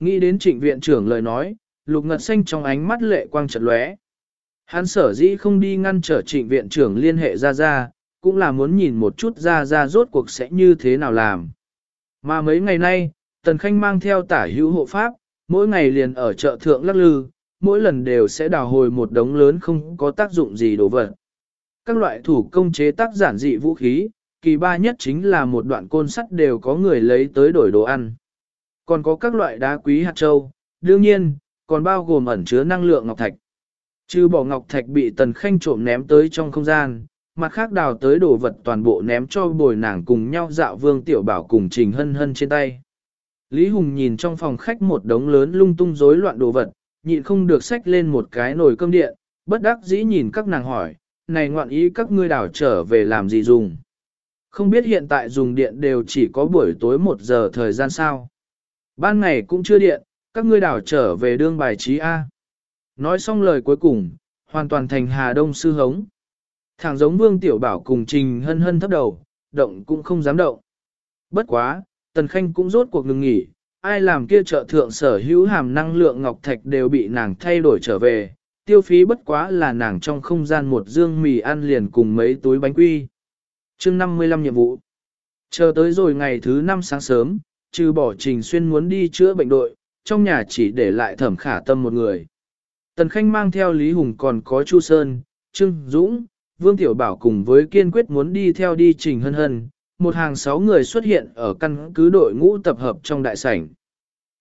Nghĩ đến trịnh viện trưởng lời nói, lục ngật xanh trong ánh mắt lệ quang trật lóe. Hắn sở dĩ không đi ngăn trở trịnh viện trưởng liên hệ ra ra, cũng là muốn nhìn một chút ra ra rốt cuộc sẽ như thế nào làm. Mà mấy ngày nay, Tần Khanh mang theo tả hữu hộ pháp, mỗi ngày liền ở chợ thượng lắc lư, mỗi lần đều sẽ đào hồi một đống lớn không có tác dụng gì đồ vật. Các loại thủ công chế tác giản dị vũ khí, kỳ ba nhất chính là một đoạn côn sắt đều có người lấy tới đổi đồ ăn. Còn có các loại đá quý hạt châu, đương nhiên, còn bao gồm ẩn chứa năng lượng ngọc thạch. Trừ bỏ ngọc thạch bị tần khanh trộm ném tới trong không gian, mặt khác đào tới đồ vật toàn bộ ném cho bồi nàng cùng nhau dạo vương tiểu bảo cùng trình hân hân trên tay. Lý Hùng nhìn trong phòng khách một đống lớn lung tung rối loạn đồ vật, nhịn không được xách lên một cái nồi cơm điện, bất đắc dĩ nhìn các nàng hỏi, này ngoạn ý các ngươi đảo trở về làm gì dùng. Không biết hiện tại dùng điện đều chỉ có buổi tối một giờ thời gian sao. Ban ngày cũng chưa điện, các ngươi đảo trở về đương bài trí A. Nói xong lời cuối cùng, hoàn toàn thành Hà Đông sư hống. Thẳng giống Vương Tiểu Bảo cùng Trình hân hân thấp đầu, động cũng không dám động. Bất quá, Tần Khanh cũng rốt cuộc ngừng nghỉ, ai làm kia trợ thượng sở hữu hàm năng lượng ngọc thạch đều bị nàng thay đổi trở về, tiêu phí bất quá là nàng trong không gian một dương mì ăn liền cùng mấy túi bánh quy. chương 55 nhiệm vụ. Chờ tới rồi ngày thứ 5 sáng sớm, trừ bỏ trình xuyên muốn đi chữa bệnh đội, trong nhà chỉ để lại thẩm khả tâm một người. Tần Khanh mang theo Lý Hùng còn có Chu Sơn, Trương Dũng, Vương Tiểu Bảo cùng với kiên quyết muốn đi theo đi trình hân hân, một hàng sáu người xuất hiện ở căn cứ đội ngũ tập hợp trong đại sảnh.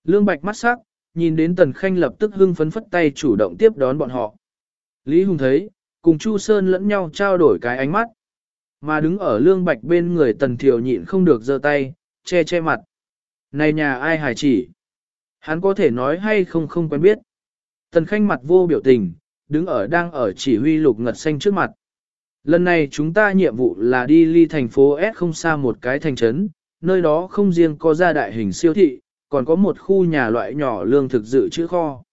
Lương Bạch mắt sắc, nhìn đến Tần Khanh lập tức hưng phấn phất tay chủ động tiếp đón bọn họ. Lý Hùng thấy, cùng Chu Sơn lẫn nhau trao đổi cái ánh mắt. Mà đứng ở Lương Bạch bên người Tần Thiều nhịn không được giơ tay, che che mặt. Này nhà ai hài chỉ? Hắn có thể nói hay không không quen biết. Tần Khanh mặt vô biểu tình, đứng ở đang ở chỉ huy lục ngật xanh trước mặt. Lần này chúng ta nhiệm vụ là đi ly thành phố S không xa một cái thành trấn, nơi đó không riêng có gia đại hình siêu thị, còn có một khu nhà loại nhỏ lương thực dự trữ kho.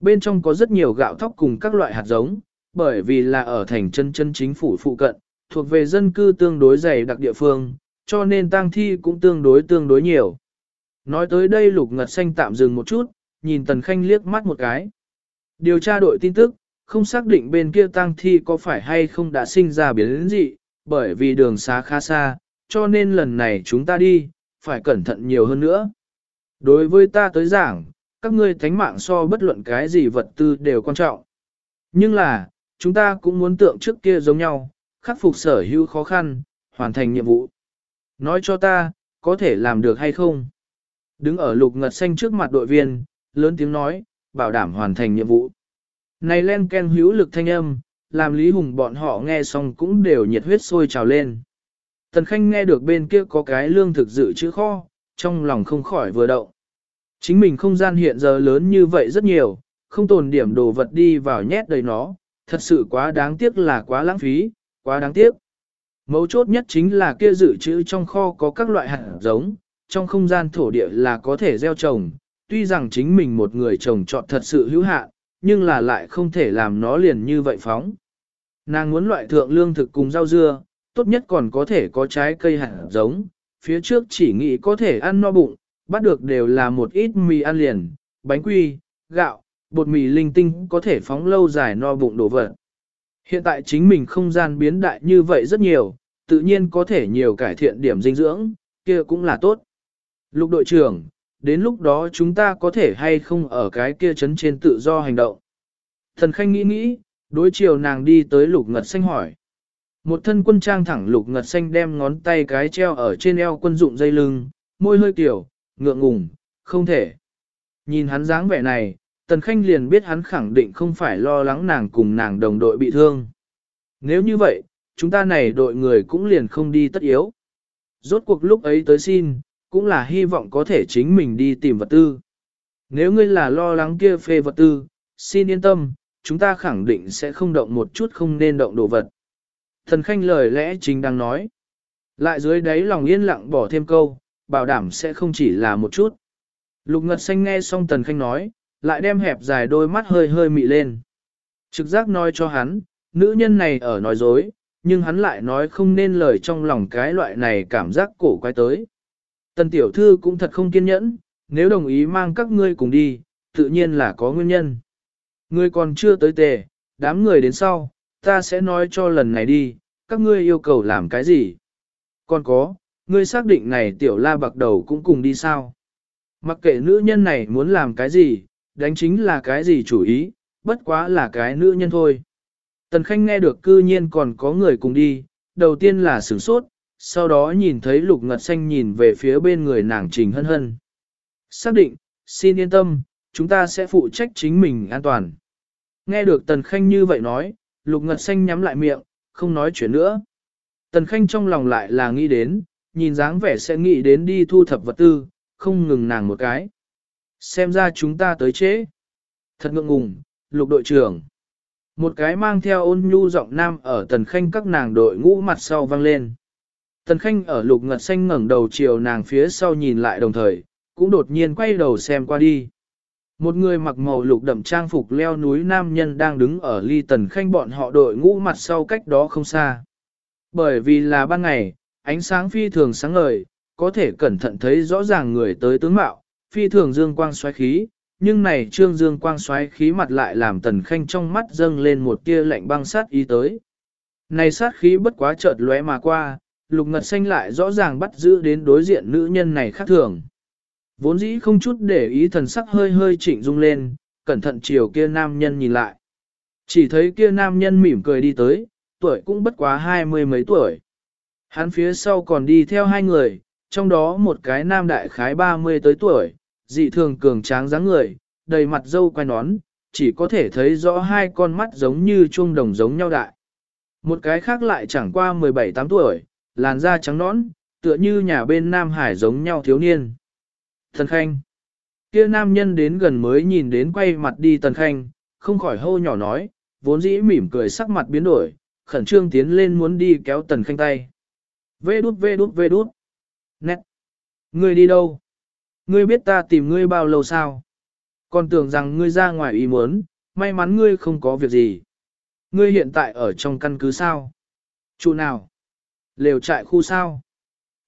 Bên trong có rất nhiều gạo thóc cùng các loại hạt giống, bởi vì là ở thành chân chân chính phủ phụ cận, thuộc về dân cư tương đối dày đặc địa phương, cho nên tang thi cũng tương đối tương đối nhiều. Nói tới đây lục ngật xanh tạm dừng một chút, nhìn Tần Khanh liếc mắt một cái. Điều tra đội tin tức, không xác định bên kia tang thi có phải hay không đã sinh ra biến dị, bởi vì đường xá khá xa, cho nên lần này chúng ta đi, phải cẩn thận nhiều hơn nữa. Đối với ta tới giảng, các ngươi thánh mạng so bất luận cái gì vật tư đều quan trọng. Nhưng là, chúng ta cũng muốn tượng trước kia giống nhau, khắc phục sở hữu khó khăn, hoàn thành nhiệm vụ. Nói cho ta, có thể làm được hay không? Đứng ở lục ngật xanh trước mặt đội viên, lớn tiếng nói, bảo đảm hoàn thành nhiệm vụ. Này len ken hữu lực thanh âm, làm Lý Hùng bọn họ nghe xong cũng đều nhiệt huyết sôi trào lên. Tần Khanh nghe được bên kia có cái lương thực dự trữ kho, trong lòng không khỏi vừa động. Chính mình không gian hiện giờ lớn như vậy rất nhiều, không tồn điểm đồ vật đi vào nhét đầy nó, thật sự quá đáng tiếc là quá lãng phí, quá đáng tiếc. Mấu chốt nhất chính là kia dự trữ trong kho có các loại hạt giống, trong không gian thổ địa là có thể gieo trồng, tuy rằng chính mình một người trồng trọt thật sự hữu hạn, nhưng là lại không thể làm nó liền như vậy phóng. Nàng muốn loại thượng lương thực cùng rau dưa, tốt nhất còn có thể có trái cây hạt giống, phía trước chỉ nghĩ có thể ăn no bụng, bắt được đều là một ít mì ăn liền, bánh quy, gạo, bột mì linh tinh có thể phóng lâu dài no bụng đổ vật. Hiện tại chính mình không gian biến đại như vậy rất nhiều, tự nhiên có thể nhiều cải thiện điểm dinh dưỡng, kia cũng là tốt. Lục đội trưởng, đến lúc đó chúng ta có thể hay không ở cái kia chấn trên tự do hành động. Thần Khanh nghĩ nghĩ, đối chiều nàng đi tới lục ngật xanh hỏi. Một thân quân trang thẳng lục ngật xanh đem ngón tay cái treo ở trên eo quân dụng dây lưng, môi hơi tiểu, ngượng ngùng, không thể. Nhìn hắn dáng vẻ này, Tần Khanh liền biết hắn khẳng định không phải lo lắng nàng cùng nàng đồng đội bị thương. Nếu như vậy, chúng ta này đội người cũng liền không đi tất yếu. Rốt cuộc lúc ấy tới xin, cũng là hy vọng có thể chính mình đi tìm vật tư. Nếu ngươi là lo lắng kia phê vật tư, xin yên tâm, chúng ta khẳng định sẽ không động một chút không nên động đồ vật. Thần Khanh lời lẽ chính đang nói. Lại dưới đáy lòng yên lặng bỏ thêm câu, bảo đảm sẽ không chỉ là một chút. Lục Ngật Xanh nghe xong Tần Khanh nói, lại đem hẹp dài đôi mắt hơi hơi mị lên. Trực giác nói cho hắn, nữ nhân này ở nói dối, nhưng hắn lại nói không nên lời trong lòng cái loại này cảm giác cổ quái tới. Tần tiểu thư cũng thật không kiên nhẫn, nếu đồng ý mang các ngươi cùng đi, tự nhiên là có nguyên nhân. Ngươi còn chưa tới tề, đám người đến sau, ta sẽ nói cho lần này đi, các ngươi yêu cầu làm cái gì. Còn có, ngươi xác định này tiểu la bạc đầu cũng cùng đi sao. Mặc kệ nữ nhân này muốn làm cái gì, đánh chính là cái gì chủ ý, bất quá là cái nữ nhân thôi. Tần Khanh nghe được cư nhiên còn có người cùng đi, đầu tiên là sửng sốt, sau đó nhìn thấy lục ngật xanh nhìn về phía bên người nàng trình hân hân. Xác định, xin yên tâm, chúng ta sẽ phụ trách chính mình an toàn. Nghe được Tần Khanh như vậy nói, lục ngật xanh nhắm lại miệng, không nói chuyện nữa. Tần Khanh trong lòng lại là nghĩ đến, nhìn dáng vẻ sẽ nghĩ đến đi thu thập vật tư, không ngừng nàng một cái. Xem ra chúng ta tới chế. Thật ngượng ngùng, lục đội trưởng. Một cái mang theo ôn nhu giọng nam ở tần khanh các nàng đội ngũ mặt sau vang lên. Tần khanh ở lục ngật xanh ngẩng đầu chiều nàng phía sau nhìn lại đồng thời, cũng đột nhiên quay đầu xem qua đi. Một người mặc màu lục đậm trang phục leo núi nam nhân đang đứng ở ly tần khanh bọn họ đội ngũ mặt sau cách đó không xa. Bởi vì là ban ngày, ánh sáng phi thường sáng ngời, có thể cẩn thận thấy rõ ràng người tới tướng mạo, phi thường dương quang xoáy khí, nhưng này trương dương quang xoáy khí mặt lại làm tần khanh trong mắt dâng lên một tia lạnh băng sát ý tới. Này sát khí bất quá chợt lóe mà qua, lục ngật xanh lại rõ ràng bắt giữ đến đối diện nữ nhân này khác thường. Vốn dĩ không chút để ý thần sắc hơi hơi chỉnh dung lên, cẩn thận chiều kia nam nhân nhìn lại. Chỉ thấy kia nam nhân mỉm cười đi tới, tuổi cũng bất quá hai mươi mấy tuổi. Hắn phía sau còn đi theo hai người, trong đó một cái nam đại khái ba mươi tới tuổi, dị thường cường tráng dáng người, đầy mặt dâu quai nón, chỉ có thể thấy rõ hai con mắt giống như chuông đồng giống nhau đại. Một cái khác lại chẳng qua 17-8 tuổi, làn da trắng nõn, tựa như nhà bên Nam Hải giống nhau thiếu niên. Thần Khanh kia nam nhân đến gần mới nhìn đến quay mặt đi Tần Khanh, không khỏi hô nhỏ nói, vốn dĩ mỉm cười sắc mặt biến đổi, khẩn trương tiến lên muốn đi kéo Tần Khanh tay. Vê đút vê đút vê đút. Nét. Ngươi đi đâu? Ngươi biết ta tìm ngươi bao lâu sao? Còn tưởng rằng ngươi ra ngoài ý muốn, may mắn ngươi không có việc gì. Ngươi hiện tại ở trong căn cứ sao? Chủ nào? Lều trại khu sao?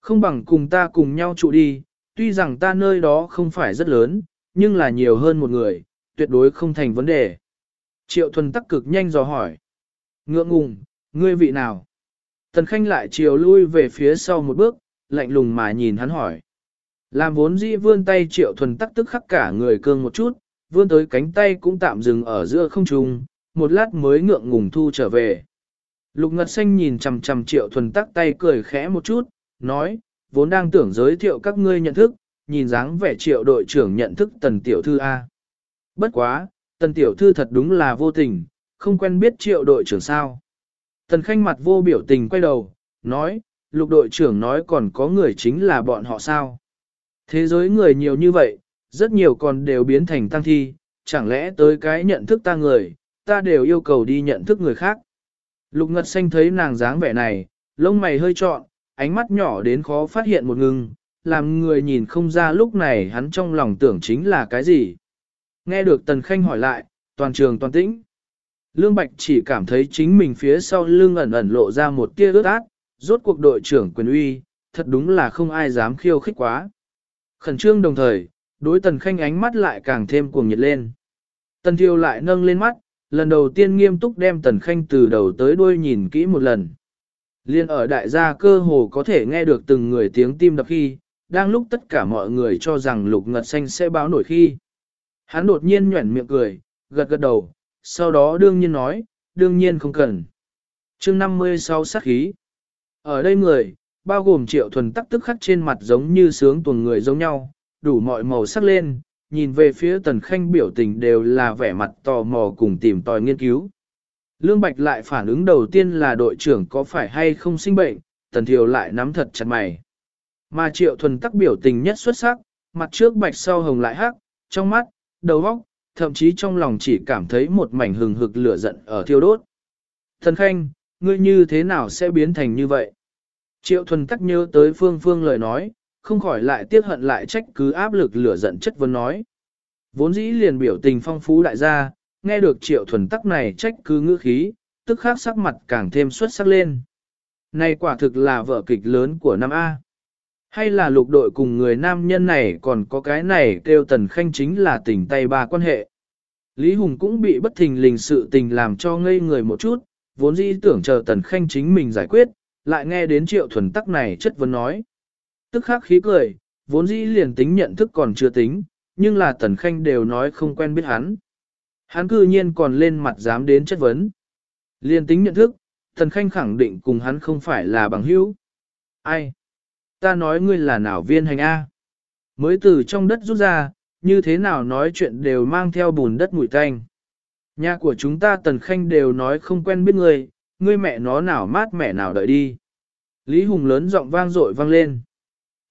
Không bằng cùng ta cùng nhau trụ đi, tuy rằng ta nơi đó không phải rất lớn, nhưng là nhiều hơn một người, tuyệt đối không thành vấn đề. Triệu thuần tắc cực nhanh dò hỏi. Ngượng ngùng, ngươi vị nào? Tần Khanh lại chiều lui về phía sau một bước, lạnh lùng mà nhìn hắn hỏi. Làm vốn dĩ vươn tay triệu thuần tắc tức khắc cả người cương một chút, vươn tới cánh tay cũng tạm dừng ở giữa không trung, một lát mới ngượng ngùng thu trở về. Lục Ngật Xanh nhìn chằm chằm triệu thuần tắc tay cười khẽ một chút, nói, vốn đang tưởng giới thiệu các ngươi nhận thức, nhìn dáng vẻ triệu đội trưởng nhận thức tần tiểu thư A. Bất quá, tần tiểu thư thật đúng là vô tình, không quen biết triệu đội trưởng sao. Tần khanh mặt vô biểu tình quay đầu, nói, lục đội trưởng nói còn có người chính là bọn họ sao. Thế giới người nhiều như vậy, rất nhiều còn đều biến thành tăng thi, chẳng lẽ tới cái nhận thức ta người, ta đều yêu cầu đi nhận thức người khác. Lục Ngật Xanh thấy nàng dáng vẻ này, lông mày hơi trọn, ánh mắt nhỏ đến khó phát hiện một ngừng, làm người nhìn không ra lúc này hắn trong lòng tưởng chính là cái gì. Nghe được Tần Khanh hỏi lại, toàn trường toàn tĩnh. Lương Bạch chỉ cảm thấy chính mình phía sau lưng ẩn ẩn lộ ra một tia ướt át, rốt cuộc đội trưởng quyền uy, thật đúng là không ai dám khiêu khích quá. Khẩn trương đồng thời, đối tần khanh ánh mắt lại càng thêm cuồng nhiệt lên. Tần thiêu lại nâng lên mắt, lần đầu tiên nghiêm túc đem tần khanh từ đầu tới đuôi nhìn kỹ một lần. Liên ở đại gia cơ hồ có thể nghe được từng người tiếng tim đập khi, đang lúc tất cả mọi người cho rằng lục ngật xanh sẽ báo nổi khi. Hắn đột nhiên nhuẩn miệng cười, gật gật đầu, sau đó đương nhiên nói, đương nhiên không cần. chương 56 sát khí. Ở đây người, bao gồm triệu thuần tắc tức khắc trên mặt giống như sướng tuần người giống nhau, đủ mọi màu sắc lên, nhìn về phía tần khanh biểu tình đều là vẻ mặt tò mò cùng tìm tòi nghiên cứu. Lương Bạch lại phản ứng đầu tiên là đội trưởng có phải hay không sinh bệnh, tần thiều lại nắm thật chặt mày. Mà triệu thuần tắc biểu tình nhất xuất sắc, mặt trước bạch sau hồng lại hắc, trong mắt, đầu óc, thậm chí trong lòng chỉ cảm thấy một mảnh hừng hực lửa giận ở thiêu đốt. Thần Khanh, ngươi như thế nào sẽ biến thành như vậy? Triệu thuần tắc nhớ tới phương phương lời nói, không khỏi lại tiếc hận lại trách cứ áp lực lửa giận chất vấn nói. Vốn dĩ liền biểu tình phong phú đại gia, nghe được triệu thuần tắc này trách cứ ngữ khí, tức khác sắc mặt càng thêm xuất sắc lên. Này quả thực là vở kịch lớn của năm A. Hay là lục đội cùng người nam nhân này còn có cái này kêu tần khanh chính là tình tay ba quan hệ. Lý Hùng cũng bị bất thình lình sự tình làm cho ngây người một chút, vốn dĩ tưởng chờ tần khanh chính mình giải quyết, lại nghe đến triệu thuần tắc này chất vấn nói. Tức khắc khí cười, vốn dĩ liền tính nhận thức còn chưa tính, nhưng là tần khanh đều nói không quen biết hắn. Hắn cư nhiên còn lên mặt dám đến chất vấn. Liên tính nhận thức, tần khanh khẳng định cùng hắn không phải là bằng hữu. Ai? Ta nói ngươi là nào viên hành A. Mới từ trong đất rút ra, như thế nào nói chuyện đều mang theo bùn đất mùi tanh. Nhà của chúng ta tần khanh đều nói không quen biết ngươi, ngươi mẹ nó nào mát mẹ nào đợi đi. Lý Hùng lớn giọng vang dội vang lên.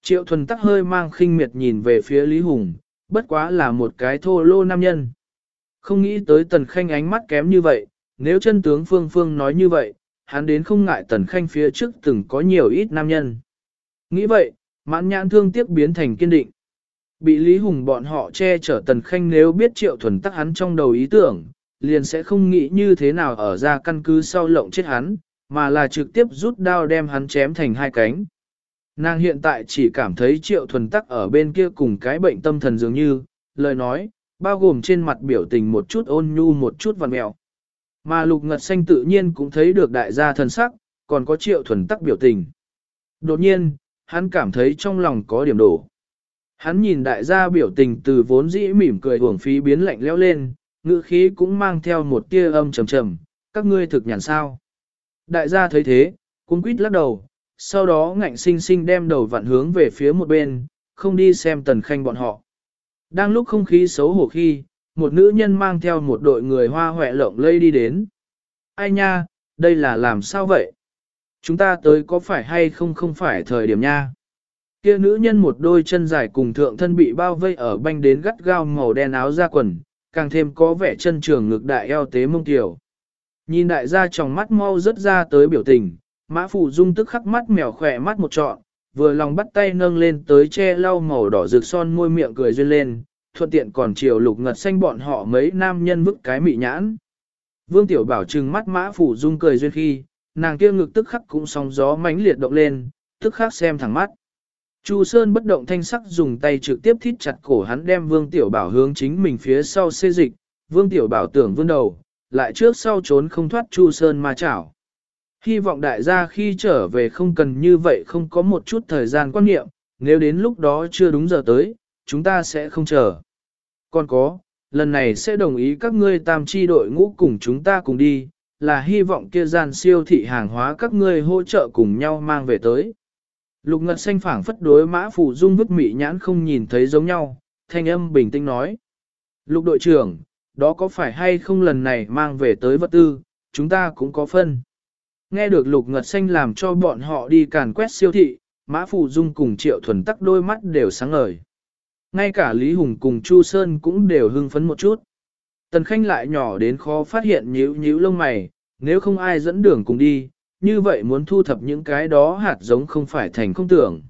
Triệu thuần tắc hơi mang khinh miệt nhìn về phía Lý Hùng, bất quá là một cái thô lô nam nhân. Không nghĩ tới tần khanh ánh mắt kém như vậy, nếu chân tướng Phương Phương nói như vậy, hắn đến không ngại tần khanh phía trước từng có nhiều ít nam nhân. Nghĩ vậy, mãn nhãn thương tiếc biến thành kiên định. Bị Lý Hùng bọn họ che chở tần khanh nếu biết triệu thuần tắc hắn trong đầu ý tưởng, liền sẽ không nghĩ như thế nào ở ra căn cứ sau lộng chết hắn, mà là trực tiếp rút đao đem hắn chém thành hai cánh. Nàng hiện tại chỉ cảm thấy triệu thuần tắc ở bên kia cùng cái bệnh tâm thần dường như, lời nói, bao gồm trên mặt biểu tình một chút ôn nhu một chút vằn mẹo. Mà lục ngật xanh tự nhiên cũng thấy được đại gia thần sắc, còn có triệu thuần tắc biểu tình. Đột nhiên, hắn cảm thấy trong lòng có điểm đổ. Hắn nhìn đại gia biểu tình từ vốn dĩ mỉm cười uổng phí biến lạnh leo lên, ngữ khí cũng mang theo một tia âm trầm trầm, các ngươi thực nhàn sao. Đại gia thấy thế, cũng quýt lắc đầu, sau đó ngạnh sinh sinh đem đầu vặn hướng về phía một bên, không đi xem tần khanh bọn họ. Đang lúc không khí xấu hổ khi, một nữ nhân mang theo một đội người hoa hoẹ lộng lây đi đến. Ai nha, đây là làm sao vậy? Chúng ta tới có phải hay không không phải thời điểm nha? Kia nữ nhân một đôi chân dài cùng thượng thân bị bao vây ở banh đến gắt gao màu đen áo da quần, càng thêm có vẻ chân trường ngực đại eo tế mông tiểu. Nhìn đại gia trong mắt mau rất ra tới biểu tình, mã phụ dung tức khắc mắt mèo khỏe mắt một trọn, vừa lòng bắt tay nâng lên tới che lau màu đỏ rực son môi miệng cười duyên lên, thuận tiện còn chiều lục ngật xanh bọn họ mấy nam nhân vứt cái mị nhãn. Vương Tiểu Bảo trừng mắt mã phụ dung cười duyên khi, nàng kia ngực tức khắc cũng sóng gió mãnh liệt động lên, tức khắc xem thẳng mắt. Chu Sơn bất động thanh sắc dùng tay trực tiếp thít chặt cổ hắn đem Vương Tiểu Bảo hướng chính mình phía sau xê dịch, Vương Tiểu Bảo tưởng vươn đầu, lại trước sau trốn không thoát Chu Sơn ma chảo. Hy vọng đại gia khi trở về không cần như vậy không có một chút thời gian quan niệm, nếu đến lúc đó chưa đúng giờ tới, chúng ta sẽ không chờ. Còn có, lần này sẽ đồng ý các ngươi tam chi đội ngũ cùng chúng ta cùng đi, là hy vọng kia gian siêu thị hàng hóa các ngươi hỗ trợ cùng nhau mang về tới. Lục ngật xanh phảng phất đối mã phủ dung vứt mị nhãn không nhìn thấy giống nhau, thanh âm bình tĩnh nói. Lục đội trưởng, đó có phải hay không lần này mang về tới vật tư, chúng ta cũng có phân. Nghe được lục ngật xanh làm cho bọn họ đi càn quét siêu thị, mã phụ dung cùng triệu thuần tắc đôi mắt đều sáng ngời. Ngay cả Lý Hùng cùng Chu Sơn cũng đều hưng phấn một chút. Tần Khanh lại nhỏ đến khó phát hiện nhíu nhíu lông mày, nếu không ai dẫn đường cùng đi, như vậy muốn thu thập những cái đó hạt giống không phải thành không tưởng.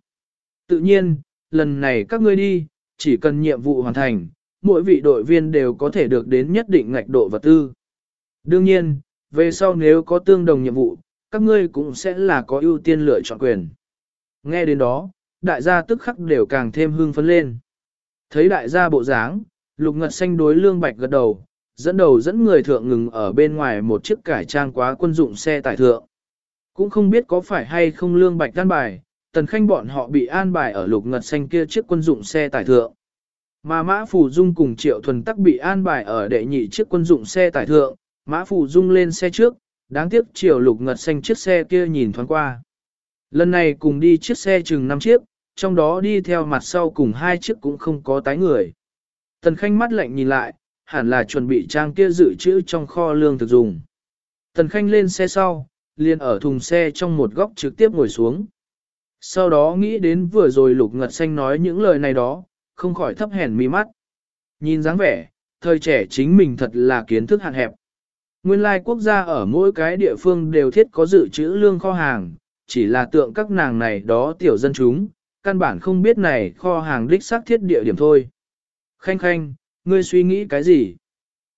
Tự nhiên, lần này các ngươi đi, chỉ cần nhiệm vụ hoàn thành, mỗi vị đội viên đều có thể được đến nhất định ngạch độ vật tư. Đương nhiên, về sau nếu có tương đồng nhiệm vụ, các ngươi cũng sẽ là có ưu tiên lựa chọn quyền. Nghe đến đó, đại gia tức khắc đều càng thêm hưng phấn lên. Thấy đại gia bộ dáng, lục ngật xanh đối lương bạch gật đầu, dẫn đầu dẫn người thượng ngừng ở bên ngoài một chiếc cải trang quá quân dụng xe tải thượng. Cũng không biết có phải hay không lương bạch an bài, tần khanh bọn họ bị an bài ở lục ngật xanh kia chiếc quân dụng xe tải thượng. Mà Mã phủ Dung cùng Triệu Thuần Tắc bị an bài ở đệ nhị chiếc quân dụng xe tải thượng, Mã phủ Dung lên xe trước, đáng tiếc chiều Lục ngật xanh chiếc xe kia nhìn thoáng qua. Lần này cùng đi chiếc xe chừng 5 chiếc, trong đó đi theo mặt sau cùng hai chiếc cũng không có tái người. Tần Khanh mắt lạnh nhìn lại, hẳn là chuẩn bị trang kia dự trữ trong kho lương thực dùng. Tần Khanh lên xe sau, liền ở thùng xe trong một góc trực tiếp ngồi xuống. Sau đó nghĩ đến vừa rồi Lục Ngật Xanh nói những lời này đó, không khỏi thấp hèn mi mắt. Nhìn dáng vẻ, thời trẻ chính mình thật là kiến thức hạn hẹp. Nguyên lai quốc gia ở mỗi cái địa phương đều thiết có dự trữ lương kho hàng, chỉ là tượng các nàng này đó tiểu dân chúng, căn bản không biết này kho hàng đích xác thiết địa điểm thôi. Khanh khanh, ngươi suy nghĩ cái gì?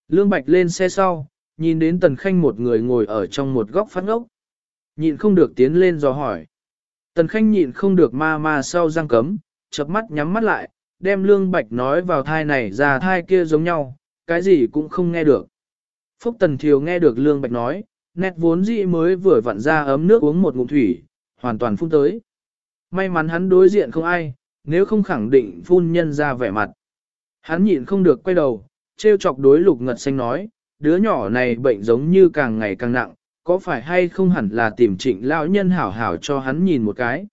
Lương Bạch lên xe sau, nhìn đến Tần Khanh một người ngồi ở trong một góc phát ngốc. Nhịn không được tiến lên dò hỏi. Tần Khanh nhịn không được ma ma sau răng cấm, chập mắt nhắm mắt lại, đem Lương Bạch nói vào thai này ra thai kia giống nhau, cái gì cũng không nghe được. Phúc Tần Thiều nghe được Lương Bạch nói, nét vốn dĩ mới vừa vặn ra ấm nước uống một ngụm thủy, hoàn toàn phun tới. May mắn hắn đối diện không ai, nếu không khẳng định phun nhân ra vẻ mặt. Hắn nhịn không được quay đầu, trêu chọc đối lục ngật xanh nói, đứa nhỏ này bệnh giống như càng ngày càng nặng, có phải hay không hẳn là tìm trịnh lão nhân hảo hảo cho hắn nhìn một cái.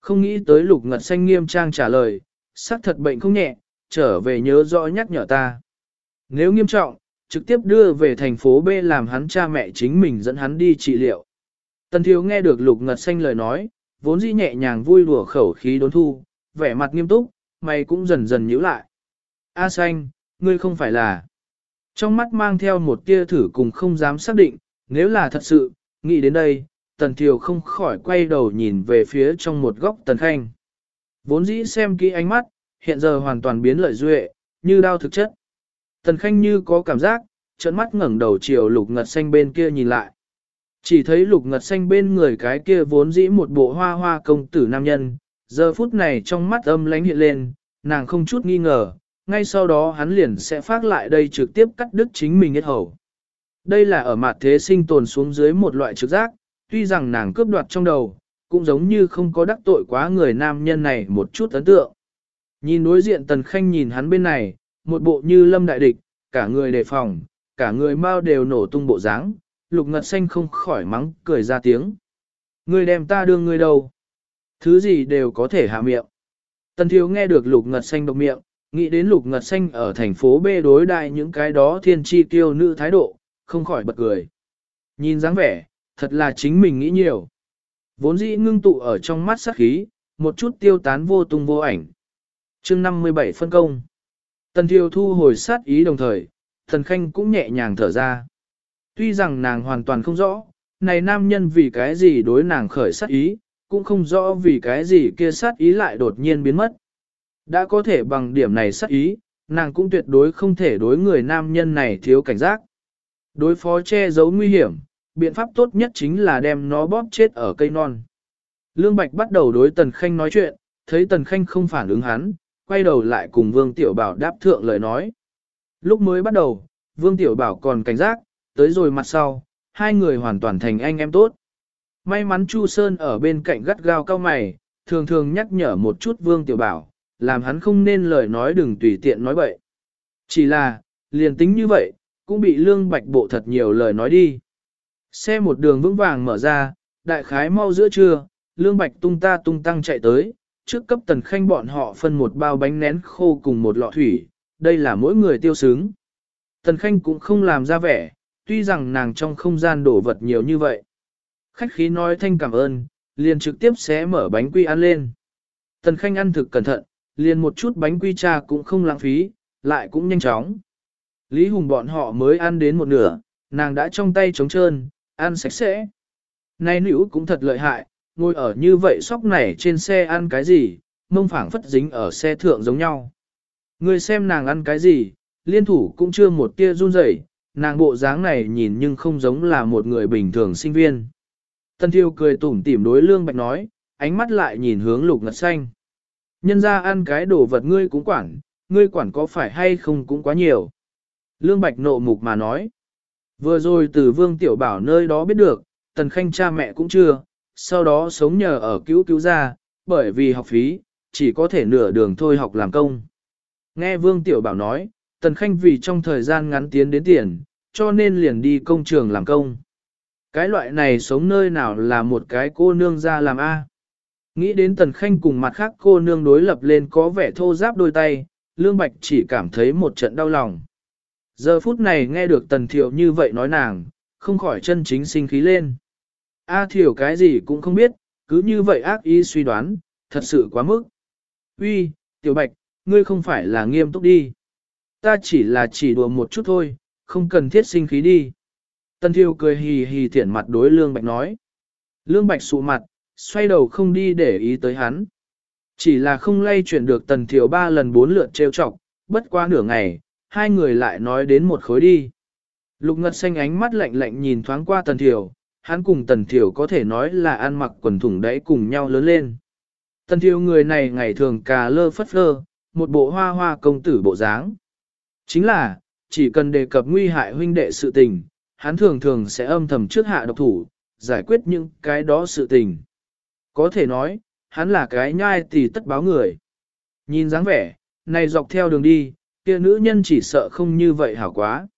Không nghĩ tới lục ngật xanh nghiêm trang trả lời, xác thật bệnh không nhẹ, trở về nhớ rõ nhắc nhở ta. Nếu nghiêm trọng, trực tiếp đưa về thành phố B làm hắn cha mẹ chính mình dẫn hắn đi trị liệu. Tần thiếu nghe được lục ngật xanh lời nói, vốn dĩ nhẹ nhàng vui lùa khẩu khí đốn thu, vẻ mặt nghiêm túc, mày cũng dần dần nhíu lại. A xanh, ngươi không phải là. Trong mắt mang theo một tia thử cùng không dám xác định, nếu là thật sự, nghĩ đến đây, tần thiều không khỏi quay đầu nhìn về phía trong một góc tần khanh. Vốn dĩ xem kỹ ánh mắt, hiện giờ hoàn toàn biến lợi duệ, như đau thực chất. Tần khanh như có cảm giác, trợn mắt ngẩng đầu chiều lục ngật xanh bên kia nhìn lại. Chỉ thấy lục ngật xanh bên người cái kia vốn dĩ một bộ hoa hoa công tử nam nhân, giờ phút này trong mắt âm lánh hiện lên, nàng không chút nghi ngờ, ngay sau đó hắn liền sẽ phát lại đây trực tiếp cắt đứt chính mình hết hầu. Đây là ở mặt thế sinh tồn xuống dưới một loại trực giác, tuy rằng nàng cướp đoạt trong đầu, cũng giống như không có đắc tội quá người nam nhân này một chút ấn tượng. Nhìn đối diện tần khanh nhìn hắn bên này, một bộ như lâm đại địch, cả người đề phòng, cả người mau đều nổ tung bộ dáng, lục ngật xanh không khỏi mắng, cười ra tiếng. Người đem ta đưa người đâu? Thứ gì đều có thể hạ miệng. Tần thiếu nghe được lục ngật xanh độc miệng, nghĩ đến lục ngật xanh ở thành phố B đối đại những cái đó thiên chi tiêu nữ thái độ, không khỏi bật cười. Nhìn dáng vẻ, thật là chính mình nghĩ nhiều. Vốn dĩ ngưng tụ ở trong mắt sắc khí, một chút tiêu tán vô tung vô ảnh. chương 57 phân công. Tần thiêu thu hồi sát ý đồng thời, thần khanh cũng nhẹ nhàng thở ra. Tuy rằng nàng hoàn toàn không rõ, này nam nhân vì cái gì đối nàng khởi sát ý, cũng không rõ vì cái gì kia sát ý lại đột nhiên biến mất. Đã có thể bằng điểm này sát ý, nàng cũng tuyệt đối không thể đối người nam nhân này thiếu cảnh giác. Đối phó che giấu nguy hiểm, biện pháp tốt nhất chính là đem nó bóp chết ở cây non. Lương Bạch bắt đầu đối Tần Khanh nói chuyện, thấy Tần Khanh không phản ứng hắn, quay đầu lại cùng Vương Tiểu Bảo đáp thượng lời nói. Lúc mới bắt đầu, Vương Tiểu Bảo còn cảnh giác, tới rồi mặt sau, hai người hoàn toàn thành anh em tốt. May mắn Chu Sơn ở bên cạnh gắt gao cao mày, thường thường nhắc nhở một chút Vương Tiểu Bảo, làm hắn không nên lời nói đừng tùy tiện nói bậy. Chỉ là, liền tính như vậy, cũng bị Lương Bạch bộ thật nhiều lời nói đi. Xe một đường vững vàng mở ra, đại khái mau giữa trưa, Lương Bạch tung ta tung tăng chạy tới, trước cấp tần khanh bọn họ phân một bao bánh nén khô cùng một lọ thủy, đây là mỗi người tiêu sướng. Tần khanh cũng không làm ra vẻ, tuy rằng nàng trong không gian đổ vật nhiều như vậy. Khách khí nói thanh cảm ơn, liền trực tiếp xé mở bánh quy ăn lên. Tần khanh ăn thực cẩn thận, liền một chút bánh quy trà cũng không lãng phí, lại cũng nhanh chóng. Lý Hùng bọn họ mới ăn đến một nửa, nàng đã trong tay trống trơn, ăn sạch sẽ. Nay nữ cũng thật lợi hại, ngồi ở như vậy sóc này trên xe ăn cái gì, mông phẳng phất dính ở xe thượng giống nhau. Người xem nàng ăn cái gì, liên thủ cũng chưa một tia run rẩy, nàng bộ dáng này nhìn nhưng không giống là một người bình thường sinh viên. Tân thiêu cười tủm tỉm đối lương bạch nói, ánh mắt lại nhìn hướng lục ngật xanh. Nhân ra ăn cái đồ vật ngươi cũng quản, ngươi quản có phải hay không cũng quá nhiều. Lương Bạch nộ mục mà nói. Vừa rồi từ Vương Tiểu Bảo nơi đó biết được, Tần Khanh cha mẹ cũng chưa, sau đó sống nhờ ở cứu cứu gia, bởi vì học phí, chỉ có thể nửa đường thôi học làm công. Nghe Vương Tiểu Bảo nói, Tần Khanh vì trong thời gian ngắn tiến đến tiền, cho nên liền đi công trường làm công. Cái loại này sống nơi nào là một cái cô nương ra làm A. Nghĩ đến Tần Khanh cùng mặt khác cô nương đối lập lên có vẻ thô giáp đôi tay, Lương Bạch chỉ cảm thấy một trận đau lòng. Giờ phút này nghe được Tần Thiệu như vậy nói nàng, không khỏi chân chính sinh khí lên. A Thiểu cái gì cũng không biết, cứ như vậy ác ý suy đoán, thật sự quá mức. Uy, Tiểu Bạch, ngươi không phải là nghiêm túc đi. Ta chỉ là chỉ đùa một chút thôi, không cần thiết sinh khí đi. Tần Thiêu cười hì hì thiện mặt đối Lương Bạch nói. Lương Bạch sụ mặt, xoay đầu không đi để ý tới hắn. Chỉ là không lay chuyển được Tần thiểu ba lần bốn lượt trêu chọc, bất qua nửa ngày, hai người lại nói đến một khối đi. Lục Ngật xanh ánh mắt lạnh lạnh nhìn thoáng qua Tần Thiểu, hắn cùng Tần Thiểu có thể nói là ăn mặc quần thủng đáy cùng nhau lớn lên. Tần Thiểu người này ngày thường cà lơ phất lơ, một bộ hoa hoa công tử bộ dáng. Chính là, chỉ cần đề cập nguy hại huynh đệ sự tình, hắn thường thường sẽ âm thầm trước hạ độc thủ, giải quyết những cái đó sự tình. Có thể nói, hắn là cái nhai tỷ tất báo người. Nhìn dáng vẻ, này dọc theo đường đi, kia nữ nhân chỉ sợ không như vậy hảo quá.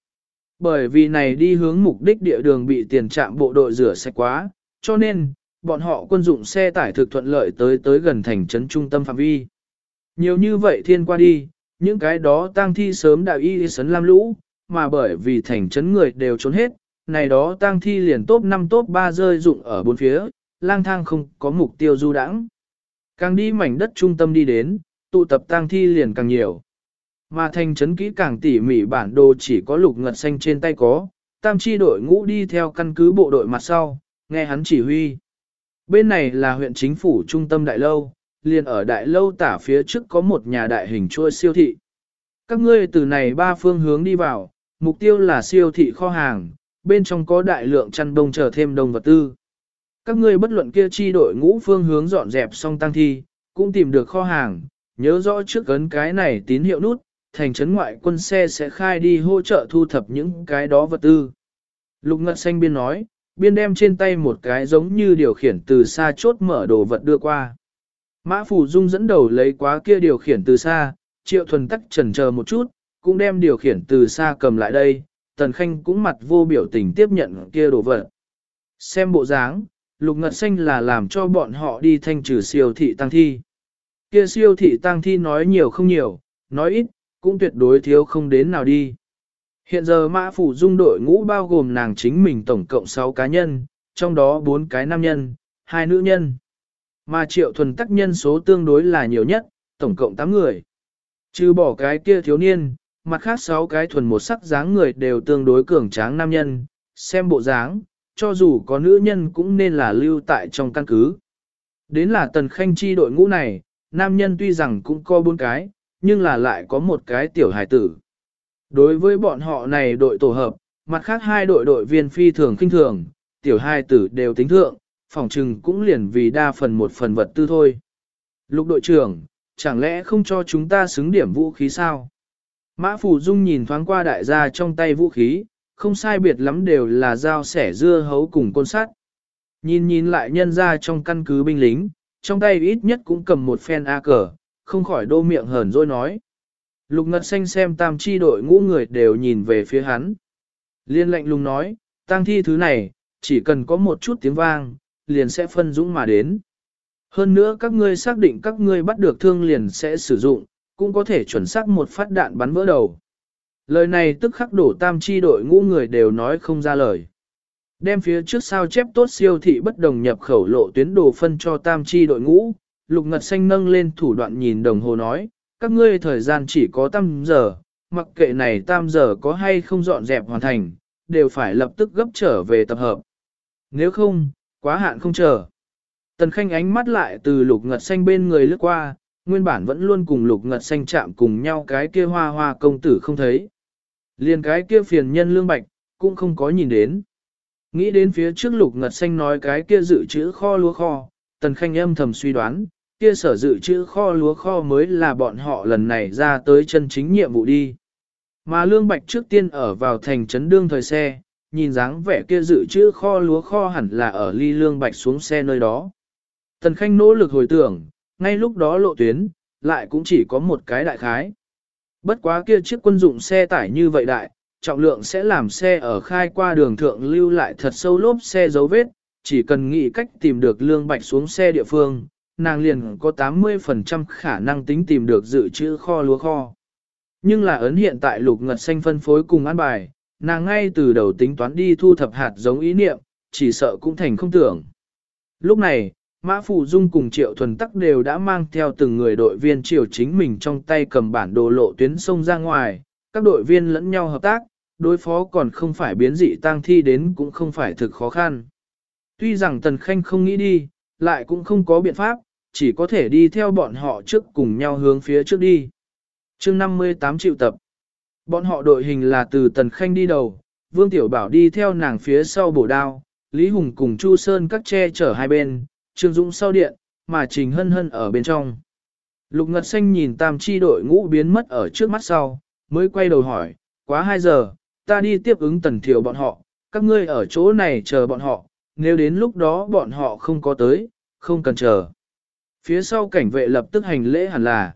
Bởi vì này đi hướng mục đích địa đường bị tiền trạm bộ đội rửa sạch quá, cho nên, bọn họ quân dụng xe tải thực thuận lợi tới tới gần thành trấn trung tâm phạm vi. Nhiều như vậy thiên qua đi, những cái đó tang thi sớm đã y sấn lam lũ, mà bởi vì thành trấn người đều trốn hết, này đó tang thi liền top 5 top 3 rơi dụng ở bốn phía, lang thang không có mục tiêu du đãng. Càng đi mảnh đất trung tâm đi đến, tụ tập tang thi liền càng nhiều. Mà thành trấn kỹ càng tỉ mỉ bản đồ chỉ có lục ngật xanh trên tay có, tam chi đội ngũ đi theo căn cứ bộ đội mặt sau, nghe hắn chỉ huy. Bên này là huyện chính phủ trung tâm đại lâu, liền ở đại lâu tả phía trước có một nhà đại hình chuôi siêu thị. Các ngươi từ này ba phương hướng đi vào, mục tiêu là siêu thị kho hàng, bên trong có đại lượng chăn đông chờ thêm đông vật tư. Các ngươi bất luận kia chi đội ngũ phương hướng dọn dẹp xong tăng thi, cũng tìm được kho hàng, nhớ rõ trước ấn cái này tín hiệu nút, thành trấn ngoại quân xe sẽ khai đi hỗ trợ thu thập những cái đó vật tư. Lục ngật xanh biên nói, biên đem trên tay một cái giống như điều khiển từ xa chốt mở đồ vật đưa qua. Mã Phủ Dung dẫn đầu lấy quá kia điều khiển từ xa, triệu thuần tắc trần chờ một chút, cũng đem điều khiển từ xa cầm lại đây, tần khanh cũng mặt vô biểu tình tiếp nhận kia đồ vật. Xem bộ dáng, lục ngật xanh là làm cho bọn họ đi thanh trừ siêu thị tăng thi. Kia siêu thị tăng thi nói nhiều không nhiều, nói ít, cũng tuyệt đối thiếu không đến nào đi. Hiện giờ mã phủ dung đội ngũ bao gồm nàng chính mình tổng cộng 6 cá nhân, trong đó 4 cái nam nhân, 2 nữ nhân. Mà triệu thuần tắc nhân số tương đối là nhiều nhất, tổng cộng 8 người. Trừ bỏ cái kia thiếu niên, mặt khác 6 cái thuần một sắc dáng người đều tương đối cường tráng nam nhân, xem bộ dáng, cho dù có nữ nhân cũng nên là lưu tại trong căn cứ. Đến là tần khanh chi đội ngũ này, nam nhân tuy rằng cũng có 4 cái, nhưng là lại có một cái tiểu hài tử. Đối với bọn họ này đội tổ hợp, mặt khác hai đội đội viên phi thường kinh thường, tiểu hài tử đều tính thượng, phòng trừng cũng liền vì đa phần một phần vật tư thôi. Lục đội trưởng, chẳng lẽ không cho chúng ta xứng điểm vũ khí sao? Mã Phủ Dung nhìn thoáng qua đại gia trong tay vũ khí, không sai biệt lắm đều là dao sẻ dưa hấu cùng côn sắt. Nhìn nhìn lại nhân ra trong căn cứ binh lính, trong tay ít nhất cũng cầm một phen A cờ, không khỏi đô miệng hờn dỗi nói. Lục ngật xanh xem tam chi đội ngũ người đều nhìn về phía hắn. Liên lệnh lùng nói, tang thi thứ này, chỉ cần có một chút tiếng vang, liền sẽ phân dũng mà đến. Hơn nữa các ngươi xác định các ngươi bắt được thương liền sẽ sử dụng, cũng có thể chuẩn xác một phát đạn bắn vỡ đầu. Lời này tức khắc đổ tam chi đội ngũ người đều nói không ra lời. Đem phía trước sao chép tốt siêu thị bất đồng nhập khẩu lộ tuyến đồ phân cho tam chi đội ngũ, lục ngật xanh nâng lên thủ đoạn nhìn đồng hồ nói, các ngươi thời gian chỉ có tam giờ, mặc kệ này tam giờ có hay không dọn dẹp hoàn thành, đều phải lập tức gấp trở về tập hợp. Nếu không, quá hạn không chờ. Tần Khanh ánh mắt lại từ lục ngật xanh bên người lướt qua, nguyên bản vẫn luôn cùng lục ngật xanh chạm cùng nhau cái kia hoa hoa công tử không thấy. Liền cái kia phiền nhân lương bạch, cũng không có nhìn đến. Nghĩ đến phía trước lục ngật xanh nói cái kia dự trữ kho lúa kho, tần khanh âm thầm suy đoán, kia sở dự trữ kho lúa kho mới là bọn họ lần này ra tới chân chính nhiệm vụ đi. Mà lương bạch trước tiên ở vào thành trấn đương thời xe, nhìn dáng vẻ kia dự trữ kho lúa kho hẳn là ở ly lương bạch xuống xe nơi đó. Tần khanh nỗ lực hồi tưởng, ngay lúc đó lộ tuyến, lại cũng chỉ có một cái đại khái. Bất quá kia chiếc quân dụng xe tải như vậy đại, trọng lượng sẽ làm xe ở khai qua đường thượng lưu lại thật sâu lốp xe dấu vết, chỉ cần nghĩ cách tìm được lương bạch xuống xe địa phương, nàng liền có 80% khả năng tính tìm được dự trữ kho lúa kho. Nhưng là ấn hiện tại lục ngật xanh phân phối cùng an bài, nàng ngay từ đầu tính toán đi thu thập hạt giống ý niệm, chỉ sợ cũng thành không tưởng. Lúc này, Mã Phụ Dung cùng Triệu Thuần Tắc đều đã mang theo từng người đội viên triều chính mình trong tay cầm bản đồ lộ tuyến sông ra ngoài, các đội viên lẫn nhau hợp tác, đối phó còn không phải biến dị tang thi đến cũng không phải thực khó khăn. Tuy rằng Tần Khanh không nghĩ đi, lại cũng không có biện pháp, chỉ có thể đi theo bọn họ trước cùng nhau hướng phía trước đi. chương 58 triệu tập. Bọn họ đội hình là từ Tần Khanh đi đầu, Vương Tiểu Bảo đi theo nàng phía sau bổ đao, Lý Hùng cùng Chu Sơn các che chở hai bên, Trương Dũng sau điện, mà Trình Hân Hân ở bên trong. Lục Ngật Xanh nhìn tam chi đội ngũ biến mất ở trước mắt sau, mới quay đầu hỏi, quá 2 giờ, ta đi tiếp ứng tần thiểu bọn họ, các ngươi ở chỗ này chờ bọn họ, nếu đến lúc đó bọn họ không có tới, không cần chờ. Phía sau cảnh vệ lập tức hành lễ hẳn là,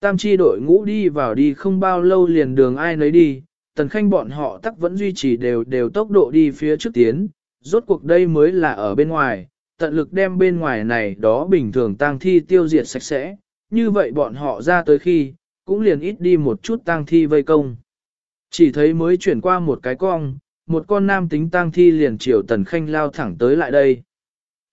tam chi đội ngũ đi vào đi không bao lâu liền đường ai nấy đi, tần khanh bọn họ tắc vẫn duy trì đều đều tốc độ đi phía trước tiến, rốt cuộc đây mới là ở bên ngoài, tận lực đem bên ngoài này đó bình thường tang thi tiêu diệt sạch sẽ, như vậy bọn họ ra tới khi, cũng liền ít đi một chút tang thi vây công. Chỉ thấy mới chuyển qua một cái cong, một con nam tính tang thi liền chiều tần khanh lao thẳng tới lại đây.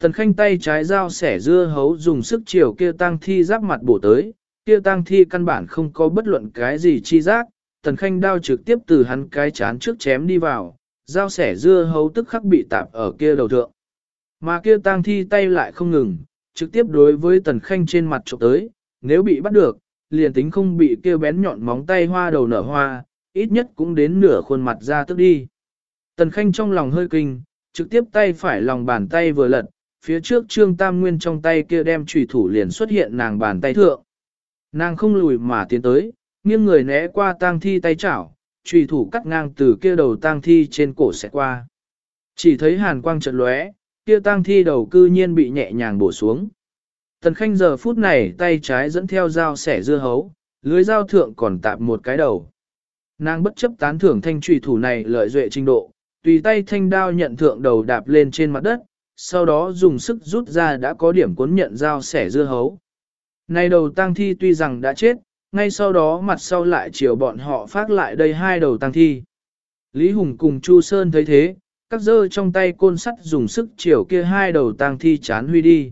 Tần khanh tay trái dao sẻ dưa hấu dùng sức chiều kia tang thi giáp mặt bổ tới, kia tang thi căn bản không có bất luận cái gì chi giác, tần khanh đao trực tiếp từ hắn cái chán trước chém đi vào, dao sẻ dưa hấu tức khắc bị tạp ở kia đầu thượng. Mà kia tang thi tay lại không ngừng, trực tiếp đối với tần khanh trên mặt chụp tới, nếu bị bắt được, liền tính không bị kia bén nhọn móng tay hoa đầu nở hoa, ít nhất cũng đến nửa khuôn mặt ra tức đi. Tần khanh trong lòng hơi kinh, trực tiếp tay phải lòng bàn tay vừa lật, phía trước trương tam nguyên trong tay kia đem trùy thủ liền xuất hiện nàng bàn tay thượng. Nàng không lùi mà tiến tới, nghiêng người né qua tang thi tay chảo, trùy thủ cắt ngang từ kia đầu tang thi trên cổ sẽ qua. Chỉ thấy hàn quang chợt lóe, kia tang thi đầu cư nhiên bị nhẹ nhàng bổ xuống. Tần khanh giờ phút này tay trái dẫn theo dao sẻ dưa hấu, lưới dao thượng còn tạp một cái đầu. Nàng bất chấp tán thưởng thanh trùy thủ này lợi duệ trình độ, tùy tay thanh đao nhận thượng đầu đạp lên trên mặt đất, sau đó dùng sức rút ra đã có điểm cuốn nhận dao sẻ dưa hấu. Này đầu tang thi tuy rằng đã chết, ngay sau đó mặt sau lại chiều bọn họ phát lại đây hai đầu tang thi. Lý Hùng cùng Chu Sơn thấy thế, các dơ trong tay côn sắt dùng sức chiều kia hai đầu tang thi chán huy đi.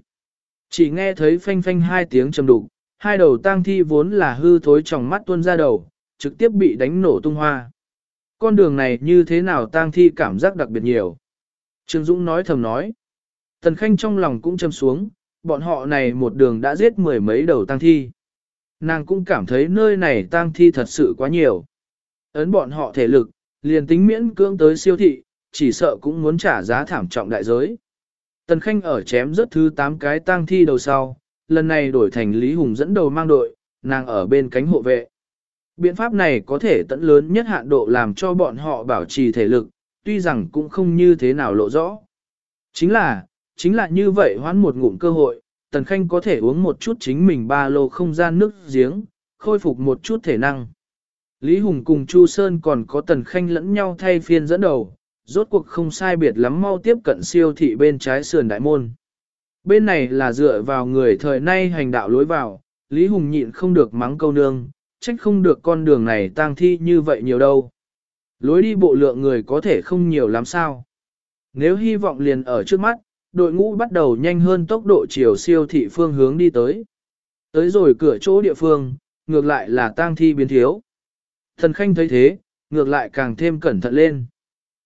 Chỉ nghe thấy phanh phanh hai tiếng trầm đục, hai đầu tang thi vốn là hư thối trong mắt tuôn ra đầu, trực tiếp bị đánh nổ tung hoa. Con đường này như thế nào tang thi cảm giác đặc biệt nhiều. Trương Dũng nói thầm nói. Tần Khanh trong lòng cũng châm xuống, bọn họ này một đường đã giết mười mấy đầu tang thi. Nàng cũng cảm thấy nơi này tang thi thật sự quá nhiều. Ấn bọn họ thể lực, liền tính miễn cưỡng tới siêu thị, chỉ sợ cũng muốn trả giá thảm trọng đại giới. Tần Khanh ở chém rất thứ 8 cái tang thi đầu sau, lần này đổi thành Lý Hùng dẫn đầu mang đội, nàng ở bên cánh hộ vệ. Biện pháp này có thể tận lớn nhất hạn độ làm cho bọn họ bảo trì thể lực, tuy rằng cũng không như thế nào lộ rõ. Chính là, chính là như vậy hoán một ngụm cơ hội, Tần Khanh có thể uống một chút chính mình ba lô không gian nước giếng, khôi phục một chút thể năng. Lý Hùng cùng Chu Sơn còn có Tần Khanh lẫn nhau thay phiên dẫn đầu, rốt cuộc không sai biệt lắm mau tiếp cận siêu thị bên trái sườn đại môn. Bên này là dựa vào người thời nay hành đạo lối vào, Lý Hùng nhịn không được mắng câu nương, trách không được con đường này tang thi như vậy nhiều đâu. Lối đi bộ lượng người có thể không nhiều lắm sao. Nếu hy vọng liền ở trước mắt, đội ngũ bắt đầu nhanh hơn tốc độ chiều siêu thị phương hướng đi tới. Tới rồi cửa chỗ địa phương, ngược lại là tang thi biến thiếu. Thần Khanh thấy thế, ngược lại càng thêm cẩn thận lên.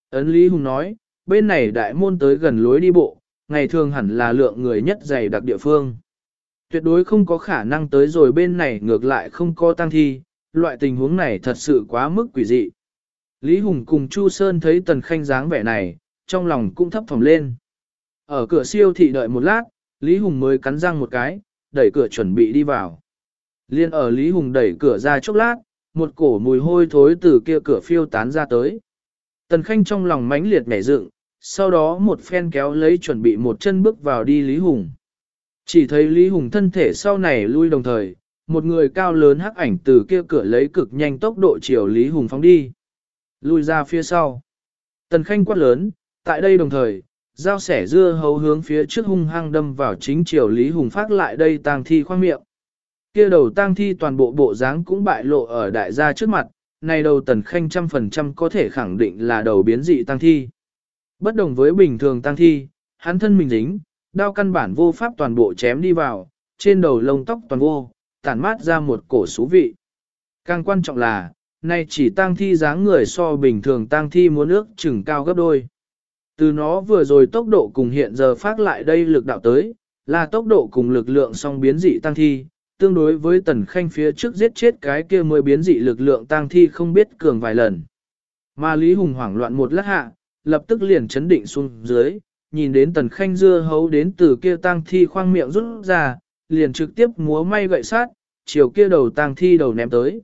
Ấn Lý Hùng nói, bên này đại môn tới gần lối đi bộ, ngày thường hẳn là lượng người nhất dày đặc địa phương. Tuyệt đối không có khả năng tới rồi bên này ngược lại không có tăng thi, loại tình huống này thật sự quá mức quỷ dị. Lý Hùng cùng Chu Sơn thấy Tần Khanh dáng vẻ này, trong lòng cũng thấp thỏm lên. Ở cửa siêu thị đợi một lát, Lý Hùng mới cắn răng một cái, đẩy cửa chuẩn bị đi vào. Liên ở Lý Hùng đẩy cửa ra chốc lát, một cổ mùi hôi thối từ kia cửa phiêu tán ra tới. Tần Khanh trong lòng mãnh liệt nhảy dựng, sau đó một phen kéo lấy chuẩn bị một chân bước vào đi Lý Hùng. Chỉ thấy Lý Hùng thân thể sau này lui đồng thời, một người cao lớn hắc ảnh từ kia cửa lấy cực nhanh tốc độ chiều Lý Hùng phóng đi. Lui ra phía sau. Tần Khanh quát lớn, tại đây đồng thời, dao sẻ dưa hấu hướng phía trước hung hăng đâm vào chính triều Lý Hùng phát lại đây tang thi khoang miệng. Kia đầu tang thi toàn bộ bộ dáng cũng bại lộ ở đại gia trước mặt, này đầu tần khanh trăm phần trăm có thể khẳng định là đầu biến dị tang thi. Bất đồng với bình thường tang thi, hắn thân mình dính, đao căn bản vô pháp toàn bộ chém đi vào, trên đầu lông tóc toàn vô, tản mát ra một cổ xú vị. Càng quan trọng là, nay chỉ tang thi dáng người so bình thường tang thi muốn ước chừng cao gấp đôi. Từ nó vừa rồi tốc độ cùng hiện giờ phát lại đây lực đạo tới, là tốc độ cùng lực lượng song biến dị tăng thi, tương đối với tần khanh phía trước giết chết cái kia mới biến dị lực lượng tăng thi không biết cường vài lần. Mà Lý Hùng hoảng loạn một lát hạ, lập tức liền chấn định xuống dưới, nhìn đến tần khanh dưa hấu đến từ kia tăng thi khoang miệng rút ra, liền trực tiếp múa may gậy sát, chiều kia đầu tăng thi đầu ném tới.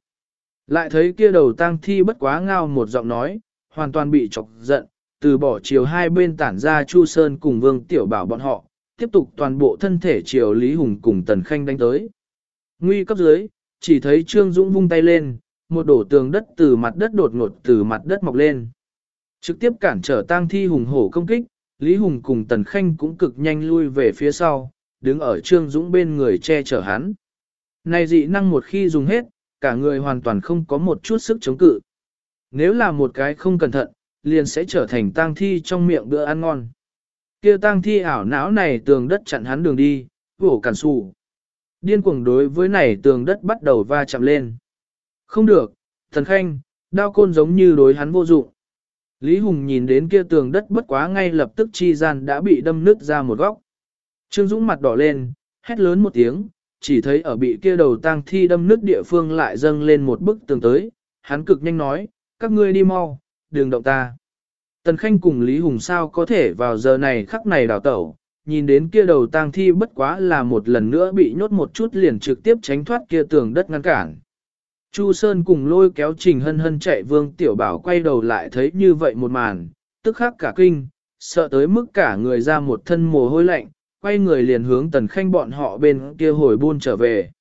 Lại thấy kia đầu tăng thi bất quá ngao một giọng nói, hoàn toàn bị chọc giận, từ bỏ chiều hai bên tản ra Chu Sơn cùng Vương Tiểu Bảo bọn họ, tiếp tục toàn bộ thân thể chiều Lý Hùng cùng Tần Khanh đánh tới. Nguy cấp dưới, chỉ thấy Trương Dũng vung tay lên, một đổ tường đất từ mặt đất đột ngột từ mặt đất mọc lên. Trực tiếp cản trở tang thi hùng hổ công kích, Lý Hùng cùng Tần Khanh cũng cực nhanh lui về phía sau, đứng ở Trương Dũng bên người che chở hắn. Này dị năng một khi dùng hết, cả người hoàn toàn không có một chút sức chống cự. Nếu là một cái không cẩn thận, liền sẽ trở thành tang thi trong miệng bữa ăn ngon. Kia tang thi ảo não này tường đất chặn hắn đường đi, vổ cản sụ. Điên cuồng đối với này tường đất bắt đầu va chạm lên. Không được, thần khanh, đao côn giống như đối hắn vô dụng. Lý Hùng nhìn đến kia tường đất bất quá ngay lập tức chi gian đã bị đâm nứt ra một góc. Trương Dũng mặt đỏ lên, hét lớn một tiếng, chỉ thấy ở bị kia đầu tang thi đâm nứt địa phương lại dâng lên một bức tường tới, hắn cực nhanh nói, các ngươi đi mau, đừng động ta. Tần Khanh cùng Lý Hùng sao có thể vào giờ này khắc này đào tẩu, nhìn đến kia đầu tang thi bất quá là một lần nữa bị nhốt một chút liền trực tiếp tránh thoát kia tường đất ngăn cản. Chu Sơn cùng lôi kéo Trình Hân Hân chạy Vương Tiểu Bảo quay đầu lại thấy như vậy một màn, tức khắc cả kinh, sợ tới mức cả người ra một thân mồ hôi lạnh, quay người liền hướng Tần Khanh bọn họ bên kia hồi buôn trở về.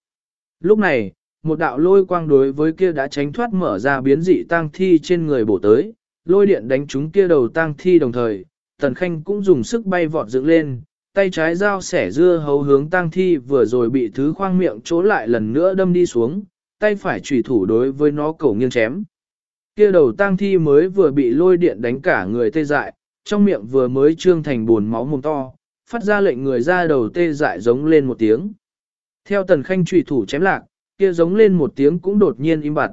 Lúc này, một đạo lôi quang đối với kia đã tránh thoát mở ra biến dị tang thi trên người bổ tới, lôi điện đánh trúng kia đầu tang thi đồng thời, Tần Khanh cũng dùng sức bay vọt dựng lên, tay trái dao sẻ dưa hấu hướng tang thi vừa rồi bị thứ khoang miệng chỗ lại lần nữa đâm đi xuống, tay phải chủy thủ đối với nó cổ nghiêng chém. Kia đầu tang thi mới vừa bị lôi điện đánh cả người tê dại, trong miệng vừa mới trương thành buồn máu mồm to, phát ra lệnh người ra đầu tê dại giống lên một tiếng. Theo tần khanh chủy thủ chém lạc, kia giống lên một tiếng cũng đột nhiên im bặt.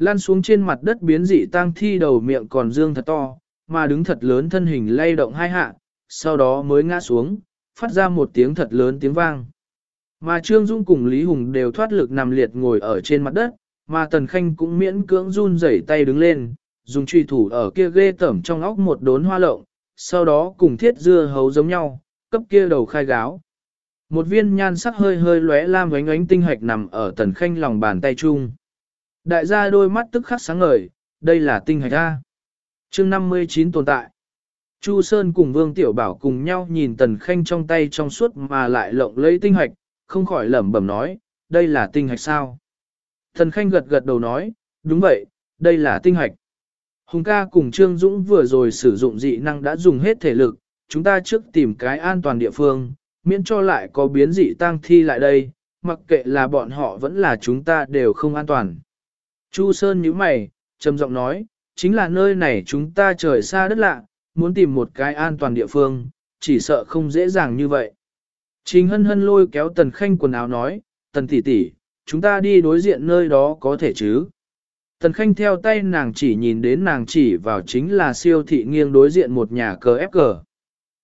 Lan xuống trên mặt đất biến dị tang thi đầu miệng còn dương thật to, mà đứng thật lớn thân hình lay động hai hạ, sau đó mới ngã xuống, phát ra một tiếng thật lớn tiếng vang. Mà Trương Dung cùng Lý Hùng đều thoát lực nằm liệt ngồi ở trên mặt đất, mà Tần Khanh cũng miễn cưỡng run rẩy tay đứng lên, dùng truy thủ ở kia ghê tẩm trong óc một đốn hoa lộng, sau đó cùng thiết dưa hấu giống nhau, cấp kia đầu khai gáo. Một viên nhan sắc hơi hơi lóe lam ánh ánh tinh hạch nằm ở Tần Khanh lòng bàn tay chung. Đại gia đôi mắt tức khắc sáng ngời, đây là tinh hạch A. chương 59 tồn tại. Chu Sơn cùng Vương Tiểu Bảo cùng nhau nhìn Tần Khanh trong tay trong suốt mà lại lộng lấy tinh hạch, không khỏi lẩm bẩm nói, đây là tinh hạch sao? Thần Khanh gật gật đầu nói, đúng vậy, đây là tinh hạch. Hùng ca cùng Trương Dũng vừa rồi sử dụng dị năng đã dùng hết thể lực, chúng ta trước tìm cái an toàn địa phương, miễn cho lại có biến dị tang thi lại đây, mặc kệ là bọn họ vẫn là chúng ta đều không an toàn. Chu Sơn nhíu mày, trầm giọng nói, chính là nơi này chúng ta trời xa đất lạ, muốn tìm một cái an toàn địa phương, chỉ sợ không dễ dàng như vậy. Trình hân hân lôi kéo tần khanh quần áo nói, tần tỷ tỷ, chúng ta đi đối diện nơi đó có thể chứ. Tần khanh theo tay nàng chỉ nhìn đến nàng chỉ vào chính là siêu thị nghiêng đối diện một nhà cờ ép cờ.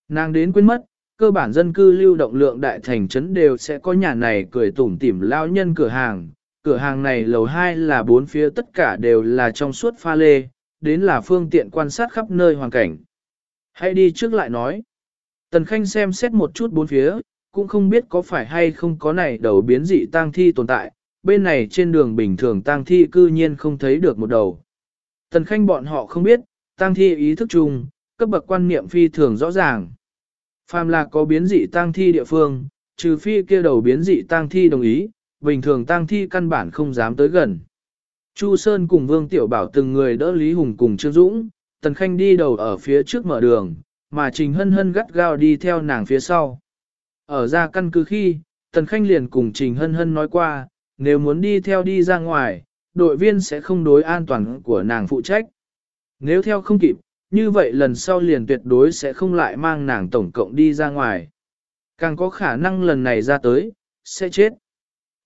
Nàng đến quên mất, cơ bản dân cư lưu động lượng đại thành trấn đều sẽ có nhà này cười tủm tỉm lao nhân cửa hàng. Cửa hàng này lầu 2 là bốn phía tất cả đều là trong suốt pha lê, đến là phương tiện quan sát khắp nơi hoàn cảnh. Hãy đi trước lại nói. Tần Khanh xem xét một chút bốn phía, cũng không biết có phải hay không có này đầu biến dị tang thi tồn tại, bên này trên đường bình thường tang thi cư nhiên không thấy được một đầu. Tần khanh bọn họ không biết, tang thi ý thức chung, cấp bậc quan niệm phi thường rõ ràng. Phàm là có biến dị tang thi địa phương, trừ phi kia đầu biến dị tang thi đồng ý, bình thường tang thi căn bản không dám tới gần. Chu Sơn cùng Vương Tiểu Bảo từng người đỡ Lý Hùng cùng Trương Dũng, Tần Khanh đi đầu ở phía trước mở đường, mà Trình Hân Hân gắt gao đi theo nàng phía sau. Ở ra căn cứ khi, Tần Khanh liền cùng Trình Hân Hân nói qua, nếu muốn đi theo đi ra ngoài, đội viên sẽ không đối an toàn của nàng phụ trách. Nếu theo không kịp, như vậy lần sau liền tuyệt đối sẽ không lại mang nàng tổng cộng đi ra ngoài. Càng có khả năng lần này ra tới, sẽ chết.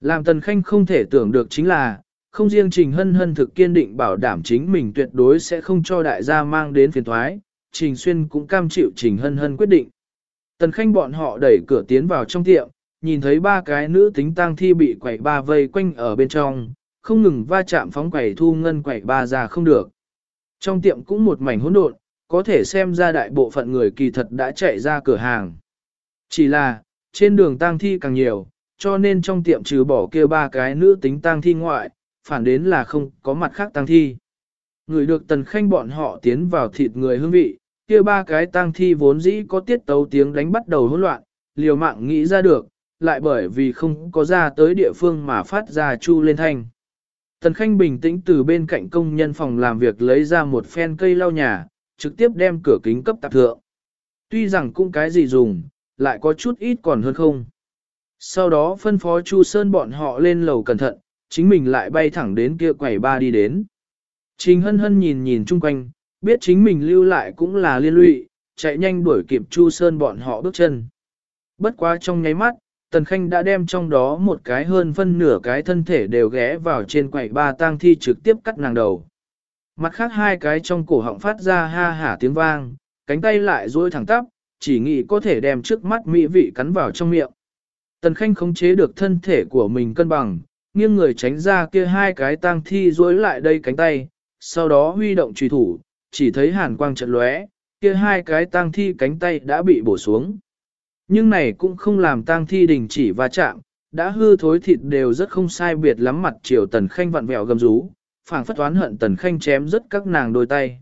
Làm Tần Khanh không thể tưởng được chính là, không riêng Trình Hân Hân thực kiên định bảo đảm chính mình tuyệt đối sẽ không cho đại gia mang đến phiền thoái, Trình Xuyên cũng cam chịu Trình Hân Hân quyết định. Tần khanh bọn họ đẩy cửa tiến vào trong tiệm, nhìn thấy ba cái nữ tính tang thi bị quẩy ba vây quanh ở bên trong, không ngừng va chạm phóng quẩy thu ngân quẩy ba ra không được. Trong tiệm cũng một mảnh hỗn độn, có thể xem ra đại bộ phận người kỳ thật đã chạy ra cửa hàng. Chỉ là, trên đường tang thi càng nhiều, cho nên trong tiệm trừ bỏ kia ba cái nữ tính tang thi ngoại, phản đến là không có mặt khác tang thi. Người được tần khanh bọn họ tiến vào thịt người hương vị, kia ba cái tang thi vốn dĩ có tiết tấu tiếng đánh bắt đầu hỗn loạn, liều mạng nghĩ ra được, lại bởi vì không có ra tới địa phương mà phát ra chu lên thanh. Tần Khanh bình tĩnh từ bên cạnh công nhân phòng làm việc lấy ra một phen cây lau nhà, trực tiếp đem cửa kính cấp tạp thượng. Tuy rằng cũng cái gì dùng, lại có chút ít còn hơn không. Sau đó phân phó Chu Sơn bọn họ lên lầu cẩn thận, chính mình lại bay thẳng đến kia quầy ba đi đến. Trình hân hân nhìn nhìn chung quanh, biết chính mình lưu lại cũng là liên lụy, chạy nhanh đuổi kịp Chu Sơn bọn họ bước chân. Bất quá trong nháy mắt, Tần Khanh đã đem trong đó một cái hơn phân nửa cái thân thể đều ghé vào trên quầy ba tang thi trực tiếp cắt nàng đầu. Mặt khác hai cái trong cổ họng phát ra ha hả tiếng vang, cánh tay lại duỗi thẳng tắp, chỉ nghĩ có thể đem trước mắt mỹ vị cắn vào trong miệng. Tần Khanh khống chế được thân thể của mình cân bằng, nghiêng người tránh ra kia hai cái tang thi duỗi lại đây cánh tay, sau đó huy động truy thủ, chỉ thấy hàn quang trận lóe, kia hai cái tang thi cánh tay đã bị bổ xuống. Nhưng này cũng không làm tang thi đình chỉ va chạm, đã hư thối thịt đều rất không sai biệt lắm mặt chiều tần khanh vặn vẹo gầm rú, phảng phất toán hận tần khanh chém rất các nàng đôi tay.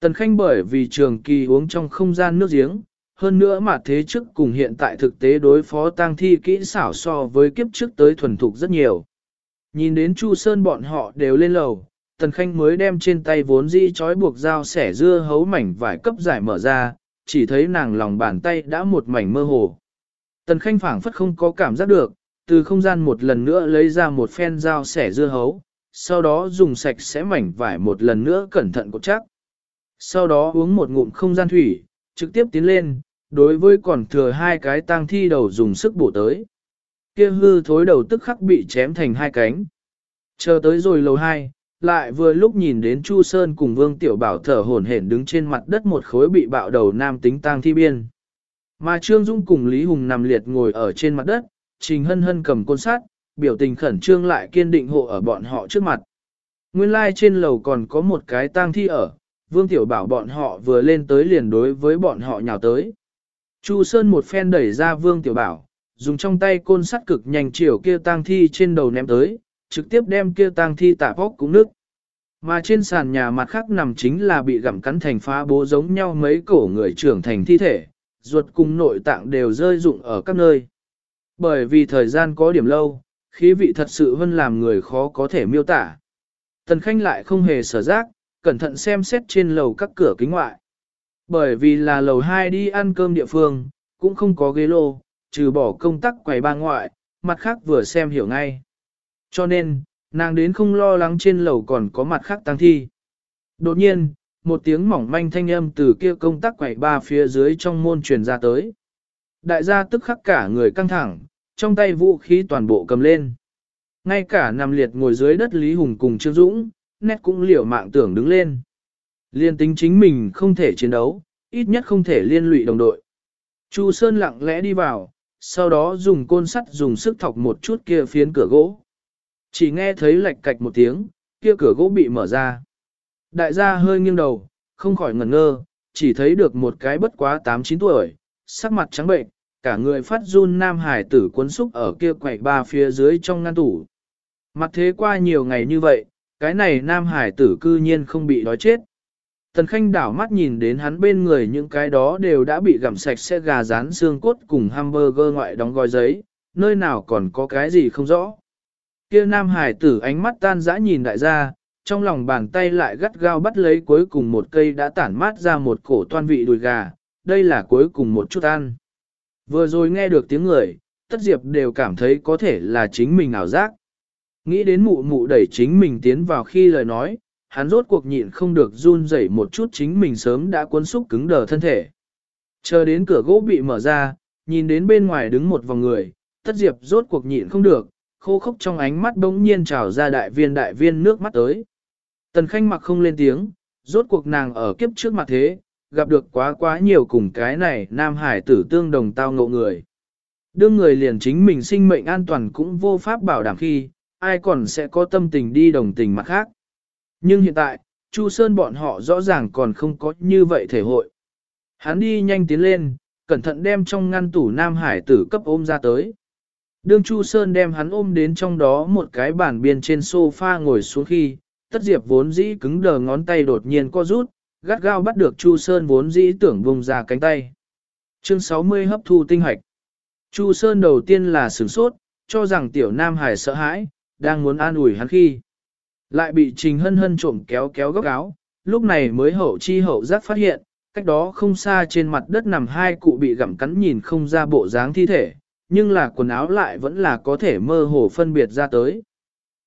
Tần khanh bởi vì trường kỳ uống trong không gian nước giếng, hơn nữa mà thế trước cùng hiện tại thực tế đối phó tang thi kỹ xảo so với kiếp trước tới thuần thục rất nhiều. Nhìn đến Chu Sơn bọn họ đều lên lầu, Tần Khanh mới đem trên tay vốn dĩ trói buộc dao sẻ dưa hấu mảnh vải cấp giải mở ra, chỉ thấy nàng lòng bàn tay đã một mảnh mơ hồ. Tần Khanh phảng phất không có cảm giác được, từ không gian một lần nữa lấy ra một phen dao sẻ dưa hấu, sau đó dùng sạch sẽ mảnh vải một lần nữa cẩn thận cột chắc. Sau đó uống một ngụm không gian thủy, trực tiếp tiến lên, đối với còn thừa hai cái tang thi đầu dùng sức bổ tới. Kia hư thối đầu tức khắc bị chém thành hai cánh. Chờ tới rồi lầu hai, lại vừa lúc nhìn đến Chu Sơn cùng Vương Tiểu Bảo thở hổn hển đứng trên mặt đất một khối bị bạo đầu nam tính tang thi biên. Mà Trương Dung cùng Lý Hùng nằm liệt ngồi ở trên mặt đất, Trình Hân Hân cầm côn sát, biểu tình khẩn trương lại kiên định hộ ở bọn họ trước mặt. Nguyên lai like trên lầu còn có một cái tang thi ở, Vương Tiểu Bảo bọn họ vừa lên tới liền đối với bọn họ nhào tới. Chu Sơn một phen đẩy ra Vương Tiểu Bảo, dùng trong tay côn sắt cực nhanh chiều kia tang thi trên đầu ném tới, trực tiếp đem kia tang thi tạ bóc cũng nước. Mà trên sàn nhà mặt khác nằm chính là bị gặm cắn thành phá bố giống nhau mấy cổ người trưởng thành thi thể, ruột cùng nội tạng đều rơi rụng ở các nơi. Bởi vì thời gian có điểm lâu, khí vị thật sự vẫn làm người khó có thể miêu tả. Tần Khanh lại không hề sở giác, cẩn thận xem xét trên lầu các cửa kính ngoại. Bởi vì là lầu 2 đi ăn cơm địa phương, cũng không có ghế lô, trừ bỏ công tắc quầy ba ngoại, mặt khác vừa xem hiểu ngay. Cho nên, nàng đến không lo lắng trên lầu còn có mặt khác tăng thi. Đột nhiên, một tiếng mỏng manh thanh âm từ kia công tắc quầy ba phía dưới trong môn truyền ra tới. Đại gia tức khắc cả người căng thẳng, trong tay vũ khí toàn bộ cầm lên. Ngay cả nằm liệt ngồi dưới đất Lý Hùng cùng Trương Dũng, nét cũng liều mạng tưởng đứng lên. Liên tính chính mình không thể chiến đấu, ít nhất không thể liên lụy đồng đội. Chu Sơn lặng lẽ đi vào, sau đó dùng côn sắt dùng sức thọc một chút kia phiến cửa gỗ. Chỉ nghe thấy lạch cạch một tiếng, kia cửa gỗ bị mở ra. Đại gia hơi nghiêng đầu, không khỏi ngẩn ngơ, chỉ thấy được một cái bất quá 8-9 tuổi, sắc mặt trắng bệnh, cả người phát run nam hải tử cuốn xúc ở kia quậy ba phía dưới trong ngăn tủ. Mặt thế qua nhiều ngày như vậy, cái này nam hải tử cư nhiên không bị đói chết. Tần Khanh đảo mắt nhìn đến hắn bên người những cái đó đều đã bị gặm sạch sẽ gà rán xương cốt cùng hamburger ngoại đóng gói giấy, nơi nào còn có cái gì không rõ. Kia nam hải tử ánh mắt tan dã nhìn đại gia, trong lòng bàn tay lại gắt gao bắt lấy cuối cùng một cây đã tản mát ra một cổ toan vị đùi gà, đây là cuối cùng một chút ăn. Vừa rồi nghe được tiếng người, tất diệp đều cảm thấy có thể là chính mình ảo giác. Nghĩ đến mụ mụ đẩy chính mình tiến vào khi lời nói, hắn rốt cuộc nhịn không được run rẩy một chút chính mình sớm đã cuốn xúc cứng đờ thân thể. Chờ đến cửa gỗ bị mở ra, nhìn đến bên ngoài đứng một vòng người, tất diệp rốt cuộc nhịn không được, khô khốc trong ánh mắt bỗng nhiên trào ra đại viên đại viên nước mắt tới. Tần khanh mặc không lên tiếng, rốt cuộc nàng ở kiếp trước mặt thế, gặp được quá quá nhiều cùng cái này nam hải tử tương đồng tao ngộ người. Đương người liền chính mình sinh mệnh an toàn cũng vô pháp bảo đảm khi, ai còn sẽ có tâm tình đi đồng tình mặt khác. Nhưng hiện tại, Chu Sơn bọn họ rõ ràng còn không có như vậy thể hội. Hắn đi nhanh tiến lên, cẩn thận đem trong ngăn tủ Nam Hải tử cấp ôm ra tới. Đương Chu Sơn đem hắn ôm đến trong đó một cái bàn biên trên sofa ngồi xuống khi, tất diệp vốn dĩ cứng đờ ngón tay đột nhiên co rút, gắt gao bắt được Chu Sơn vốn dĩ tưởng vùng ra cánh tay. Chương 60 hấp thu tinh hoạch. Chu Sơn đầu tiên là sửng sốt, cho rằng tiểu Nam Hải sợ hãi, đang muốn an ủi hắn khi. Lại bị Trình Hân Hân trộm kéo kéo góc áo, lúc này mới hậu chi hậu giác phát hiện, cách đó không xa trên mặt đất nằm hai cụ bị gặm cắn nhìn không ra bộ dáng thi thể, nhưng là quần áo lại vẫn là có thể mơ hồ phân biệt ra tới.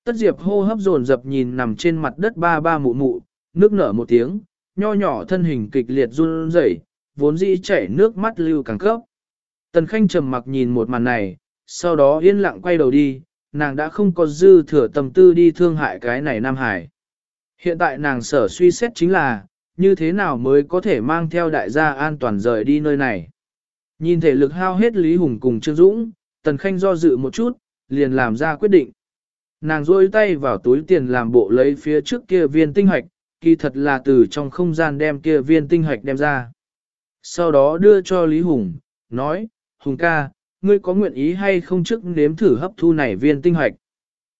Tất diệp hô hấp dồn dập nhìn nằm trên mặt đất ba ba mụ mụ, nước nở một tiếng, nho nhỏ thân hình kịch liệt run rẩy, vốn dĩ chảy nước mắt lưu càng cấp. Tần Khanh trầm mặc nhìn một màn này, sau đó yên lặng quay đầu đi, nàng đã không có dư thừa tâm tư đi thương hại cái này Nam Hải. Hiện tại nàng sở suy xét chính là, như thế nào mới có thể mang theo đại gia an toàn rời đi nơi này. Nhìn thể lực hao hết Lý Hùng cùng Trương Dũng, Tần Khanh do dự một chút, liền làm ra quyết định. Nàng rôi tay vào túi tiền làm bộ lấy phía trước kia viên tinh hoạch, kỳ thật là từ trong không gian đem kia viên tinh hoạch đem ra. Sau đó đưa cho Lý Hùng, nói, Hùng ca, ngươi có nguyện ý hay không trước nếm thử hấp thu này viên tinh hoạch.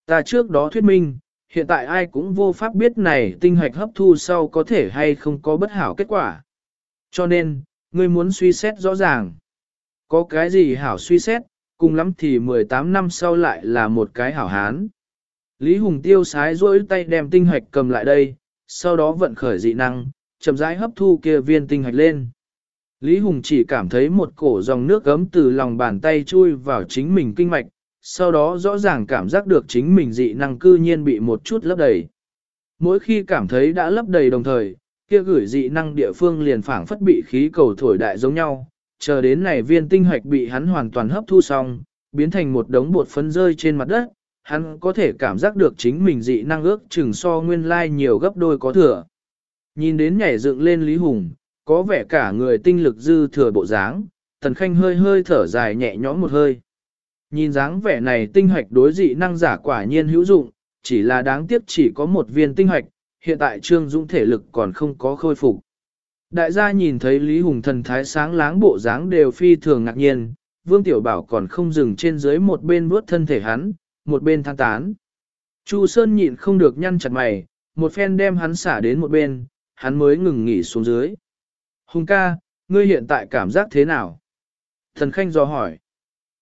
Ta trước đó thuyết minh, hiện tại ai cũng vô pháp biết này tinh hoạch hấp thu sau có thể hay không có bất hảo kết quả. Cho nên, ngươi muốn suy xét rõ ràng. Có cái gì hảo suy xét, cùng lắm thì 18 năm sau lại là một cái hảo hán. Lý Hùng tiêu sái rỗi tay đem tinh hoạch cầm lại đây, sau đó vận khởi dị năng, chậm rãi hấp thu kia viên tinh hoạch lên. Lý Hùng chỉ cảm thấy một cổ dòng nước gấm từ lòng bàn tay chui vào chính mình kinh mạch, sau đó rõ ràng cảm giác được chính mình dị năng cư nhiên bị một chút lấp đầy. Mỗi khi cảm thấy đã lấp đầy đồng thời, kia gửi dị năng địa phương liền phảng phất bị khí cầu thổi đại giống nhau, chờ đến này viên tinh hoạch bị hắn hoàn toàn hấp thu xong, biến thành một đống bột phấn rơi trên mặt đất, hắn có thể cảm giác được chính mình dị năng ước chừng so nguyên lai nhiều gấp đôi có thừa. Nhìn đến nhảy dựng lên Lý Hùng, có vẻ cả người tinh lực dư thừa bộ dáng, Tần Khanh hơi hơi thở dài nhẹ nhõm một hơi. Nhìn dáng vẻ này tinh hoạch đối dị năng giả quả nhiên hữu dụng, chỉ là đáng tiếc chỉ có một viên tinh hoạch, hiện tại Trương Dũng thể lực còn không có khôi phục. Đại gia nhìn thấy Lý Hùng thần thái sáng láng bộ dáng đều phi thường ngạc nhiên, Vương Tiểu Bảo còn không dừng trên dưới một bên vuốt thân thể hắn, một bên than tán. Chu Sơn nhịn không được nhăn chặt mày, một phen đem hắn xả đến một bên, hắn mới ngừng nghỉ xuống dưới. Hùng ca, ngươi hiện tại cảm giác thế nào? Thần Khanh do hỏi.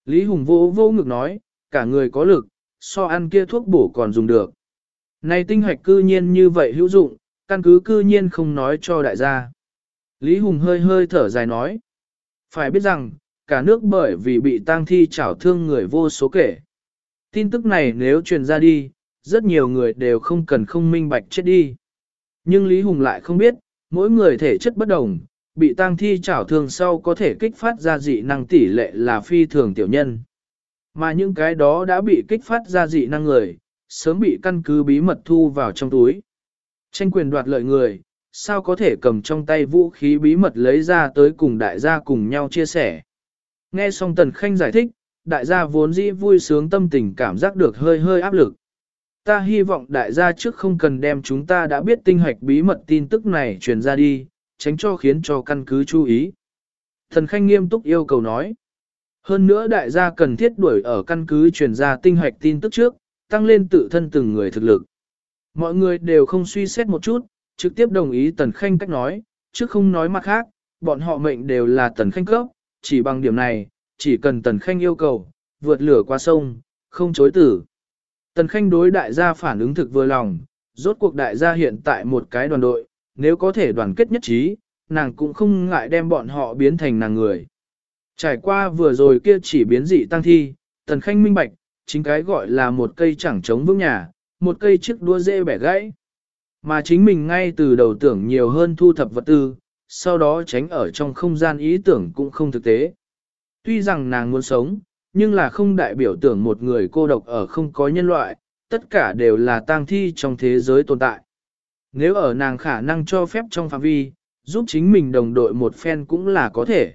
Lý Hùng vô vô ngực nói, cả người có lực, so ăn kia thuốc bổ còn dùng được. Này tinh hoạch cư nhiên như vậy hữu dụng, căn cứ cư nhiên không nói cho đại gia. Lý Hùng hơi hơi thở dài nói. Phải biết rằng, cả nước bởi vì bị tang thi chảo thương người vô số kể. Tin tức này nếu truyền ra đi, rất nhiều người đều không cần không minh bạch chết đi. Nhưng Lý Hùng lại không biết, mỗi người thể chất bất đồng, bị tang thi chảo thương sau có thể kích phát ra dị năng tỷ lệ là phi thường tiểu nhân. Mà những cái đó đã bị kích phát ra dị năng người, sớm bị căn cứ bí mật thu vào trong túi. Tranh quyền đoạt lợi người, sao có thể cầm trong tay vũ khí bí mật lấy ra tới cùng đại gia cùng nhau chia sẻ. Nghe xong Tần Khanh giải thích, đại gia vốn dĩ vui sướng tâm tình cảm giác được hơi hơi áp lực. Ta hy vọng đại gia trước không cần đem chúng ta đã biết tinh hoạch bí mật tin tức này truyền ra đi, tránh cho khiến cho căn cứ chú ý. Thần Khanh nghiêm túc yêu cầu nói. Hơn nữa đại gia cần thiết đuổi ở căn cứ truyền ra tinh hoạch tin tức trước, tăng lên tự thân từng người thực lực. Mọi người đều không suy xét một chút, trực tiếp đồng ý Tần Khanh cách nói, chứ không nói mặt khác, bọn họ mệnh đều là Tần Khanh cấp, chỉ bằng điểm này, chỉ cần Tần Khanh yêu cầu, vượt lửa qua sông, không chối tử. Tần Khanh đối đại gia phản ứng thực vừa lòng, rốt cuộc đại gia hiện tại một cái đoàn đội, nếu có thể đoàn kết nhất trí, nàng cũng không ngại đem bọn họ biến thành nàng người. Trải qua vừa rồi kia chỉ biến dị tăng thi, Tần Khanh minh bạch, chính cái gọi là một cây chẳng chống vững nhà, một cây chiếc đua dê bẻ gãy. Mà chính mình ngay từ đầu tưởng nhiều hơn thu thập vật tư, sau đó tránh ở trong không gian ý tưởng cũng không thực tế. Tuy rằng nàng muốn sống, nhưng là không đại biểu tưởng một người cô độc ở không có nhân loại, tất cả đều là tang thi trong thế giới tồn tại. Nếu ở nàng khả năng cho phép trong phạm vi, giúp chính mình đồng đội một phen cũng là có thể.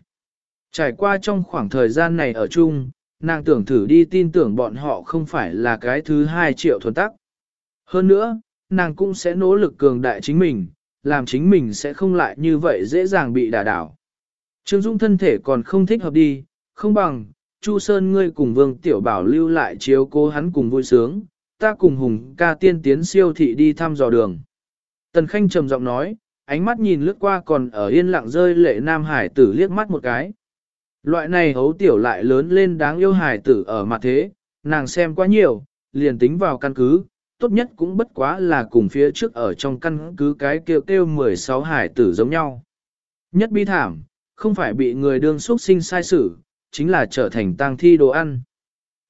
Trải qua trong khoảng thời gian này ở chung, nàng tưởng thử đi tin tưởng bọn họ không phải là cái thứ hai triệu thuần tắc. Hơn nữa, nàng cũng sẽ nỗ lực cường đại chính mình, làm chính mình sẽ không lại như vậy dễ dàng bị đả đảo. Trương Dung thân thể còn không thích hợp đi, không bằng, Chu Sơn ngươi cùng Vương Tiểu Bảo lưu lại chiếu cố hắn cùng vui sướng, ta cùng Hùng ca tiên tiến siêu thị đi thăm dò đường. Tần Khanh trầm giọng nói, ánh mắt nhìn lướt qua còn ở yên lặng rơi lệ Nam Hải tử liếc mắt một cái. Loại này hấu tiểu lại lớn lên đáng yêu hải tử ở mặt thế, nàng xem quá nhiều, liền tính vào căn cứ, tốt nhất cũng bất quá là cùng phía trước ở trong căn cứ cái kêu kêu 16 hải tử giống nhau. Nhất bi thảm, không phải bị người đương xuất sinh sai xử, chính là trở thành tang thi đồ ăn.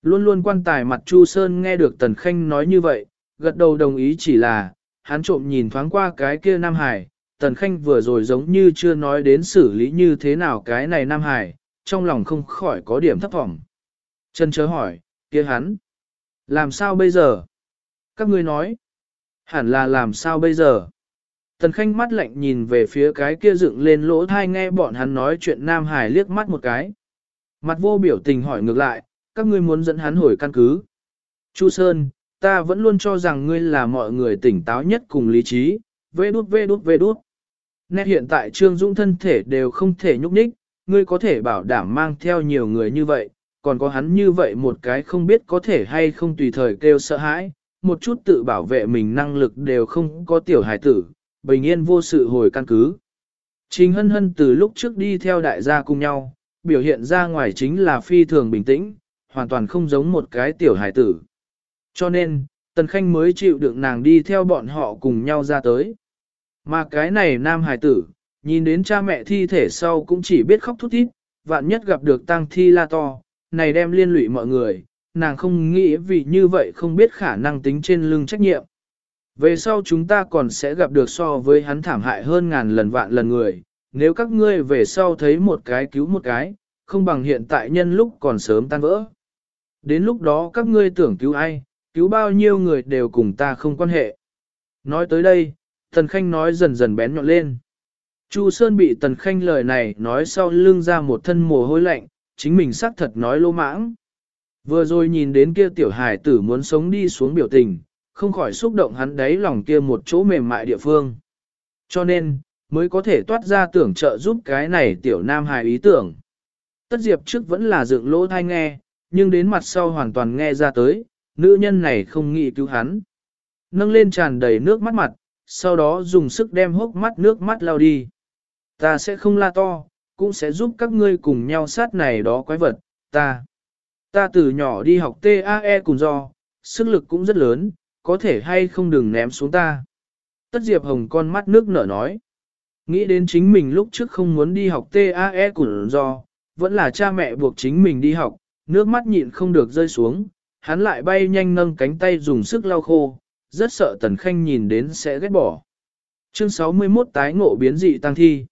Luôn luôn quan tài mặt Chu Sơn nghe được Tần Khanh nói như vậy, gật đầu đồng ý chỉ là, hắn trộm nhìn thoáng qua cái kia Nam Hải, Tần Khanh vừa rồi giống như chưa nói đến xử lý như thế nào cái này Nam Hải, trong lòng không khỏi có điểm thấp vọng. Chân chớ hỏi, kia hắn, làm sao bây giờ? Các ngươi nói, hẳn là làm sao bây giờ? Tần Khanh mắt lạnh nhìn về phía cái kia dựng lên lỗ thai nghe bọn hắn nói chuyện Nam Hải liếc mắt một cái. Mặt vô biểu tình hỏi ngược lại, các ngươi muốn dẫn hắn hồi căn cứ. Chu Sơn, ta vẫn luôn cho rằng ngươi là mọi người tỉnh táo nhất cùng lý trí, vê đút vê đút vê đút. Nét hiện tại Trương Dũng thân thể đều không thể nhúc nhích, ngươi có thể bảo đảm mang theo nhiều người như vậy, còn có hắn như vậy một cái không biết có thể hay không tùy thời kêu sợ hãi, một chút tự bảo vệ mình năng lực đều không có tiểu hài tử, bình yên vô sự hồi căn cứ. Trình hân hân từ lúc trước đi theo đại gia cùng nhau, biểu hiện ra ngoài chính là phi thường bình tĩnh, hoàn toàn không giống một cái tiểu hài tử. Cho nên, Tần Khanh mới chịu đựng nàng đi theo bọn họ cùng nhau ra tới. Mà cái này nam hài tử, nhìn đến cha mẹ thi thể sau cũng chỉ biết khóc thút thít, vạn nhất gặp được tang thi la to, này đem liên lụy mọi người, nàng không nghĩ vì như vậy không biết khả năng tính trên lưng trách nhiệm. Về sau chúng ta còn sẽ gặp được so với hắn thảm hại hơn ngàn lần vạn lần người, nếu các ngươi về sau thấy một cái cứu một cái, không bằng hiện tại nhân lúc còn sớm tan vỡ. Đến lúc đó các ngươi tưởng cứu ai, cứu bao nhiêu người đều cùng ta không quan hệ. Nói tới đây, Tần Khanh nói dần dần bén nhọn lên. Chu Sơn bị Tần Khanh lời này nói sau lưng ra một thân mồ hôi lạnh, chính mình xác thật nói lô mãng. Vừa rồi nhìn đến kia tiểu hài tử muốn sống đi xuống biểu tình, không khỏi xúc động hắn đáy lòng kia một chỗ mềm mại địa phương. Cho nên, mới có thể toát ra tưởng trợ giúp cái này tiểu nam hài ý tưởng. Tất diệp trước vẫn là dựng lỗ thai nghe, nhưng đến mặt sau hoàn toàn nghe ra tới, nữ nhân này không nghĩ cứu hắn. Nâng lên tràn đầy nước mắt mặt, sau đó dùng sức đem hốc mắt nước mắt lao đi. Ta sẽ không la to, cũng sẽ giúp các ngươi cùng nhau sát này đó quái vật, ta. Ta từ nhỏ đi học TAE cùng do, sức lực cũng rất lớn, có thể hay không đừng ném xuống ta. Tất Diệp Hồng con mắt nước nở nói. Nghĩ đến chính mình lúc trước không muốn đi học TAE cùng do, vẫn là cha mẹ buộc chính mình đi học, nước mắt nhịn không được rơi xuống, hắn lại bay nhanh nâng cánh tay dùng sức lau khô, rất sợ Tần Khanh nhìn đến sẽ ghét bỏ. Chương 61 tái ngộ biến dị tăng thi.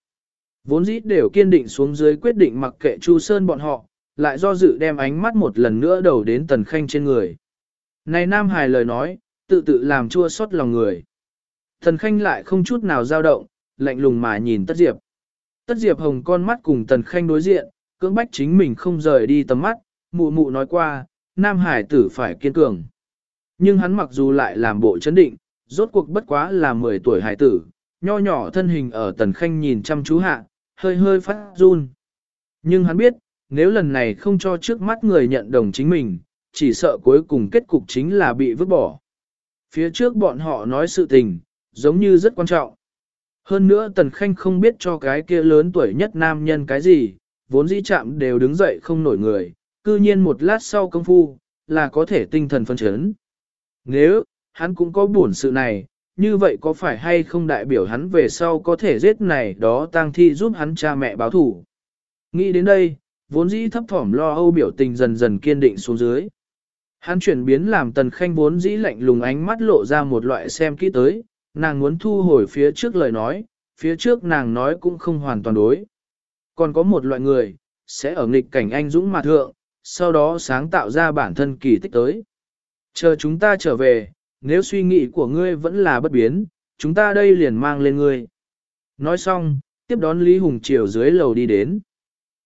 Vốn dĩ đều kiên định xuống dưới quyết định mặc kệ Chu Sơn bọn họ, lại do dự đem ánh mắt một lần nữa đầu đến Tần Khanh trên người. Này Nam Hải lời nói, tự tự làm chua xót lòng người. Tần Khanh lại không chút nào dao động, lạnh lùng mà nhìn Tất Diệp. Tất Diệp hồng con mắt cùng Tần Khanh đối diện, cưỡng bách chính mình không rời đi tầm mắt, mụ mụ nói qua, Nam Hải tử phải kiên cường. Nhưng hắn mặc dù lại làm bộ chấn định, rốt cuộc bất quá là 10 tuổi hải tử, nho nhỏ thân hình ở Tần Khanh nhìn chăm chú hạ, hơi hơi phát run. Nhưng hắn biết, nếu lần này không cho trước mắt người nhận đồng chính mình, chỉ sợ cuối cùng kết cục chính là bị vứt bỏ. Phía trước bọn họ nói sự tình, giống như rất quan trọng. Hơn nữa Tần Khanh không biết cho cái kia lớn tuổi nhất nam nhân cái gì, vốn dĩ chạm đều đứng dậy không nổi người, cư nhiên một lát sau công phu, là có thể tinh thần phân chấn. Nếu, hắn cũng có buồn sự này, như vậy có phải hay không đại biểu hắn về sau có thể giết này đó tang thi giúp hắn cha mẹ báo thủ. Nghĩ đến đây, vốn dĩ thấp thỏm lo âu biểu tình dần dần kiên định xuống dưới. Hắn chuyển biến làm tần khanh vốn dĩ lạnh lùng ánh mắt lộ ra một loại xem kỹ tới, nàng muốn thu hồi phía trước lời nói, phía trước nàng nói cũng không hoàn toàn đối. Còn có một loại người, sẽ ở nghịch cảnh anh dũng mà thượng, sau đó sáng tạo ra bản thân kỳ tích tới. Chờ chúng ta trở về, nếu suy nghĩ của ngươi vẫn là bất biến, chúng ta đây liền mang lên ngươi. Nói xong, tiếp đón Lý Hùng Triều dưới lầu đi đến.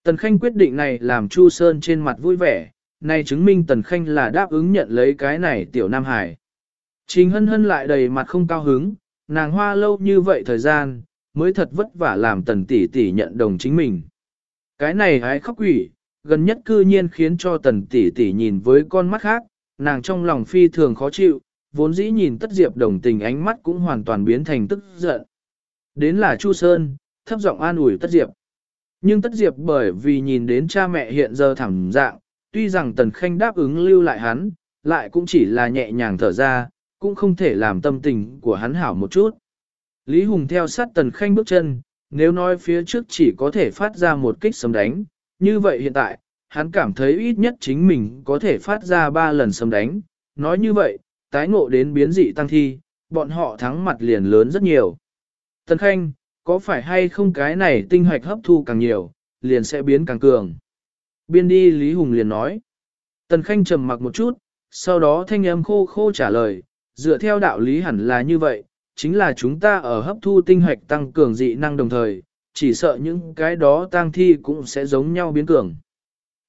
Tần Khanh quyết định này làm Chu Sơn trên mặt vui vẻ, này chứng minh Tần Khanh là đáp ứng nhận lấy cái này tiểu Nam Hải. Trình hân hân lại đầy mặt không cao hứng, nàng hoa lâu như vậy thời gian, mới thật vất vả làm tần tỷ tỷ nhận đồng chính mình. Cái này hái khóc quỷ, gần nhất cư nhiên khiến cho tần tỷ tỷ nhìn với con mắt khác, nàng trong lòng phi thường khó chịu, vốn dĩ nhìn tất diệp đồng tình ánh mắt cũng hoàn toàn biến thành tức giận. Đến là Chu Sơn, thấp giọng an ủi tất diệp. Nhưng tất diệp bởi vì nhìn đến cha mẹ hiện giờ thẳng dạng, tuy rằng tần khanh đáp ứng lưu lại hắn, lại cũng chỉ là nhẹ nhàng thở ra, cũng không thể làm tâm tình của hắn hảo một chút. Lý Hùng theo sát tần khanh bước chân, nếu nói phía trước chỉ có thể phát ra một kích sấm đánh, như vậy hiện tại, hắn cảm thấy ít nhất chính mình có thể phát ra ba lần sấm đánh. Nói như vậy, tái ngộ đến biến dị tăng thi, bọn họ thắng mặt liền lớn rất nhiều. Tần Khanh, có phải hay không cái này tinh hoạch hấp thu càng nhiều, liền sẽ biến càng cường. Biên đi Lý Hùng liền nói. Tần Khanh trầm mặc một chút, sau đó thanh âm khô khô trả lời, dựa theo đạo lý hẳn là như vậy, chính là chúng ta ở hấp thu tinh hoạch tăng cường dị năng đồng thời, chỉ sợ những cái đó tang thi cũng sẽ giống nhau biến cường.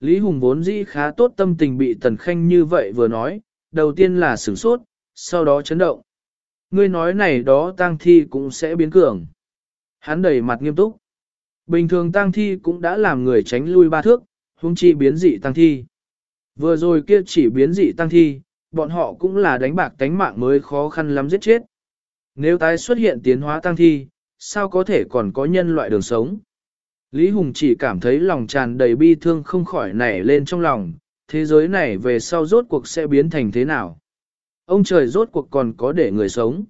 Lý Hùng vốn dĩ khá tốt tâm tình bị Tần Khanh như vậy vừa nói, đầu tiên là sửng sốt, sau đó chấn động. Ngươi nói này đó tang thi cũng sẽ biến cường. Hắn đầy mặt nghiêm túc. Bình thường tang thi cũng đã làm người tránh lui ba thước, huống chi biến dị tang thi. Vừa rồi kia chỉ biến dị tang thi, bọn họ cũng là đánh bạc tánh mạng mới khó khăn lắm giết chết. Nếu tái xuất hiện tiến hóa tăng thi, sao có thể còn có nhân loại đường sống? Lý Hùng chỉ cảm thấy lòng tràn đầy bi thương không khỏi nảy lên trong lòng, thế giới này về sau rốt cuộc sẽ biến thành thế nào? Ông trời rốt cuộc còn có để người sống.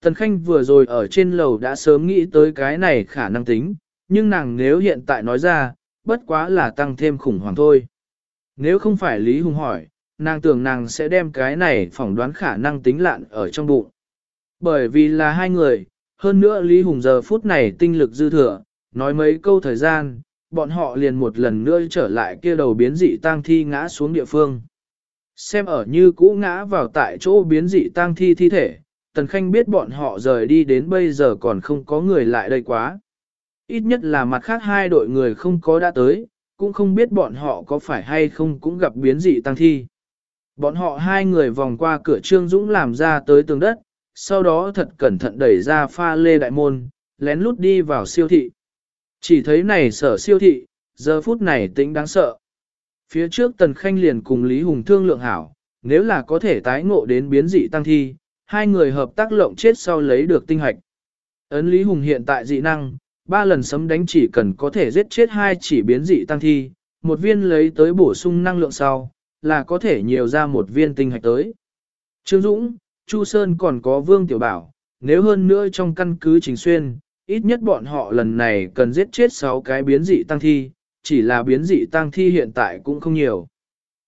Tần Khanh vừa rồi ở trên lầu đã sớm nghĩ tới cái này khả năng tính, nhưng nàng nếu hiện tại nói ra, bất quá là tăng thêm khủng hoảng thôi. Nếu không phải Lý Hùng hỏi, nàng tưởng nàng sẽ đem cái này phỏng đoán khả năng tính lạn ở trong bụng. Bởi vì là hai người, hơn nữa Lý Hùng giờ phút này tinh lực dư thừa, nói mấy câu thời gian, bọn họ liền một lần nữa trở lại kia đầu biến dị tang thi ngã xuống địa phương. Xem ở như cũ ngã vào tại chỗ biến dị tang thi thi thể, Tần Khanh biết bọn họ rời đi đến bây giờ còn không có người lại đây quá. Ít nhất là mặt khác hai đội người không có đã tới, cũng không biết bọn họ có phải hay không cũng gặp biến dị tăng thi. Bọn họ hai người vòng qua cửa Trương Dũng làm ra tới tường đất, sau đó thật cẩn thận đẩy ra pha lê đại môn, lén lút đi vào siêu thị. Chỉ thấy này sở siêu thị, giờ phút này tĩnh đáng sợ. Phía trước Tần Khanh liền cùng Lý Hùng thương lượng hảo, nếu là có thể tái ngộ đến biến dị tăng thi, hai người hợp tác lộng chết sau lấy được tinh hoạch. Ấn Lý Hùng hiện tại dị năng, ba lần sấm đánh chỉ cần có thể giết chết hai chỉ biến dị tăng thi, một viên lấy tới bổ sung năng lượng sau, là có thể nhiều ra một viên tinh hạch tới. Trương Dũng, Chu Sơn còn có Vương Tiểu Bảo, nếu hơn nữa trong căn cứ Trình Xuyên, ít nhất bọn họ lần này cần giết chết 6 cái biến dị tăng thi, chỉ là biến dị tăng thi hiện tại cũng không nhiều.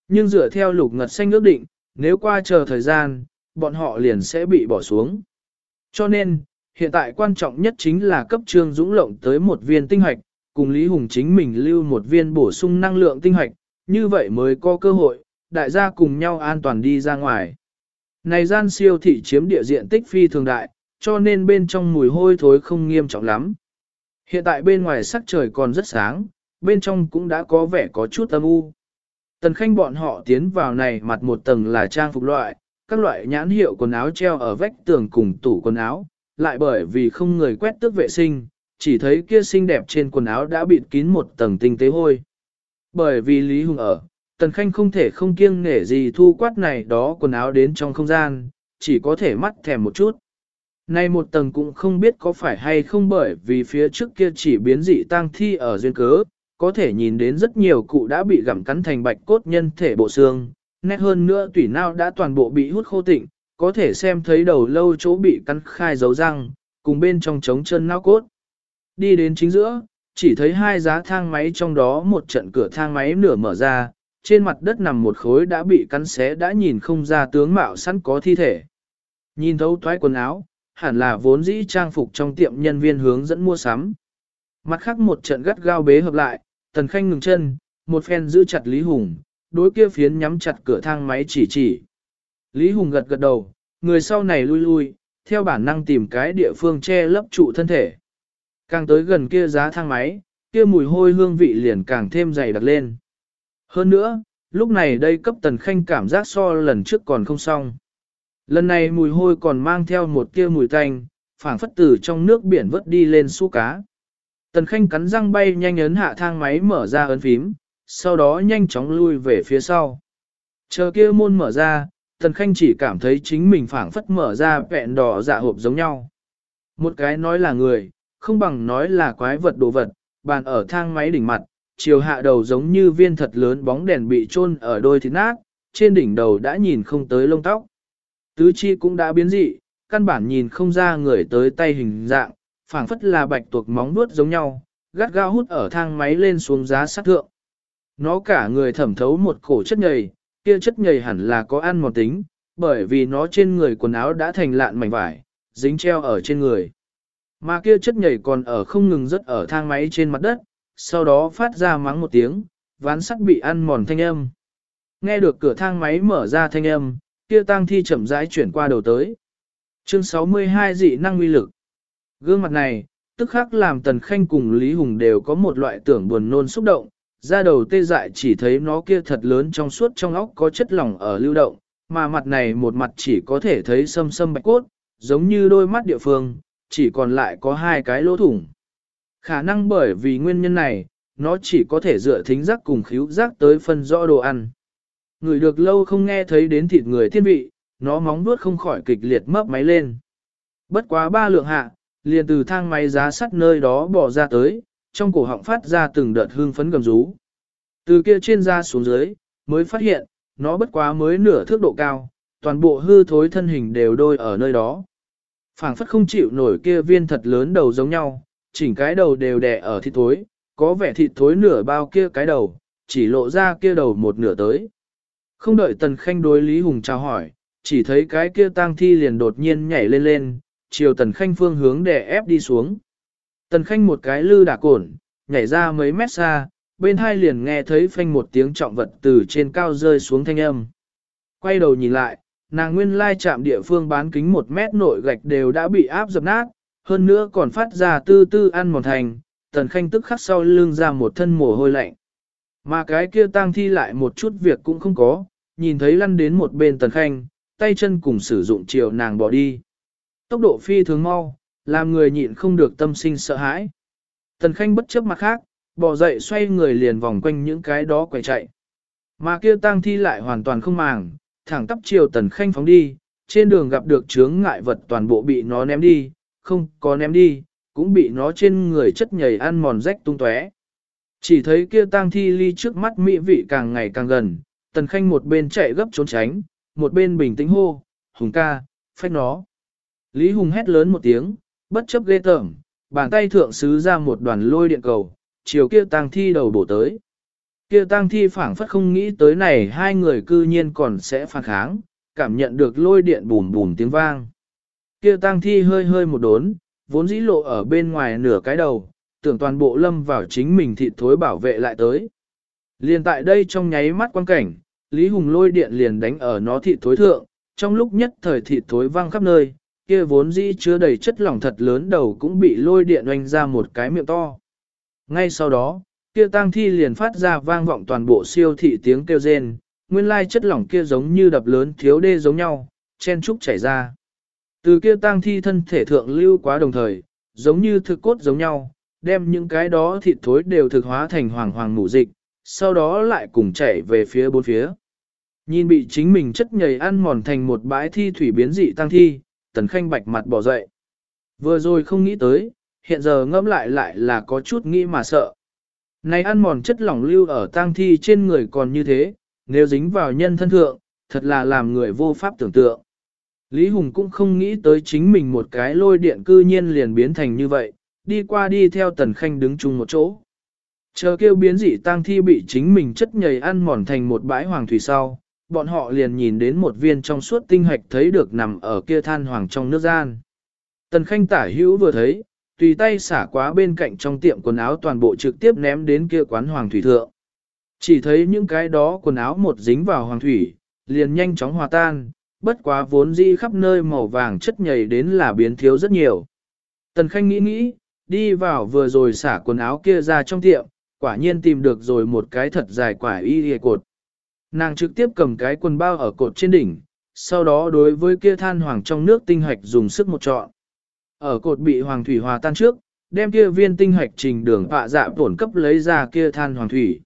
Nhưng dựa theo lục ngật xanh ước định, nếu qua chờ thời gian, bọn họ liền sẽ bị bỏ xuống. Cho nên, hiện tại quan trọng nhất chính là cấp trương dũng lộng tới một viên tinh hoạch, cùng Lý Hùng chính mình lưu một viên bổ sung năng lượng tinh hoạch, như vậy mới có cơ hội, đại gia cùng nhau an toàn đi ra ngoài. Này gian siêu thị chiếm địa diện tích phi thường đại, cho nên bên trong mùi hôi thối không nghiêm trọng lắm. Hiện tại bên ngoài sắc trời còn rất sáng, bên trong cũng đã có vẻ có chút âm u. Tần khanh bọn họ tiến vào này mặt một tầng là trang phục loại, các loại nhãn hiệu quần áo treo ở vách tường cùng tủ quần áo, lại bởi vì không người quét tước vệ sinh, chỉ thấy kia xinh đẹp trên quần áo đã bịt kín một tầng tinh tế hôi. Bởi vì Lý Hùng ở, Tần Khanh không thể không kiêng nể gì thu quát này đó quần áo đến trong không gian, chỉ có thể mắt thèm một chút. Nay một tầng cũng không biết có phải hay không bởi vì phía trước kia chỉ biến dị tang thi ở duyên cớ, có thể nhìn đến rất nhiều cụ đã bị gặm cắn thành bạch cốt nhân thể bộ xương, nét hơn nữa tủy nao đã toàn bộ bị hút khô tịnh, có thể xem thấy đầu lâu chỗ bị cắn khai dấu răng, cùng bên trong trống chân nao cốt. Đi đến chính giữa, chỉ thấy hai giá thang máy trong đó một trận cửa thang máy nửa mở ra, trên mặt đất nằm một khối đã bị cắn xé đã nhìn không ra tướng mạo sẵn có thi thể. Nhìn thấu thoái quần áo, hẳn là vốn dĩ trang phục trong tiệm nhân viên hướng dẫn mua sắm. Mặt khác một trận gắt gao bế hợp lại, tần khanh ngừng chân, một phen giữ chặt Lý Hùng, đối kia phiến nhắm chặt cửa thang máy chỉ chỉ. Lý Hùng gật gật đầu, người sau này lui lui, theo bản năng tìm cái địa phương che lấp trụ thân thể. Càng tới gần kia giá thang máy, kia mùi hôi hương vị liền càng thêm dày đặc lên. Hơn nữa, lúc này đây cấp tần khanh cảm giác so lần trước còn không xong. Lần này mùi hôi còn mang theo một tia mùi tanh, phảng phất từ trong nước biển vớt đi lên su cá. Tần Khanh cắn răng bay nhanh ấn hạ thang máy mở ra ấn phím, sau đó nhanh chóng lui về phía sau. Chờ kia môn mở ra, Tần Khanh chỉ cảm thấy chính mình phảng phất mở ra vẹn đỏ dạ hộp giống nhau. Một cái nói là người, không bằng nói là quái vật đồ vật, bàn ở thang máy đỉnh mặt, chiều hạ đầu giống như viên thật lớn bóng đèn bị chôn ở đôi thịt nát, trên đỉnh đầu đã nhìn không tới lông tóc. Tứ chi cũng đã biến dị, căn bản nhìn không ra người tới tay hình dạng, phảng phất là bạch tuộc móng vuốt giống nhau, gắt gao hút ở thang máy lên xuống giá sát thượng. Nó cả người thẩm thấu một cổ chất nhầy, kia chất nhầy hẳn là có ăn một tính, bởi vì nó trên người quần áo đã thành lạn mảnh vải, dính treo ở trên người. Mà kia chất nhầy còn ở không ngừng rất ở thang máy trên mặt đất, sau đó phát ra mắng một tiếng, ván sắt bị ăn mòn thanh âm. Nghe được cửa thang máy mở ra thanh âm, kia tang thi chậm rãi chuyển qua đầu tới. Chương 62 dị năng uy lực. Gương mặt này, tức khắc làm Tần Khanh cùng Lý Hùng đều có một loại tưởng buồn nôn xúc động, ra đầu tê dại chỉ thấy nó kia thật lớn trong suốt trong óc có chất lỏng ở lưu động, mà mặt này một mặt chỉ có thể thấy sâm sâm bạch cốt, giống như đôi mắt địa phương, chỉ còn lại có hai cái lỗ thủng. Khả năng bởi vì nguyên nhân này, nó chỉ có thể dựa thính giác cùng khíu giác tới phân rõ đồ ăn. Người được lâu không nghe thấy đến thịt người thiên vị, nó móng vuốt không khỏi kịch liệt mấp máy lên. Bất quá ba lượng hạ, liền từ thang máy giá sắt nơi đó bỏ ra tới, trong cổ họng phát ra từng đợt hương phấn gầm rú. Từ kia trên ra xuống dưới, mới phát hiện, nó bất quá mới nửa thước độ cao, toàn bộ hư thối thân hình đều đôi ở nơi đó. phảng phất không chịu nổi kia viên thật lớn đầu giống nhau, chỉnh cái đầu đều đè ở thịt thối, có vẻ thịt thối nửa bao kia cái đầu, chỉ lộ ra kia đầu một nửa tới. Không đợi Tần Khanh đối Lý Hùng chào hỏi, chỉ thấy cái kia tang thi liền đột nhiên nhảy lên lên, chiều Tần Khanh phương hướng để ép đi xuống. Tần Khanh một cái lư đả cổn, nhảy ra mấy mét xa, bên hai liền nghe thấy phanh một tiếng trọng vật từ trên cao rơi xuống thanh âm. Quay đầu nhìn lại, nàng nguyên lai chạm địa phương bán kính một mét nội gạch đều đã bị áp dập nát, hơn nữa còn phát ra tư tư ăn một thành, Tần Khanh tức khắc sau lưng ra một thân mồ hôi lạnh. Mà cái kia tang thi lại một chút việc cũng không có, nhìn thấy lăn đến một bên Tần Khanh, tay chân cùng sử dụng chiều nàng bỏ đi. Tốc độ phi thường mau, làm người nhịn không được tâm sinh sợ hãi. Tần Khanh bất chấp mặt khác, bỏ dậy xoay người liền vòng quanh những cái đó quay chạy. Mà kia tang thi lại hoàn toàn không màng, thẳng tắp chiều Tần Khanh phóng đi, trên đường gặp được chướng ngại vật toàn bộ bị nó ném đi, không có ném đi, cũng bị nó trên người chất nhầy ăn mòn rách tung tóe. Chỉ thấy kia tang thi ly trước mắt mỹ vị càng ngày càng gần, Tần Khanh một bên chạy gấp trốn tránh, một bên bình tĩnh hô, Hùng ca, phách nó. Lý Hùng hét lớn một tiếng, bất chấp ghê tởm, bàn tay thượng sứ ra một đoàn lôi điện cầu, chiều kia tang thi đầu bổ tới. Kia tang thi phảng phất không nghĩ tới này hai người cư nhiên còn sẽ phản kháng, cảm nhận được lôi điện bùm bùm tiếng vang. Kia tang thi hơi hơi một đốn, vốn dĩ lộ ở bên ngoài nửa cái đầu, tưởng toàn bộ lâm vào chính mình thịt thối bảo vệ lại tới. Liền tại đây trong nháy mắt quan cảnh, Lý Hùng lôi điện liền đánh ở nó thịt thối thượng, trong lúc nhất thời thịt thối văng khắp nơi, kia vốn dĩ chứa đầy chất lỏng thật lớn đầu cũng bị lôi điện oanh ra một cái miệng to. Ngay sau đó, kia tang thi liền phát ra vang vọng toàn bộ siêu thị tiếng kêu rên, nguyên lai chất lỏng kia giống như đập lớn thiếu đê giống nhau, chen trúc chảy ra. Từ kia tang thi thân thể thượng lưu quá đồng thời, giống như thực cốt giống nhau, đem những cái đó thịt thối đều thực hóa thành hoàng hoàng mủ dịch, sau đó lại cùng chạy về phía bốn phía. Nhìn bị chính mình chất nhầy ăn mòn thành một bãi thi thủy biến dị tang thi, tần khanh bạch mặt bỏ dậy. Vừa rồi không nghĩ tới, hiện giờ ngẫm lại lại là có chút nghĩ mà sợ. Này ăn mòn chất lỏng lưu ở tang thi trên người còn như thế, nếu dính vào nhân thân thượng, thật là làm người vô pháp tưởng tượng. Lý Hùng cũng không nghĩ tới chính mình một cái lôi điện cư nhiên liền biến thành như vậy, đi qua đi theo tần khanh đứng chung một chỗ. Chờ kêu biến dị tang thi bị chính mình chất nhầy ăn mòn thành một bãi hoàng thủy sau, bọn họ liền nhìn đến một viên trong suốt tinh hạch thấy được nằm ở kia than hoàng trong nước gian. Tần khanh tả hữu vừa thấy, tùy tay xả quá bên cạnh trong tiệm quần áo toàn bộ trực tiếp ném đến kia quán hoàng thủy thượng. Chỉ thấy những cái đó quần áo một dính vào hoàng thủy, liền nhanh chóng hòa tan, bất quá vốn di khắp nơi màu vàng chất nhầy đến là biến thiếu rất nhiều. Tần Khanh nghĩ nghĩ, đi vào vừa rồi xả quần áo kia ra trong tiệm, quả nhiên tìm được rồi một cái thật dài quả y hề cột. Nàng trực tiếp cầm cái quần bao ở cột trên đỉnh, sau đó đối với kia than hoàng trong nước tinh hạch dùng sức một trọn. Ở cột bị hoàng thủy hòa tan trước, đem kia viên tinh hạch trình đường họa dạ tổn cấp lấy ra kia than hoàng thủy.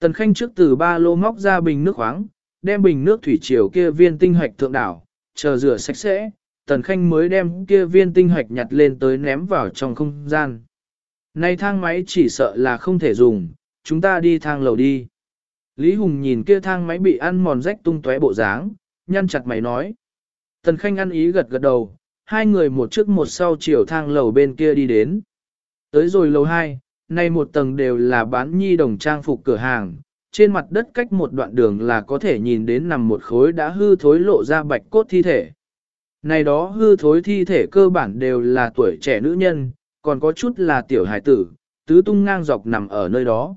Tần Khanh trước từ ba lô móc ra bình nước khoáng, đem bình nước thủy triều kia viên tinh hạch thượng đảo, chờ rửa sạch sẽ, Tần Khanh mới đem kia viên tinh hạch nhặt lên tới ném vào trong không gian. Nay thang máy chỉ sợ là không thể dùng, chúng ta đi thang lầu đi. Lý Hùng nhìn kia thang máy bị ăn mòn rách tung tóe bộ dáng, nhăn chặt mày nói. Tần Khanh ăn ý gật gật đầu, hai người một trước một sau chiều thang lầu bên kia đi đến. Tới rồi lầu hai, nay một tầng đều là bán nhi đồng trang phục cửa hàng, trên mặt đất cách một đoạn đường là có thể nhìn đến nằm một khối đã hư thối lộ ra bạch cốt thi thể. Này đó hư thối thi thể cơ bản đều là tuổi trẻ nữ nhân, còn có chút là tiểu hải tử, tứ tung ngang dọc nằm ở nơi đó.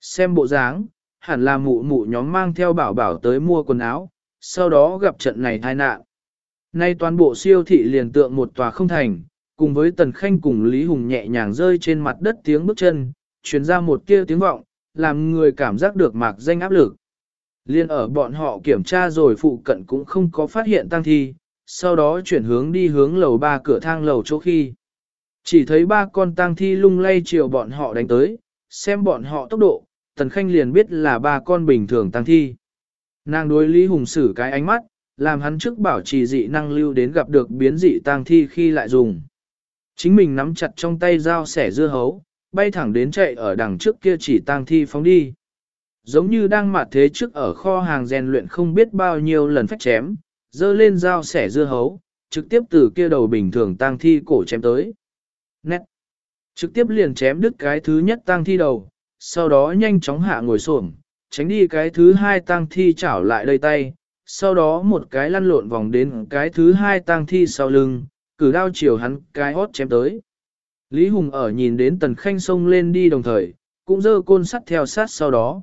Xem bộ dáng, hẳn là mụ mụ nhóm mang theo bảo bảo tới mua quần áo, sau đó gặp trận này tai nạn. Nay toàn bộ siêu thị liền tượng một tòa không thành, cùng với Tần Khanh cùng Lý Hùng nhẹ nhàng rơi trên mặt đất tiếng bước chân, truyền ra một tia tiếng vọng, làm người cảm giác được mạc danh áp lực. Liên ở bọn họ kiểm tra rồi phụ cận cũng không có phát hiện tăng thi, sau đó chuyển hướng đi hướng lầu ba cửa thang lầu chỗ khi. Chỉ thấy ba con tang thi lung lay chiều bọn họ đánh tới, xem bọn họ tốc độ, Tần Khanh liền biết là ba con bình thường tang thi. Nàng đối Lý Hùng sử cái ánh mắt, làm hắn trước bảo trì dị năng lưu đến gặp được biến dị tang thi khi lại dùng. Chính mình nắm chặt trong tay dao sẻ dưa hấu, bay thẳng đến chạy ở đằng trước kia chỉ tang thi phóng đi. Giống như đang mặt thế trước ở kho hàng rèn luyện không biết bao nhiêu lần phách chém, dơ lên dao sẻ dưa hấu, trực tiếp từ kia đầu bình thường tang thi cổ chém tới. Nét. Trực tiếp liền chém đứt cái thứ nhất tang thi đầu, sau đó nhanh chóng hạ ngồi xổm, tránh đi cái thứ hai tang thi chảo lại đây tay, sau đó một cái lăn lộn vòng đến cái thứ hai tang thi sau lưng, cử đao chiều hắn cái hót chém tới. Lý Hùng ở nhìn đến Tần Khanh xông lên đi đồng thời, cũng dơ côn sắt theo sát sau đó.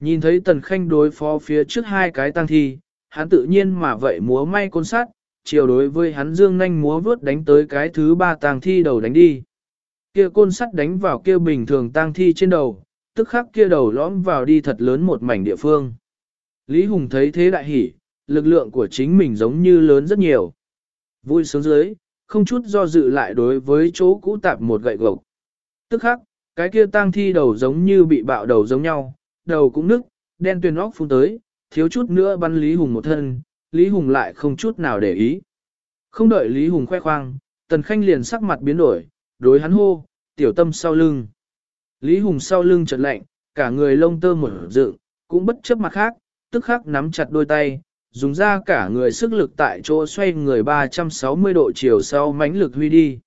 Nhìn thấy Tần Khanh đối phó phía trước hai cái tang thi, hắn tự nhiên mà vậy múa may côn sắt, chiều đối với hắn dương nhanh múa vướt đánh tới cái thứ ba tang thi đầu đánh đi. Kia côn sắt đánh vào kia bình thường tang thi trên đầu, tức khắc kia đầu lõm vào đi thật lớn một mảnh địa phương. Lý Hùng thấy thế đại hỉ, lực lượng của chính mình giống như lớn rất nhiều. Vui sướng dưới, không chút do dự lại đối với chỗ cũ tạp một gậy gộc. Tức khắc, cái kia tang thi đầu giống như bị bạo đầu giống nhau, đầu cũng nức, đen tuyền óc phun tới, thiếu chút nữa bắn Lý Hùng một thân, Lý Hùng lại không chút nào để ý. Không đợi Lý Hùng khoe khoang, Tần Khanh liền sắc mặt biến đổi, đối hắn hô, tiểu tâm sau lưng. Lý Hùng sau lưng chợt lạnh, cả người lông tơ mở dựng, cũng bất chấp mặt khác, tức khắc nắm chặt đôi tay, dùng ra cả người sức lực tại chỗ xoay người 360 độ chiều sau mãnh lực huy đi.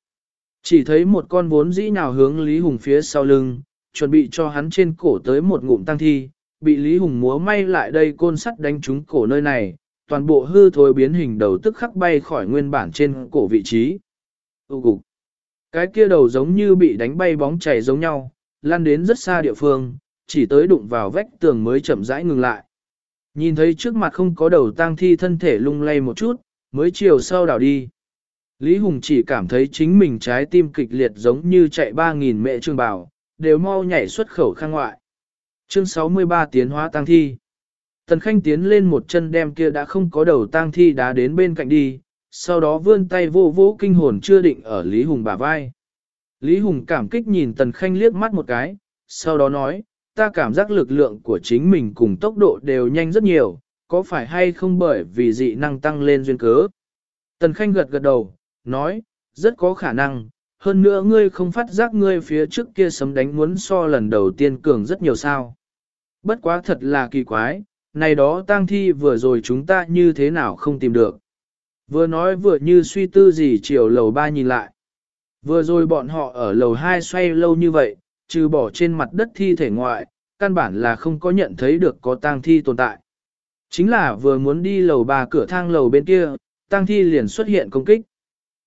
Chỉ thấy một con vốn dĩ nào hướng Lý Hùng phía sau lưng, chuẩn bị cho hắn trên cổ tới một ngụm tăng thi, bị Lý Hùng múa may lại đây côn sắt đánh trúng cổ nơi này, toàn bộ hư thối biến hình đầu tức khắc bay khỏi nguyên bản trên cổ vị trí. Ú cục. Cái kia đầu giống như bị đánh bay bóng chảy giống nhau, lan đến rất xa địa phương, chỉ tới đụng vào vách tường mới chậm rãi ngừng lại. Nhìn thấy trước mặt không có đầu tang thi thân thể lung lay một chút, mới chiều sau đảo đi. Lý Hùng chỉ cảm thấy chính mình trái tim kịch liệt giống như chạy 3.000 mẹ trường bảo, đều mau nhảy xuất khẩu khang ngoại. Chương 63 tiến hóa tang thi. Tần Khanh tiến lên một chân đem kia đã không có đầu tang thi đá đến bên cạnh đi, sau đó vươn tay vô vô kinh hồn chưa định ở Lý Hùng bả vai. Lý Hùng cảm kích nhìn Tần Khanh liếc mắt một cái, sau đó nói, ta cảm giác lực lượng của chính mình cùng tốc độ đều nhanh rất nhiều, có phải hay không bởi vì dị năng tăng lên duyên cớ. Tần Khanh gật gật đầu, nói, rất có khả năng, hơn nữa ngươi không phát giác ngươi phía trước kia sấm đánh muốn so lần đầu tiên cường rất nhiều sao. Bất quá thật là kỳ quái, này đó tang thi vừa rồi chúng ta như thế nào không tìm được. Vừa nói vừa như suy tư gì chiều lầu ba nhìn lại. Vừa rồi bọn họ ở lầu hai xoay lâu như vậy, trừ bỏ trên mặt đất thi thể ngoại, căn bản là không có nhận thấy được có tang thi tồn tại. Chính là vừa muốn đi lầu ba cửa thang lầu bên kia, tang thi liền xuất hiện công kích.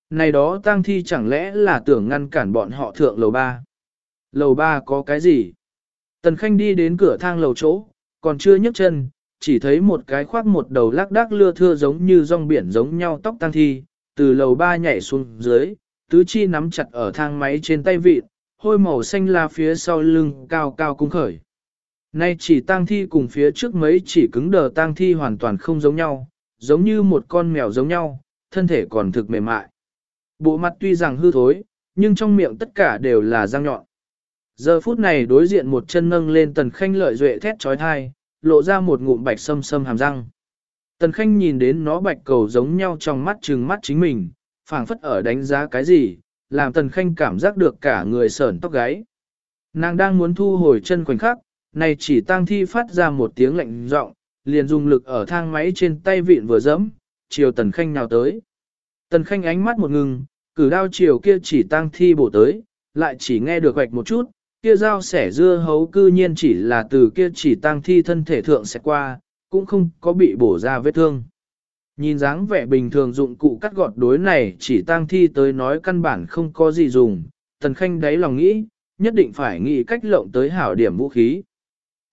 Này đó tang thi chẳng lẽ là tưởng ngăn cản bọn họ thượng lầu ba. Lầu ba có cái gì? Tần Khanh đi đến cửa thang lầu chỗ, còn chưa nhấc chân, chỉ thấy một cái khoác một đầu lắc đác lưa thưa giống như rong biển giống nhau tóc tang thi, từ lầu ba nhảy xuống dưới, tứ chi nắm chặt ở thang máy trên tay vịt, hôi màu xanh la phía sau lưng cao cao cung khởi. Nay chỉ tang thi cùng phía trước mấy chỉ cứng đờ tang thi hoàn toàn không giống nhau, giống như một con mèo giống nhau, thân thể còn thực mềm mại. Bộ mặt tuy rằng hư thối, nhưng trong miệng tất cả đều là răng nhọn. Giờ phút này đối diện một chân nâng lên tần khanh lợi duệ thét trói thai, lộ ra một ngụm bạch sâm sâm hàm răng. Tần khanh nhìn đến nó bạch cầu giống nhau trong mắt trừng mắt chính mình, phảng phất ở đánh giá cái gì, làm tần khanh cảm giác được cả người sởn tóc gáy. Nàng đang muốn thu hồi chân khoảnh khắc, này chỉ tang thi phát ra một tiếng lạnh giọng, liền dùng lực ở thang máy trên tay vịn vừa dẫm, chiều tần khanh nào tới. Tần khanh ánh mắt một ngừng, cử đao chiều kia chỉ tang thi bổ tới, lại chỉ nghe được hoạch một chút, kia dao sẻ dưa hấu cư nhiên chỉ là từ kia chỉ tang thi thân thể thượng sẽ qua, cũng không có bị bổ ra vết thương. Nhìn dáng vẻ bình thường dụng cụ cắt gọt đối này chỉ tang thi tới nói căn bản không có gì dùng, tần khanh đáy lòng nghĩ, nhất định phải nghĩ cách lộng tới hảo điểm vũ khí.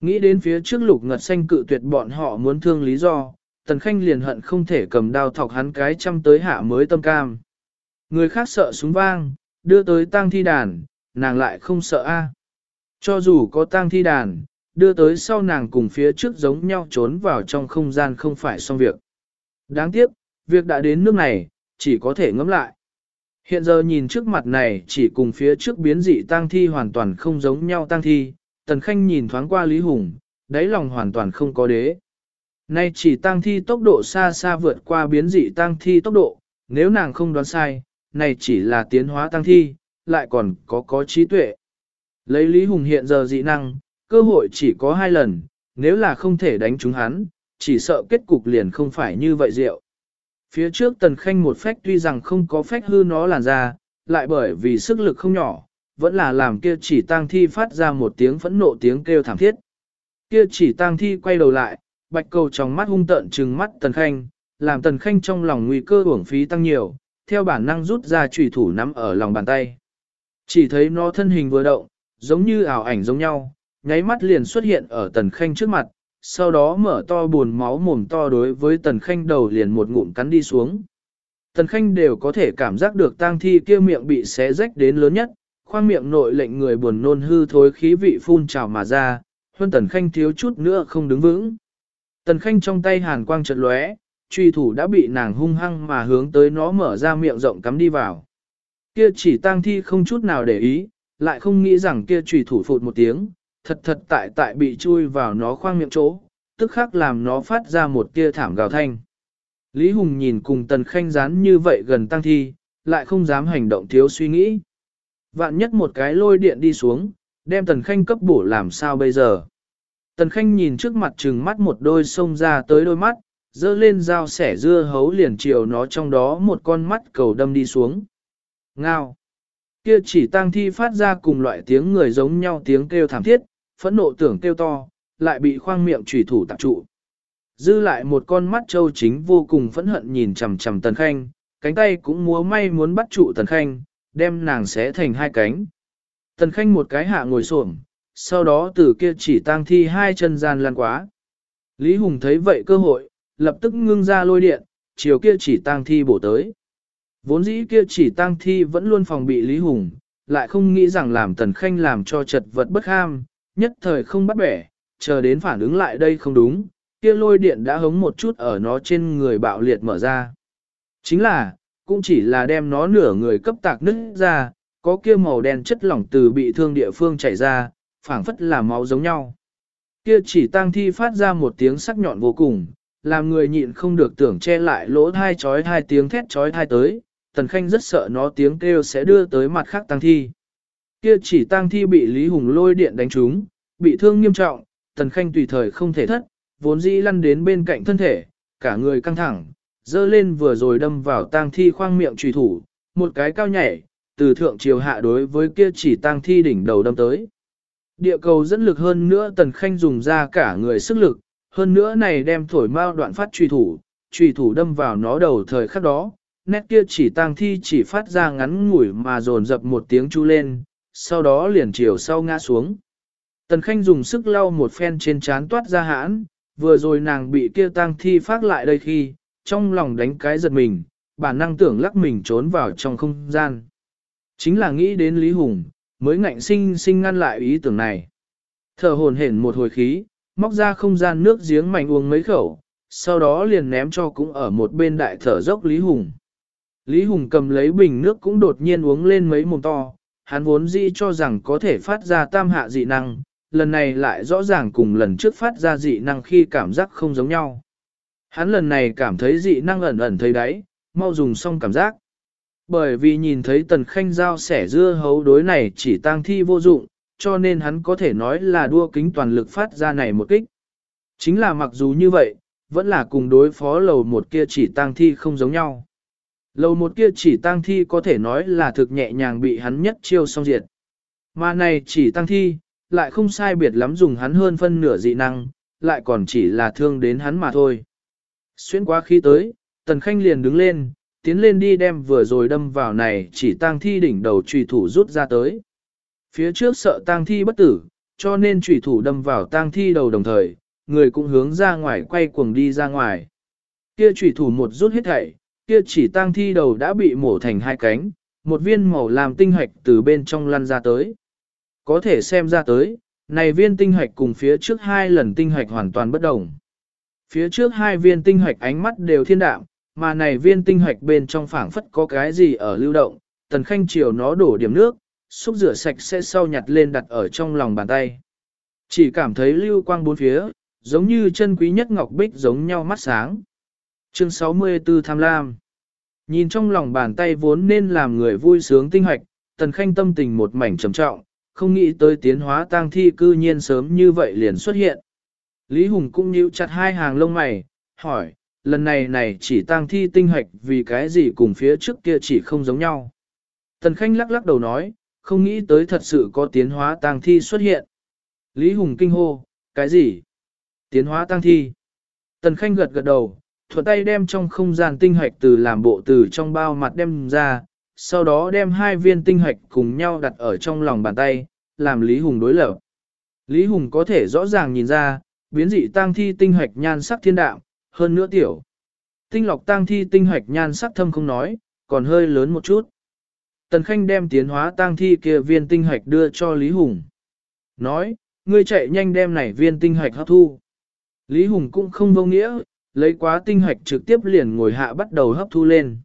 Nghĩ đến phía trước lục ngật xanh cự tuyệt bọn họ muốn thương lý do, tần khanh liền hận không thể cầm đao thọc hắn cái chăm tới hạ mới tâm cam. Người khác sợ súng vang, đưa tới tang thi đàn, nàng lại không sợ a. Cho dù có tang thi đàn, đưa tới sau nàng cùng phía trước giống nhau trốn vào trong không gian không phải xong việc. Đáng tiếc, việc đã đến nước này, chỉ có thể ngẫm lại. Hiện giờ nhìn trước mặt này chỉ cùng phía trước biến dị tang thi hoàn toàn không giống nhau tang thi, Tần Khanh nhìn thoáng qua Lý Hùng, đáy lòng hoàn toàn không có đế. Nay chỉ tang thi tốc độ xa xa vượt qua biến dị tang thi tốc độ, nếu nàng không đoán sai, này chỉ là tiến hóa tang thi, lại còn có có trí tuệ. Lấy Lý Hùng hiện giờ dị năng, cơ hội chỉ có hai lần, nếu là không thể đánh trúng hắn, chỉ sợ kết cục liền không phải như vậy rượu. Phía trước tần khanh một phách tuy rằng không có phách hư nó làn ra, lại bởi vì sức lực không nhỏ, vẫn là làm kia chỉ tang thi phát ra một tiếng phẫn nộ tiếng kêu thảm thiết. Kia chỉ tang thi quay đầu lại, bạch cầu trong mắt hung tợn trừng mắt tần khanh, làm tần khanh trong lòng nguy cơ uổng phí tăng nhiều, theo bản năng rút ra chủy thủ nắm ở lòng bàn tay. Chỉ thấy nó thân hình vừa động, giống như ảo ảnh giống nhau, nháy mắt liền xuất hiện ở tần khanh trước mặt, sau đó mở to buồn máu mồm to đối với tần khanh đầu liền một ngụm cắn đi xuống. Tần khanh đều có thể cảm giác được tang thi kia miệng bị xé rách đến lớn nhất, khoang miệng nội lệnh người buồn nôn hư thối khí vị phun trào mà ra, hơn tần khanh thiếu chút nữa không đứng vững. Tần khanh trong tay hàn quang chợt lóe, truy thủ đã bị nàng hung hăng mà hướng tới nó mở ra miệng rộng cắm đi vào. Kia chỉ tang thi không chút nào để ý, lại không nghĩ rằng kia truy thủ phụt một tiếng, thật thật tại tại bị chui vào nó khoang miệng chỗ, tức khắc làm nó phát ra một tia thảm gào thanh. Lý Hùng nhìn cùng tần khanh rán như vậy gần tăng thi, lại không dám hành động thiếu suy nghĩ. Vạn nhất một cái lôi điện đi xuống, đem tần khanh cấp bổ làm sao bây giờ. Tần khanh nhìn trước mặt trừng mắt một đôi sông ra tới đôi mắt, dơ lên dao sẻ dưa hấu liền chiều nó trong đó một con mắt cầu đâm đi xuống. Ngao! Kia chỉ tang thi phát ra cùng loại tiếng người giống nhau tiếng kêu thảm thiết, phẫn nộ tưởng kêu to, lại bị khoang miệng trùy thủ tạp trụ. Dư lại một con mắt châu chính vô cùng phẫn hận nhìn chằm chằm tần khanh, cánh tay cũng múa may muốn bắt trụ tần khanh, đem nàng xé thành hai cánh. Tần khanh một cái hạ ngồi xổm, sau đó từ kia chỉ tang thi hai chân gian lan quá. Lý Hùng thấy vậy cơ hội, lập tức ngưng ra lôi điện, chiều kia chỉ tang thi bổ tới. Vốn dĩ kia chỉ tang thi vẫn luôn phòng bị Lý Hùng, lại không nghĩ rằng làm tần khanh làm cho chật vật bất ham, nhất thời không bắt bẻ, chờ đến phản ứng lại đây không đúng, kia lôi điện đã hống một chút ở nó trên người bạo liệt mở ra. Chính là, cũng chỉ là đem nó nửa người cấp tạc nứt ra, có kia màu đen chất lỏng từ bị thương địa phương chảy ra, phảng phất là máu giống nhau. Kia chỉ tang thi phát ra một tiếng sắc nhọn vô cùng, làm người nhịn không được tưởng che lại lỗ thai chói hai tiếng thét chói thai tới, tần khanh rất sợ nó tiếng kêu sẽ đưa tới mặt khác tang thi. Kia chỉ tang thi bị Lý Hùng lôi điện đánh trúng, bị thương nghiêm trọng, tần khanh tùy thời không thể thất, vốn dĩ lăn đến bên cạnh thân thể, cả người căng thẳng, dơ lên vừa rồi đâm vào tang thi khoang miệng trùy thủ, một cái cao nhảy, từ thượng chiều hạ đối với kia chỉ tang thi đỉnh đầu đâm tới. Địa cầu dẫn lực hơn nữa tần khanh dùng ra cả người sức lực, hơn nữa này đem thổi mau đoạn phát truy thủ, truy thủ đâm vào nó đầu thời khắc đó, nét kia chỉ tang thi chỉ phát ra ngắn ngủi mà dồn dập một tiếng chu lên, sau đó liền chiều sau ngã xuống. Tần Khanh dùng sức lau một phen trên trán toát ra hãn, vừa rồi nàng bị kia tang thi phát lại đây khi, trong lòng đánh cái giật mình, bản năng tưởng lắc mình trốn vào trong không gian. Chính là nghĩ đến Lý Hùng, mới ngạnh sinh sinh ngăn lại ý tưởng này. Thở hồn hển một hồi khí, móc ra không gian nước giếng mạnh uống mấy khẩu, sau đó liền ném cho cũng ở một bên đại thở dốc Lý Hùng. Lý Hùng cầm lấy bình nước cũng đột nhiên uống lên mấy mồm to, hắn vốn dĩ cho rằng có thể phát ra tam hạ dị năng, lần này lại rõ ràng cùng lần trước phát ra dị năng khi cảm giác không giống nhau. Hắn lần này cảm thấy dị năng ẩn ẩn thấy đáy, mau dùng xong cảm giác. Bởi vì nhìn thấy tần khanh giao sẻ dưa hấu đối này chỉ tang thi vô dụng, cho nên hắn có thể nói là đua kính toàn lực phát ra này một kích. Chính là mặc dù như vậy, vẫn là cùng đối phó lầu một kia chỉ tang thi không giống nhau. Lầu một kia chỉ tang thi có thể nói là thực nhẹ nhàng bị hắn nhất chiêu xong diệt. Mà này chỉ tang thi, lại không sai biệt lắm dùng hắn hơn phân nửa dị năng, lại còn chỉ là thương đến hắn mà thôi. Xuyên qua khi tới, tần khanh liền đứng lên, tiến lên đi đem vừa rồi đâm vào này chỉ tang thi đỉnh đầu trùy thủ rút ra tới. Phía trước sợ tang thi bất tử, cho nên trùy thủ đâm vào tang thi đầu đồng thời, người cũng hướng ra ngoài quay cuồng đi ra ngoài. Kia trùy thủ một rút hết thảy, kia chỉ tang thi đầu đã bị mổ thành hai cánh, một viên màu làm tinh hạch từ bên trong lăn ra tới. Có thể xem ra tới, này viên tinh hạch cùng phía trước hai lần tinh hạch hoàn toàn bất đồng. Phía trước hai viên tinh hạch ánh mắt đều thiên đạm, mà này viên tinh hạch bên trong phảng phất có cái gì ở lưu động, tần khanh chiều nó đổ điểm nước, xúc rửa sạch sẽ sau nhặt lên đặt ở trong lòng bàn tay. Chỉ cảm thấy lưu quang bốn phía, giống như chân quý nhất ngọc bích giống nhau mắt sáng. Chương 64 Tham Lam Nhìn trong lòng bàn tay vốn nên làm người vui sướng tinh hoạch, tần khanh tâm tình một mảnh trầm trọng, không nghĩ tới tiến hóa tang thi cư nhiên sớm như vậy liền xuất hiện. Lý Hùng cũng nhíu chặt hai hàng lông mày, hỏi, lần này này chỉ tang thi tinh hoạch vì cái gì cùng phía trước kia chỉ không giống nhau. Tần khanh lắc lắc đầu nói, không nghĩ tới thật sự có tiến hóa tang thi xuất hiện. Lý Hùng kinh hô, cái gì? Tiến hóa tang thi. Tần khanh gật gật đầu, thuận tay đem trong không gian tinh hạch từ làm bộ từ trong bao mặt đem ra, sau đó đem hai viên tinh hạch cùng nhau đặt ở trong lòng bàn tay, làm Lý Hùng đối lập. Lý Hùng có thể rõ ràng nhìn ra, biến dị tang thi tinh hạch nhan sắc thiên đạo, hơn nữa tiểu. Tinh lọc tang thi tinh hạch nhan sắc thâm không nói, còn hơi lớn một chút. Tần Khanh đem tiến hóa tang thi kia viên tinh hạch đưa cho Lý Hùng. Nói, ngươi chạy nhanh đem này viên tinh hạch hấp thu. Lý Hùng cũng không vô nghĩa, lấy quá tinh hạch trực tiếp liền ngồi hạ bắt đầu hấp thu lên.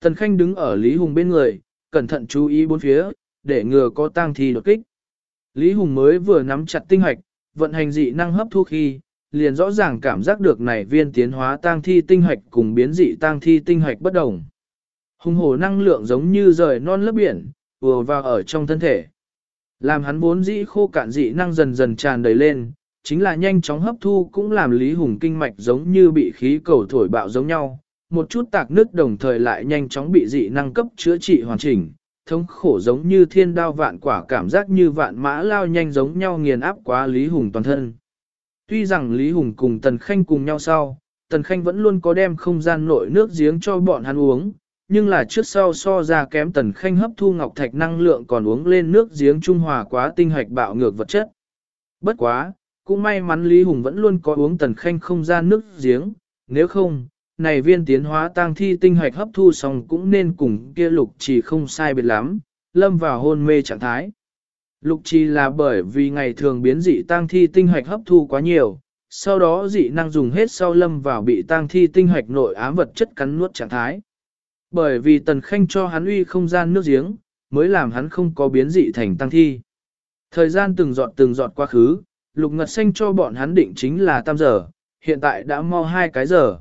Tần Khanh đứng ở Lý Hùng bên người, cẩn thận chú ý bốn phía, để ngừa có tang thi đột kích. Lý Hùng mới vừa nắm chặt tinh hạch, vận hành dị năng hấp thu khi, liền rõ ràng cảm giác được này viên tiến hóa tang thi tinh hạch cùng biến dị tang thi tinh hạch bất đồng. Hùng hổ năng lượng giống như rời non lớp biển, vừa vào ở trong thân thể. Làm hắn vốn dĩ khô cạn dị năng dần dần tràn đầy lên, chính là nhanh chóng hấp thu cũng làm Lý Hùng kinh mạch giống như bị khí cầu thổi bạo giống nhau, một chút tạc nước đồng thời lại nhanh chóng bị dị năng cấp chữa trị hoàn chỉnh, thống khổ giống như thiên đao vạn quả cảm giác như vạn mã lao nhanh giống nhau nghiền áp quá Lý Hùng toàn thân. Tuy rằng Lý Hùng cùng Tần Khanh cùng nhau sau, Tần Khanh vẫn luôn có đem không gian nội nước giếng cho bọn hắn uống, nhưng là trước sau so ra kém Tần Khanh hấp thu ngọc thạch năng lượng còn uống lên nước giếng trung hòa quá tinh hạch bạo ngược vật chất. Bất quá, cũng may mắn Lý Hùng vẫn luôn có uống Tần Khanh không gian nước giếng, nếu không, này viên tiến hóa tăng thi tinh hạch hấp thu xong cũng nên cùng kia lục trì không sai biệt lắm, lâm vào hôn mê trạng thái. Lục trì là bởi vì ngày thường biến dị tăng thi tinh hạch hấp thu quá nhiều, sau đó dị năng dùng hết sau lâm vào bị tăng thi tinh hạch nội ám vật chất cắn nuốt trạng thái. Bởi vì tần khanh cho hắn uy không gian nước giếng, mới làm hắn không có biến dị thành tăng thi. Thời gian từng giọt từng giọt quá khứ, lục ngật xanh cho bọn hắn định chính là tam giờ, hiện tại đã mau hai cái giờ.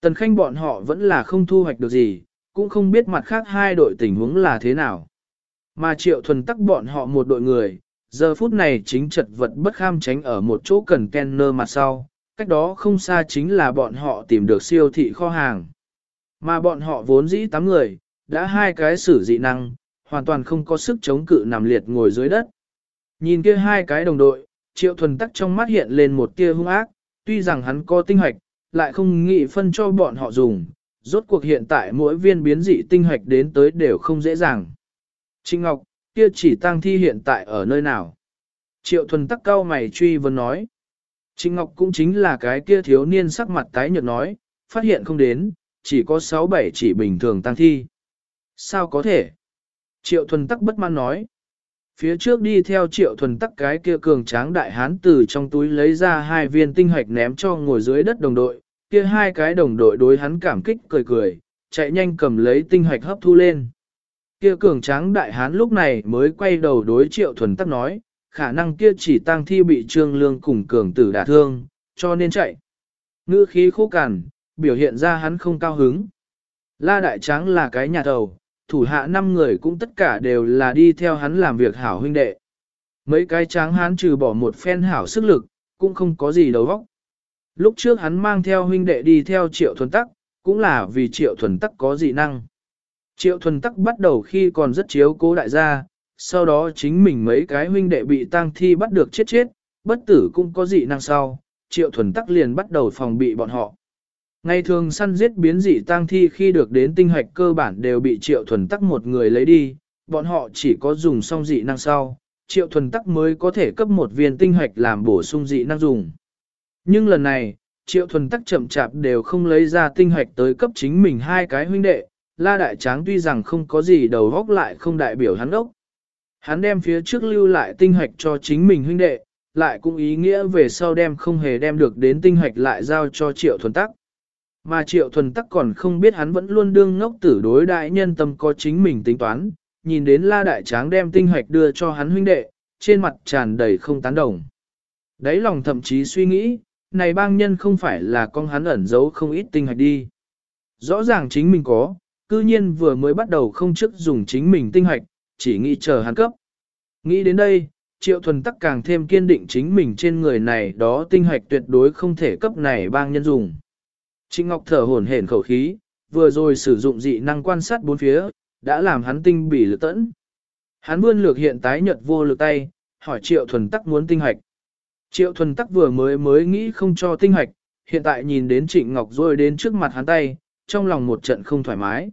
Tần khanh bọn họ vẫn là không thu hoạch được gì, cũng không biết mặt khác hai đội tình huống là thế nào. Mà triệu thuần tắc bọn họ một đội người, giờ phút này chính chật vật bất kham tránh ở một chỗ cần kenner mặt sau, cách đó không xa chính là bọn họ tìm được siêu thị kho hàng. Mà bọn họ vốn dĩ tám người, đã hai cái sử dị năng, hoàn toàn không có sức chống cự nằm liệt ngồi dưới đất. Nhìn kia hai cái đồng đội, triệu thuần tắc trong mắt hiện lên một tia hung ác, tuy rằng hắn có tinh hoạch, lại không nghĩ phân cho bọn họ dùng, rốt cuộc hiện tại mỗi viên biến dị tinh hoạch đến tới đều không dễ dàng. Trinh Ngọc, kia chỉ tăng thi hiện tại ở nơi nào? Triệu thuần tắc cao mày truy vấn nói. Trinh Ngọc cũng chính là cái kia thiếu niên sắc mặt tái nhợt nói, phát hiện không đến, chỉ có 6-7 chỉ bình thường tăng thi. Sao có thể? Triệu thuần tắc bất mãn nói. Phía trước đi theo triệu thuần tắc cái kia cường tráng đại hán từ trong túi lấy ra hai viên tinh hạch ném cho ngồi dưới đất đồng đội, kia hai cái đồng đội đối hắn cảm kích cười cười, chạy nhanh cầm lấy tinh hạch hấp thu lên. Kia cường tráng đại hán lúc này mới quay đầu đối triệu thuần tắc nói, khả năng kia chỉ tăng thi bị trương lương cùng cường tử đả thương, cho nên chạy. Ngữ khí khô cằn, biểu hiện ra hắn không cao hứng. La đại tráng là cái nhà thầu, thủ hạ năm người cũng tất cả đều là đi theo hắn làm việc hảo huynh đệ. Mấy cái tráng hắn trừ bỏ một phen hảo sức lực, cũng không có gì đầu vóc. Lúc trước hắn mang theo huynh đệ đi theo triệu thuần tắc, cũng là vì triệu thuần tắc có dị năng. Triệu thuần tắc bắt đầu khi còn rất chiếu cố đại gia, sau đó chính mình mấy cái huynh đệ bị tang thi bắt được chết chết, bất tử cũng có dị năng sau, triệu thuần tắc liền bắt đầu phòng bị bọn họ. Ngày thường săn giết biến dị tang thi khi được đến tinh hoạch cơ bản đều bị triệu thuần tắc một người lấy đi, bọn họ chỉ có dùng xong dị năng sau, triệu thuần tắc mới có thể cấp một viên tinh hoạch làm bổ sung dị năng dùng. Nhưng lần này, triệu thuần tắc chậm chạp đều không lấy ra tinh hoạch tới cấp chính mình hai cái huynh đệ, la đại tráng tuy rằng không có gì đầu góc lại không đại biểu hắn ốc. Hắn đem phía trước lưu lại tinh hoạch cho chính mình huynh đệ, lại cũng ý nghĩa về sau đem không hề đem được đến tinh hoạch lại giao cho triệu thuần tắc. Mà triệu thuần tắc còn không biết hắn vẫn luôn đương ngốc tử đối đại nhân tâm có chính mình tính toán, nhìn đến la đại tráng đem tinh hoạch đưa cho hắn huynh đệ, trên mặt tràn đầy không tán đồng. Đấy lòng thậm chí suy nghĩ, này bang nhân không phải là con hắn ẩn giấu không ít tinh hoạch đi. Rõ ràng chính mình có, cư nhiên vừa mới bắt đầu không chức dùng chính mình tinh hoạch, chỉ nghĩ chờ hắn cấp. Nghĩ đến đây, triệu thuần tắc càng thêm kiên định chính mình trên người này đó tinh hoạch tuyệt đối không thể cấp này bang nhân dùng. Trịnh Ngọc thở hổn hển khẩu khí, vừa rồi sử dụng dị năng quan sát bốn phía, đã làm hắn tinh bỉ lực tẫn. Hắn vươn lược hiện tái nhật vô lực tay, hỏi triệu thuần tắc muốn tinh hoạch. Triệu thuần tắc vừa mới mới nghĩ không cho tinh hoạch, hiện tại nhìn đến Trịnh Ngọc rồi đến trước mặt hắn tay, trong lòng một trận không thoải mái.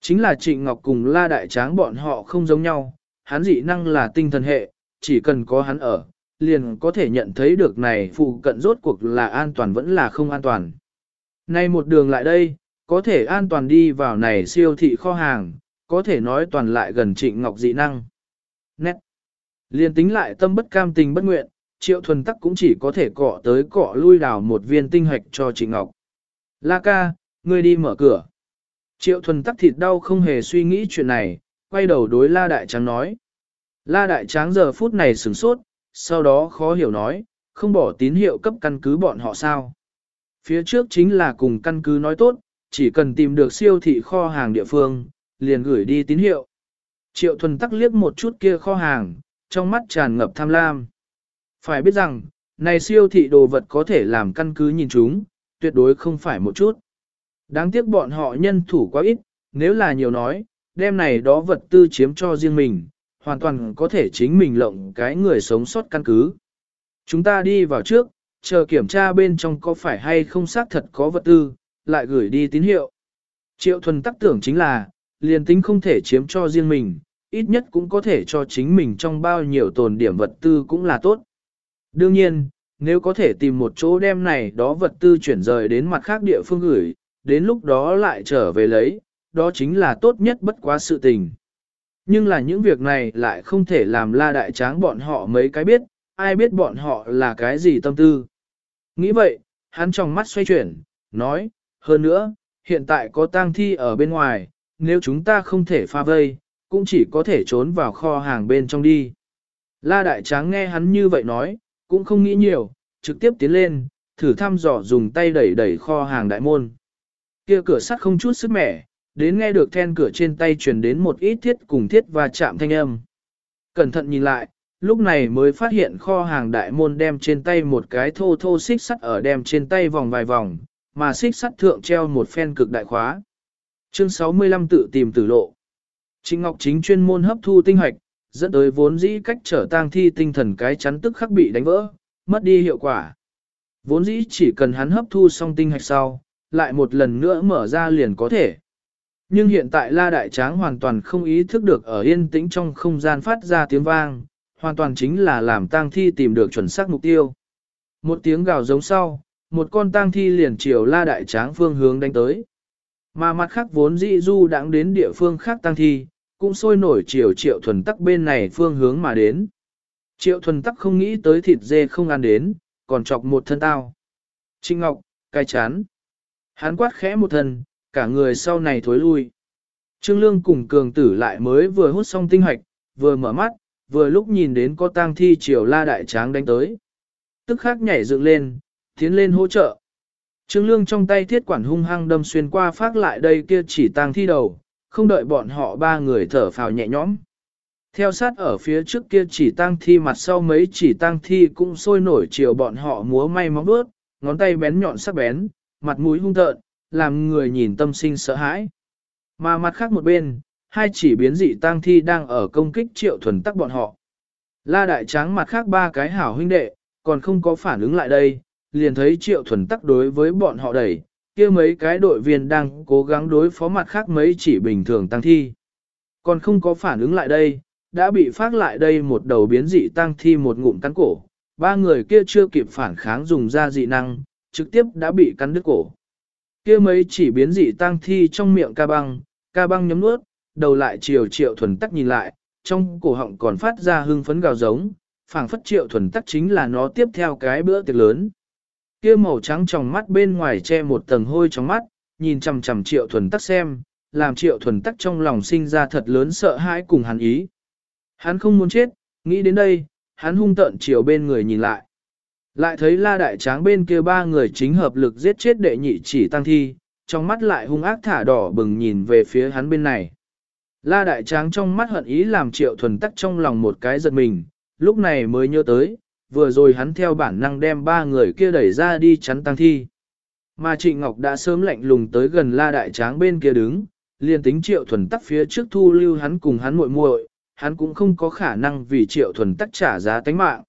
Chính là Trịnh Ngọc cùng La Đại Tráng bọn họ không giống nhau, hắn dị năng là tinh thần hệ, chỉ cần có hắn ở, liền có thể nhận thấy được này phụ cận rốt cuộc là an toàn vẫn là không an toàn. Nay một đường lại đây, có thể an toàn đi vào này siêu thị kho hàng, có thể nói toàn lại gần Trịnh Ngọc dị năng. Nét. liên tính lại tâm bất cam tình bất nguyện, triệu thuần tắc cũng chỉ có thể cọ tới cọ lui đào một viên tinh hoạch cho Trịnh Ngọc. La ca, ngươi đi mở cửa. Triệu thuần tắc thịt đau không hề suy nghĩ chuyện này, quay đầu đối La Đại Tráng nói. La Đại Tráng giờ phút này sửng sốt, sau đó khó hiểu nói, không bỏ tín hiệu cấp căn cứ bọn họ sao. Phía trước chính là cùng căn cứ nói tốt, chỉ cần tìm được siêu thị kho hàng địa phương, liền gửi đi tín hiệu. Triệu thuần tắc liếc một chút kia kho hàng, trong mắt tràn ngập tham lam. Phải biết rằng, này siêu thị đồ vật có thể làm căn cứ nhìn chúng, tuyệt đối không phải một chút. Đáng tiếc bọn họ nhân thủ quá ít, nếu là nhiều nói, đem này đó vật tư chiếm cho riêng mình, hoàn toàn có thể chính mình lộng cái người sống sót căn cứ. Chúng ta đi vào trước, chờ kiểm tra bên trong có phải hay không xác thật có vật tư, lại gửi đi tín hiệu. Triệu thuần tắc tưởng chính là, liền tính không thể chiếm cho riêng mình, ít nhất cũng có thể cho chính mình trong bao nhiêu tồn điểm vật tư cũng là tốt. Đương nhiên, nếu có thể tìm một chỗ đem này đó vật tư chuyển rời đến mặt khác địa phương gửi, đến lúc đó lại trở về lấy, đó chính là tốt nhất bất quá sự tình. Nhưng là những việc này lại không thể làm la đại tráng bọn họ mấy cái biết, ai biết bọn họ là cái gì tâm tư. Nghĩ vậy, hắn trong mắt xoay chuyển, nói, hơn nữa, hiện tại có tang thi ở bên ngoài, nếu chúng ta không thể pha vây, cũng chỉ có thể trốn vào kho hàng bên trong đi. La đại tráng nghe hắn như vậy nói, cũng không nghĩ nhiều, trực tiếp tiến lên, thử thăm dò dùng tay đẩy đẩy kho hàng đại môn. Kia cửa sắt không chút sức mẻ, đến nghe được then cửa trên tay truyền đến một ít thiết cùng thiết và chạm thanh âm. Cẩn thận nhìn lại, lúc này mới phát hiện kho hàng đại môn đem trên tay một cái thô thô xích sắt ở đem trên tay vòng vài vòng, mà xích sắt thượng treo một phen cực đại khóa. Chương 65 tự tìm tử lộ. Trịnh Ngọc Chính chuyên môn hấp thu tinh hoạch, dẫn tới vốn dĩ cách trở tang thi tinh thần cái chắn tức khắc bị đánh vỡ, mất đi hiệu quả. Vốn dĩ chỉ cần hắn hấp thu xong tinh hạch sau, lại một lần nữa mở ra liền có thể. Nhưng hiện tại La Đại Tráng hoàn toàn không ý thức được ở yên tĩnh trong không gian phát ra tiếng vang, hoàn toàn chính là làm tang thi tìm được chuẩn xác mục tiêu. Một tiếng gào giống sau, một con tang thi liền chiều La Đại Tráng phương hướng đánh tới. Mà mặt khác vốn dĩ du đãng đến địa phương khác tang thi, cũng sôi nổi chiều triệu thuần tắc bên này phương hướng mà đến. Triệu thuần tắc không nghĩ tới thịt dê không ăn đến, còn chọc một thân tao. Trinh Ngọc, cai chán, Hắn quát khẽ một thân, cả người sau này thối lui. Trương Lương cùng cường tử lại mới vừa hút xong tinh hoạch, vừa mở mắt, vừa lúc nhìn đến có tang thi triều la đại tráng đánh tới. Tức khắc nhảy dựng lên, tiến lên hỗ trợ. Trương Lương trong tay thiết quản hung hăng đâm xuyên qua phát lại đây kia chỉ tang thi đầu, không đợi bọn họ ba người thở phào nhẹ nhõm. Theo sát ở phía trước kia chỉ tang thi mặt sau mấy chỉ tang thi cũng sôi nổi chiều bọn họ múa may móng bước, ngón tay bén nhọn sắc bén, mặt mũi hung tợn, làm người nhìn tâm sinh sợ hãi. Mà mặt khác một bên, hai chỉ biến dị tang thi đang ở công kích triệu thuần tắc bọn họ. La đại tráng mặt khác ba cái hảo huynh đệ, còn không có phản ứng lại đây, liền thấy triệu thuần tắc đối với bọn họ đẩy, kia mấy cái đội viên đang cố gắng đối phó mặt khác mấy chỉ bình thường tăng thi. Còn không có phản ứng lại đây, đã bị phát lại đây một đầu biến dị tăng thi một ngụm cắn cổ, ba người kia chưa kịp phản kháng dùng ra dị năng, trực tiếp đã bị cắn đứt cổ. Kia mấy chỉ biến dị tăng thi trong miệng ca băng, ca băng nhấm nuốt, đầu lại chiều triệu thuần tắc nhìn lại, trong cổ họng còn phát ra hưng phấn gào giống, phảng phất triệu thuần tắc chính là nó tiếp theo cái bữa tiệc lớn. Kia màu trắng trong mắt bên ngoài che một tầng hôi trong mắt, nhìn chằm chằm triệu thuần tắc xem, làm triệu thuần tắc trong lòng sinh ra thật lớn sợ hãi cùng hắn ý. Hắn không muốn chết, nghĩ đến đây, hắn hung tợn chiều bên người nhìn lại. Lại thấy la đại tráng bên kia ba người chính hợp lực giết chết đệ nhị chỉ tăng thi, trong mắt lại hung ác thả đỏ bừng nhìn về phía hắn bên này. La đại tráng trong mắt hận ý làm triệu thuần tắc trong lòng một cái giật mình, lúc này mới nhớ tới, vừa rồi hắn theo bản năng đem ba người kia đẩy ra đi chắn tăng thi. Mà Trịnh Ngọc đã sớm lạnh lùng tới gần la đại tráng bên kia đứng, liền tính triệu thuần tắc phía trước thu lưu hắn cùng hắn muội muội, hắn cũng không có khả năng vì triệu thuần tắc trả giá tánh mạng.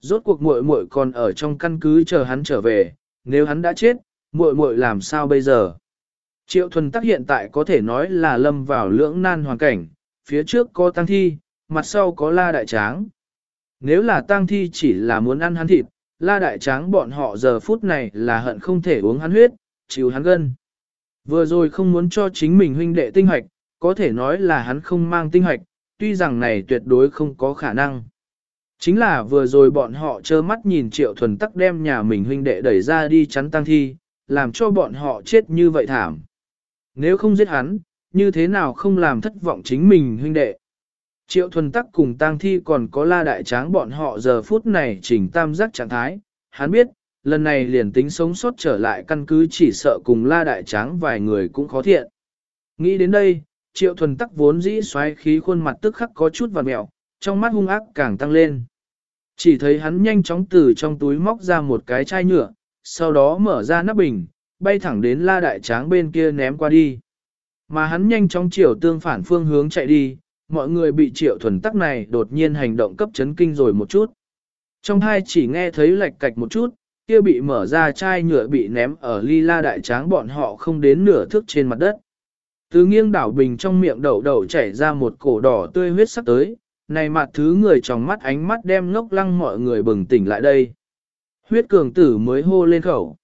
Rốt cuộc muội muội còn ở trong căn cứ chờ hắn trở về, nếu hắn đã chết, muội muội làm sao bây giờ? Triệu thuần tắc hiện tại có thể nói là lâm vào lưỡng nan hoàn cảnh, phía trước có tăng thi, mặt sau có la đại tráng. Nếu là tăng thi chỉ là muốn ăn hắn thịt, la đại tráng bọn họ giờ phút này là hận không thể uống hắn huyết, chịu hắn gân. Vừa rồi không muốn cho chính mình huynh đệ tinh hoạch, có thể nói là hắn không mang tinh hoạch, tuy rằng này tuyệt đối không có khả năng. Chính là vừa rồi bọn họ trơ mắt nhìn triệu thuần tắc đem nhà mình huynh đệ đẩy ra đi chắn tăng thi, làm cho bọn họ chết như vậy thảm. Nếu không giết hắn, như thế nào không làm thất vọng chính mình huynh đệ. Triệu thuần tắc cùng tang thi còn có la đại tráng bọn họ giờ phút này chỉnh tam giác trạng thái, hắn biết, lần này liền tính sống sót trở lại căn cứ chỉ sợ cùng la đại tráng vài người cũng khó thiện. Nghĩ đến đây, triệu thuần tắc vốn dĩ xoáy khí khuôn mặt tức khắc có chút vặt mẹo, trong mắt hung ác càng tăng lên. Chỉ thấy hắn nhanh chóng từ trong túi móc ra một cái chai nhựa, sau đó mở ra nắp bình, bay thẳng đến la đại tráng bên kia ném qua đi. Mà hắn nhanh chóng chiều tương phản phương hướng chạy đi, mọi người bị triệu thuần tắc này đột nhiên hành động cấp chấn kinh rồi một chút. Trong hai chỉ nghe thấy lệch cạch một chút, kia bị mở ra chai nhựa bị ném ở ly la đại tráng bọn họ không đến nửa thước trên mặt đất. Từ nghiêng đảo bình trong miệng đậu đậu chảy ra một cổ đỏ tươi huyết sắc tới, này mặt thứ người trong mắt ánh mắt đem ngốc lăng mọi người bừng tỉnh lại đây. Huyết cường tử mới hô lên khẩu.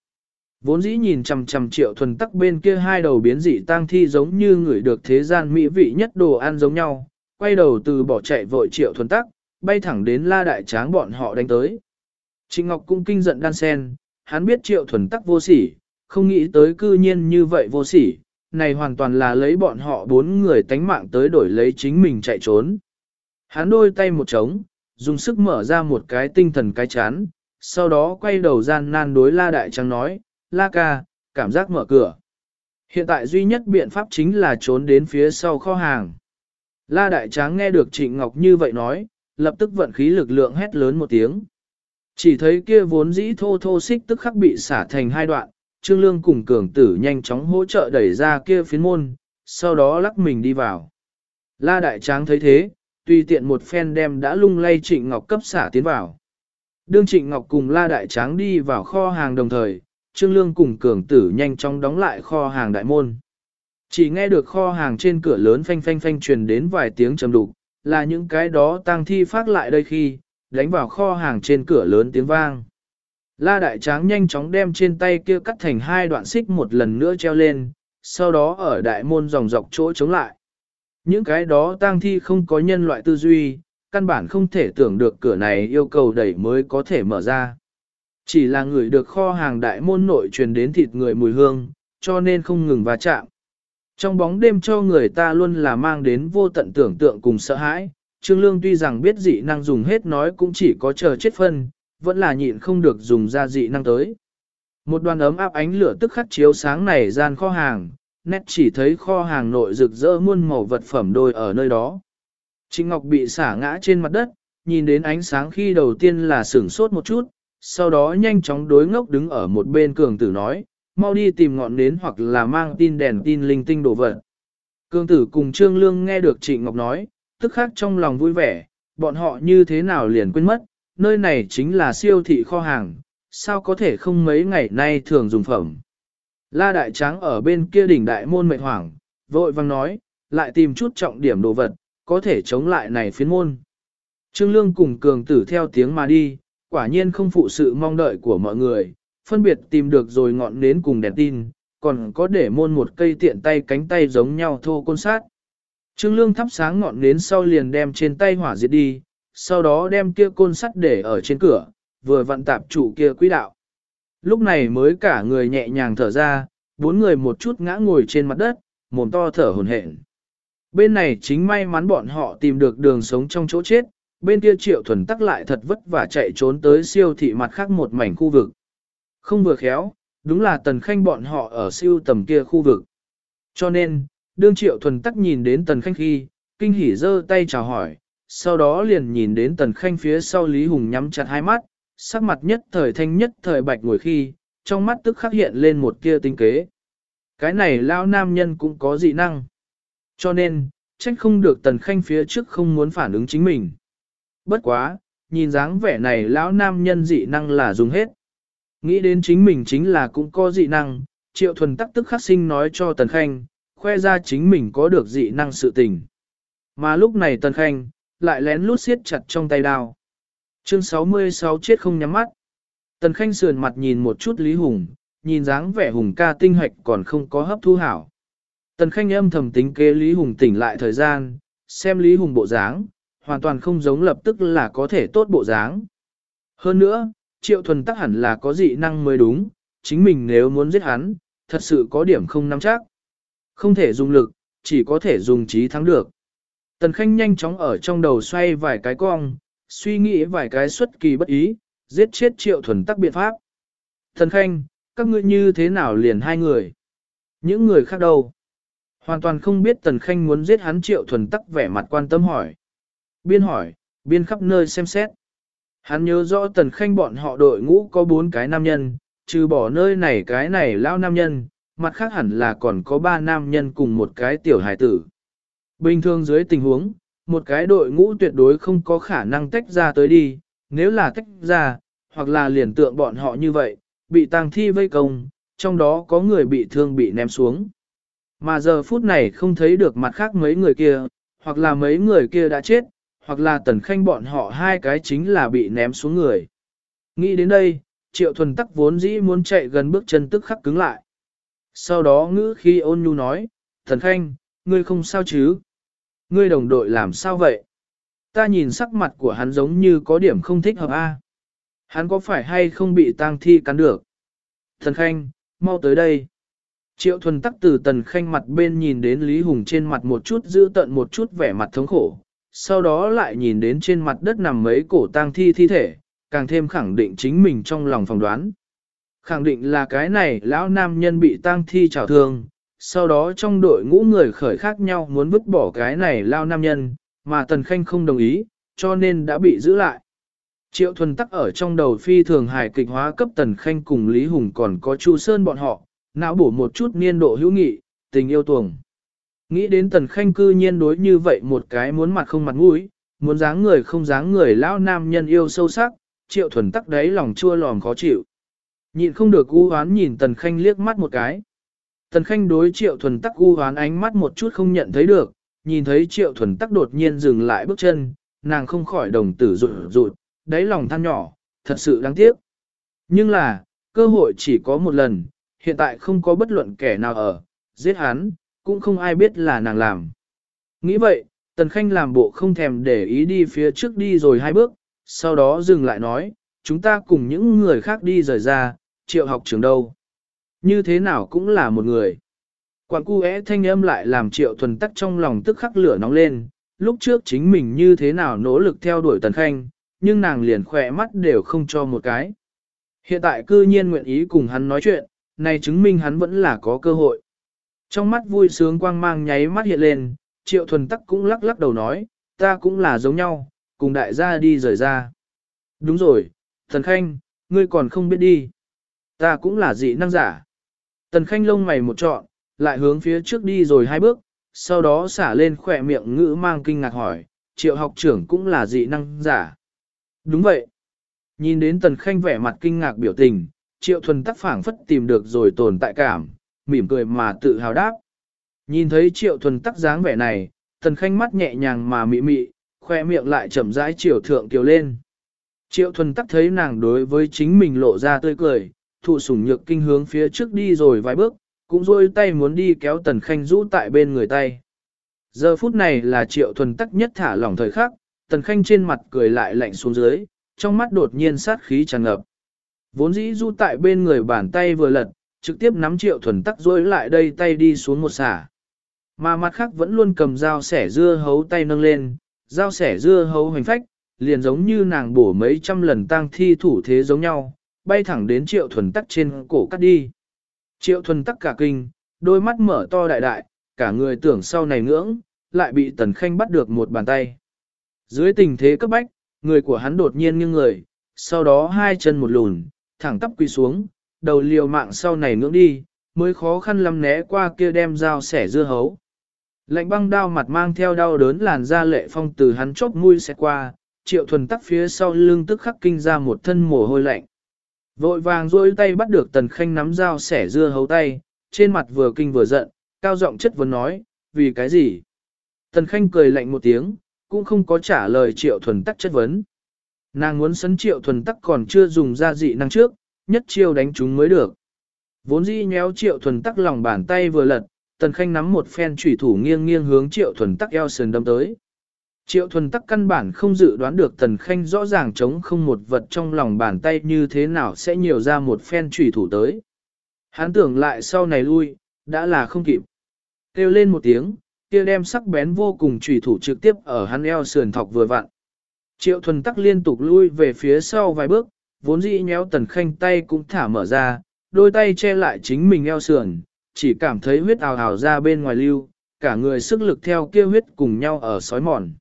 Vốn dĩ nhìn chằm chằm triệu thuần tắc bên kia hai đầu biến dị tang thi giống như người được thế gian mỹ vị nhất đồ ăn giống nhau, quay đầu từ bỏ chạy vội triệu thuần tắc, bay thẳng đến la đại tráng bọn họ đánh tới. Trịnh Ngọc cũng kinh giận đan sen, hắn biết triệu thuần tắc vô sỉ, không nghĩ tới cư nhiên như vậy vô sỉ, này hoàn toàn là lấy bọn họ bốn người tánh mạng tới đổi lấy chính mình chạy trốn. Hắn đôi tay một trống, dùng sức mở ra một cái tinh thần cái chán, sau đó quay đầu gian nan đối la đại tráng nói, la ca, cảm giác mở cửa. Hiện tại duy nhất biện pháp chính là trốn đến phía sau kho hàng. La Đại Tráng nghe được Trịnh Ngọc như vậy nói, lập tức vận khí lực lượng hét lớn một tiếng. Chỉ thấy kia vốn dĩ thô thô xích tức khắc bị xả thành hai đoạn, Trương Lương cùng cường tử nhanh chóng hỗ trợ đẩy ra kia phiến môn, sau đó lắc mình đi vào. La Đại Tráng thấy thế, tùy tiện một phen đem đã lung lay Trịnh Ngọc cấp xả tiến vào. Đương Trịnh Ngọc cùng La Đại Tráng đi vào kho hàng đồng thời, Trương Lương cùng cường tử nhanh chóng đóng lại kho hàng đại môn. Chỉ nghe được kho hàng trên cửa lớn phanh phanh phanh truyền đến vài tiếng trầm đục, là những cái đó tang thi phát lại đây khi, đánh vào kho hàng trên cửa lớn tiếng vang. La đại tráng nhanh chóng đem trên tay kia cắt thành hai đoạn xích một lần nữa treo lên, sau đó ở đại môn dòng dọc chỗ chống lại. Những cái đó tang thi không có nhân loại tư duy, căn bản không thể tưởng được cửa này yêu cầu đẩy mới có thể mở ra. Chỉ là người được kho hàng đại môn nội truyền đến thịt người mùi hương, cho nên không ngừng va chạm. Trong bóng đêm cho người ta luôn là mang đến vô tận tưởng tượng cùng sợ hãi, Trương Lương tuy rằng biết dị năng dùng hết nói cũng chỉ có chờ chết phân, vẫn là nhịn không được dùng ra dị năng tới. Một đoàn ấm áp ánh lửa tức khắc chiếu sáng này gian kho hàng, nét chỉ thấy kho hàng nội rực rỡ muôn màu vật phẩm đôi ở nơi đó. Trịnh Ngọc bị xả ngã trên mặt đất, nhìn đến ánh sáng khi đầu tiên là sửng sốt một chút, sau đó nhanh chóng đối ngốc đứng ở một bên cường tử nói, mau đi tìm ngọn nến hoặc là mang tin đèn tin linh tinh đồ vật. Cường tử cùng Trương Lương nghe được Trịnh Ngọc nói, tức khắc trong lòng vui vẻ, bọn họ như thế nào liền quên mất, nơi này chính là siêu thị kho hàng, sao có thể không mấy ngày nay thường dùng phẩm. La Đại Tráng ở bên kia đỉnh đại môn mệt hoảng, vội vang nói, lại tìm chút trọng điểm đồ vật, có thể chống lại này phiến môn. Trương Lương cùng cường tử theo tiếng mà đi, quả nhiên không phụ sự mong đợi của mọi người, phân biệt tìm được rồi ngọn nến cùng đèn tin, còn có để môn một cây tiện tay cánh tay giống nhau thô côn sát. Trương Lương thắp sáng ngọn nến sau liền đem trên tay hỏa diệt đi, sau đó đem kia côn sắt để ở trên cửa, vừa vặn tạp trụ kia quỹ đạo. Lúc này mới cả người nhẹ nhàng thở ra, bốn người một chút ngã ngồi trên mặt đất, mồm to thở hồn hển. Bên này chính may mắn bọn họ tìm được đường sống trong chỗ chết, bên kia triệu thuần tắc lại thật vất vả chạy trốn tới siêu thị mặt khác một mảnh khu vực. Không vừa khéo, đúng là tần khanh bọn họ ở siêu tầm kia khu vực. Cho nên, đương triệu thuần tắc nhìn đến tần khanh khi, kinh hỉ giơ tay chào hỏi, sau đó liền nhìn đến tần khanh phía sau Lý Hùng nhắm chặt hai mắt, sắc mặt nhất thời thanh nhất thời bạch ngồi khi, trong mắt tức khắc hiện lên một kia tinh kế. Cái này lao nam nhân cũng có dị năng. Cho nên, trách không được tần khanh phía trước không muốn phản ứng chính mình. Bất quá, nhìn dáng vẻ này lão nam nhân dị năng là dùng hết. Nghĩ đến chính mình chính là cũng có dị năng, triệu thuần tắc tức khắc sinh nói cho tần khanh, khoe ra chính mình có được dị năng sự tình. Mà lúc này tần khanh, lại lén lút siết chặt trong tay đao. Chương 66 chết không nhắm mắt. Tần Khanh sườn mặt nhìn một chút Lý Hùng, nhìn dáng vẻ Hùng ca tinh hoạch còn không có hấp thu hảo. Tần Khanh âm thầm tính kế Lý Hùng tỉnh lại thời gian, xem Lý Hùng bộ dáng, hoàn toàn không giống lập tức là có thể tốt bộ dáng. Hơn nữa, Triệu Thuần tắc hẳn là có dị năng mới đúng, chính mình nếu muốn giết hắn, thật sự có điểm không nắm chắc. Không thể dùng lực, chỉ có thể dùng trí thắng được. Tần Khanh nhanh chóng ở trong đầu xoay vài cái cong, suy nghĩ vài cái xuất kỳ bất ý, giết chết triệu thuần tắc biện pháp. Tần Khanh, các ngươi như thế nào liền hai người? Những người khác đâu? Hoàn toàn không biết Tần Khanh muốn giết hắn triệu thuần tắc vẻ mặt quan tâm hỏi. Biên hỏi, biên khắp nơi xem xét. Hắn nhớ rõ Tần Khanh bọn họ đội ngũ có bốn cái nam nhân, trừ bỏ nơi này cái này lao nam nhân, mặt khác hẳn là còn có ba nam nhân cùng một cái tiểu hài tử. Bình thường dưới tình huống, một cái đội ngũ tuyệt đối không có khả năng tách ra tới đi, nếu là tách ra, hoặc là liền tượng bọn họ như vậy, bị tang thi vây công, trong đó có người bị thương bị ném xuống. Mà giờ phút này không thấy được mặt khác mấy người kia, hoặc là mấy người kia đã chết, hoặc là tần khanh bọn họ hai cái chính là bị ném xuống người. Nghĩ đến đây, triệu thuần tắc vốn dĩ muốn chạy gần bước chân tức khắc cứng lại. Sau đó ngữ khi ôn nhu nói, thần khanh, ngươi không sao chứ? Ngươi đồng đội làm sao vậy? Ta nhìn sắc mặt của hắn giống như có điểm không thích hợp a. Hắn có phải hay không bị tang thi cắn được? Thần Khanh, mau tới đây. Triệu thuần tắc từ tần khanh mặt bên nhìn đến Lý Hùng trên mặt một chút giữ tận một chút vẻ mặt thống khổ, sau đó lại nhìn đến trên mặt đất nằm mấy cổ tang thi thi thể, càng thêm khẳng định chính mình trong lòng phỏng đoán. Khẳng định là cái này lão nam nhân bị tang thi trào thương, sau đó trong đội ngũ người khởi khác nhau muốn vứt bỏ cái này lao nam nhân, mà Tần Khanh không đồng ý, cho nên đã bị giữ lại. Triệu thuần tắc ở trong đầu phi thường hài kịch hóa cấp Tần Khanh cùng Lý Hùng còn có Chu Sơn bọn họ, não bổ một chút niên độ hữu nghị, tình yêu tuồng. Nghĩ đến Tần Khanh cư nhiên đối như vậy một cái muốn mặt không mặt mũi, muốn dáng người không dáng người lão nam nhân yêu sâu sắc, triệu thuần tắc đấy lòng chua lòm khó chịu. Nhịn không được u hoán nhìn Tần Khanh liếc mắt một cái. Tần Khanh đối triệu thuần tắc u hoán ánh mắt một chút không nhận thấy được, nhìn thấy triệu thuần tắc đột nhiên dừng lại bước chân, nàng không khỏi đồng tử rụt rụt, đáy lòng than nhỏ, thật sự đáng tiếc. Nhưng là, cơ hội chỉ có một lần, hiện tại không có bất luận kẻ nào ở, giết hắn, cũng không ai biết là nàng làm. Nghĩ vậy, Tần Khanh làm bộ không thèm để ý đi phía trước đi rồi hai bước, sau đó dừng lại nói, chúng ta cùng những người khác đi rời ra, triệu học trường đâu. Như thế nào cũng là một người. Quản cu é thanh âm lại làm triệu thuần tắc trong lòng tức khắc lửa nóng lên, lúc trước chính mình như thế nào nỗ lực theo đuổi tần khanh, nhưng nàng liền khỏe mắt đều không cho một cái. Hiện tại cư nhiên nguyện ý cùng hắn nói chuyện, này chứng minh hắn vẫn là có cơ hội. Trong mắt vui sướng quang mang nháy mắt hiện lên, triệu thuần tắc cũng lắc lắc đầu nói, ta cũng là giống nhau, cùng đại gia đi rời ra. Đúng rồi, thần khanh, ngươi còn không biết đi. Ta cũng là dị năng giả. Tần khanh lông mày một trọn, lại hướng phía trước đi rồi hai bước, sau đó xả lên khỏe miệng ngữ mang kinh ngạc hỏi, triệu học trưởng cũng là dị năng giả. Đúng vậy. Nhìn đến tần khanh vẻ mặt kinh ngạc biểu tình, triệu thuần tắc phảng phất tìm được rồi tồn tại cảm, mỉm cười mà tự hào đáp. Nhìn thấy triệu thuần tắc dáng vẻ này, tần khanh mắt nhẹ nhàng mà mị mị, khoe miệng lại chậm rãi triều thượng kiều lên. Triệu thuần tắc thấy nàng đối với chính mình lộ ra tươi cười, thụ sủng nhược kinh hướng phía trước đi rồi vài bước, cũng rôi tay muốn đi kéo tần khanh rũ tại bên người tay. Giờ phút này là triệu thuần tắc nhất thả lỏng thời khắc, tần khanh trên mặt cười lại lạnh xuống dưới, trong mắt đột nhiên sát khí tràn ngập. Vốn dĩ du tại bên người bàn tay vừa lật, trực tiếp nắm triệu thuần tắc rối lại đây tay đi xuống một xả. Mà mặt khác vẫn luôn cầm dao sẻ dưa hấu tay nâng lên, dao sẻ dưa hấu hoành phách, liền giống như nàng bổ mấy trăm lần tang thi thủ thế giống nhau, bay thẳng đến triệu thuần tắc trên cổ cắt đi. Triệu thuần tắc cả kinh, đôi mắt mở to đại đại, cả người tưởng sau này ngưỡng, lại bị tần khanh bắt được một bàn tay. Dưới tình thế cấp bách, người của hắn đột nhiên nghiêng người, sau đó hai chân một lùn, thẳng tắp quỳ xuống, đầu liều mạng sau này ngưỡng đi, mới khó khăn lắm né qua kia đem dao sẻ dưa hấu. Lạnh băng đao mặt mang theo đau đớn làn da lệ phong từ hắn chốc mũi sẽ qua, triệu thuần tắc phía sau lưng tức khắc kinh ra một thân mồ hôi lạnh. Vội vàng rôi tay bắt được tần khanh nắm dao sẻ dưa hấu tay, trên mặt vừa kinh vừa giận, cao giọng chất vấn nói, vì cái gì? Tần khanh cười lạnh một tiếng, cũng không có trả lời triệu thuần tắc chất vấn. Nàng muốn sấn triệu thuần tắc còn chưa dùng ra dị năng trước, nhất chiêu đánh chúng mới được. Vốn dĩ nhéo triệu thuần tắc lòng bàn tay vừa lật, tần khanh nắm một phen chủy thủ nghiêng nghiêng hướng triệu thuần tắc eo sườn đâm tới. Triệu thuần tắc căn bản không dự đoán được tần khanh rõ ràng chống không một vật trong lòng bàn tay như thế nào sẽ nhiều ra một phen chủy thủ tới. Hắn tưởng lại sau này lui, đã là không kịp. Kêu lên một tiếng, kia đem sắc bén vô cùng chủy thủ trực tiếp ở hắn eo sườn thọc vừa vặn. Triệu thuần tắc liên tục lui về phía sau vài bước, vốn dĩ nhéo tần khanh tay cũng thả mở ra, đôi tay che lại chính mình eo sườn, chỉ cảm thấy huyết ào ào ra bên ngoài lưu, cả người sức lực theo kia huyết cùng nhau ở sói mòn.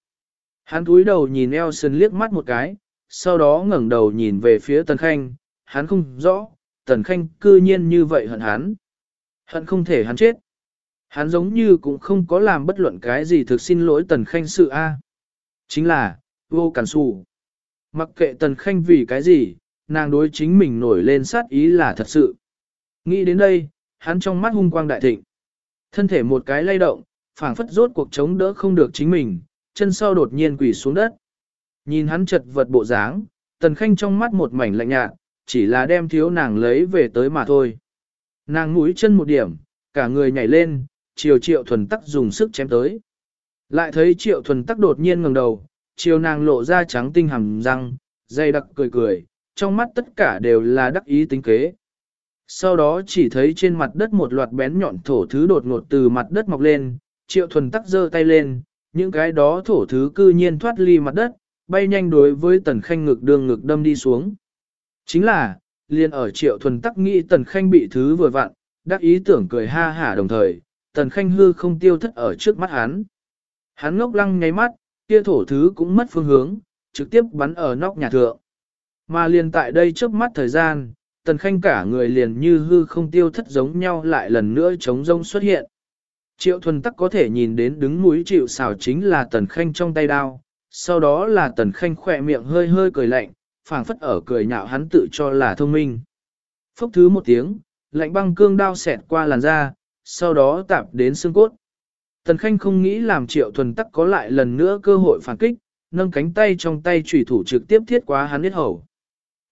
Hắn cúi đầu nhìn eo sườn liếc mắt một cái, sau đó ngẩng đầu nhìn về phía tần khanh, hắn không rõ, tần khanh cư nhiên như vậy hận hắn. Hận không thể hắn chết. Hắn giống như cũng không có làm bất luận cái gì thực xin lỗi tần khanh sự a. Chính là, vô cản xù. Mặc kệ tần khanh vì cái gì, nàng đối chính mình nổi lên sát ý là thật sự. Nghĩ đến đây, hắn trong mắt hung quang đại thịnh. Thân thể một cái lay động, phảng phất rốt cuộc chống đỡ không được chính mình, chân sau đột nhiên quỳ xuống đất. Nhìn hắn chật vật bộ dáng, tần khanh trong mắt một mảnh lạnh nhạt, chỉ là đem thiếu nàng lấy về tới mà thôi. Nàng mũi chân một điểm, cả người nhảy lên, chiều triệu thuần tắc dùng sức chém tới. Lại thấy triệu thuần tắc đột nhiên ngẩng đầu, chiều nàng lộ ra trắng tinh hàm răng, dây đặc cười cười, trong mắt tất cả đều là đắc ý tính kế. Sau đó chỉ thấy trên mặt đất một loạt bén nhọn thổ thứ đột ngột từ mặt đất mọc lên, triệu thuần tắc giơ tay lên, những cái đó thổ thứ cư nhiên thoát ly mặt đất, bay nhanh đối với tần khanh ngực đường ngực đâm đi xuống. Chính là, liền ở triệu thuần tắc nghĩ tần khanh bị thứ vừa vặn, đắc ý tưởng cười ha hả đồng thời, tần khanh hư không tiêu thất ở trước mắt hắn. Hắn ngốc lăng nháy mắt, kia thổ thứ cũng mất phương hướng, trực tiếp bắn ở nóc nhà thượng. Mà liền tại đây trước mắt thời gian, tần khanh cả người liền như hư không tiêu thất giống nhau lại lần nữa chống rông xuất hiện. Triệu thuần tắc có thể nhìn đến đứng mũi chịu xảo chính là tần khanh trong tay đao, sau đó là tần khanh khỏe miệng hơi hơi cười lạnh, phảng phất ở cười nhạo hắn tự cho là thông minh. Phốc thứ một tiếng, lạnh băng cương đao xẹt qua làn da, sau đó tạp đến xương cốt. Tần Khanh không nghĩ làm triệu thuần tắc có lại lần nữa cơ hội phản kích, nâng cánh tay trong tay chủy thủ trực tiếp thiết quá hắn hết hầu.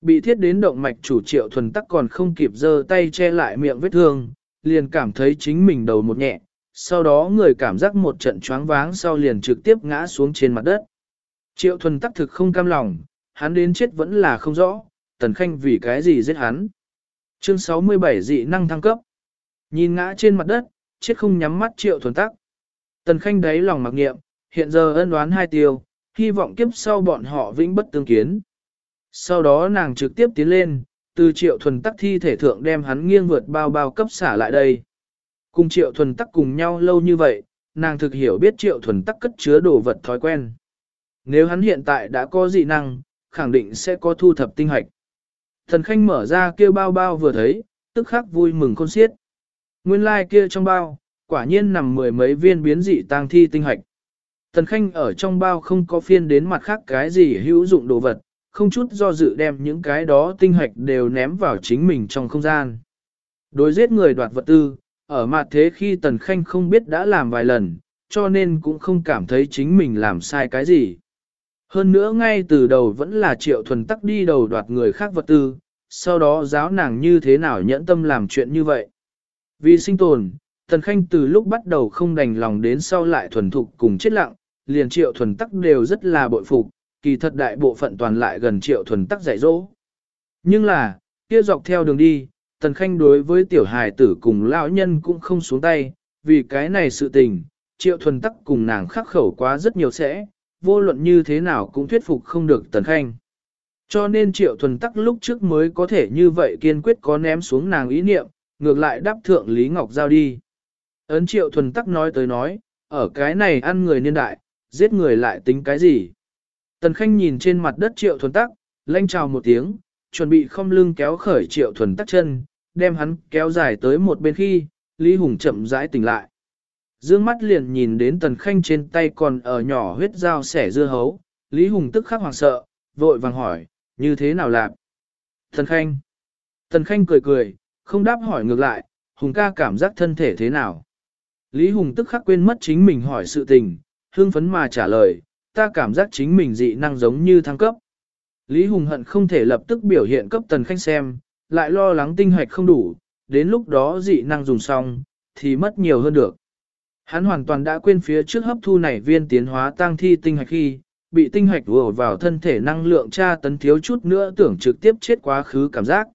Bị thiết đến động mạch chủ triệu thuần tắc còn không kịp giơ tay che lại miệng vết thương, liền cảm thấy chính mình đầu một nhẹ, sau đó người cảm giác một trận choáng váng sau liền trực tiếp ngã xuống trên mặt đất. Triệu thuần tắc thực không cam lòng, hắn đến chết vẫn là không rõ, tần khanh vì cái gì giết hắn. Chương 67 dị năng thăng cấp. Nhìn ngã trên mặt đất, chết không nhắm mắt triệu thuần tắc. Tần Khanh đáy lòng mặc nghiệm, hiện giờ ân đoán hai tiêu, hy vọng kiếp sau bọn họ vĩnh bất tương kiến. Sau đó nàng trực tiếp tiến lên, từ triệu thuần tắc thi thể thượng đem hắn nghiêng vượt bao bao cấp xả lại đây. Cùng triệu thuần tắc cùng nhau lâu như vậy, nàng thực hiểu biết triệu thuần tắc cất chứa đồ vật thói quen. Nếu hắn hiện tại đã có dị năng, khẳng định sẽ có thu thập tinh hoạch. Thần khanh mở ra kêu bao bao vừa thấy, tức khắc vui mừng khôn xiết. Nguyên lai like kia trong bao, quả nhiên nằm mười mấy viên biến dị tang thi tinh hoạch. Thần khanh ở trong bao không có phiên đến mặt khác cái gì hữu dụng đồ vật, không chút do dự đem những cái đó tinh hạch đều ném vào chính mình trong không gian. Đối giết người đoạt vật tư, ở mặt thế khi Tần Khanh không biết đã làm vài lần, cho nên cũng không cảm thấy chính mình làm sai cái gì. Hơn nữa ngay từ đầu vẫn là triệu thuần tắc đi đầu đoạt người khác vật tư, sau đó giáo nàng như thế nào nhẫn tâm làm chuyện như vậy. Vì sinh tồn, Tần Khanh từ lúc bắt đầu không đành lòng đến sau lại thuần thục cùng chết lặng, liền triệu thuần tắc đều rất là bội phục, kỳ thật đại bộ phận toàn lại gần triệu thuần tắc dạy dỗ. Nhưng là, kia dọc theo đường đi, Tần Khanh đối với tiểu hài tử cùng lão nhân cũng không xuống tay, vì cái này sự tình, triệu thuần tắc cùng nàng khắc khẩu quá rất nhiều sẽ, vô luận như thế nào cũng thuyết phục không được Tần Khanh. Cho nên triệu thuần tắc lúc trước mới có thể như vậy kiên quyết có ném xuống nàng ý niệm, ngược lại đáp thượng Lý Ngọc Giao đi. Ấn triệu thuần tắc nói tới nói, ở cái này ăn người niên đại, giết người lại tính cái gì? Tần Khanh nhìn trên mặt đất triệu thuần tắc, lanh chào một tiếng, chuẩn bị không lưng kéo khởi triệu thuần tắc chân, đem hắn kéo dài tới một bên khi, Lý Hùng chậm rãi tỉnh lại. Dương mắt liền nhìn đến Tần Khanh trên tay còn ở nhỏ huyết dao sẻ dưa hấu, Lý Hùng tức khắc hoàng sợ, vội vàng hỏi, như thế nào làm? Tần Khanh. Tần Khanh cười cười, không đáp hỏi ngược lại, Hùng ca cảm giác thân thể thế nào? Lý Hùng tức khắc quên mất chính mình hỏi sự tình, hương phấn mà trả lời, ta cảm giác chính mình dị năng giống như thăng cấp. Lý Hùng hận không thể lập tức biểu hiện cấp Tần Khanh xem, lại lo lắng tinh hoạch không đủ, đến lúc đó dị năng dùng xong, thì mất nhiều hơn được. Hắn hoàn toàn đã quên phía trước hấp thu này viên tiến hóa tăng thi tinh hoạch khi, bị tinh hoạch vừa vào thân thể năng lượng tra tấn thiếu chút nữa tưởng trực tiếp chết quá khứ cảm giác.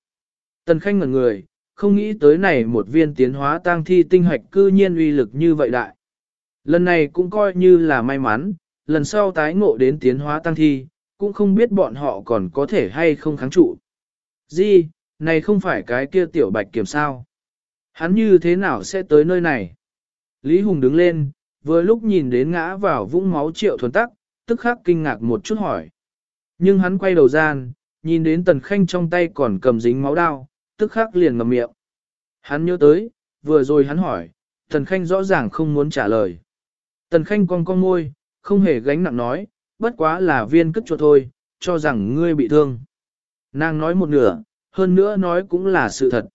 Tần Khanh ngẩn người, không nghĩ tới này một viên tiến hóa tăng thi tinh hoạch cư nhiên uy lực như vậy đại. Lần này cũng coi như là may mắn, lần sau tái ngộ đến tiến hóa tăng thi, cũng không biết bọn họ còn có thể hay không kháng trụ. Di, này không phải cái kia tiểu bạch kiểm sao. Hắn như thế nào sẽ tới nơi này? Lý Hùng đứng lên, vừa lúc nhìn đến ngã vào vũng máu triệu thuần tắc, tức khắc kinh ngạc một chút hỏi. Nhưng hắn quay đầu gian, nhìn đến tần khanh trong tay còn cầm dính máu đao, tức khắc liền ngầm miệng. Hắn nhớ tới, vừa rồi hắn hỏi, tần khanh rõ ràng không muốn trả lời. Tần khanh cong cong môi, không hề gánh nặng nói, bất quá là viên cất chuột thôi, cho rằng ngươi bị thương. Nàng nói một nửa, hơn nữa nói cũng là sự thật.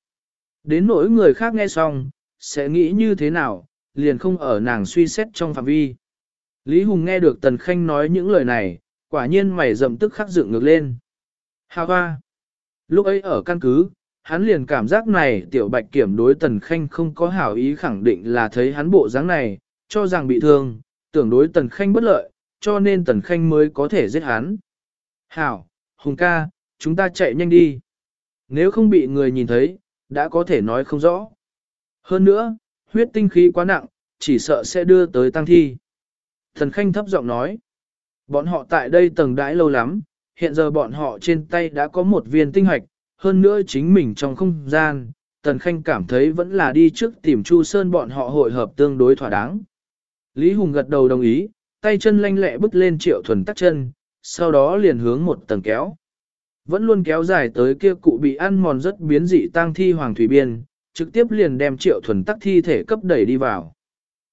Đến nỗi người khác nghe xong, sẽ nghĩ như thế nào, liền không ở nàng suy xét trong phạm vi. Lý Hùng nghe được Tần Khanh nói những lời này, quả nhiên mày rậm tức khắc dựng ngược lên. Hà hoa! Lúc ấy ở căn cứ, hắn liền cảm giác này tiểu bạch kiểm đối Tần Khanh không có hảo ý khẳng định là thấy hắn bộ dáng này, cho rằng bị thương, tưởng đối Tần Khanh bất lợi, cho nên Tần Khanh mới có thể giết hắn. Hảo, Hùng ca, chúng ta chạy nhanh đi. Nếu không bị người nhìn thấy, đã có thể nói không rõ. Hơn nữa, huyết tinh khí quá nặng, chỉ sợ sẽ đưa tới tăng thi. Thần Khanh thấp giọng nói, bọn họ tại đây tầng đãi lâu lắm, hiện giờ bọn họ trên tay đã có một viên tinh hoạch, hơn nữa chính mình trong không gian, Tần Khanh cảm thấy vẫn là đi trước tìm Chu Sơn bọn họ hội hợp tương đối thỏa đáng. Lý Hùng gật đầu đồng ý, tay chân lanh lẹ bước lên triệu thuần tắt chân, sau đó liền hướng một tầng kéo. Vẫn luôn kéo dài tới kia cụ bị ăn mòn rất biến dị tang thi hoàng thủy biên, trực tiếp liền đem triệu thuần tắc thi thể cấp đẩy đi vào.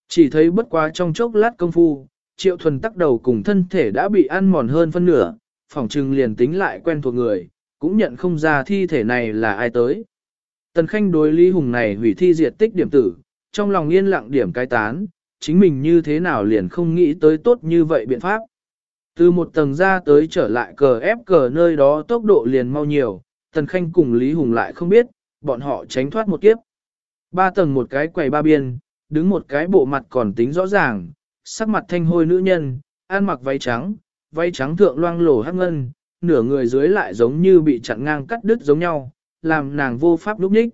Chỉ thấy bất quá trong chốc lát công phu, triệu thuần tắc đầu cùng thân thể đã bị ăn mòn hơn phân nửa, phỏng trừng liền tính lại quen thuộc người, cũng nhận không ra thi thể này là ai tới. Tần Khanh đối Lý Hùng này hủy thi diệt tích điểm tử, trong lòng yên lặng điểm cai tán, chính mình như thế nào liền không nghĩ tới tốt như vậy biện pháp. Từ một tầng ra tới trở lại cờ ép cờ nơi đó tốc độ liền mau nhiều, Tần Khanh cùng Lý Hùng lại không biết, bọn họ tránh thoát một kiếp. Ba tầng một cái quầy ba biên, đứng một cái bộ mặt còn tính rõ ràng, sắc mặt thanh hôi nữ nhân, ăn mặc váy trắng, váy trắng thượng loang lổ hắc ngân, nửa người dưới lại giống như bị chặn ngang cắt đứt giống nhau, làm nàng vô pháp lúc nhích.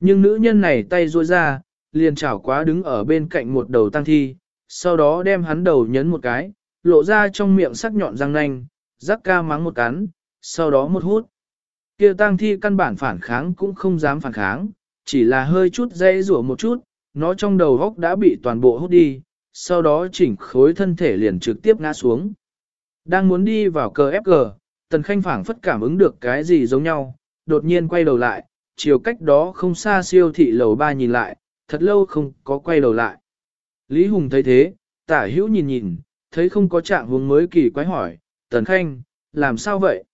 Nhưng nữ nhân này tay ruôi ra, liền chảo quá đứng ở bên cạnh một đầu tăng thi, sau đó đem hắn đầu nhấn một cái, lộ ra trong miệng sắc nhọn răng nanh, rắc ca mắng một cắn, sau đó một hút. Kia tăng thi căn bản phản kháng cũng không dám phản kháng, chỉ là hơi chút dây rủa một chút, nó trong đầu góc đã bị toàn bộ hút đi, sau đó chỉnh khối thân thể liền trực tiếp ngã xuống. Đang muốn đi vào cờ FG, tần khanh phảng phất cảm ứng được cái gì giống nhau, đột nhiên quay đầu lại, chiều cách đó không xa siêu thị lầu ba nhìn lại, thật lâu không có quay đầu lại. Lý Hùng thấy thế, tả hữu nhìn nhìn, thấy không có trạng hướng mới kỳ quái hỏi, Tần Khanh, làm sao vậy?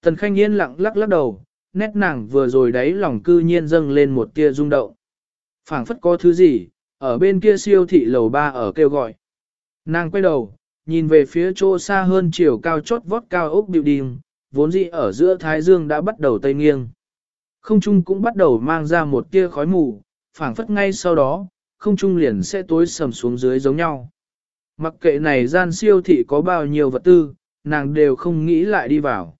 Tần Khanh yên lặng lắc lắc đầu, nét nàng vừa rồi đấy lòng cư nhiên dâng lên một tia rung động. phảng phất có thứ gì, ở bên kia siêu thị lầu ba ở kêu gọi. Nàng quay đầu, nhìn về phía chỗ xa hơn chiều cao chót vót cao ốc building, vốn dĩ ở giữa Thái Dương đã bắt đầu tây nghiêng. Không trung cũng bắt đầu mang ra một tia khói mù, phảng phất ngay sau đó, không trung liền sẽ tối sầm xuống dưới giống nhau. Mặc kệ này gian siêu thị có bao nhiêu vật tư, nàng đều không nghĩ lại đi vào.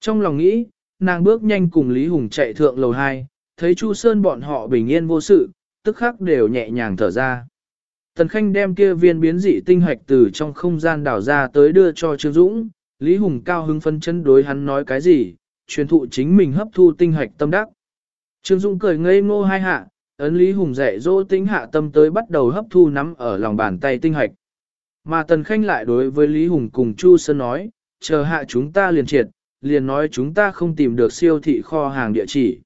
Trong lòng nghĩ, nàng bước nhanh cùng Lý Hùng chạy thượng lầu 2, thấy Chu Sơn bọn họ bình yên vô sự, tức khắc đều nhẹ nhàng thở ra. Tần Khanh đem kia viên biến dị tinh hoạch từ trong không gian đảo ra tới đưa cho Trương Dũng, Lý Hùng cao hứng phân chân đối hắn nói cái gì, truyền thụ chính mình hấp thu tinh hoạch tâm đắc. Trương Dũng cười ngây ngô hai hạ, ấn Lý Hùng dạy dỗ tính hạ tâm tới bắt đầu hấp thu nắm ở lòng bàn tay tinh hạch, Mà Tần Khanh lại đối với Lý Hùng cùng Chu Sơn nói, chờ hạ chúng ta liền triệt, liền nói chúng ta không tìm được siêu thị kho hàng địa chỉ.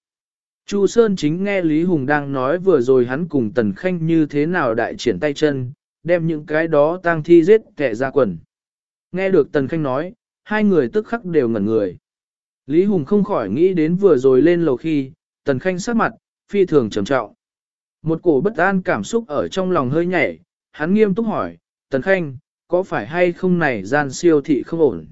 Chu Sơn chính nghe Lý Hùng đang nói vừa rồi hắn cùng Tần Khanh như thế nào đại triển tay chân, đem những cái đó tang thi giết kẻ ra quần. Nghe được Tần Khanh nói, hai người tức khắc đều ngẩn người. Lý Hùng không khỏi nghĩ đến vừa rồi lên lầu khi, Tần Khanh sát mặt, phi thường trầm trọng. Một cổ bất an cảm xúc ở trong lòng hơi nhảy, hắn nghiêm túc hỏi, Tần Khanh, có phải hay không này gian siêu thị không ổn?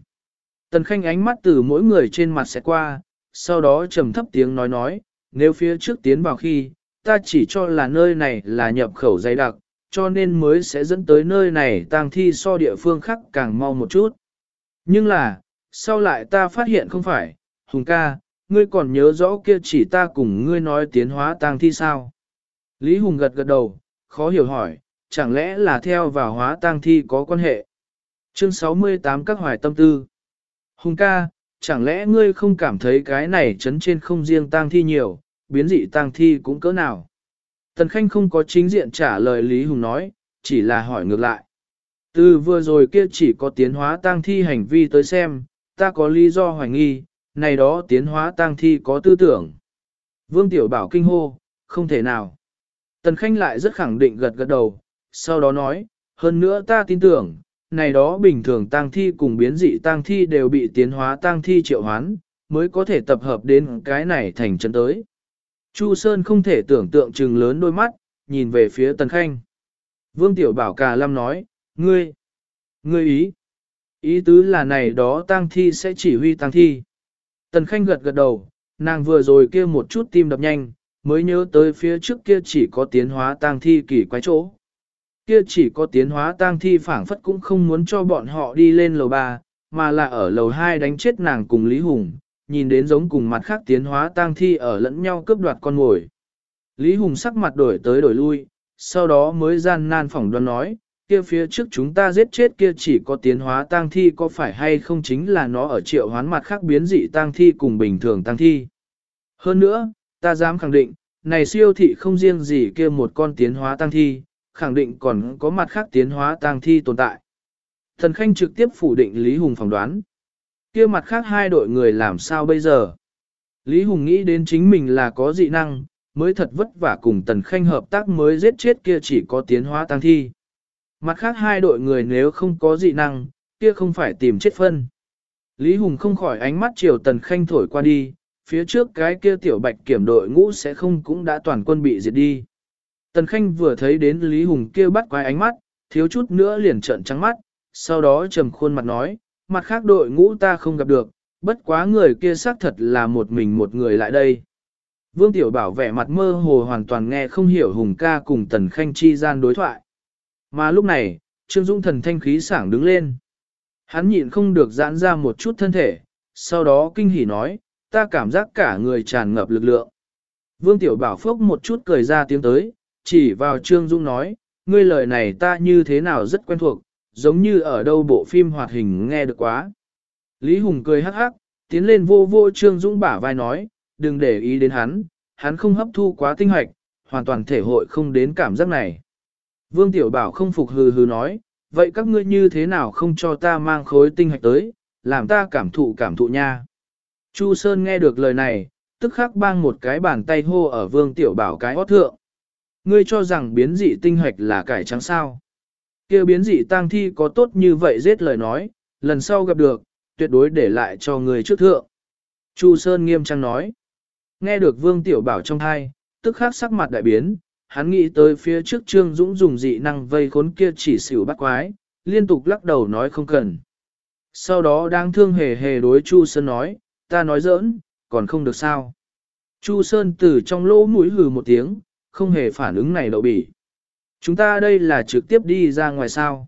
Tần Khanh ánh mắt từ mỗi người trên mặt sẽ qua, sau đó trầm thấp tiếng nói nói, nếu phía trước tiến vào khi, ta chỉ cho là nơi này là nhập khẩu dày đặc, cho nên mới sẽ dẫn tới nơi này tang thi so địa phương khác càng mau một chút. Nhưng là, sau lại ta phát hiện không phải, Hùng ca, ngươi còn nhớ rõ kia chỉ ta cùng ngươi nói tiến hóa tang thi sao? Lý Hùng gật gật đầu, khó hiểu hỏi, chẳng lẽ là theo vào hóa tang thi có quan hệ? Chương 68 các hoài tâm tư. Hùng ca, chẳng lẽ ngươi không cảm thấy cái này chấn trên không riêng tang thi nhiều, biến dị tang thi cũng cỡ nào? Tần Khanh không có chính diện trả lời Lý Hùng nói, chỉ là hỏi ngược lại. Từ vừa rồi kia chỉ có tiến hóa tang thi hành vi tới xem, ta có lý do hoài nghi, này đó tiến hóa tang thi có tư tưởng. Vương Tiểu Bảo kinh hô, không thể nào. Tần Khanh lại rất khẳng định gật gật đầu, sau đó nói, hơn nữa ta tin tưởng, này đó bình thường tang thi cùng biến dị tang thi đều bị tiến hóa tang thi triệu hoán, mới có thể tập hợp đến cái này thành chân tới. Chu Sơn không thể tưởng tượng trừng lớn đôi mắt, nhìn về phía Tần Khanh. Vương Tiểu Bảo Cà Lâm nói, ngươi, ngươi ý, ý tứ là này đó tang thi sẽ chỉ huy tang thi. Tần Khanh gật gật đầu, nàng vừa rồi kia một chút tim đập nhanh, mới nhớ tới phía trước kia chỉ có tiến hóa tang thi kỳ quái chỗ. Kia chỉ có tiến hóa tang thi phảng phất cũng không muốn cho bọn họ đi lên lầu 3, mà là ở lầu 2 đánh chết nàng cùng Lý Hùng, nhìn đến giống cùng mặt khác tiến hóa tang thi ở lẫn nhau cướp đoạt con mồi. Lý Hùng sắc mặt đổi tới đổi lui, sau đó mới gian nan phỏng đoán nói, kia phía trước chúng ta giết chết kia chỉ có tiến hóa tang thi có phải hay không chính là nó ở triệu hoán mặt khác biến dị tang thi cùng bình thường tang thi. Hơn nữa, ta dám khẳng định, này siêu thị không riêng gì kia một con tiến hóa tăng thi, khẳng định còn có mặt khác tiến hóa tăng thi tồn tại. Thần Khanh trực tiếp phủ định Lý Hùng phỏng đoán. kia mặt khác hai đội người làm sao bây giờ? Lý Hùng nghĩ đến chính mình là có dị năng, mới thật vất vả cùng Tần Khanh hợp tác mới giết chết kia chỉ có tiến hóa tăng thi. Mặt khác hai đội người nếu không có dị năng, kia không phải tìm chết phân. Lý Hùng không khỏi ánh mắt chiều Tần Khanh thổi qua đi, phía trước cái kia tiểu bạch kiểm đội ngũ sẽ không cũng đã toàn quân bị diệt đi. Tần Khanh vừa thấy đến Lý Hùng kia bắt quái ánh mắt, thiếu chút nữa liền trợn trắng mắt, sau đó trầm khuôn mặt nói, mặt khác đội ngũ ta không gặp được, bất quá người kia xác thật là một mình một người lại đây. Vương Tiểu Bảo vẻ mặt mơ hồ hoàn toàn nghe không hiểu Hùng ca cùng Tần Khanh chi gian đối thoại. Mà lúc này, Trương Dung thần thanh khí sảng đứng lên. Hắn nhịn không được giãn ra một chút thân thể, sau đó kinh hỉ nói, ta cảm giác cả người tràn ngập lực lượng. Vương Tiểu Bảo phốc một chút cười ra tiếng tới, chỉ vào Trương Dung nói, ngươi lời này ta như thế nào rất quen thuộc, giống như ở đâu bộ phim hoạt hình nghe được quá. Lý Hùng cười hắc hắc, tiến lên vô vô Trương Dung bả vai nói, đừng để ý đến hắn, hắn không hấp thu quá tinh hoạch, hoàn toàn thể hội không đến cảm giác này. Vương Tiểu Bảo không phục hừ hừ nói, vậy các ngươi như thế nào không cho ta mang khối tinh hạch tới, làm ta cảm thụ cảm thụ nha. Chu Sơn nghe được lời này, tức khắc bang một cái bàn tay hô ở Vương Tiểu Bảo cái hót thượng. Ngươi cho rằng biến dị tinh hạch là cải trắng sao. kia biến dị tang thi có tốt như vậy giết lời nói, lần sau gặp được, tuyệt đối để lại cho người trước thượng. Chu Sơn nghiêm trang nói. Nghe được Vương Tiểu Bảo trong thai, tức khắc sắc mặt đại biến, hắn nghĩ tới phía trước Trương Dũng dùng dị năng vây khốn kia chỉ xỉu bắt quái, liên tục lắc đầu nói không cần. Sau đó đang thương hề hề đối Chu Sơn nói, ta nói giỡn, còn không được sao. Chu Sơn từ trong lỗ mũi hừ một tiếng, không hề phản ứng này đậu bỉ. Chúng ta đây là trực tiếp đi ra ngoài sao.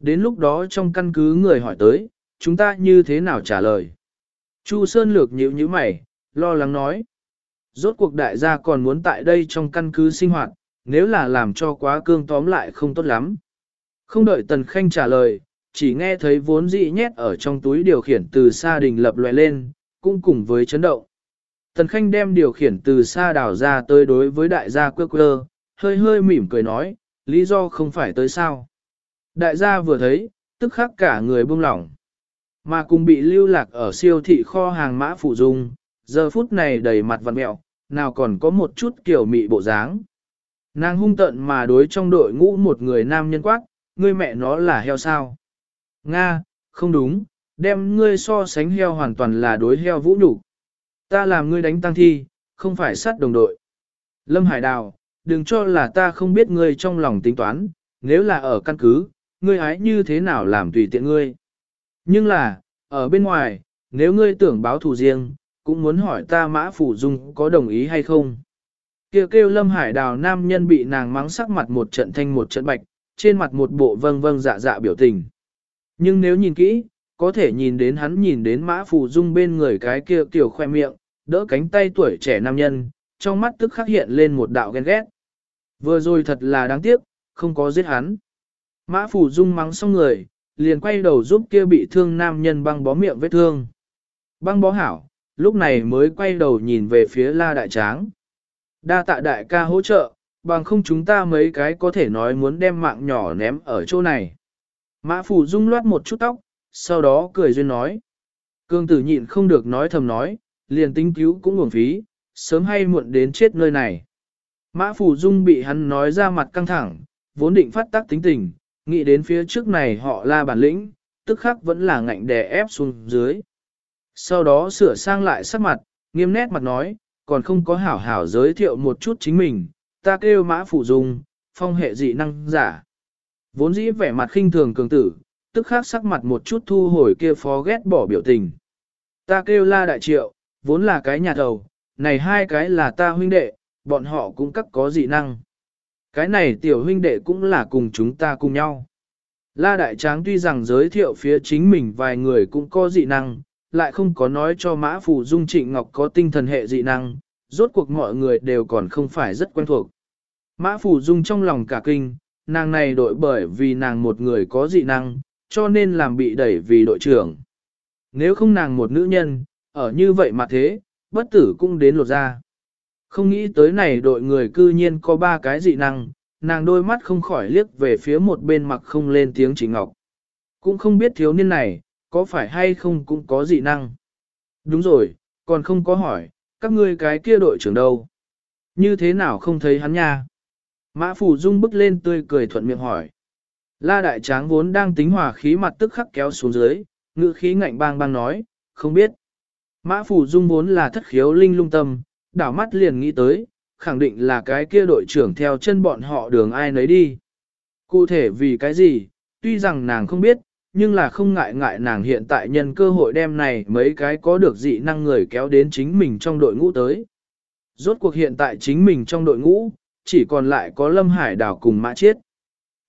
Đến lúc đó trong căn cứ người hỏi tới, chúng ta như thế nào trả lời. Chu Sơn lược nhíu như mày, lo lắng nói. Rốt cuộc đại gia còn muốn tại đây trong căn cứ sinh hoạt, nếu là làm cho quá cương tóm lại không tốt lắm. Không đợi Tần Khanh trả lời, chỉ nghe thấy vốn dị nhét ở trong túi điều khiển từ xa đình lập loại lên, cũng cùng với chấn động. Tần Khanh đem điều khiển từ xa đảo ra tới đối với đại gia quơ quơ, hơi hơi mỉm cười nói, lý do không phải tới sao. Đại gia vừa thấy, tức khắc cả người buông lỏng. Mà cùng bị lưu lạc ở siêu thị kho hàng mã phụ dung, giờ phút này đầy mặt vằn mẹo, nào còn có một chút kiểu mị bộ dáng. Nàng hung tận mà đối trong đội ngũ một người nam nhân quát, ngươi mẹ nó là heo sao? Nga, không đúng, đem ngươi so sánh heo hoàn toàn là đối heo vũ nhục. Ta làm ngươi đánh tăng thi, không phải sát đồng đội. Lâm Hải Đào, đừng cho là ta không biết ngươi trong lòng tính toán, nếu là ở căn cứ, ngươi hái như thế nào làm tùy tiện ngươi. Nhưng là, ở bên ngoài, nếu ngươi tưởng báo thù riêng, cũng muốn hỏi ta mã phủ dung có đồng ý hay không. Kêu kêu Lâm Hải Đào nam nhân bị nàng mắng sắc mặt một trận thanh một trận bạch, trên mặt một bộ vâng vâng dạ dạ biểu tình. Nhưng nếu nhìn kỹ, có thể nhìn đến hắn nhìn đến mã phủ dung bên người cái kia tiểu khoe miệng, đỡ cánh tay tuổi trẻ nam nhân, trong mắt tức khắc hiện lên một đạo ghen ghét. Vừa rồi thật là đáng tiếc, không có giết hắn. Mã phủ dung mắng xong người, liền quay đầu giúp kia bị thương nam nhân băng bó miệng vết thương. Băng bó hảo, lúc này mới quay đầu nhìn về phía la đại tráng. Đa tạ đại ca hỗ trợ, bằng không chúng ta mấy cái có thể nói muốn đem mạng nhỏ ném ở chỗ này. Mã phủ dung loát một chút tóc, sau đó cười duyên nói. Cương tử nhịn không được nói thầm nói, liền tính cứu cũng uổng phí, sớm hay muộn đến chết nơi này. Mã phủ dung bị hắn nói ra mặt căng thẳng, vốn định phát tác tính tình, nghĩ đến phía trước này họ la bản lĩnh, tức khắc vẫn là ngạnh đè ép xuống dưới. Sau đó sửa sang lại sắc mặt, nghiêm nét mặt nói, còn không có hảo hảo giới thiệu một chút chính mình, ta kêu mã phủ dung, phong hệ dị năng giả. Vốn dĩ vẻ mặt khinh thường cường tử, tức khắc sắc mặt một chút thu hồi kia phó ghét bỏ biểu tình. Ta kêu la đại triệu, vốn là cái nhà thầu, này hai cái là ta huynh đệ, bọn họ cũng cắt có dị năng. Cái này tiểu huynh đệ cũng là cùng chúng ta cùng nhau. La Đại Tráng tuy rằng giới thiệu phía chính mình vài người cũng có dị năng, lại không có nói cho Mã Phủ Dung Trịnh Ngọc có tinh thần hệ dị năng, rốt cuộc mọi người đều còn không phải rất quen thuộc. Mã Phủ Dung trong lòng cả kinh, nàng này đội bởi vì nàng một người có dị năng, cho nên làm bị đẩy vì đội trưởng. Nếu không nàng một nữ nhân, ở như vậy mà thế, bất tử cũng đến lột ra. Không nghĩ tới này đội người cư nhiên có ba cái dị năng, nàng đôi mắt không khỏi liếc về phía một bên mặt không lên tiếng chỉ ngọc. Cũng không biết thiếu niên này, có phải hay không cũng có dị năng. Đúng rồi, còn không có hỏi, các ngươi cái kia đội trưởng đâu? Như thế nào không thấy hắn nha? Mã Phủ Dung bước lên tươi cười thuận miệng hỏi. La Đại Tráng vốn đang tính hòa khí mặt tức khắc kéo xuống dưới, ngữ khí ngạnh bang bang nói, không biết. Mã Phủ Dung vốn là thất khiếu linh lung tâm, đảo mắt liền nghĩ tới, khẳng định là cái kia đội trưởng theo chân bọn họ đường ai nấy đi. Cụ thể vì cái gì, tuy rằng nàng không biết, nhưng là không ngại ngại nàng hiện tại nhân cơ hội đem này mấy cái có được dị năng người kéo đến chính mình trong đội ngũ tới. Rốt cuộc hiện tại chính mình trong đội ngũ, chỉ còn lại có Lâm Hải Đảo cùng Mã Chiết.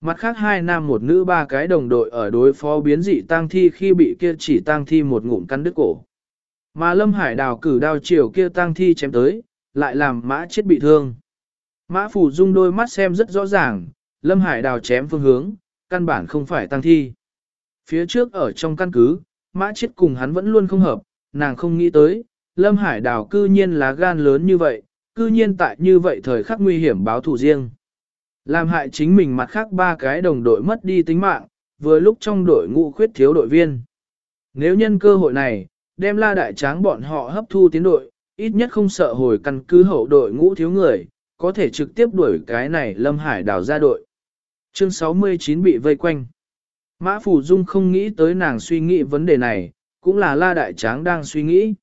Mặt khác hai nam một nữ ba cái đồng đội ở đối phó biến dị tang thi khi bị kia chỉ tang thi một ngụm cắn đứt cổ. Mà Lâm Hải đào cử đao chiều kia tang thi chém tới, lại làm mã chết bị thương. Mã phủ dung đôi mắt xem rất rõ ràng, Lâm Hải đào chém phương hướng, căn bản không phải tăng thi. Phía trước ở trong căn cứ, mã chết cùng hắn vẫn luôn không hợp, nàng không nghĩ tới, Lâm Hải đào cư nhiên là gan lớn như vậy, cư nhiên tại như vậy thời khắc nguy hiểm báo thù riêng. Làm hại chính mình mặt khác ba cái đồng đội mất đi tính mạng, vừa lúc trong đội ngũ khuyết thiếu đội viên. Nếu nhân cơ hội này, đem la đại tráng bọn họ hấp thu tiến đội, ít nhất không sợ hồi căn cứ hậu đội ngũ thiếu người, có thể trực tiếp đuổi cái này Lâm Hải đảo ra đội. Chương 69 bị vây quanh. Mã Phủ Dung không nghĩ tới nàng suy nghĩ vấn đề này, cũng là la đại tráng đang suy nghĩ.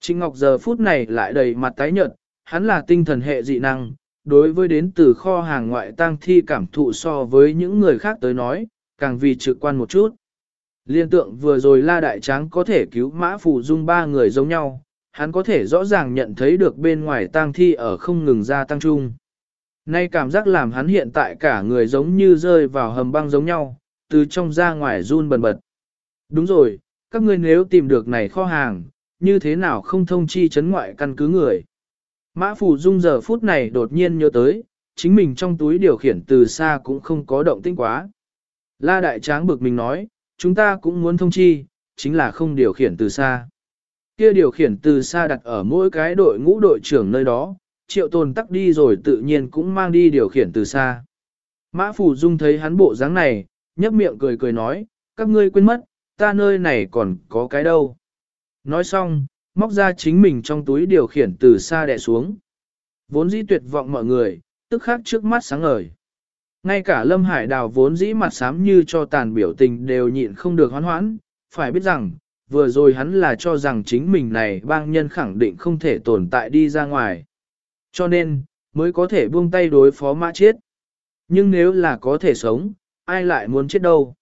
Trịnh Ngọc giờ phút này lại đầy mặt tái nhợt, hắn là tinh thần hệ dị năng, đối với đến từ kho hàng ngoại tang thi cảm thụ so với những người khác tới nói, càng vì trực quan một chút. Liên tượng vừa rồi la đại tráng có thể cứu mã Phù Dung ba người giống nhau, hắn có thể rõ ràng nhận thấy được bên ngoài tang thi ở không ngừng ra tăng trung Nay cảm giác làm hắn hiện tại cả người giống như rơi vào hầm băng giống nhau, từ trong ra ngoài run bần bật. Đúng rồi, các ngươi nếu tìm được này kho hàng, như thế nào không thông chi chấn ngoại căn cứ người. Mã Phủ Dung giờ phút này đột nhiên nhớ tới, chính mình trong túi điều khiển từ xa cũng không có động tĩnh quá. La Đại Tráng bực mình nói, chúng ta cũng muốn thông chi, chính là không điều khiển từ xa. Kia điều khiển từ xa đặt ở mỗi cái đội ngũ đội trưởng nơi đó, triệu tồn tắc đi rồi tự nhiên cũng mang đi điều khiển từ xa. Mã Phủ Dung thấy hắn bộ dáng này, nhấp miệng cười cười nói, các ngươi quên mất, ta nơi này còn có cái đâu. Nói xong, móc ra chính mình trong túi điều khiển từ xa đè xuống. Vốn dĩ tuyệt vọng mọi người, tức khắc trước mắt sáng ngời. Ngay cả Lâm Hải Đào vốn dĩ mặt xám như cho tàn biểu tình đều nhịn không được hoán hoãn, phải biết rằng, vừa rồi hắn là cho rằng chính mình này bang nhân khẳng định không thể tồn tại đi ra ngoài. Cho nên, mới có thể buông tay đối phó mã chết. Nhưng nếu là có thể sống, ai lại muốn chết đâu.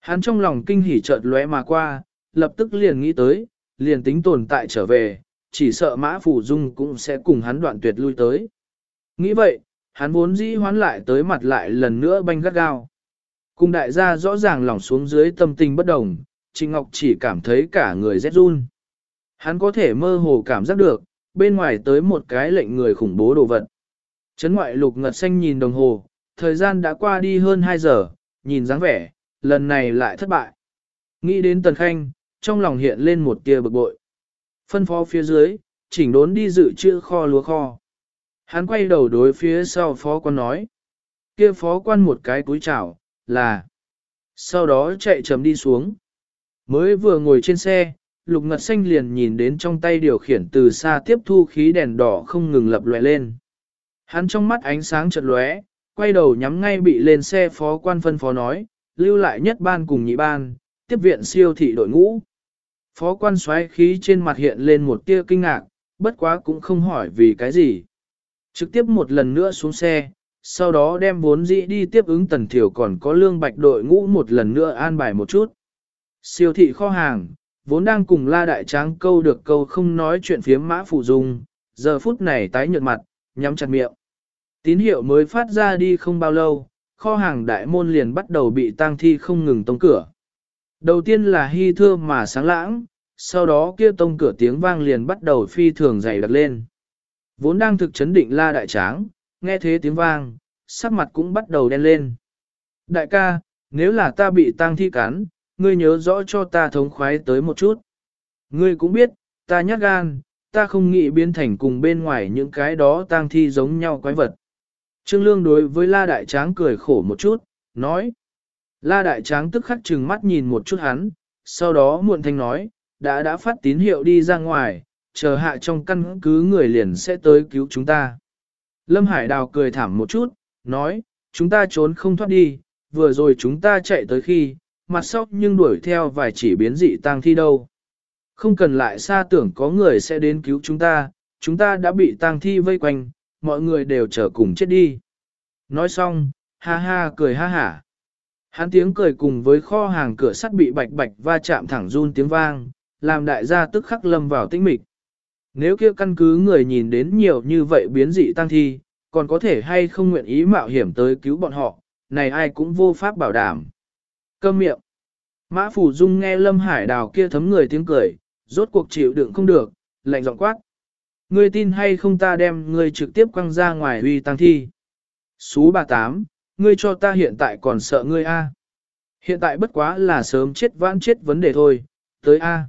Hắn trong lòng kinh hỉ chợt lóe mà qua, lập tức liền nghĩ tới, liền tính tồn tại trở về, chỉ sợ mã phủ dung cũng sẽ cùng hắn đoạn tuyệt lui tới. Nghĩ vậy, hắn vốn dĩ hoán lại tới mặt lại lần nữa banh gắt gao. Cùng đại gia rõ ràng lỏng xuống dưới tâm tình bất đồng, Trịnh Ngọc chỉ cảm thấy cả người rét run. Hắn có thể mơ hồ cảm giác được, bên ngoài tới một cái lệnh người khủng bố đồ vật. Trấn ngoại lục ngật xanh nhìn đồng hồ, thời gian đã qua đi hơn 2 giờ, nhìn dáng vẻ, lần này lại thất bại. Nghĩ đến Tần Khanh, trong lòng hiện lên một tia bực bội. Phân phó phía dưới, chỉnh đốn đi dự trữ kho lúa kho. Hắn quay đầu đối phía sau phó quan nói. kia phó quan một cái túi chảo, là. Sau đó chạy chấm đi xuống. Mới vừa ngồi trên xe, lục ngật xanh liền nhìn đến trong tay điều khiển từ xa tiếp thu khí đèn đỏ không ngừng lập lòe lên. Hắn trong mắt ánh sáng chật lóe, quay đầu nhắm ngay bị lên xe phó quan phân phó nói, lưu lại nhất ban cùng nhị ban, tiếp viện siêu thị đội ngũ. Phó quan xoáy khí trên mặt hiện lên một tia kinh ngạc, bất quá cũng không hỏi vì cái gì. Trực tiếp một lần nữa xuống xe, sau đó đem vốn dĩ đi tiếp ứng tần thiểu còn có lương bạch đội ngũ một lần nữa an bài một chút. Siêu thị kho hàng, vốn đang cùng la đại tráng câu được câu không nói chuyện phiếm mã phụ dung, giờ phút này tái nhợt mặt, nhắm chặt miệng. Tín hiệu mới phát ra đi không bao lâu, kho hàng đại môn liền bắt đầu bị tang thi không ngừng tông cửa. Đầu tiên là hy thưa mà sáng lãng, sau đó kia tông cửa tiếng vang liền bắt đầu phi thường dày đặc lên. Vốn đang thực chấn định la đại tráng, nghe thế tiếng vang, sắc mặt cũng bắt đầu đen lên. Đại ca, nếu là ta bị tang thi cắn, ngươi nhớ rõ cho ta thống khoái tới một chút. Ngươi cũng biết, ta nhát gan, ta không nghĩ biến thành cùng bên ngoài những cái đó tang thi giống nhau quái vật. Trương Lương đối với La Đại Tráng cười khổ một chút, nói. La Đại Tráng tức khắc chừng mắt nhìn một chút hắn, sau đó muộn thanh nói, đã đã phát tín hiệu đi ra ngoài, chờ hạ trong căn cứ người liền sẽ tới cứu chúng ta. Lâm Hải Đào cười thảm một chút, nói, chúng ta trốn không thoát đi, vừa rồi chúng ta chạy tới khi, mặt sau nhưng đuổi theo vài chỉ biến dị tang thi đâu. Không cần lại xa tưởng có người sẽ đến cứu chúng ta, chúng ta đã bị tang thi vây quanh, mọi người đều trở cùng chết đi. Nói xong, ha ha cười ha hả. Hắn tiếng cười cùng với kho hàng cửa sắt bị bạch bạch va chạm thẳng run tiếng vang, làm đại gia tức khắc lâm vào tĩnh mịch. Nếu kia căn cứ người nhìn đến nhiều như vậy biến dị tăng thi, còn có thể hay không nguyện ý mạo hiểm tới cứu bọn họ, này ai cũng vô pháp bảo đảm. Câm miệng. Mã Phủ Dung nghe Lâm Hải Đào kia thấm người tiếng cười, rốt cuộc chịu đựng không được, lạnh giọng quát. Ngươi tin hay không ta đem ngươi trực tiếp quăng ra ngoài huy tăng thi. Xú bà tám, ngươi cho ta hiện tại còn sợ ngươi a? Hiện tại bất quá là sớm chết vãn chết vấn đề thôi, tới a,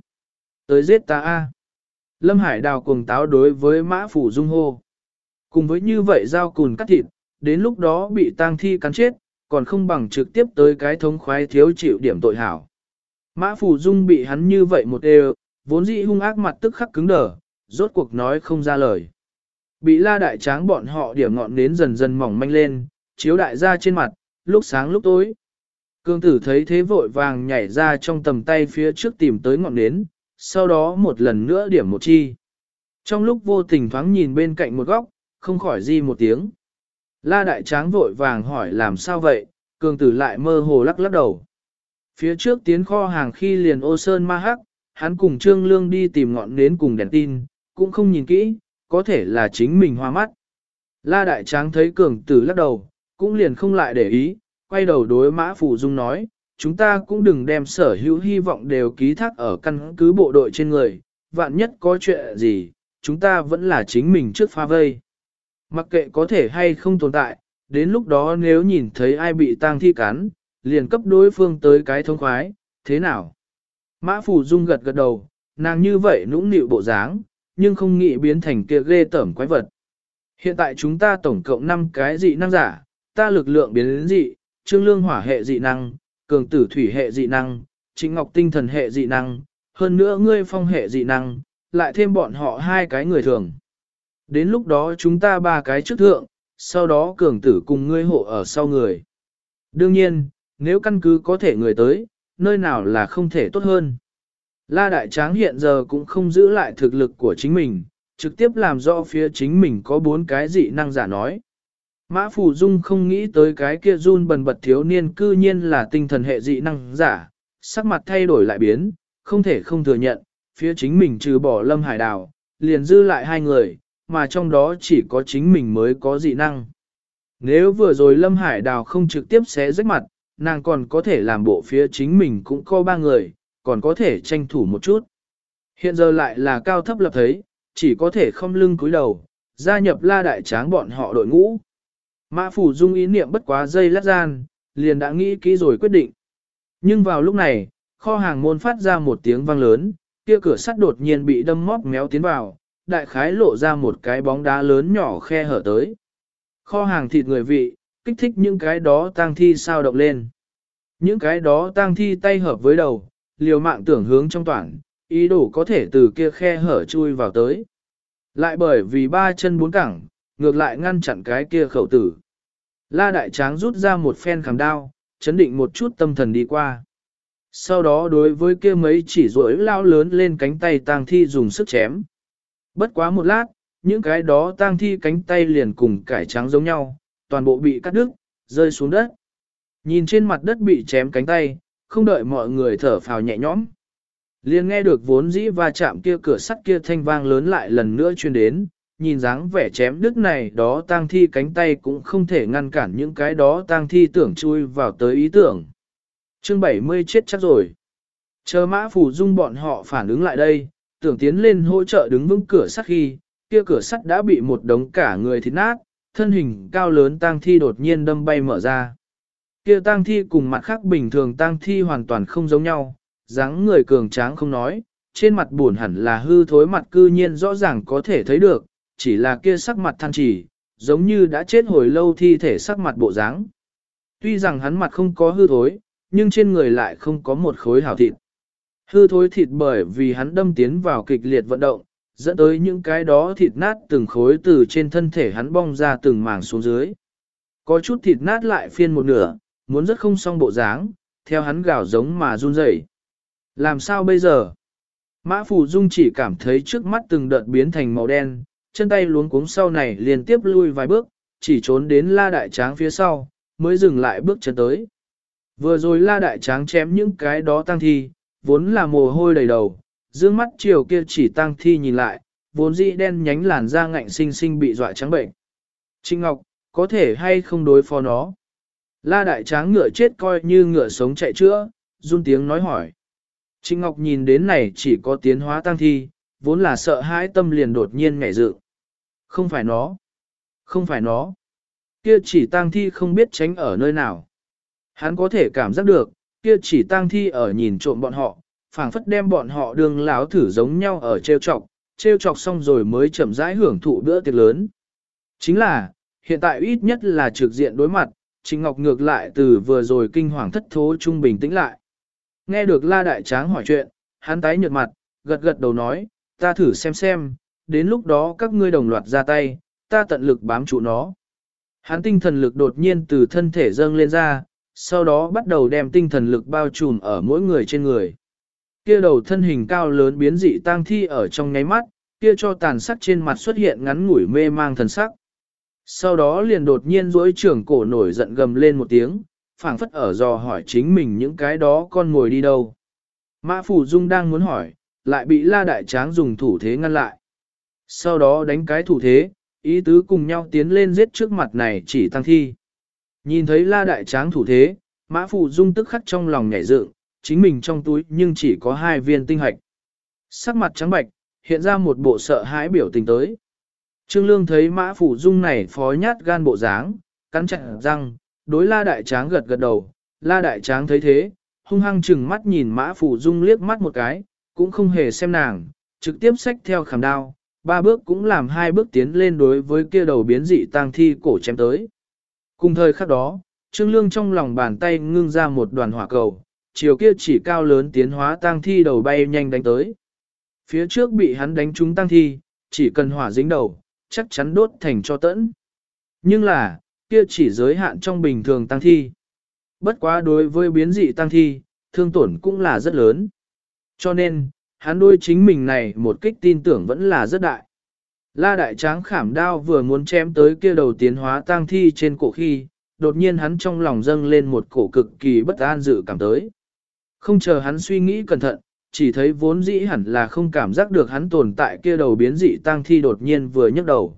tới giết ta a. Lâm Hải đào cuồng táo đối với mã phủ dung hô. Cùng với như vậy giao cùn cắt thịt, đến lúc đó bị tang thi cắn chết, còn không bằng trực tiếp tới cái thống khoái thiếu chịu điểm tội hảo. Mã phủ dung bị hắn như vậy một đều, vốn dĩ hung ác mặt tức khắc cứng đờ, rốt cuộc nói không ra lời. Bị la đại tráng bọn họ điểm ngọn đến dần dần mỏng manh lên, chiếu đại ra trên mặt, lúc sáng lúc tối. Cương tử thấy thế vội vàng nhảy ra trong tầm tay phía trước tìm tới ngọn nến, sau đó một lần nữa điểm một chi. Trong lúc vô tình thoáng nhìn bên cạnh một góc, không khỏi di một tiếng. La đại tráng vội vàng hỏi làm sao vậy, cường tử lại mơ hồ lắc lắc đầu. Phía trước tiến kho hàng khi liền ô sơn ma hắc, hắn cùng Trương Lương đi tìm ngọn nến cùng đèn tin, cũng không nhìn kỹ, có thể là chính mình hoa mắt. La đại tráng thấy cường tử lắc đầu, cũng liền không lại để ý, quay đầu đối mã phủ dung nói, chúng ta cũng đừng đem sở hữu hy vọng đều ký thác ở căn cứ bộ đội trên người, vạn nhất có chuyện gì, chúng ta vẫn là chính mình trước pha vây. Mặc kệ có thể hay không tồn tại, đến lúc đó nếu nhìn thấy ai bị tang thi cắn, liền cấp đối phương tới cái thông khoái, thế nào? Mã Phủ Dung gật gật đầu, nàng như vậy nũng nịu bộ dáng, nhưng không nghĩ biến thành kia ghê tởm quái vật. Hiện tại chúng ta tổng cộng 5 cái dị năng giả, ta lực lượng biến đến dị, trương lương hỏa hệ dị năng, cường tử thủy hệ dị năng, trịnh ngọc tinh thần hệ dị năng, hơn nữa ngươi phong hệ dị năng, lại thêm bọn họ hai cái người thường. Đến lúc đó chúng ta ba cái trước thượng, sau đó cường tử cùng ngươi hộ ở sau người. Đương nhiên, nếu căn cứ có thể người tới, nơi nào là không thể tốt hơn. La Đại Tráng hiện giờ cũng không giữ lại thực lực của chính mình, trực tiếp làm rõ phía chính mình có bốn cái dị năng giả nói. Mã Phủ Dung không nghĩ tới cái kia run bần bật thiếu niên cư nhiên là tinh thần hệ dị năng giả, sắc mặt thay đổi lại biến, không thể không thừa nhận, phía chính mình trừ bỏ Lâm Hải Đào, liền dư lại hai người, mà trong đó chỉ có chính mình mới có dị năng. Nếu vừa rồi Lâm Hải Đào không trực tiếp xé rách mặt, nàng còn có thể làm bộ phía chính mình cũng có ba người, còn có thể tranh thủ một chút. Hiện giờ lại là cao thấp lập thấy, chỉ có thể không lưng cúi đầu, gia nhập la đại tráng bọn họ đội ngũ. Mã Phủ Dung ý niệm bất quá dây lát gian, liền đã nghĩ kỹ rồi quyết định. Nhưng vào lúc này, kho hàng môn phát ra một tiếng vang lớn, kia cửa sắt đột nhiên bị đâm móc méo tiến vào, đại khái lộ ra một cái bóng đá lớn nhỏ khe hở tới. Kho hàng thịt người vị, kích thích những cái đó tang thi sao động lên. Những cái đó tang thi tay hợp với đầu, liều mạng tưởng hướng trong toàn, ý đồ có thể từ kia khe hở chui vào tới. Lại bởi vì ba chân bốn cẳng, ngược lại ngăn chặn cái kia khẩu tử. La đại tráng rút ra một phen khảm đao, chấn định một chút tâm thần đi qua. Sau đó đối với kia mấy chỉ rỗi lao lớn lên cánh tay tang thi dùng sức chém. Bất quá một lát, những cái đó tang thi cánh tay liền cùng cải trắng giống nhau, toàn bộ bị cắt đứt, rơi xuống đất. Nhìn trên mặt đất bị chém cánh tay, không đợi mọi người thở phào nhẹ nhõm. Liền nghe được vốn dĩ va chạm kia cửa sắt kia thanh vang lớn lại lần nữa truyền đến, nhìn dáng vẻ chém đứt này đó tang thi cánh tay cũng không thể ngăn cản những cái đó tang thi tưởng chui vào tới ý tưởng. Chương 70 chết chắc rồi. Chờ mã phủ dung bọn họ phản ứng lại đây, tưởng tiến lên hỗ trợ đứng vững cửa sắt khi, kia cửa sắt đã bị một đống cả người thịt nát, thân hình cao lớn tang thi đột nhiên đâm bay mở ra. Kia tang thi cùng mặt khác bình thường tang thi hoàn toàn không giống nhau, dáng người cường tráng không nói, trên mặt buồn hẳn là hư thối mặt cư nhiên rõ ràng có thể thấy được, chỉ là kia sắc mặt than chỉ, giống như đã chết hồi lâu thi thể sắc mặt bộ dáng. Tuy rằng hắn mặt không có hư thối, nhưng trên người lại không có một khối hảo thịt. Hư thối thịt bởi vì hắn đâm tiến vào kịch liệt vận động, dẫn tới những cái đó thịt nát từng khối từ trên thân thể hắn bong ra từng mảng xuống dưới. Có chút thịt nát lại phiên một nửa, muốn rất không xong bộ dáng, theo hắn gào giống mà run rẩy. Làm sao bây giờ? Mã Phù Dung chỉ cảm thấy trước mắt từng đợt biến thành màu đen, chân tay luống cuống sau này liên tiếp lui vài bước, chỉ trốn đến la đại tráng phía sau, mới dừng lại bước chân tới. Vừa rồi la đại tráng chém những cái đó tăng thi, vốn là mồ hôi đầy đầu, dương mắt chiều kia chỉ tăng thi nhìn lại, vốn dĩ đen nhánh làn da ngạnh sinh sinh bị dọa trắng bệnh. Trinh Ngọc, có thể hay không đối phó nó? La đại tráng ngựa chết coi như ngựa sống chạy chữa, run tiếng nói hỏi. Trinh Ngọc nhìn đến này chỉ có tiến hóa tăng thi, vốn là sợ hãi tâm liền đột nhiên ngảy dự. Không phải nó. Không phải nó. Kia chỉ tang thi không biết tránh ở nơi nào. Hắn có thể cảm giác được, kia chỉ tang thi ở nhìn trộm bọn họ, phảng phất đem bọn họ đường láo thử giống nhau ở treo chọc, treo chọc xong rồi mới chậm rãi hưởng thụ bữa tiệc lớn. Chính là, hiện tại ít nhất là trực diện đối mặt, Trình Ngọc ngược lại từ vừa rồi kinh hoàng thất thố trung bình tĩnh lại. Nghe được La Đại Tráng hỏi chuyện, hắn tái nhợt mặt, gật gật đầu nói, ta thử xem xem, đến lúc đó các ngươi đồng loạt ra tay, ta tận lực bám trụ nó. Hắn tinh thần lực đột nhiên từ thân thể dâng lên ra, sau đó bắt đầu đem tinh thần lực bao trùm ở mỗi người trên người. Kia đầu thân hình cao lớn biến dị tang thi ở trong nháy mắt, kia cho tàn sắc trên mặt xuất hiện ngắn ngủi mê mang thần sắc. Sau đó liền đột nhiên duỗi trưởng cổ nổi giận gầm lên một tiếng, phảng phất ở dò hỏi chính mình những cái đó con ngồi đi đâu. Mã Phủ Dung đang muốn hỏi, lại bị La Đại Tráng dùng thủ thế ngăn lại. Sau đó đánh cái thủ thế, ý tứ cùng nhau tiến lên giết trước mặt này chỉ tăng thi. Nhìn thấy La Đại Tráng thủ thế, Mã phụ Dung tức khắc trong lòng nhảy dựng, chính mình trong túi nhưng chỉ có hai viên tinh hạch. Sắc mặt trắng bạch, hiện ra một bộ sợ hãi biểu tình tới. Trương Lương thấy Mã phụ Dung này phó nhát gan bộ dáng, cắn chặt răng, đối La Đại Tráng gật gật đầu, La Đại Tráng thấy thế, hung hăng chừng mắt nhìn Mã Phủ Dung liếc mắt một cái, cũng không hề xem nàng, trực tiếp xách theo khảm đao, ba bước cũng làm hai bước tiến lên đối với kia đầu biến dị tang thi cổ chém tới. Cùng thời khắc đó, Trương Lương trong lòng bàn tay ngưng ra một đoàn hỏa cầu, chiều kia chỉ cao lớn tiến hóa tang thi đầu bay nhanh đánh tới. Phía trước bị hắn đánh trúng tang thi, chỉ cần hỏa dính đầu, chắc chắn đốt thành cho tẫn. Nhưng là, kia chỉ giới hạn trong bình thường tăng thi. Bất quá đối với biến dị tăng thi, thương tổn cũng là rất lớn. Cho nên, hắn đôi chính mình này một kích tin tưởng vẫn là rất đại. La đại tráng khảm đao vừa muốn chém tới kia đầu tiến hóa tang thi trên cổ khi, đột nhiên hắn trong lòng dâng lên một cổ cực kỳ bất an dự cảm tới. Không chờ hắn suy nghĩ cẩn thận, chỉ thấy vốn dĩ hẳn là không cảm giác được hắn tồn tại kia đầu biến dị tang thi đột nhiên vừa nhấc đầu.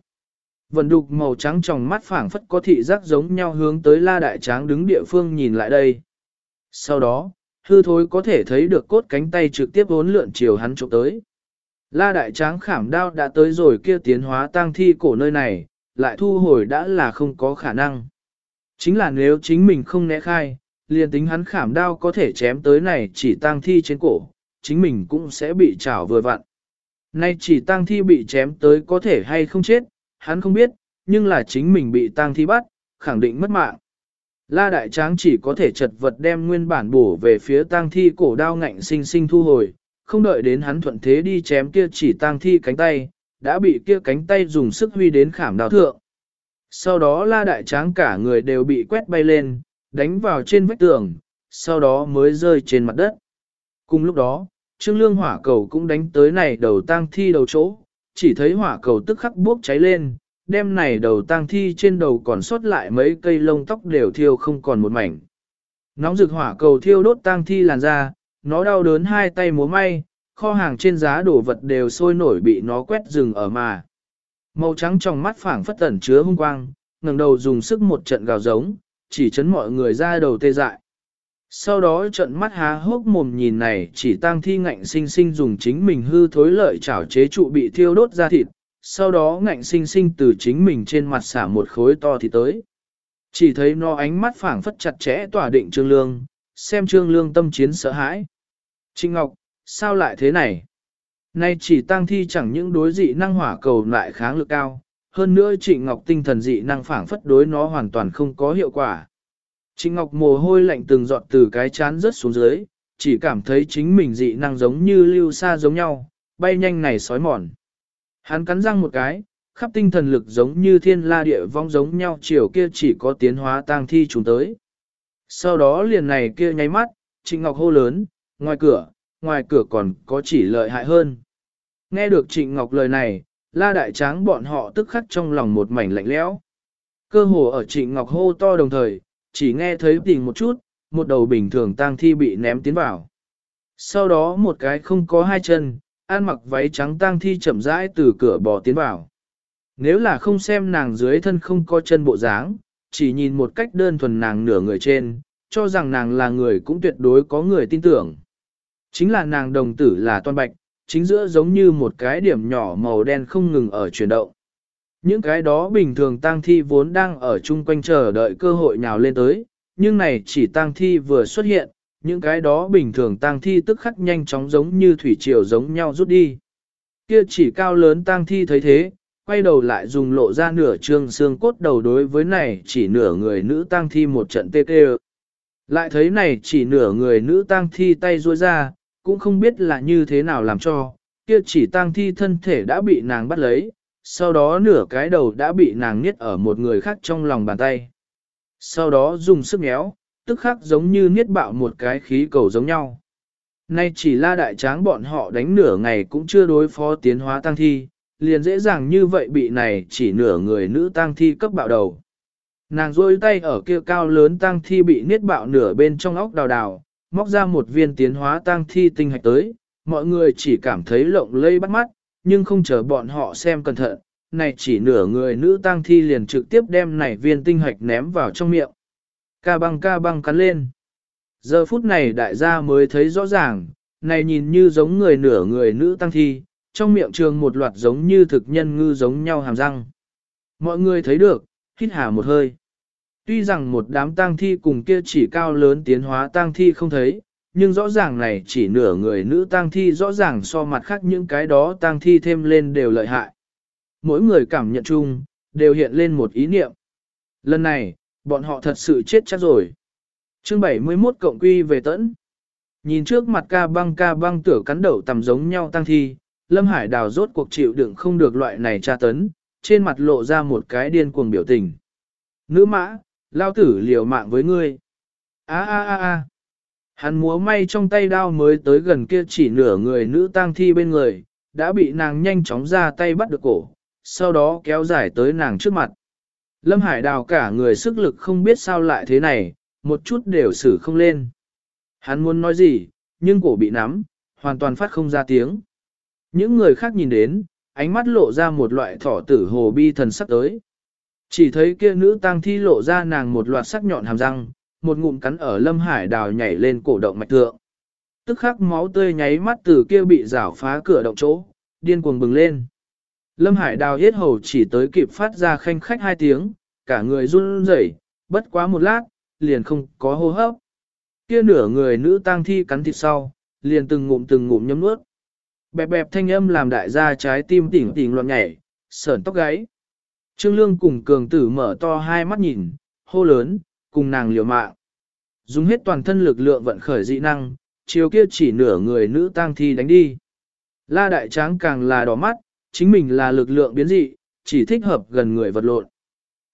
Vận đục màu trắng trong mắt phảng phất có thị giác giống nhau hướng tới la đại tráng đứng địa phương nhìn lại đây. Sau đó, hư thối có thể thấy được cốt cánh tay trực tiếp vốn lượn chiều hắn trộm tới. La đại tráng khảm đao đã tới rồi kia tiến hóa tang thi cổ nơi này, lại thu hồi đã là không có khả năng. Chính là nếu chính mình không né khai, liền tính hắn khảm đao có thể chém tới này chỉ tang thi trên cổ, chính mình cũng sẽ bị chảo vừa vặn. Nay chỉ tang thi bị chém tới có thể hay không chết, hắn không biết, nhưng là chính mình bị tang thi bắt, khẳng định mất mạng. La đại tráng chỉ có thể chật vật đem nguyên bản bổ về phía tang thi cổ đao ngạnh sinh sinh thu hồi, không đợi đến hắn thuận thế đi chém kia chỉ tang thi cánh tay, đã bị kia cánh tay dùng sức huy đến khảm đào thượng. Sau đó la đại tráng cả người đều bị quét bay lên, đánh vào trên vách tường, sau đó mới rơi trên mặt đất. Cùng lúc đó, Trương Lương hỏa cầu cũng đánh tới này đầu tang thi đầu chỗ, chỉ thấy hỏa cầu tức khắc bốc cháy lên, đem này đầu tang thi trên đầu còn sót lại mấy cây lông tóc đều thiêu không còn một mảnh. Nóng rực hỏa cầu thiêu đốt tang thi làn ra, nó đau đớn hai tay múa may, kho hàng trên giá đổ vật đều sôi nổi bị nó quét rừng ở mà. Màu trắng trong mắt phảng phất tẩn chứa hung quang, ngẩng đầu dùng sức một trận gào giống, chỉ chấn mọi người ra đầu tê dại. Sau đó trận mắt há hốc mồm nhìn này chỉ tang thi ngạnh sinh sinh dùng chính mình hư thối lợi chảo chế trụ bị thiêu đốt ra thịt, sau đó ngạnh sinh sinh từ chính mình trên mặt xả một khối to thì tới. Chỉ thấy nó ánh mắt phảng phất chặt chẽ tỏa định trương lương, xem trương lương tâm chiến sợ hãi. Trinh Ngọc, sao lại thế này? Nay chỉ tăng thi chẳng những đối dị năng hỏa cầu lại kháng lực cao, hơn nữa Trịnh Ngọc tinh thần dị năng phảng phất đối nó hoàn toàn không có hiệu quả. Trịnh Ngọc mồ hôi lạnh từng giọt từ cái chán rớt xuống dưới, chỉ cảm thấy chính mình dị năng giống như lưu xa giống nhau, bay nhanh này sói mòn. Hắn cắn răng một cái, khắp tinh thần lực giống như thiên la địa vong giống nhau chiều kia chỉ có tiến hóa tang thi trùng tới. Sau đó liền này kia nháy mắt, Trịnh Ngọc hô lớn, ngoài cửa, ngoài cửa còn có chỉ lợi hại hơn. Nghe được Trịnh Ngọc lời này, la đại tráng bọn họ tức khắc trong lòng một mảnh lạnh lẽo. Cơ hồ ở Trịnh Ngọc hô to đồng thời, chỉ nghe thấy tình một chút, một đầu bình thường tang thi bị ném tiến vào. Sau đó một cái không có hai chân, An mặc váy trắng tang thi chậm rãi từ cửa bò tiến vào. Nếu là không xem nàng dưới thân không có chân bộ dáng, chỉ nhìn một cách đơn thuần nàng nửa người trên, cho rằng nàng là người cũng tuyệt đối có người tin tưởng. Chính là nàng đồng tử là toàn bạch, chính giữa giống như một cái điểm nhỏ màu đen không ngừng ở chuyển động. Những cái đó bình thường tang thi vốn đang ở chung quanh chờ đợi cơ hội nhào lên tới, nhưng này chỉ tang thi vừa xuất hiện, những cái đó bình thường tang thi tức khắc nhanh chóng giống như thủy triều giống nhau rút đi. Kia chỉ cao lớn tang thi thấy thế, quay đầu lại dùng lộ ra nửa trương xương cốt đầu đối với này chỉ nửa người nữ tang thi một trận tê tê. Lại thấy này chỉ nửa người nữ tang thi tay ruôi ra, cũng không biết là như thế nào làm cho, kia chỉ tang thi thân thể đã bị nàng bắt lấy, sau đó nửa cái đầu đã bị nàng niết ở một người khác trong lòng bàn tay. Sau đó dùng sức méo, tức khắc giống như niết bạo một cái khí cầu giống nhau. Nay chỉ la đại tráng bọn họ đánh nửa ngày cũng chưa đối phó tiến hóa tăng thi, liền dễ dàng như vậy bị này chỉ nửa người nữ tăng thi cấp bạo đầu. Nàng rôi tay ở kia cao lớn tăng thi bị niết bạo nửa bên trong óc đào đào, móc ra một viên tiến hóa tăng thi tinh hạch tới, mọi người chỉ cảm thấy lộng lây bắt mắt, nhưng không chờ bọn họ xem cẩn thận, này chỉ nửa người nữ tăng thi liền trực tiếp đem này viên tinh hạch ném vào trong miệng. Ca băng ca băng cắn lên. Giờ phút này đại gia mới thấy rõ ràng, này nhìn như giống người nửa người nữ tăng thi, trong miệng trường một loạt giống như thực nhân ngư giống nhau hàm răng. Mọi người thấy được, hít hà một hơi. Tuy rằng một đám tang thi cùng kia chỉ cao lớn tiến hóa tang thi không thấy, nhưng rõ ràng này chỉ nửa người nữ tang thi rõ ràng so mặt khác những cái đó tang thi thêm lên đều lợi hại. Mỗi người cảm nhận chung, đều hiện lên một ý niệm. Lần này, bọn họ thật sự chết chắc rồi. Chương 71 cộng quy về tẫn. Nhìn trước mặt ca băng ca băng tửa cắn đầu tầm giống nhau tăng thi, Lâm Hải đào rốt cuộc chịu đựng không được loại này tra tấn, trên mặt lộ ra một cái điên cuồng biểu tình. Nữ mã, lao tử liều mạng với ngươi. a a a a Hắn múa may trong tay đao mới tới gần kia chỉ nửa người nữ tang thi bên người, đã bị nàng nhanh chóng ra tay bắt được cổ, sau đó kéo dài tới nàng trước mặt. Lâm Hải đào cả người sức lực không biết sao lại thế này, một chút đều xử không lên. Hắn muốn nói gì, nhưng cổ bị nắm, hoàn toàn phát không ra tiếng. Những người khác nhìn đến, ánh mắt lộ ra một loại thỏ tử hồ bi thần sắc tới. Chỉ thấy kia nữ tang thi lộ ra nàng một loạt sắc nhọn hàm răng, một ngụm cắn ở lâm hải đào nhảy lên cổ động mạch thượng. Tức khắc máu tươi nháy mắt từ kia bị rảo phá cửa động chỗ, điên cuồng bừng lên. Lâm hải đào hết hầu chỉ tới kịp phát ra khanh khách hai tiếng, cả người run rẩy, bất quá một lát, liền không có hô hấp. Kia nửa người nữ tang thi cắn thịt sau, liền từng ngụm từng ngụm nhấm nuốt. Bẹp bẹp thanh âm làm đại gia trái tim tỉnh tỉnh loạn nhảy, sởn tóc gáy. Trương Lương cùng cường tử mở to hai mắt nhìn, hô lớn, cùng nàng liều mạng. Dùng hết toàn thân lực lượng vận khởi dị năng, chiều kia chỉ nửa người nữ tang thi đánh đi. La đại tráng càng là đỏ mắt, chính mình là lực lượng biến dị, chỉ thích hợp gần người vật lộn.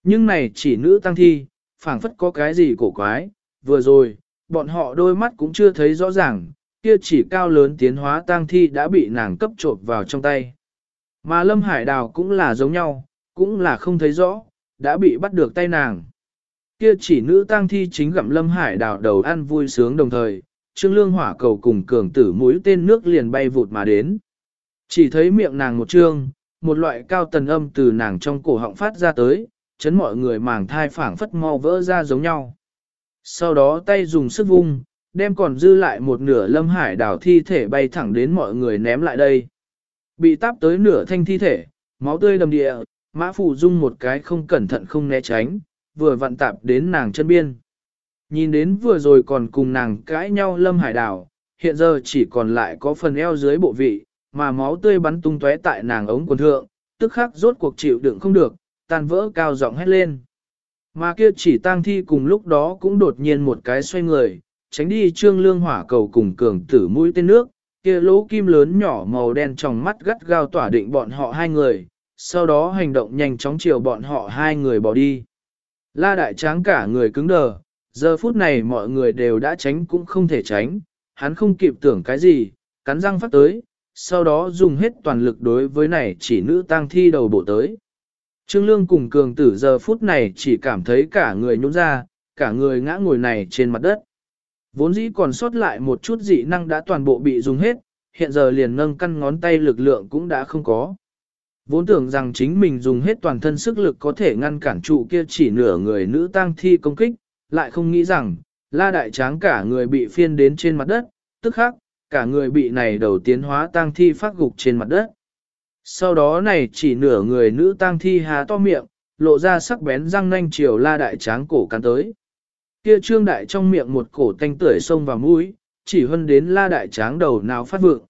Nhưng này chỉ nữ tăng thi, phảng phất có cái gì cổ quái, vừa rồi, bọn họ đôi mắt cũng chưa thấy rõ ràng, kia chỉ cao lớn tiến hóa tăng thi đã bị nàng cấp trộp vào trong tay. Mà Lâm Hải Đào cũng là giống nhau, cũng là không thấy rõ, đã bị bắt được tay nàng. Kia chỉ nữ tăng thi chính gặm Lâm Hải Đào đầu ăn vui sướng đồng thời, Trương Lương Hỏa cầu cùng cường tử mũi tên nước liền bay vụt mà đến. Chỉ thấy miệng nàng một trương, một loại cao tần âm từ nàng trong cổ họng phát ra tới, chấn mọi người màng thai phảng phất mau vỡ ra giống nhau. Sau đó tay dùng sức vung, đem còn dư lại một nửa lâm hải đảo thi thể bay thẳng đến mọi người ném lại đây. Bị táp tới nửa thanh thi thể, máu tươi đầm địa, mã phụ dung một cái không cẩn thận không né tránh, vừa vặn tạp đến nàng chân biên. Nhìn đến vừa rồi còn cùng nàng cãi nhau lâm hải đảo, hiện giờ chỉ còn lại có phần eo dưới bộ vị, mà máu tươi bắn tung tóe tại nàng ống quần thượng, tức khắc rốt cuộc chịu đựng không được, tan vỡ cao giọng hét lên. Mà kia chỉ tang thi cùng lúc đó cũng đột nhiên một cái xoay người, tránh đi trương lương hỏa cầu cùng cường tử mũi tên nước, kia lỗ kim lớn nhỏ màu đen trong mắt gắt gao tỏa định bọn họ hai người, sau đó hành động nhanh chóng chiều bọn họ hai người bỏ đi. La đại tráng cả người cứng đờ, giờ phút này mọi người đều đã tránh cũng không thể tránh, hắn không kịp tưởng cái gì, cắn răng phát tới, sau đó dùng hết toàn lực đối với này chỉ nữ tang thi đầu bộ tới. Trương Lương cùng cường tử giờ phút này chỉ cảm thấy cả người nhũn ra, cả người ngã ngồi này trên mặt đất. Vốn dĩ còn sót lại một chút dị năng đã toàn bộ bị dùng hết, hiện giờ liền nâng căn ngón tay lực lượng cũng đã không có. Vốn tưởng rằng chính mình dùng hết toàn thân sức lực có thể ngăn cản trụ kia chỉ nửa người nữ tang thi công kích, lại không nghĩ rằng, la đại tráng cả người bị phiên đến trên mặt đất, tức khắc, cả người bị này đầu tiến hóa tang thi phát gục trên mặt đất. Sau đó này chỉ nửa người nữ tang thi há to miệng, lộ ra sắc bén răng nanh chiều la đại tráng cổ cắn tới. Kia trương đại trong miệng một cổ tanh tưởi sông vào mũi, chỉ hơn đến la đại tráng đầu nào phát vượng.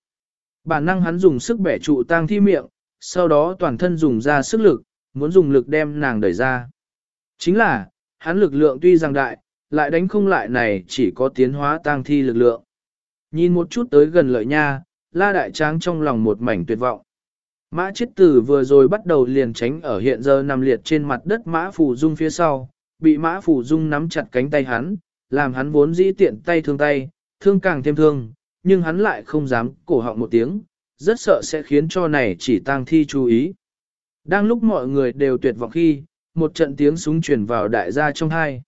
Bản năng hắn dùng sức bẻ trụ tang thi miệng, sau đó toàn thân dùng ra sức lực, muốn dùng lực đem nàng đẩy ra. Chính là, hắn lực lượng tuy rằng đại, lại đánh không lại này chỉ có tiến hóa tang thi lực lượng. Nhìn một chút tới gần lợi nha, la đại tráng trong lòng một mảnh tuyệt vọng. Mã chết tử vừa rồi bắt đầu liền tránh ở hiện giờ nằm liệt trên mặt đất mã phủ dung phía sau, bị mã phủ dung nắm chặt cánh tay hắn, làm hắn vốn dĩ tiện tay thương tay, thương càng thêm thương, nhưng hắn lại không dám cổ họng một tiếng, rất sợ sẽ khiến cho này chỉ tang thi chú ý. Đang lúc mọi người đều tuyệt vọng khi, một trận tiếng súng truyền vào đại gia trong hai.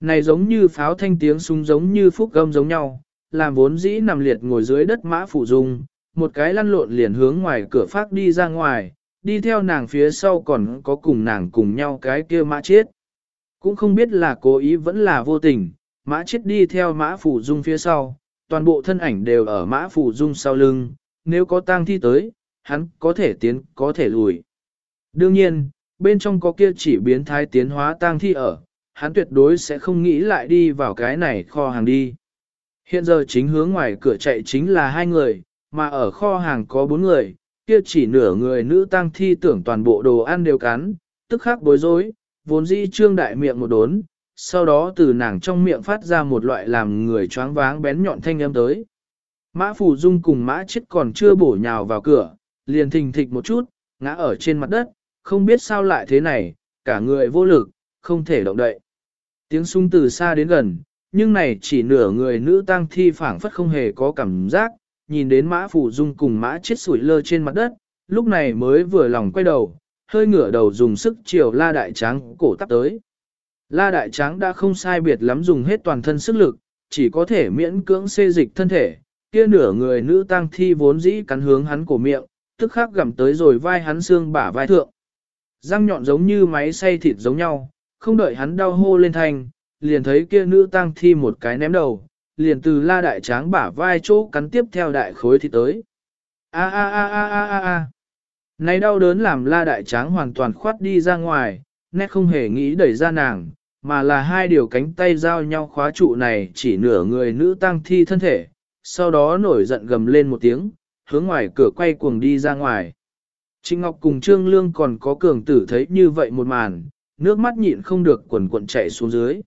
Này giống như pháo thanh tiếng súng giống như phúc gâm giống nhau, làm vốn dĩ nằm liệt ngồi dưới đất mã phủ dung, một cái lăn lộn liền hướng ngoài cửa phát đi ra ngoài, đi theo nàng phía sau còn có cùng nàng cùng nhau cái kia mã chết. Cũng không biết là cố ý vẫn là vô tình, mã chết đi theo mã phủ dung phía sau, toàn bộ thân ảnh đều ở mã phủ dung sau lưng, nếu có tang thi tới, hắn có thể tiến, có thể lùi. Đương nhiên, bên trong có kia chỉ biến thái tiến hóa tang thi ở, hắn tuyệt đối sẽ không nghĩ lại đi vào cái này kho hàng đi. Hiện giờ chính hướng ngoài cửa chạy chính là hai người, mà ở kho hàng có bốn người, kia chỉ nửa người nữ tăng thi tưởng toàn bộ đồ ăn đều cắn, tức khắc bối rối, vốn dĩ trương đại miệng một đốn, sau đó từ nàng trong miệng phát ra một loại làm người choáng váng bén nhọn thanh âm tới. Mã Phù Dung cùng mã chết còn chưa bổ nhào vào cửa, liền thình thịch một chút, ngã ở trên mặt đất, không biết sao lại thế này, cả người vô lực, không thể động đậy. Tiếng sung từ xa đến gần, nhưng này chỉ nửa người nữ tang thi phảng phất không hề có cảm giác, nhìn đến mã Phù Dung cùng mã chết sủi lơ trên mặt đất, lúc này mới vừa lòng quay đầu, hơi ngửa đầu dùng sức chiều la đại tráng cổ tắp tới. La đại tráng đã không sai biệt lắm dùng hết toàn thân sức lực, chỉ có thể miễn cưỡng xê dịch thân thể, kia nửa người nữ tang thi vốn dĩ cắn hướng hắn cổ miệng, tức khắc gặm tới rồi vai hắn xương bả vai thượng. Răng nhọn giống như máy xay thịt giống nhau, không đợi hắn đau hô lên thanh, liền thấy kia nữ tang thi một cái ném đầu, liền từ la đại tráng bả vai chỗ cắn tiếp theo đại khối thì tới. A a a a a a a. Này đau đớn làm la đại tráng hoàn toàn khoát đi ra ngoài, nét không hề nghĩ đẩy ra nàng, mà là hai điều cánh tay giao nhau khóa trụ này chỉ nửa người nữ tang thi thân thể, sau đó nổi giận gầm lên một tiếng, hướng ngoài cửa quay cuồng đi ra ngoài. Trịnh Ngọc cùng Trương Lương còn có cường tử thấy như vậy một màn, nước mắt nhịn không được quần cuộn chạy xuống dưới.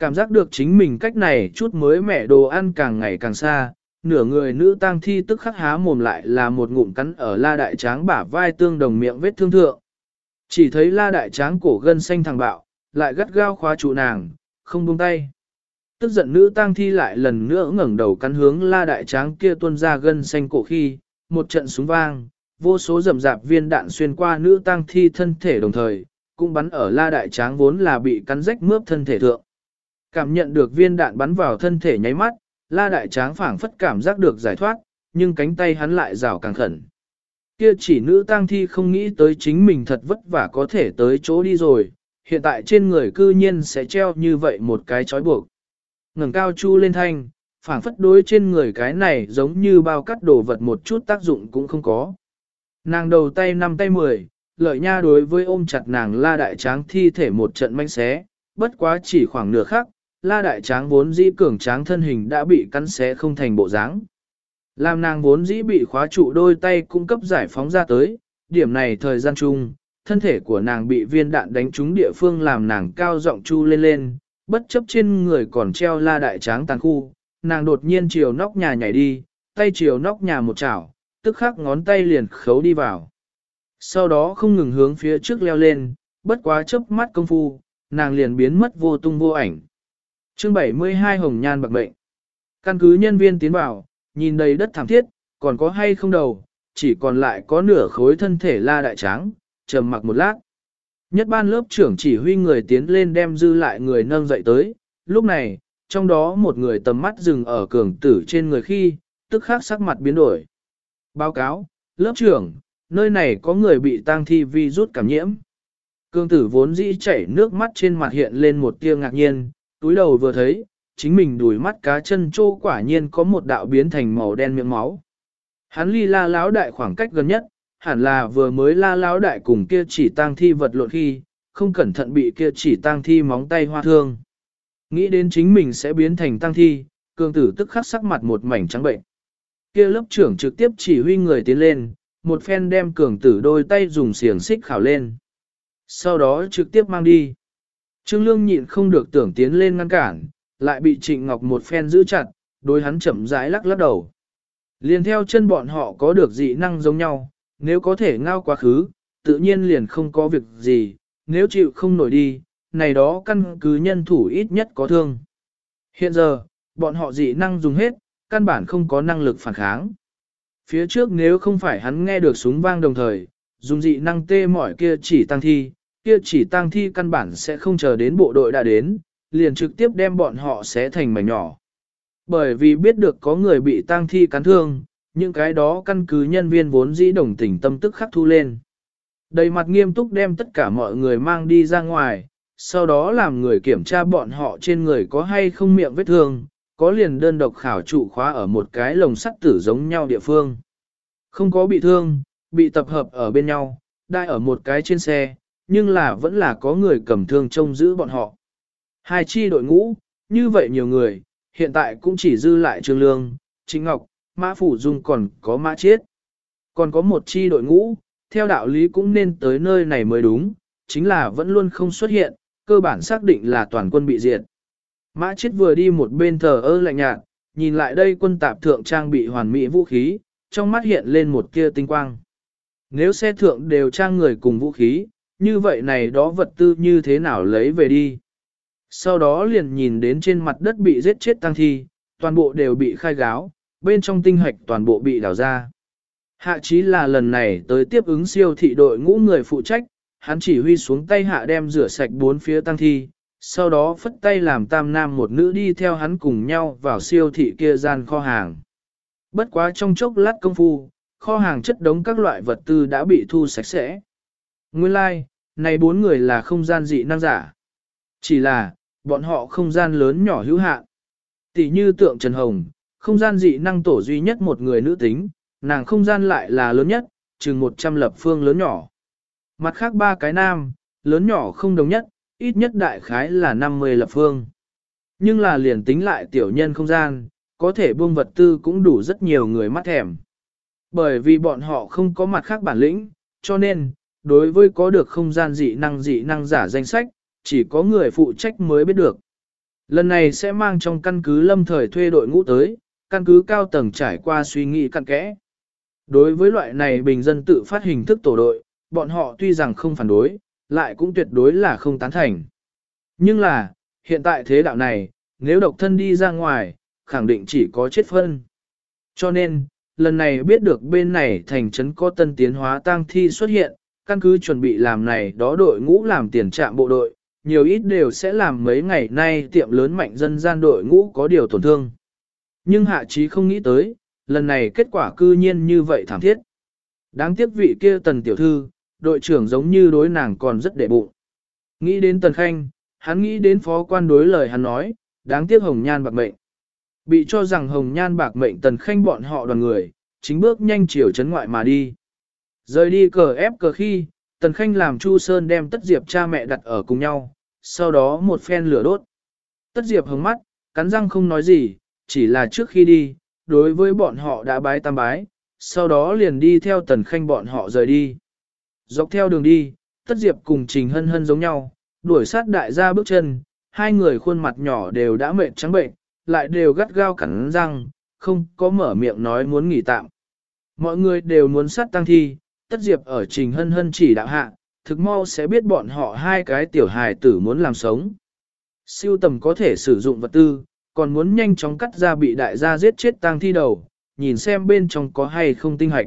Cảm giác được chính mình cách này chút mới mẻ đồ ăn càng ngày càng xa, nửa người nữ tang thi tức khắc há mồm lại là một ngụm cắn ở la đại tráng bả vai tương đồng miệng vết thương thượng. Chỉ thấy la đại tráng cổ gân xanh thằng bạo, lại gắt gao khóa trụ nàng, không buông tay. Tức giận nữ tang thi lại lần nữa ngẩng đầu cắn hướng la đại tráng kia tuôn ra gân xanh cổ khi, một trận súng vang, vô số rầm rạp viên đạn xuyên qua nữ tang thi thân thể đồng thời, cũng bắn ở la đại tráng vốn là bị cắn rách mướp thân thể thượng. Cảm nhận được viên đạn bắn vào thân thể nháy mắt, la đại tráng phảng phất cảm giác được giải thoát, nhưng cánh tay hắn lại rào càng khẩn. Kia chỉ nữ tang thi không nghĩ tới chính mình thật vất vả có thể tới chỗ đi rồi, hiện tại trên người cư nhiên sẽ treo như vậy một cái chói buộc ngẩng cao chu lên thanh, phảng phất đối trên người cái này giống như bao cắt đồ vật một chút tác dụng cũng không có. Nàng đầu tay năm tay mười, lợi nha đối với ôm chặt nàng la đại tráng thi thể một trận manh xé, bất quá chỉ khoảng nửa khắc, la đại tráng vốn dĩ cường tráng thân hình đã bị cắn xé không thành bộ dáng. Làm nàng vốn dĩ bị khóa trụ đôi tay cung cấp giải phóng ra tới, điểm này thời gian chung, thân thể của nàng bị viên đạn đánh trúng địa phương làm nàng cao giọng chu lên lên, bất chấp trên người còn treo la đại tráng tàn khu, nàng đột nhiên chiều nóc nhà nhảy đi, tay chiều nóc nhà một chảo, tức khắc ngón tay liền khấu đi vào. Sau đó không ngừng hướng phía trước leo lên, bất quá chớp mắt công phu, nàng liền biến mất vô tung vô ảnh. Chương 72 Hồng Nhan bạc bệnh. Căn cứ nhân viên tiến vào, nhìn đầy đất thảm thiết, còn có hay không đầu, chỉ còn lại có nửa khối thân thể la đại tráng, trầm mặc một lát. Nhất ban lớp trưởng chỉ huy người tiến lên đem dư lại người nâng dậy tới, lúc này, trong đó một người tầm mắt dừng ở cường tử trên người khi, tức khắc sắc mặt biến đổi. Báo cáo, lớp trưởng, nơi này có người bị tang thi vi rút cảm nhiễm. Cường tử vốn dĩ chảy nước mắt trên mặt hiện lên một tia ngạc nhiên, túi đầu vừa thấy, chính mình đùi mắt cá chân trô quả nhiên có một đạo biến thành màu đen miệng máu. Hắn ly la lão đại khoảng cách gần nhất, hẳn là vừa mới la lão đại cùng kia chỉ tang thi vật lộn khi, không cẩn thận bị kia chỉ tang thi móng tay hoa thương. Nghĩ đến chính mình sẽ biến thành tang thi, cường tử tức khắc sắc mặt một mảnh trắng bệnh. Kia lớp trưởng trực tiếp chỉ huy người tiến lên, một phen đem cường tử đôi tay dùng xiềng xích khảo lên. Sau đó trực tiếp mang đi. Trương Lương nhịn không được tưởng tiến lên ngăn cản, lại bị Trịnh Ngọc một phen giữ chặt, đôi hắn chậm rãi lắc lắc đầu. Liền theo chân bọn họ có được dị năng giống nhau, nếu có thể ngao quá khứ, tự nhiên liền không có việc gì, nếu chịu không nổi đi, này đó căn cứ nhân thủ ít nhất có thương. Hiện giờ, bọn họ dị năng dùng hết, căn bản không có năng lực phản kháng. Phía trước nếu không phải hắn nghe được súng vang đồng thời, dùng dị năng tê mỏi kia chỉ tăng thi, kia chỉ tang thi căn bản sẽ không chờ đến bộ đội đã đến, liền trực tiếp đem bọn họ xé thành mảnh nhỏ. Bởi vì biết được có người bị tang thi cắn thương, những cái đó căn cứ nhân viên vốn dĩ đồng tình tâm tức khắc thu lên. Đầy mặt nghiêm túc đem tất cả mọi người mang đi ra ngoài, sau đó làm người kiểm tra bọn họ trên người có hay không miệng vết thương, có liền đơn độc khảo trụ khóa ở một cái lồng sắt tử giống nhau địa phương. Không có bị thương, bị tập hợp ở bên nhau, đai ở một cái trên xe, nhưng là vẫn là có người cầm thương trông giữ bọn họ. Hai chi đội ngũ, như vậy nhiều người, hiện tại cũng chỉ dư lại Trương Lương, Chính Ngọc, Mã Phủ Dung còn có Mã Chiết. Còn có một chi đội ngũ, theo đạo lý cũng nên tới nơi này mới đúng, chính là vẫn luôn không xuất hiện, cơ bản xác định là toàn quân bị diệt. Mã Chiết vừa đi một bên thờ ơ lạnh nhạt, nhìn lại đây quân tạp thượng trang bị hoàn mỹ vũ khí, trong mắt hiện lên một kia tinh quang. Nếu xe thượng đều trang người cùng vũ khí, như vậy này đó vật tư như thế nào lấy về đi. Sau đó liền nhìn đến trên mặt đất bị giết chết tăng thi, toàn bộ đều bị khai gáo, bên trong tinh hạch toàn bộ bị đào ra. Hạ chí là lần này tới tiếp ứng siêu thị đội ngũ người phụ trách, hắn chỉ huy xuống tay hạ đem rửa sạch bốn phía tăng thi, sau đó phất tay làm tam nam một nữ đi theo hắn cùng nhau vào siêu thị kia gian kho hàng. Bất quá trong chốc lát công phu, kho hàng chất đống các loại vật tư đã bị thu sạch sẽ. Nguyên lai, like, này bốn người là không gian dị năng giả. Chỉ là, bọn họ không gian lớn nhỏ hữu hạn. Tỷ như tượng Trần Hồng, không gian dị năng tổ duy nhất một người nữ tính, nàng không gian lại là lớn nhất, chừng 100 lập phương lớn nhỏ. Mặt khác ba cái nam, lớn nhỏ không đồng nhất, ít nhất đại khái là 50 lập phương. Nhưng là liền tính lại tiểu nhân không gian, có thể buông vật tư cũng đủ rất nhiều người mắt thèm. Bởi vì bọn họ không có mặt khác bản lĩnh, cho nên, đối với có được không gian dị năng dị năng giả danh sách, chỉ có người phụ trách mới biết được. Lần này sẽ mang trong căn cứ lâm thời thuê đội ngũ tới, căn cứ cao tầng trải qua suy nghĩ cặn kẽ. Đối với loại này bình dân tự phát hình thức tổ đội, bọn họ tuy rằng không phản đối, lại cũng tuyệt đối là không tán thành. Nhưng là, hiện tại thế đạo này, nếu độc thân đi ra ngoài, khẳng định chỉ có chết phân. Cho nên, lần này biết được bên này thành trấn có tân tiến hóa tang thi xuất hiện, căn cứ chuẩn bị làm này đó đội ngũ làm tiền trạm bộ đội, nhiều ít đều sẽ làm mấy ngày nay tiệm lớn mạnh dân gian đội ngũ có điều tổn thương. Nhưng hạ trí không nghĩ tới, lần này kết quả cư nhiên như vậy thảm thiết. Đáng tiếc vị kia tần tiểu thư, đội trưởng giống như đối nàng còn rất đệ bụng. Nghĩ đến tần khanh, hắn nghĩ đến phó quan đối lời hắn nói, đáng tiếc hồng nhan bạc mệnh. Bị cho rằng hồng nhan bạc mệnh tần khanh bọn họ đoàn người, chính bước nhanh chiều chấn ngoại mà đi. Rời đi cờ ép cờ khi, tần khanh làm Chu Sơn đem tất diệp cha mẹ đặt ở cùng nhau, sau đó một phen lửa đốt. Tất diệp hướng mắt, cắn răng không nói gì, chỉ là trước khi đi, đối với bọn họ đã bái tam bái, sau đó liền đi theo tần khanh bọn họ rời đi. Dọc theo đường đi, tất diệp cùng trình hân hân giống nhau, đuổi sát đại gia bước chân, hai người khuôn mặt nhỏ đều đã mệt trắng bệnh, lại đều gắt gao cắn răng, không có mở miệng nói muốn nghỉ tạm. Mọi người đều muốn sát tăng thi, tất diệp ở trình hân hân chỉ đạo hạ, thực mau sẽ biết bọn họ hai cái tiểu hài tử muốn làm sống. Siêu tầm có thể sử dụng vật tư, còn muốn nhanh chóng cắt ra bị đại gia giết chết tang thi đầu, nhìn xem bên trong có hay không tinh hạch.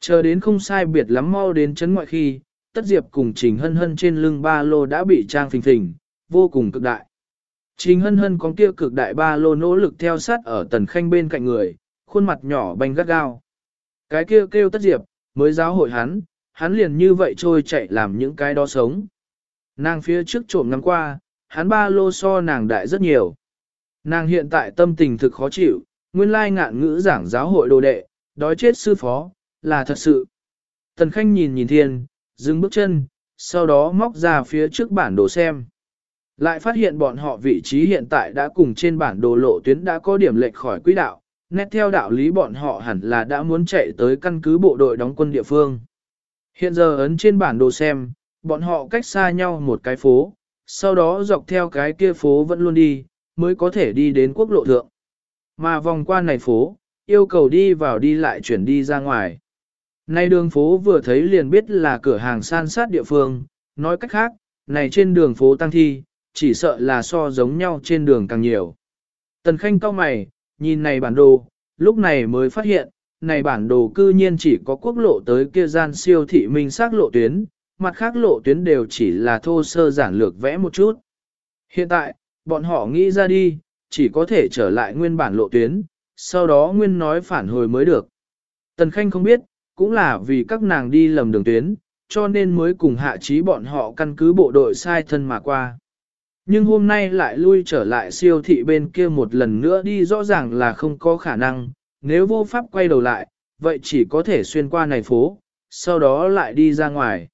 Chờ đến không sai biệt lắm mau đến chấn ngoại khi, tất diệp cùng trình hân hân trên lưng ba lô đã bị trang phình phình, vô cùng cực đại. Trình hân hân con kia cực đại ba lô nỗ lực theo sát ở tần khanh bên cạnh người, khuôn mặt nhỏ banh gắt gao. Cái kia kêu, kêu tất diệp, mới giáo hội hắn, hắn liền như vậy trôi chạy làm những cái đó sống. Nàng phía trước trộm ngắm qua, hắn ba lô so nàng đại rất nhiều. Nàng hiện tại tâm tình thực khó chịu, nguyên lai ngạn ngữ giảng giáo hội đồ đệ, đói chết sư phó, là thật sự. Tần Khanh nhìn nhìn thiên, dừng bước chân, sau đó móc ra phía trước bản đồ xem. Lại phát hiện bọn họ vị trí hiện tại đã cùng trên bản đồ lộ tuyến đã có điểm lệch khỏi quỹ đạo, nét theo đạo lý bọn họ hẳn là đã muốn chạy tới căn cứ bộ đội đóng quân địa phương. Hiện giờ ấn trên bản đồ xem, bọn họ cách xa nhau một cái phố, sau đó dọc theo cái kia phố vẫn luôn đi, mới có thể đi đến quốc lộ thượng. Mà vòng qua này phố, yêu cầu đi vào đi lại chuyển đi ra ngoài. Nay đường phố vừa thấy liền biết là cửa hàng san sát địa phương, nói cách khác, này trên đường phố tăng thi, chỉ sợ là so giống nhau trên đường càng nhiều. Tần Khanh cao mày, nhìn này bản đồ, lúc này mới phát hiện, này bản đồ cư nhiên chỉ có quốc lộ tới kia gian siêu thị minh xác lộ tuyến, mặt khác lộ tuyến đều chỉ là thô sơ giản lược vẽ một chút. Hiện tại, bọn họ nghĩ ra đi, chỉ có thể trở lại nguyên bản lộ tuyến, sau đó nguyên nói phản hồi mới được. Tần Khanh không biết, cũng là vì các nàng đi lầm đường tuyến, cho nên mới cùng hạ trí bọn họ căn cứ bộ đội sai thân mà qua. Nhưng hôm nay lại lui trở lại siêu thị bên kia một lần nữa đi rõ ràng là không có khả năng, nếu vô pháp quay đầu lại, vậy chỉ có thể xuyên qua này phố, sau đó lại đi ra ngoài.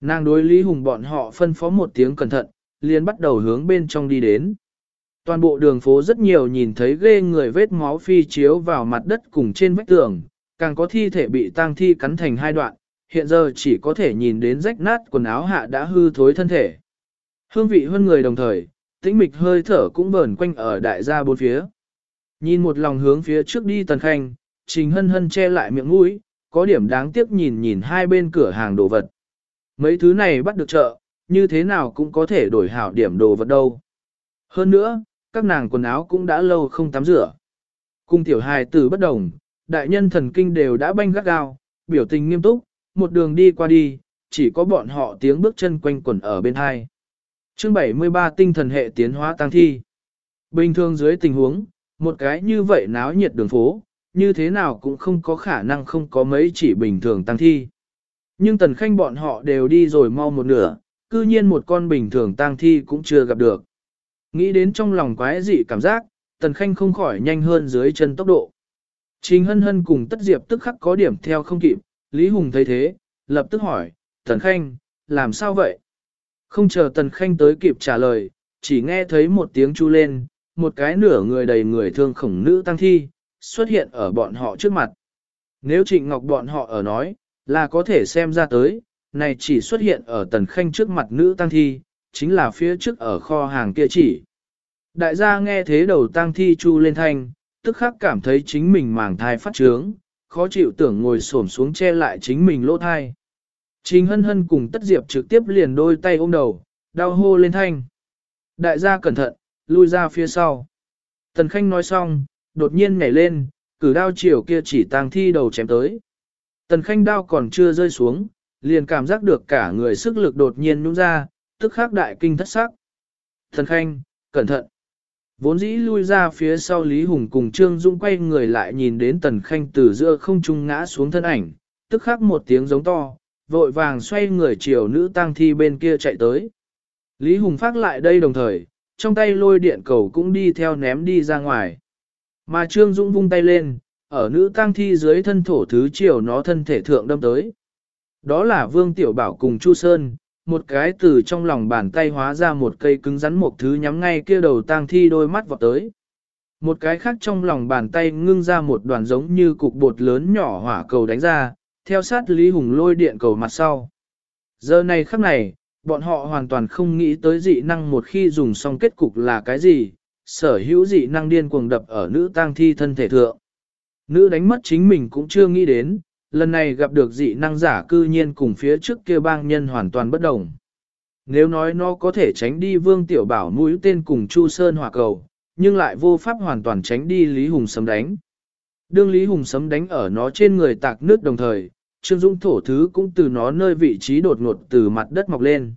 Nàng đối Lý Hùng bọn họ phân phó một tiếng cẩn thận, liền bắt đầu hướng bên trong đi đến. Toàn bộ đường phố rất nhiều nhìn thấy ghê người vết máu phi chiếu vào mặt đất cùng trên vách tường, càng có thi thể bị tang thi cắn thành hai đoạn, hiện giờ chỉ có thể nhìn đến rách nát quần áo hạ đã hư thối thân thể. Hương vị hơn người đồng thời, tĩnh mịch hơi thở cũng vờn quanh ở đại gia bốn phía. Nhìn một lòng hướng phía trước đi tần khanh, trình hân hân che lại miệng mũi, có điểm đáng tiếc nhìn nhìn hai bên cửa hàng đồ vật. Mấy thứ này bắt được chợ, như thế nào cũng có thể đổi hảo điểm đồ vật đâu. Hơn nữa, các nàng quần áo cũng đã lâu không tắm rửa. Cung tiểu hài tử bất đồng, đại nhân thần kinh đều đã banh gắt gao, biểu tình nghiêm túc, một đường đi qua đi, chỉ có bọn họ tiếng bước chân quanh quẩn ở bên hai. Chương 73 tinh thần hệ tiến hóa tăng thi. Bình thường dưới tình huống, một cái như vậy náo nhiệt đường phố, như thế nào cũng không có khả năng không có mấy chỉ bình thường tăng thi. Nhưng tần khanh bọn họ đều đi rồi mau một nửa, cư nhiên một con bình thường tăng thi cũng chưa gặp được. Nghĩ đến trong lòng quái dị cảm giác, tần khanh không khỏi nhanh hơn dưới chân tốc độ. Trình hân hân cùng tất diệp tức khắc có điểm theo không kịp, Lý Hùng thấy thế, lập tức hỏi, tần khanh, làm sao vậy? Không chờ tần khanh tới kịp trả lời, chỉ nghe thấy một tiếng chu lên, một cái nửa người đầy người thương khổng nữ tăng thi, xuất hiện ở bọn họ trước mặt. Nếu Trịnh Ngọc bọn họ ở nói, là có thể xem ra tới, này chỉ xuất hiện ở tần khanh trước mặt nữ tăng thi, chính là phía trước ở kho hàng kia chỉ. Đại gia nghe thế đầu tăng thi chu lên thanh, tức khắc cảm thấy chính mình màng thai phát trướng, khó chịu tưởng ngồi xổm xuống che lại chính mình lỗ thai. Trình hân hân cùng tất diệp trực tiếp liền đôi tay ôm đầu, đau hô lên thanh. Đại gia cẩn thận, lui ra phía sau. Tần Khanh nói xong, đột nhiên nhảy lên, cử đao chiều kia chỉ tang thi đầu chém tới. Tần Khanh đao còn chưa rơi xuống, liền cảm giác được cả người sức lực đột nhiên nhung ra, tức khắc đại kinh thất sắc. Tần Khanh, cẩn thận. Vốn dĩ lui ra phía sau Lý Hùng cùng Trương Dung quay người lại nhìn đến Tần Khanh từ giữa không trung ngã xuống thân ảnh, tức khắc một tiếng giống to, vội vàng xoay người chiều nữ tang thi bên kia chạy tới. Lý Hùng phát lại đây đồng thời, trong tay lôi điện cầu cũng đi theo ném đi ra ngoài. Mà Trương Dũng vung tay lên, ở nữ tang thi dưới thân thổ thứ chiều nó thân thể thượng đâm tới. Đó là Vương Tiểu Bảo cùng Chu Sơn, một cái từ trong lòng bàn tay hóa ra một cây cứng rắn một thứ nhắm ngay kia đầu tang thi đôi mắt vọt tới. Một cái khác trong lòng bàn tay ngưng ra một đoàn giống như cục bột lớn nhỏ hỏa cầu đánh ra, theo sát Lý Hùng lôi điện cầu mặt sau. Giờ này khắc này, bọn họ hoàn toàn không nghĩ tới dị năng một khi dùng xong kết cục là cái gì, sở hữu dị năng điên cuồng đập ở nữ tang thi thân thể thượng. Nữ đánh mất chính mình cũng chưa nghĩ đến, lần này gặp được dị năng giả cư nhiên cùng phía trước kia bang nhân hoàn toàn bất đồng. Nếu nói nó có thể tránh đi vương tiểu bảo mũi tên cùng Chu Sơn hỏa cầu, nhưng lại vô pháp hoàn toàn tránh đi Lý Hùng sấm đánh. Đương Lý Hùng sấm đánh ở nó trên người tạc nước đồng thời, Trương dũng thổ thứ cũng từ nó nơi vị trí đột ngột từ mặt đất mọc lên.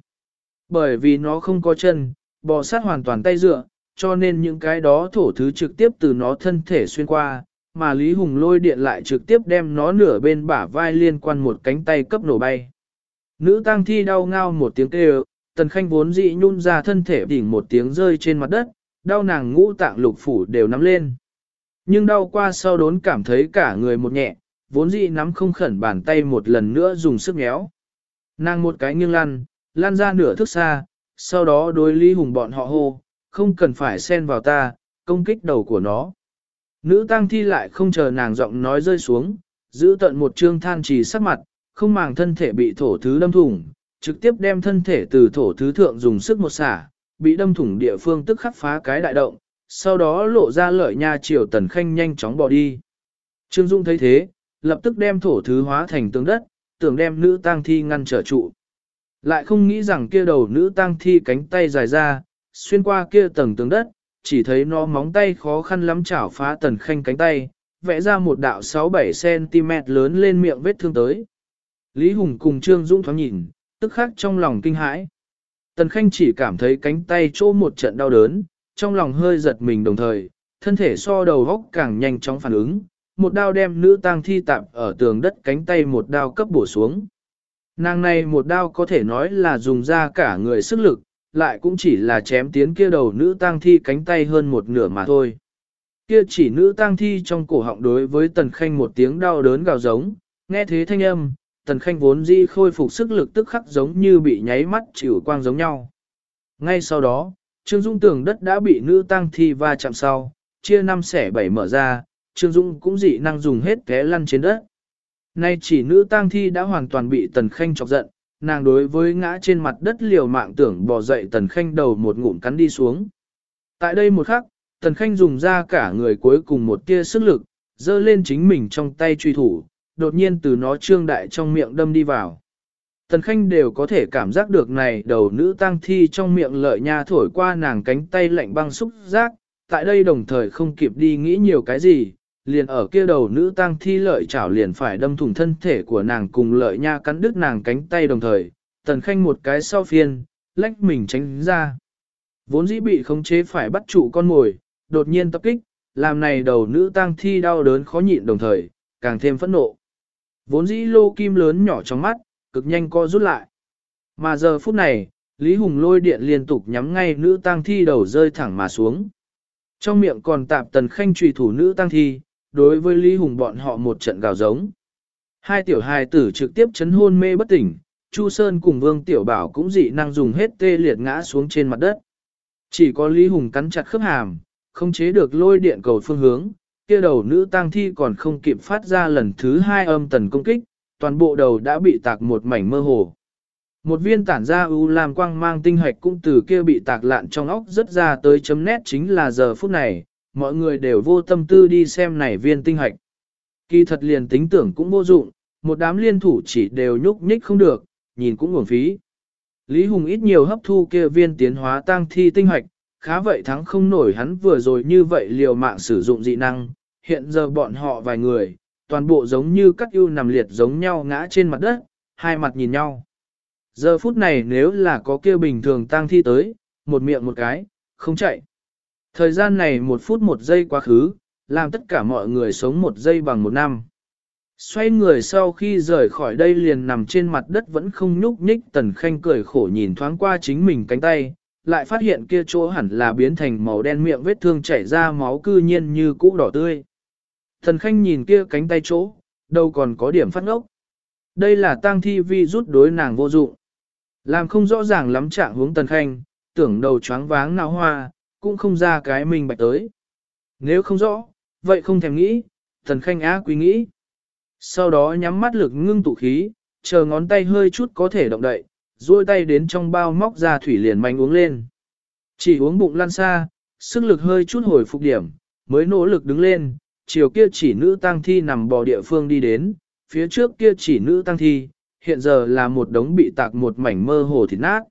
Bởi vì nó không có chân, bò sát hoàn toàn tay dựa, cho nên những cái đó thổ thứ trực tiếp từ nó thân thể xuyên qua, mà Lý Hùng lôi điện lại trực tiếp đem nó nửa bên bả vai liên quan một cánh tay cấp nổ bay. Nữ tang thi đau ngao một tiếng kêu, tần khanh vốn dị nhun ra thân thể đỉnh một tiếng rơi trên mặt đất, đau nàng ngũ tạng lục phủ đều nắm lên. Nhưng đau qua sau đốn cảm thấy cả người một nhẹ, vốn dĩ nắm không khẩn bàn tay một lần nữa dùng sức nhéo. Nàng một cái nghiêng lăn, lăn ra nửa thước xa, sau đó đối Lý Hùng bọn họ hô, không cần phải xen vào ta, công kích đầu của nó. Nữ tang thi lại không chờ nàng giọng nói rơi xuống, giữ tận một trương than trì sắc mặt, không màng thân thể bị thổ thứ đâm thủng, trực tiếp đem thân thể từ thổ thứ thượng dùng sức một xả, bị đâm thủng địa phương tức khắc phá cái đại động, sau đó lộ ra lợi nha triều tần khanh nhanh chóng bỏ đi. Trương Dung thấy thế, lập tức đem thổ thứ hóa thành tướng đất, tưởng đem nữ tang thi ngăn trở trụ. Lại không nghĩ rằng kia đầu nữ tang thi cánh tay dài ra, xuyên qua kia tầng tướng đất, chỉ thấy nó móng tay khó khăn lắm chảo phá tần khanh cánh tay, vẽ ra một đạo 6-7cm lớn lên miệng vết thương tới. Lý Hùng cùng Trương Dũng thoáng nhìn, tức khắc trong lòng kinh hãi. Tần Khanh chỉ cảm thấy cánh tay chỗ một trận đau đớn, trong lòng hơi giật mình đồng thời, thân thể so đầu góc càng nhanh chóng phản ứng, một đao đem nữ tang thi tạm ở tường đất cánh tay một đao cấp bổ xuống. Nàng này một đao có thể nói là dùng ra cả người sức lực, lại cũng chỉ là chém tiến kia đầu nữ tang thi cánh tay hơn một nửa mà thôi. Kia chỉ nữ tang thi trong cổ họng đối với tần khanh một tiếng đau đớn gào giống, nghe thế thanh âm, tần khanh vốn di khôi phục sức lực tức khắc giống như bị nháy mắt chịu quang giống nhau. Ngay sau đó, Trương Dung tưởng đất đã bị nữ tăng thi va chạm sau, chia năm xẻ bảy mở ra, Trương Dung cũng dị năng dùng hết té lăn trên đất. Nay chỉ nữ tang thi đã hoàn toàn bị tần khanh chọc giận, nàng đối với ngã trên mặt đất liều mạng tưởng bò dậy tần khanh đầu một ngụm cắn đi xuống. Tại đây một khắc, tần khanh dùng ra cả người cuối cùng một tia sức lực, dơ lên chính mình trong tay truy thủ, đột nhiên từ nó trương đại trong miệng đâm đi vào. Tần Khanh đều có thể cảm giác được này đầu nữ tang thi trong miệng lợi nha thổi qua nàng cánh tay lạnh băng xúc giác, tại đây đồng thời không kịp đi nghĩ nhiều cái gì, liền ở kia đầu nữ tang thi lợi chảo liền phải đâm thủng thân thể của nàng cùng lợi nha cắn đứt nàng cánh tay đồng thời, Tần Khanh một cái sau phiên, lách mình tránh ra. Vốn dĩ bị khống chế phải bắt trụ con mồi, đột nhiên tập kích, làm này đầu nữ tang thi đau đớn khó nhịn đồng thời, càng thêm phẫn nộ. Vốn dĩ lô kim lớn nhỏ trong mắt, cực nhanh co rút lại. Mà giờ phút này, Lý Hùng lôi điện liên tục nhắm ngay nữ tang thi đầu rơi thẳng mà xuống. Trong miệng còn tạp tần khanh trùy thủ nữ tang thi, đối với Lý Hùng bọn họ một trận gào giống. Hai tiểu hài tử trực tiếp chấn hôn mê bất tỉnh, Chu Sơn cùng Vương Tiểu Bảo cũng dị năng dùng hết tê liệt ngã xuống trên mặt đất. Chỉ có Lý Hùng cắn chặt khớp hàm, không chế được lôi điện cầu phương hướng, kia đầu nữ tang thi còn không kịp phát ra lần thứ hai âm tần công kích, toàn bộ đầu đã bị tạc một mảnh mơ hồ. Một viên tản ra u làm quang mang tinh hạch cũng từ kia bị tạc lạn trong óc rất ra tới chấm nét chính là giờ phút này, mọi người đều vô tâm tư đi xem này viên tinh hạch. Kỳ thật liền tính tưởng cũng vô dụng, một đám liên thủ chỉ đều nhúc nhích không được, nhìn cũng uổng phí. Lý Hùng ít nhiều hấp thu kia viên tiến hóa tăng thi tinh hạch, khá vậy thắng không nổi hắn vừa rồi như vậy liều mạng sử dụng dị năng, hiện giờ bọn họ vài người, toàn bộ giống như các ưu nằm liệt giống nhau ngã trên mặt đất, hai mặt nhìn nhau. Giờ phút này nếu là có kia bình thường tang thi tới, một miệng một cái, không chạy. Thời gian này một phút một giây quá khứ, làm tất cả mọi người sống một giây bằng một năm. Xoay người sau khi rời khỏi đây liền nằm trên mặt đất vẫn không nhúc nhích tần khanh cười khổ nhìn thoáng qua chính mình cánh tay, lại phát hiện kia chỗ hẳn là biến thành màu đen miệng vết thương chảy ra máu cư nhiên như cũ đỏ tươi. Thần khanh nhìn kia cánh tay chỗ, đâu còn có điểm phát ngốc. Đây là tang thi vi rút đối nàng vô dụng. Làm không rõ ràng lắm trạng hướng tần khanh, tưởng đầu choáng váng nào hoa, cũng không ra cái mình bạch tới. Nếu không rõ, vậy không thèm nghĩ, thần khanh á quý nghĩ. Sau đó nhắm mắt lực ngưng tụ khí, chờ ngón tay hơi chút có thể động đậy, duỗi tay đến trong bao móc ra thủy liền manh uống lên. Chỉ uống bụng lan xa, sức lực hơi chút hồi phục điểm, mới nỗ lực đứng lên, chiều kia chỉ nữ tang thi nằm bò địa phương đi đến, phía trước kia chỉ nữ tang thi, hiện giờ là một đống bị tạc một mảnh mơ hồ thịt nát.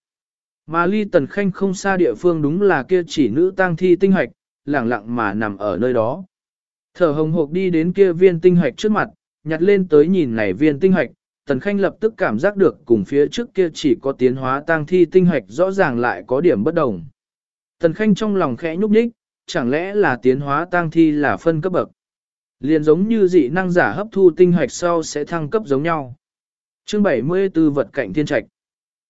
Mà ly tần khanh không xa địa phương đúng là kia chỉ nữ tang thi tinh hoạch, lẳng lặng mà nằm ở nơi đó. Thở hồng hộc đi đến kia viên tinh hoạch trước mặt, nhặt lên tới nhìn này viên tinh hoạch, tần khanh lập tức cảm giác được cùng phía trước kia chỉ có tiến hóa tang thi tinh hoạch rõ ràng lại có điểm bất đồng. Tần khanh trong lòng khẽ nhúc nhích, chẳng lẽ là tiến hóa tang thi là phân cấp bậc. Liền giống như dị năng giả hấp thu tinh hoạch sau sẽ thăng cấp giống nhau. Chương 74 vật cạnh thiên trạch.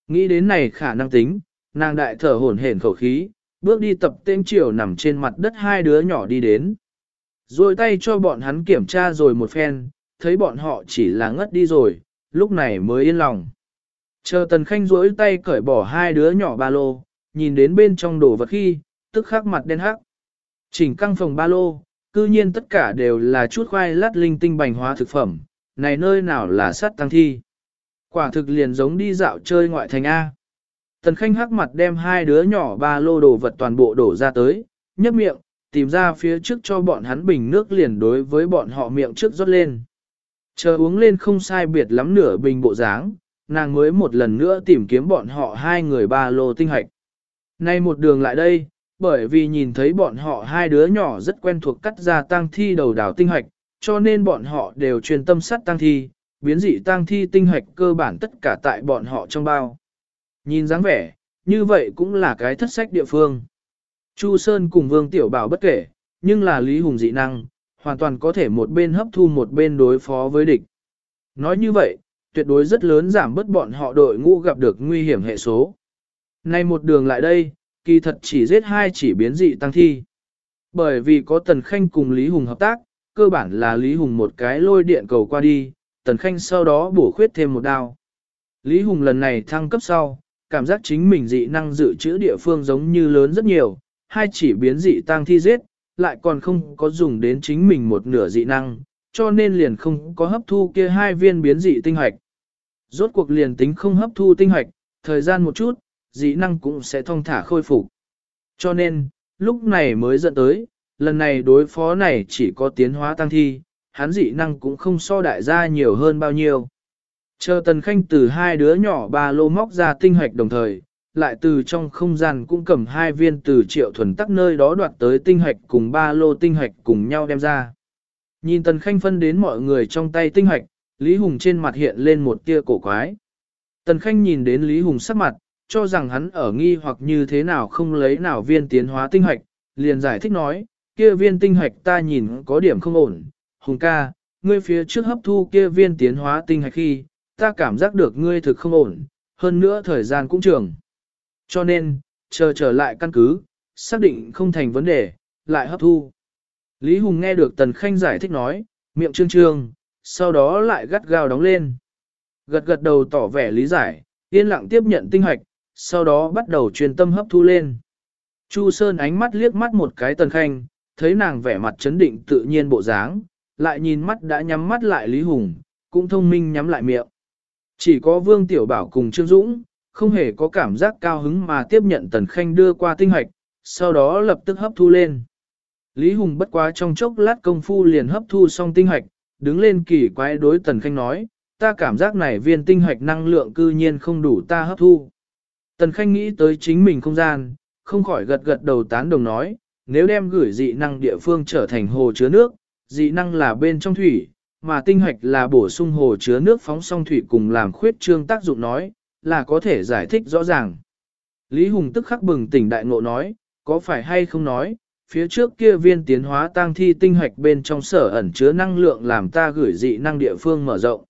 Nghĩ đến này khả năng tính, nàng đại thở hổn hển khẩu khí, bước đi tập tên chiều nằm trên mặt đất hai đứa nhỏ đi đến. Rồi tay cho bọn hắn kiểm tra rồi một phen, thấy bọn họ chỉ là ngất đi rồi, lúc này mới yên lòng. Chờ tần khanh rỗi tay cởi bỏ hai đứa nhỏ ba lô, nhìn đến bên trong đồ vật khi, tức khắc mặt đen hắc. Chỉnh căng phòng ba lô, cư nhiên tất cả đều là chút khoai lát linh tinh bành hóa thực phẩm, này nơi nào là sát tăng thi. Quả thực liền giống đi dạo chơi ngoại thành A. Tần Khanh hắc mặt đem hai đứa nhỏ ba lô đồ vật toàn bộ đổ ra tới, nhấp miệng, tìm ra phía trước cho bọn hắn bình nước liền đối với bọn họ miệng trước rót lên. Chờ uống lên không sai biệt lắm nửa bình bộ dáng, nàng mới một lần nữa tìm kiếm bọn họ hai người ba lô tinh hạch. Nay một đường lại đây, bởi vì nhìn thấy bọn họ hai đứa nhỏ rất quen thuộc cắt ra tang thi đầu đảo tinh hạch, cho nên bọn họ đều truyền tâm sát tang thi, biến dị tang thi tinh hạch cơ bản tất cả tại bọn họ trong bao. Nhìn dáng vẻ, như vậy cũng là cái thất sách địa phương. Chu Sơn cùng Vương Tiểu Bảo bất kể, nhưng là Lý Hùng dị năng, hoàn toàn có thể một bên hấp thu một bên đối phó với địch. Nói như vậy, tuyệt đối rất lớn giảm bớt bọn họ đội ngũ gặp được nguy hiểm hệ số. Nay một đường lại đây, kỳ thật chỉ giết hai chỉ biến dị tăng thi. Bởi vì có Tần Khanh cùng Lý Hùng hợp tác, cơ bản là Lý Hùng một cái lôi điện cầu qua đi, Tần Khanh sau đó bổ khuyết thêm một đao. Lý Hùng lần này thăng cấp sau, cảm giác chính mình dị năng dự trữ địa phương giống như lớn rất nhiều, hai chỉ biến dị tăng thi giết, lại còn không có dùng đến chính mình một nửa dị năng, cho nên liền không có hấp thu kia hai viên biến dị tinh hoạch. Rốt cuộc liền tính không hấp thu tinh hoạch, thời gian một chút, dị năng cũng sẽ thông thả khôi phục. Cho nên, lúc này mới dẫn tới, lần này đối phó này chỉ có tiến hóa tăng thi, hắn dị năng cũng không so đại gia nhiều hơn bao nhiêu. Chờ tần khanh từ hai đứa nhỏ ba lô móc ra tinh hoạch đồng thời, lại từ trong không gian cũng cầm hai viên từ triệu thuần tắc nơi đó đoạt tới tinh hoạch cùng ba lô tinh hoạch cùng nhau đem ra. Nhìn tần khanh phân đến mọi người trong tay tinh hoạch, Lý Hùng trên mặt hiện lên một tia cổ quái. Tần khanh nhìn đến Lý Hùng sắc mặt, cho rằng hắn ở nghi hoặc như thế nào không lấy nào viên tiến hóa tinh hoạch, liền giải thích nói, kia viên tinh hoạch ta nhìn có điểm không ổn, Hùng ca, ngươi phía trước hấp thu kia viên tiến hóa tinh hoạch khi, ta cảm giác được ngươi thực không ổn, hơn nữa thời gian cũng trường. Cho nên, chờ trở lại căn cứ, xác định không thành vấn đề, lại hấp thu. Lý Hùng nghe được Tần Khanh giải thích nói, miệng trương trương, sau đó lại gắt gao đóng lên. Gật gật đầu tỏ vẻ lý giải, yên lặng tiếp nhận tinh hoạch, sau đó bắt đầu truyền tâm hấp thu lên. Chu Sơn ánh mắt liếc mắt một cái Tần Khanh, thấy nàng vẻ mặt chấn định tự nhiên bộ dáng, lại nhìn mắt đã nhắm mắt lại Lý Hùng, cũng thông minh nhắm lại miệng. Chỉ có Vương Tiểu Bảo cùng Trương Dũng, không hề có cảm giác cao hứng mà tiếp nhận Tần Khanh đưa qua tinh hoạch, sau đó lập tức hấp thu lên. Lý Hùng bất quá trong chốc lát công phu liền hấp thu xong tinh hoạch, đứng lên kỳ quái đối Tần Khanh nói, ta cảm giác này viên tinh hoạch năng lượng cư nhiên không đủ ta hấp thu. Tần Khanh nghĩ tới chính mình không gian, không khỏi gật gật đầu tán đồng nói, nếu đem gửi dị năng địa phương trở thành hồ chứa nước, dị năng là bên trong thủy, mà tinh hoạch là bổ sung hồ chứa nước phóng song thủy cùng làm khuyết trương tác dụng nói, là có thể giải thích rõ ràng. Lý Hùng tức khắc bừng tỉnh đại ngộ nói, có phải hay không nói, phía trước kia viên tiến hóa tăng thi tinh hoạch bên trong sở ẩn chứa năng lượng làm ta gửi dị năng địa phương mở rộng.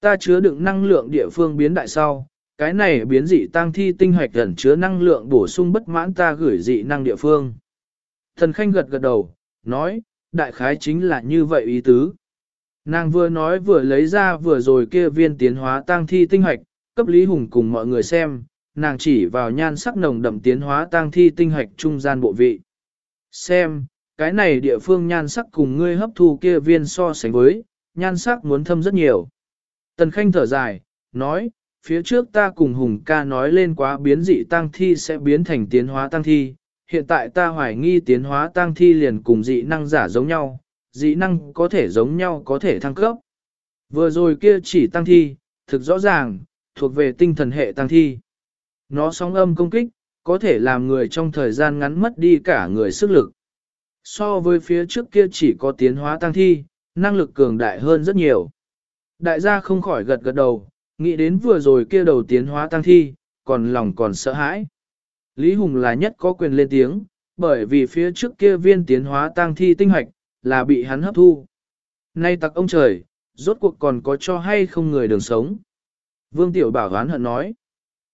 Ta chứa đựng năng lượng địa phương biến đại sau, cái này biến dị tăng thi tinh hoạch gần chứa năng lượng bổ sung bất mãn ta gửi dị năng địa phương. Thần Khanh gật gật đầu, nói, đại khái chính là như vậy ý tứ. Nàng vừa nói vừa lấy ra vừa rồi kia viên tiến hóa tăng thi tinh hoạch, cấp Lý Hùng cùng mọi người xem, nàng chỉ vào nhan sắc nồng đậm tiến hóa tăng thi tinh hoạch trung gian bộ vị. Xem, cái này địa phương nhan sắc cùng ngươi hấp thu kia viên so sánh với, nhan sắc muốn thâm rất nhiều. Tần Khanh thở dài, nói, phía trước ta cùng Hùng ca nói lên quá biến dị tăng thi sẽ biến thành tiến hóa tăng thi, hiện tại ta hoài nghi tiến hóa tăng thi liền cùng dị năng giả giống nhau, dị năng có thể giống nhau có thể thăng cấp. Vừa rồi kia chỉ tăng thi, thực rõ ràng, thuộc về tinh thần hệ tăng thi. Nó sóng âm công kích, có thể làm người trong thời gian ngắn mất đi cả người sức lực. So với phía trước kia chỉ có tiến hóa tăng thi, năng lực cường đại hơn rất nhiều. Đại gia không khỏi gật gật đầu, nghĩ đến vừa rồi kia đầu tiến hóa tăng thi, còn lòng còn sợ hãi. Lý Hùng là nhất có quyền lên tiếng, bởi vì phía trước kia viên tiến hóa tăng thi tinh hoạch, là bị hắn hấp thu. Nay tặc ông trời, rốt cuộc còn có cho hay không người đường sống. Vương Tiểu Bảo hán hận nói.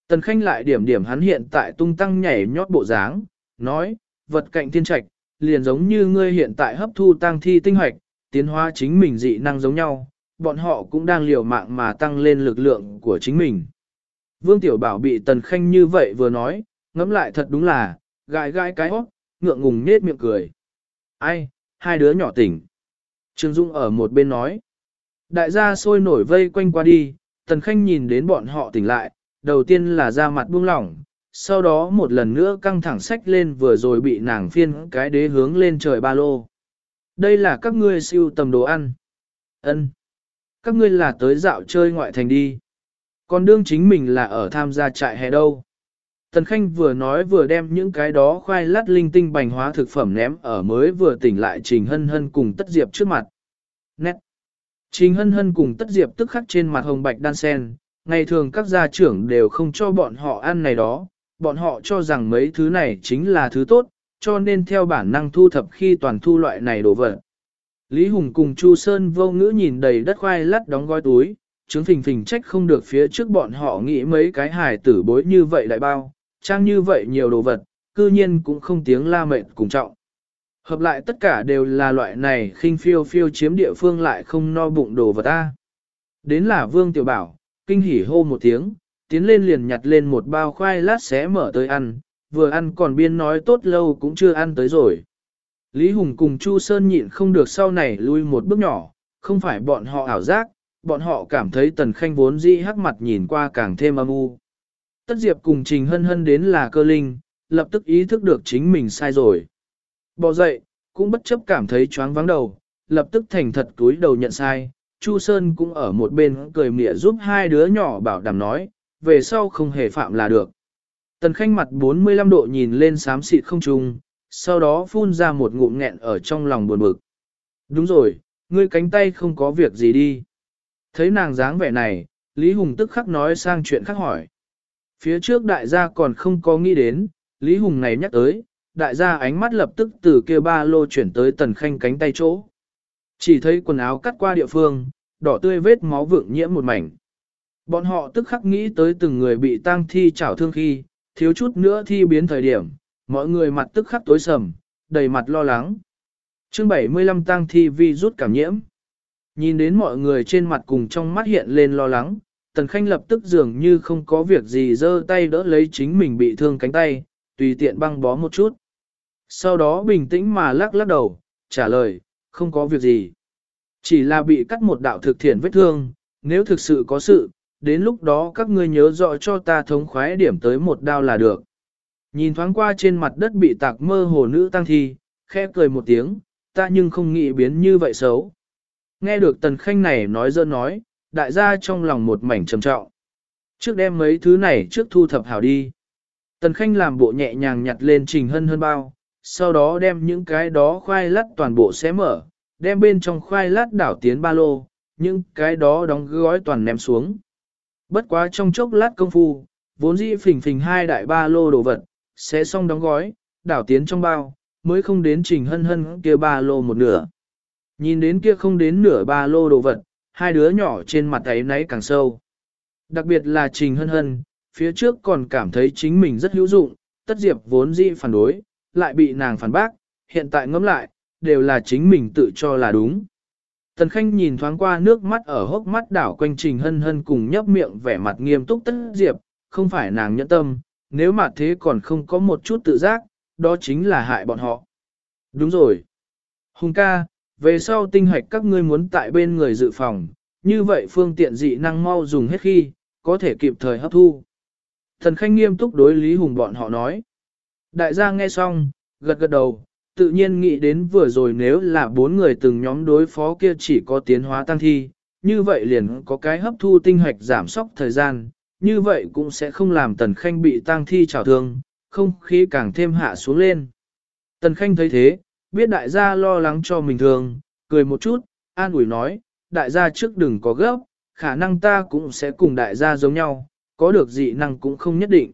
Tần Khanh lại điểm điểm hắn hiện tại tung tăng nhảy nhót bộ dáng, nói, vật cạnh thiên trạch, liền giống như ngươi hiện tại hấp thu tăng thi tinh hoạch, tiến hóa chính mình dị năng giống nhau, bọn họ cũng đang liều mạng mà tăng lên lực lượng của chính mình. Vương Tiểu Bảo bị Tần Khanh như vậy vừa nói, ngẫm lại thật đúng là, gãi gãi cái hót, ngượng ngùng nết miệng cười. Ai, hai đứa nhỏ tỉnh. Trương Dung ở một bên nói. Đại gia sôi nổi vây quanh qua đi, Tần Khanh nhìn đến bọn họ tỉnh lại, đầu tiên là ra mặt buông lỏng, sau đó một lần nữa căng thẳng sách lên vừa rồi bị nàng phiên cái đế hướng lên trời ba lô. Đây là các ngươi siêu tầm đồ ăn. ân các ngươi là tới dạo chơi ngoại thành đi. Còn đương chính mình là ở tham gia trại hè đâu. Tần Khanh vừa nói vừa đem những cái đó khoai lát linh tinh bành hóa thực phẩm ném ở mới vừa tỉnh lại Trình Hân Hân cùng Tất Diệp trước mặt. Nét. Trình Hân Hân cùng Tất Diệp tức khắc trên mặt hồng bạch đan sen, ngày thường các gia trưởng đều không cho bọn họ ăn này đó, bọn họ cho rằng mấy thứ này chính là thứ tốt, cho nên theo bản năng thu thập khi toàn thu loại này đồ vật. Lý Hùng cùng Chu Sơn vô ngữ nhìn đầy đất khoai lát đóng gói túi, chứng phình phình trách không được phía trước bọn họ nghĩ mấy cái hài tử bối như vậy đại bao, trang như vậy nhiều đồ vật, cư nhiên cũng không tiếng la mệt cùng trọng. Hợp lại tất cả đều là loại này khinh phiêu phiêu chiếm địa phương lại không no bụng đồ vật ta. Đến là Vương Tiểu Bảo, kinh hỉ hô một tiếng, tiến lên liền nhặt lên một bao khoai lát xé mở tới ăn, vừa ăn còn biên nói tốt lâu cũng chưa ăn tới rồi. Lý Hùng cùng Chu Sơn nhịn không được sau này lui một bước nhỏ, không phải bọn họ ảo giác, bọn họ cảm thấy tần khanh vốn dĩ hắc mặt nhìn qua càng thêm âm u. Tất Diệp cùng Trình Hân Hân đến là cơ linh, lập tức ý thức được chính mình sai rồi. Bỏ dậy, cũng bất chấp cảm thấy choáng vắng đầu, lập tức thành thật túi đầu nhận sai. Chu Sơn cũng ở một bên cười mỉa giúp hai đứa nhỏ bảo đảm nói, về sau không hề phạm là được. Tần Khanh mặt 45 độ nhìn lên xám xịt không trùng, sau đó phun ra một ngụm nghẹn ở trong lòng buồn bực. Đúng rồi, ngươi cánh tay không có việc gì đi. Thấy nàng dáng vẻ này, Lý Hùng tức khắc nói sang chuyện khác hỏi. Phía trước đại gia còn không có nghĩ đến, Lý Hùng này nhắc tới, đại gia ánh mắt lập tức từ kia ba lô chuyển tới tần khanh cánh tay chỗ. Chỉ thấy quần áo cắt qua địa phương, đỏ tươi vết máu vượng nhiễm một mảnh. Bọn họ tức khắc nghĩ tới từng người bị tang thi chảo thương khi, thiếu chút nữa thi biến thời điểm, mọi người mặt tức khắc tối sầm, đầy mặt lo lắng. chương 75 tang thi vi rút cảm nhiễm. Nhìn đến mọi người trên mặt cùng trong mắt hiện lên lo lắng, Tần Khanh lập tức dường như không có việc gì giơ tay đỡ lấy chính mình bị thương cánh tay, tùy tiện băng bó một chút. Sau đó bình tĩnh mà lắc lắc đầu, trả lời, không có việc gì. Chỉ là bị cắt một đạo thực thiện vết thương, nếu thực sự có sự, đến lúc đó các ngươi nhớ rõ cho ta thống khoái điểm tới một đao là được. Nhìn thoáng qua trên mặt đất bị tạc mơ hồ nữ tăng thi, khẽ cười một tiếng, ta nhưng không nghĩ biến như vậy xấu. Nghe được tần khanh này nói dơ nói, đại gia trong lòng một mảnh trầm trọng. Trước đem mấy thứ này trước thu thập hảo đi. Tần khanh làm bộ nhẹ nhàng nhặt lên trình hân hơn bao, sau đó đem những cái đó khoai lát toàn bộ xé mở, đem bên trong khoai lát đảo tiến ba lô, những cái đó đóng gói toàn ném xuống. Bất quá trong chốc lát công phu, vốn dĩ phình phình hai đại ba lô đồ vật, sẽ xong đóng gói, đảo tiến trong bao, mới không đến trình hân hân kia ba lô một nửa. Nhìn đến kia không đến nửa ba lô đồ vật, hai đứa nhỏ trên mặt ấy nấy càng sâu. Đặc biệt là trình hân hân, phía trước còn cảm thấy chính mình rất hữu dụng, tất diệp vốn dĩ phản đối, lại bị nàng phản bác, hiện tại ngẫm lại, đều là chính mình tự cho là đúng. Tần Khanh nhìn thoáng qua nước mắt ở hốc mắt đảo quanh Trình Hân Hân cùng nhấp miệng vẻ mặt nghiêm túc tất diệp, không phải nàng nhẫn tâm, nếu mà thế còn không có một chút tự giác, đó chính là hại bọn họ. Đúng rồi. Hùng ca, về sau tinh hoạch các ngươi muốn tại bên người dự phòng, như vậy phương tiện dị năng mau dùng hết khi, có thể kịp thời hấp thu. Thần Khanh nghiêm túc đối Lý Hùng bọn họ nói. Đại gia nghe xong, gật gật đầu, tự nhiên nghĩ đến vừa rồi nếu là bốn người từng nhóm đối phó kia chỉ có tiến hóa tăng thi, như vậy liền có cái hấp thu tinh hoạch giảm sóc thời gian, như vậy cũng sẽ không làm Tần Khanh bị tang thi trào thương, không khí càng thêm hạ xuống lên. Tần Khanh thấy thế, biết đại gia lo lắng cho mình thường, cười một chút, an ủi nói, đại gia trước đừng có gấp, khả năng ta cũng sẽ cùng đại gia giống nhau, có được dị năng cũng không nhất định.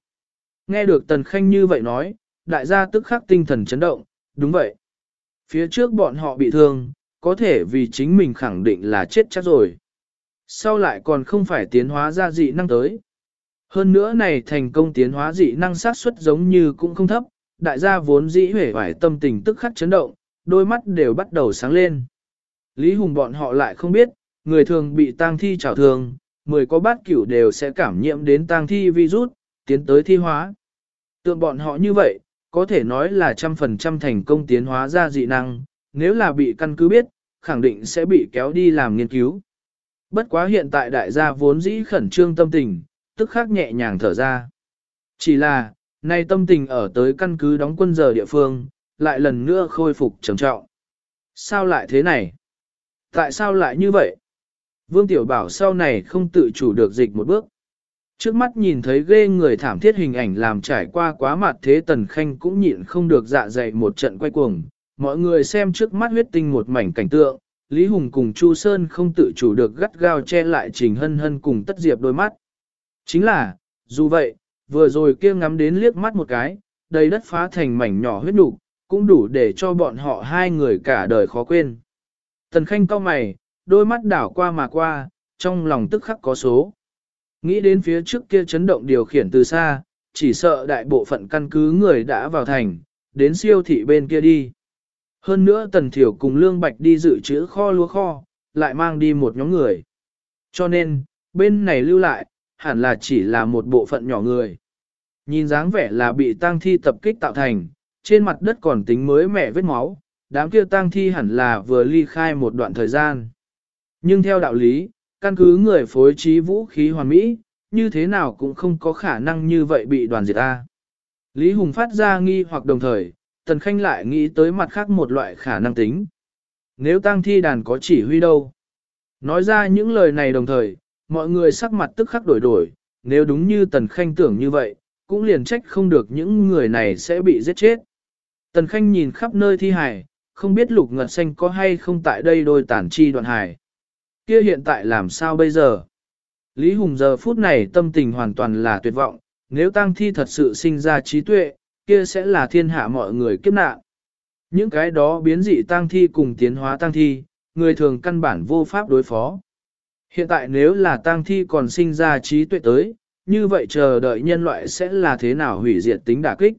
Nghe được Tần Khanh như vậy nói, đại gia tức khắc tinh thần chấn động, đúng vậy. Phía trước bọn họ bị thương, có thể vì chính mình khẳng định là chết chắc rồi. Sau lại còn không phải tiến hóa ra dị năng tới. Hơn nữa này thành công tiến hóa dị năng sát suất giống như cũng không thấp, đại gia vốn dĩ huệ vải tâm tình tức khắc chấn động, đôi mắt đều bắt đầu sáng lên. Lý Hùng bọn họ lại không biết, người thường bị tang thi trào thường, mười có bát cửu đều sẽ cảm nhiễm đến tang thi virus, tiến tới thi hóa. Tượng bọn họ như vậy, có thể nói là trăm phần trăm thành công tiến hóa ra dị năng, nếu là bị căn cứ biết, khẳng định sẽ bị kéo đi làm nghiên cứu. Bất quá hiện tại đại gia vốn dĩ khẩn trương tâm tình, tức khắc nhẹ nhàng thở ra. Chỉ là, nay tâm tình ở tới căn cứ đóng quân giờ địa phương, lại lần nữa khôi phục trầm trọng. Sao lại thế này? Tại sao lại như vậy? Vương Tiểu Bảo sau này không tự chủ được dịch một bước. Trước mắt nhìn thấy ghê người thảm thiết hình ảnh làm trải qua quá mặt thế Tần Khanh cũng nhịn không được dạ dày một trận quay cuồng. Mọi người xem trước mắt huyết tinh một mảnh cảnh tượng, Lý Hùng cùng Chu Sơn không tự chủ được gắt gao che lại Trình Hân Hân cùng Tất Diệp đôi mắt. Chính là, dù vậy, vừa rồi kia ngắm đến liếc mắt một cái, đầy đất phá thành mảnh nhỏ huyết đủ cũng đủ để cho bọn họ hai người cả đời khó quên. Tần Khanh cau mày, đôi mắt đảo qua mà qua, trong lòng tức khắc có số. Nghĩ đến phía trước kia chấn động điều khiển từ xa, chỉ sợ đại bộ phận căn cứ người đã vào thành, đến siêu thị bên kia đi. Hơn nữa Tần Thiểu cùng Lương Bạch đi dự trữ kho lúa kho, lại mang đi một nhóm người. Cho nên, bên này lưu lại, hẳn là chỉ là một bộ phận nhỏ người. Nhìn dáng vẻ là bị tang thi tập kích tạo thành, trên mặt đất còn tính mới mẻ vết máu, đám kia tang thi hẳn là vừa ly khai một đoạn thời gian. Nhưng theo đạo lý, căn cứ người phối trí vũ khí hoàn mỹ, như thế nào cũng không có khả năng như vậy bị đoàn diệt ta. Lý Hùng phát ra nghi hoặc đồng thời, Tần Khanh lại nghĩ tới mặt khác một loại khả năng tính. Nếu tang thi đàn có chỉ huy đâu? Nói ra những lời này đồng thời, mọi người sắc mặt tức khắc đổi đổi, nếu đúng như Tần Khanh tưởng như vậy, cũng liền trách không được những người này sẽ bị giết chết. Tần Khanh nhìn khắp nơi thi hài, không biết lục ngật xanh có hay không tại đây đôi tản chi đoạn hài. Kia hiện tại làm sao bây giờ? Lý Hùng giờ phút này tâm tình hoàn toàn là tuyệt vọng, nếu tăng thi thật sự sinh ra trí tuệ, kia sẽ là thiên hạ mọi người kiếp nạn. Những cái đó biến dị tăng thi cùng tiến hóa tăng thi, người thường căn bản vô pháp đối phó. Hiện tại nếu là tang thi còn sinh ra trí tuệ tới, như vậy chờ đợi nhân loại sẽ là thế nào hủy diệt tính đả kích.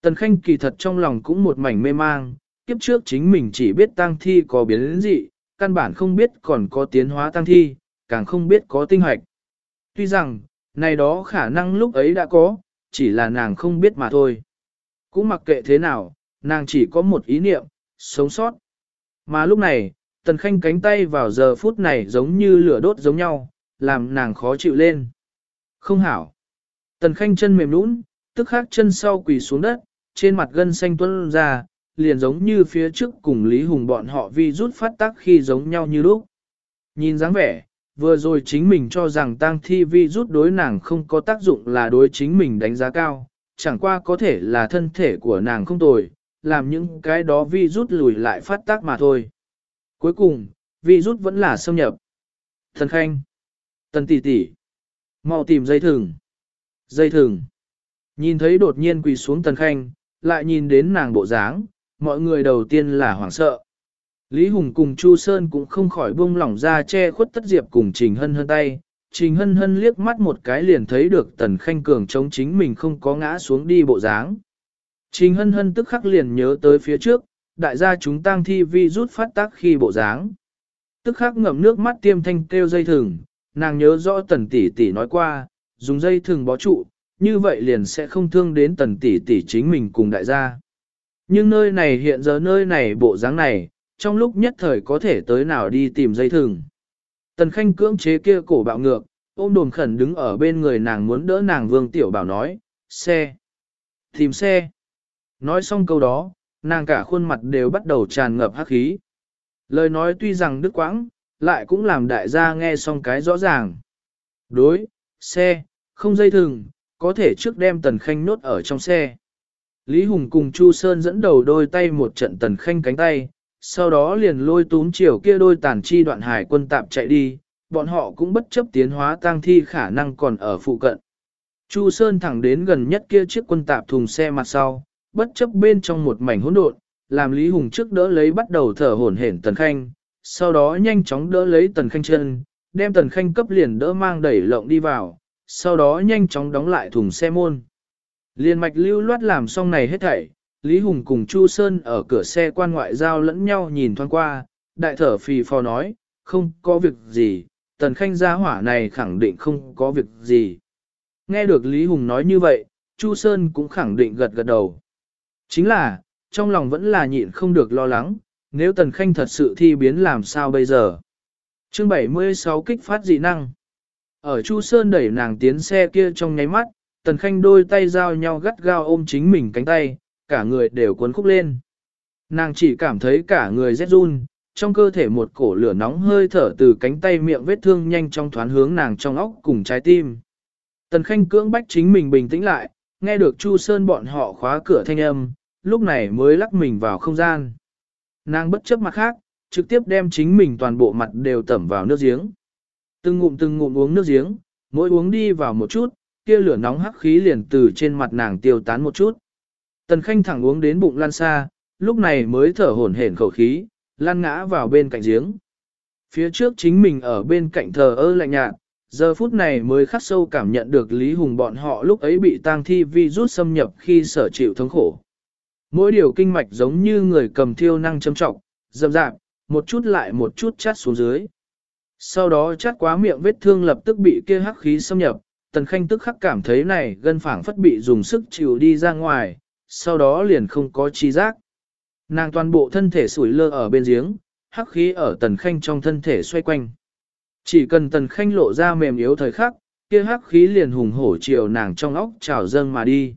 Tần Khanh kỳ thật trong lòng cũng một mảnh mê mang, kiếp trước chính mình chỉ biết tang thi có biến dị, căn bản không biết còn có tiến hóa tang thi, càng không biết có tinh hoạch. Tuy rằng, này đó khả năng lúc ấy đã có, chỉ là nàng không biết mà thôi. Cũng mặc kệ thế nào, nàng chỉ có một ý niệm, sống sót. Mà lúc này, tần khanh cánh tay vào giờ phút này giống như lửa đốt giống nhau, làm nàng khó chịu lên. Không hảo. Tần khanh chân mềm nũng, tức khắc chân sau quỳ xuống đất, trên mặt gân xanh tuôn ra, liền giống như phía trước cùng Lý Hùng bọn họ vi rút phát tác khi giống nhau như lúc. Nhìn dáng vẻ, vừa rồi chính mình cho rằng tang thi vi rút đối nàng không có tác dụng là đối chính mình đánh giá cao, chẳng qua có thể là thân thể của nàng không tồi, làm những cái đó vi rút lùi lại phát tác mà thôi. Cuối cùng, vi rút vẫn là xâm nhập. Thần Khanh, Tần tỷ tỷ, mau tìm dây thừng. Dây thừng. Nhìn thấy đột nhiên quỳ xuống Tần Khanh, lại nhìn đến nàng bộ dáng, mọi người đầu tiên là hoảng sợ. Lý Hùng cùng Chu Sơn cũng không khỏi buông lỏng ra che khuất tất diệp cùng Trình Hân Hân tay. Trình Hân Hân liếc mắt một cái liền thấy được Tần Khanh Cường chống chính mình không có ngã xuống đi bộ dáng. Trình Hân Hân tức khắc liền nhớ tới phía trước, đại gia chúng tang thi vi rút phát tác khi bộ dáng. Tức khắc ngậm nước mắt tiêm thanh kêu dây thừng, nàng nhớ rõ Tần tỷ tỷ nói qua, dùng dây thừng bó trụ, như vậy liền sẽ không thương đến Tần tỷ tỷ chính mình cùng đại gia. Nhưng nơi này hiện giờ nơi này bộ dáng này, trong lúc nhất thời có thể tới nào đi tìm dây thừng. Tần Khanh cưỡng chế kia cổ bạo ngược, ôm đồn khẩn đứng ở bên người nàng muốn đỡ nàng vương tiểu bảo nói, xe, tìm xe. Nói xong câu đó, nàng cả khuôn mặt đều bắt đầu tràn ngập hắc khí. Lời nói tuy rằng đứt quãng, lại cũng làm đại gia nghe xong cái rõ ràng. Đối, xe, không dây thừng, có thể trước đem tần khanh nốt ở trong xe. Lý Hùng cùng Chu Sơn dẫn đầu đôi tay một trận tần khanh cánh tay, sau đó liền lôi túm chiều kia đôi tàn chi đoạn hải quân tạm chạy đi, bọn họ cũng bất chấp tiến hóa tang thi khả năng còn ở phụ cận. Chu Sơn thẳng đến gần nhất kia chiếc quân tạp thùng xe mặt sau, bất chấp bên trong một mảnh hỗn độn, làm Lý Hùng trước đỡ lấy bắt đầu thở hổn hển Tần Khanh, sau đó nhanh chóng đỡ lấy Tần Khanh chân, đem Tần Khanh cấp liền đỡ mang đẩy lộng đi vào, sau đó nhanh chóng đóng lại thùng xe môn. Liên mạch lưu loát làm xong này hết thảy, Lý Hùng cùng Chu Sơn ở cửa xe quan ngoại giao lẫn nhau nhìn thoáng qua, đại thở phì phò nói, không có việc gì, tần khanh gia hỏa này khẳng định không có việc gì. Nghe được Lý Hùng nói như vậy, Chu Sơn cũng khẳng định gật gật đầu. Chính là, trong lòng vẫn là nhịn không được lo lắng, nếu tần khanh thật sự thi biến làm sao bây giờ. Chương 76 kích phát dị năng. Ở Chu Sơn đẩy nàng tiến xe kia trong nháy mắt, tần khanh đôi tay giao nhau gắt gao ôm chính mình cánh tay, cả người đều cuốn khúc lên. Nàng chỉ cảm thấy cả người rét run, trong cơ thể một cổ lửa nóng hơi thở từ cánh tay miệng vết thương nhanh trong thoán hướng nàng trong óc cùng trái tim. Tần Khanh cưỡng bách chính mình bình tĩnh lại, nghe được Chu Sơn bọn họ khóa cửa thanh âm, lúc này mới lắc mình vào không gian. Nàng bất chấp mặt khác, trực tiếp đem chính mình toàn bộ mặt đều tẩm vào nước giếng. Từng ngụm từng ngụm uống nước giếng, mỗi uống đi vào một chút, kia lửa nóng hắc khí liền từ trên mặt nàng tiêu tán một chút. Tần Khanh thẳng uống đến bụng lan xa, lúc này mới thở hổn hển khẩu khí, lan ngã vào bên cạnh giếng. Phía trước chính mình ở bên cạnh thờ ơ lạnh nhạt, giờ phút này mới khắc sâu cảm nhận được Lý Hùng bọn họ lúc ấy bị tang thi vi rút xâm nhập khi sở chịu thống khổ. Mỗi điều kinh mạch giống như người cầm thiêu năng châm trọng, dầm dạp, một chút lại một chút chát xuống dưới. Sau đó chát quá miệng vết thương lập tức bị kia hắc khí xâm nhập, tần khanh tức khắc cảm thấy này gân phảng phất bị dùng sức chịu đi ra ngoài, sau đó liền không có chi giác. Nàng toàn bộ thân thể sủi lơ ở bên giếng, hắc khí ở tần khanh trong thân thể xoay quanh. Chỉ cần tần khanh lộ ra mềm yếu thời khắc, kia hắc khí liền hùng hổ chiều nàng trong óc trào dâng mà đi.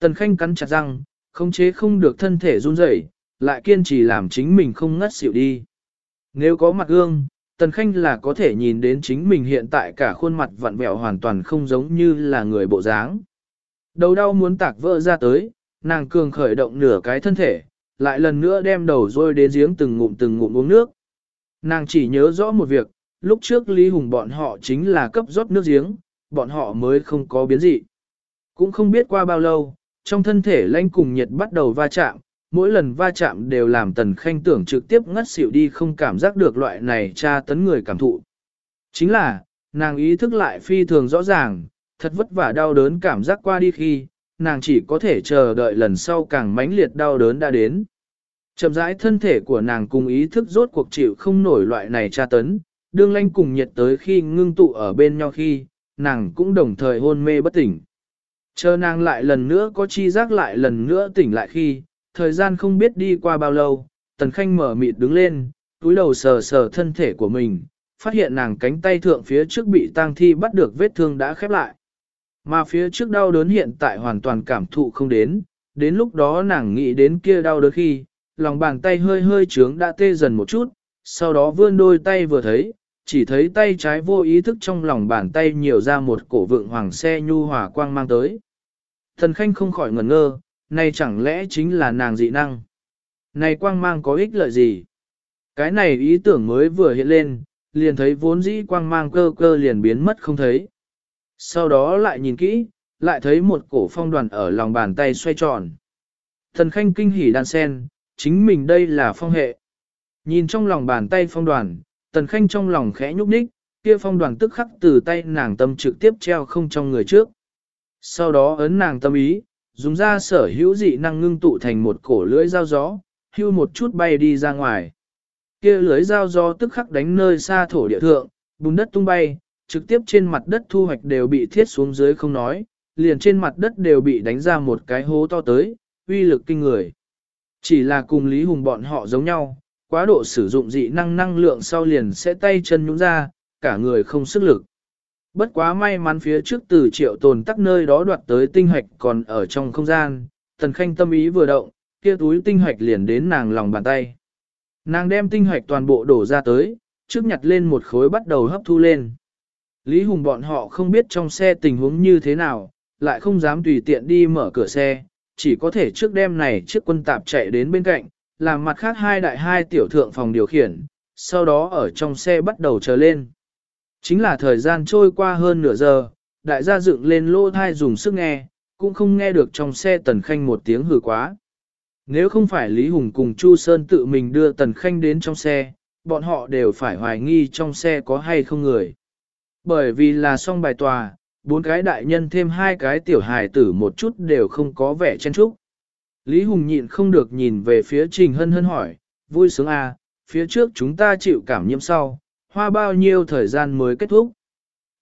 Tần khanh cắn chặt răng, không chế không được thân thể run rẩy, lại kiên trì làm chính mình không ngất xỉu đi. Nếu có mặt gương, tần khanh là có thể nhìn đến chính mình hiện tại cả khuôn mặt vặn vẹo hoàn toàn không giống như là người bộ dáng. Đầu đau muốn tạc vỡ ra tới, nàng cường khởi động nửa cái thân thể, lại lần nữa đem đầu rôi đến giếng từng ngụm từng ngụm uống nước. Nàng chỉ nhớ rõ một việc, lúc trước Lý Hùng bọn họ chính là cấp rót nước giếng, bọn họ mới không có biến dị. Cũng không biết qua bao lâu, trong thân thể lanh cùng nhiệt bắt đầu va chạm, mỗi lần va chạm đều làm tần khanh tưởng trực tiếp ngất xỉu đi không cảm giác được loại này tra tấn người cảm thụ. Chính là, nàng ý thức lại phi thường rõ ràng, thật vất vả đau đớn cảm giác qua đi khi, nàng chỉ có thể chờ đợi lần sau càng mãnh liệt đau đớn đã đến. Chậm rãi thân thể của nàng cùng ý thức rốt cuộc chịu không nổi loại này tra tấn, đương lanh cùng nhiệt tới khi ngưng tụ ở bên nhau khi, nàng cũng đồng thời hôn mê bất tỉnh. Chờ nàng lại lần nữa có chi giác lại lần nữa tỉnh lại khi, thời gian không biết đi qua bao lâu, tần khanh mở mịt đứng lên, túi đầu sờ sờ thân thể của mình, phát hiện nàng cánh tay thượng phía trước bị tang thi bắt được vết thương đã khép lại. Mà phía trước đau đớn hiện tại hoàn toàn cảm thụ không đến, đến lúc đó nàng nghĩ đến kia đau đớn khi, lòng bàn tay hơi hơi trướng đã tê dần một chút, sau đó vươn đôi tay vừa thấy, chỉ thấy tay trái vô ý thức trong lòng bàn tay nhiều ra một cổ vượng hoàng xe nhu hòa quang mang tới. Thần khanh không khỏi ngẩn ngơ, này chẳng lẽ chính là nàng dị năng? Này quang mang có ích lợi gì? Cái này ý tưởng mới vừa hiện lên, liền thấy vốn dĩ quang mang cơ cơ liền biến mất không thấy. Sau đó lại nhìn kỹ, lại thấy một cổ phong đoàn ở lòng bàn tay xoay tròn. Thần khanh kinh hỉ đan sen, chính mình đây là phong hệ. Nhìn trong lòng bàn tay phong đoàn, tần khanh trong lòng khẽ nhúc nhích, kia phong đoàn tức khắc từ tay nàng tâm trực tiếp treo không trong người trước. Sau đó ấn nàng tâm ý, dùng ra sở hữu dị năng ngưng tụ thành một cổ lưỡi dao gió, hưu một chút bay đi ra ngoài. Kia lưỡi dao gió tức khắc đánh nơi xa thổ địa thượng, bùn đất tung bay, trực tiếp trên mặt đất thu hoạch đều bị thiết xuống dưới không nói, liền trên mặt đất đều bị đánh ra một cái hố to tới, uy lực kinh người. Chỉ là cùng Lý Hùng bọn họ giống nhau, quá độ sử dụng dị năng năng lượng sau liền sẽ tay chân nhũng ra, cả người không sức lực. Bất quá may mắn phía trước từ triệu tồn tắc nơi đó đoạt tới tinh hạch còn ở trong không gian, tần khanh tâm ý vừa động, kia túi tinh hạch liền đến nàng lòng bàn tay. Nàng đem tinh hạch toàn bộ đổ ra tới, trước nhặt lên một khối bắt đầu hấp thu lên. Lý Hùng bọn họ không biết trong xe tình huống như thế nào, lại không dám tùy tiện đi mở cửa xe, chỉ có thể trước đêm này chiếc quân tạp chạy đến bên cạnh, làm mặt khác hai đại hai tiểu thượng phòng điều khiển, sau đó ở trong xe bắt đầu chờ lên. Chính là thời gian trôi qua hơn nửa giờ, đại gia dựng lên lô thai dùng sức nghe, cũng không nghe được trong xe Tần Khanh một tiếng hừ quá. Nếu không phải Lý Hùng cùng Chu Sơn tự mình đưa Tần Khanh đến trong xe, bọn họ đều phải hoài nghi trong xe có hay không người. Bởi vì là xong bài tòa, bốn cái đại nhân thêm hai cái tiểu hài tử một chút đều không có vẻ chen chúc. Lý Hùng nhịn không được nhìn về phía Trình Hân Hân hỏi, vui sướng à, phía trước chúng ta chịu cảm nhiễm sau, hoa bao nhiêu thời gian mới kết thúc.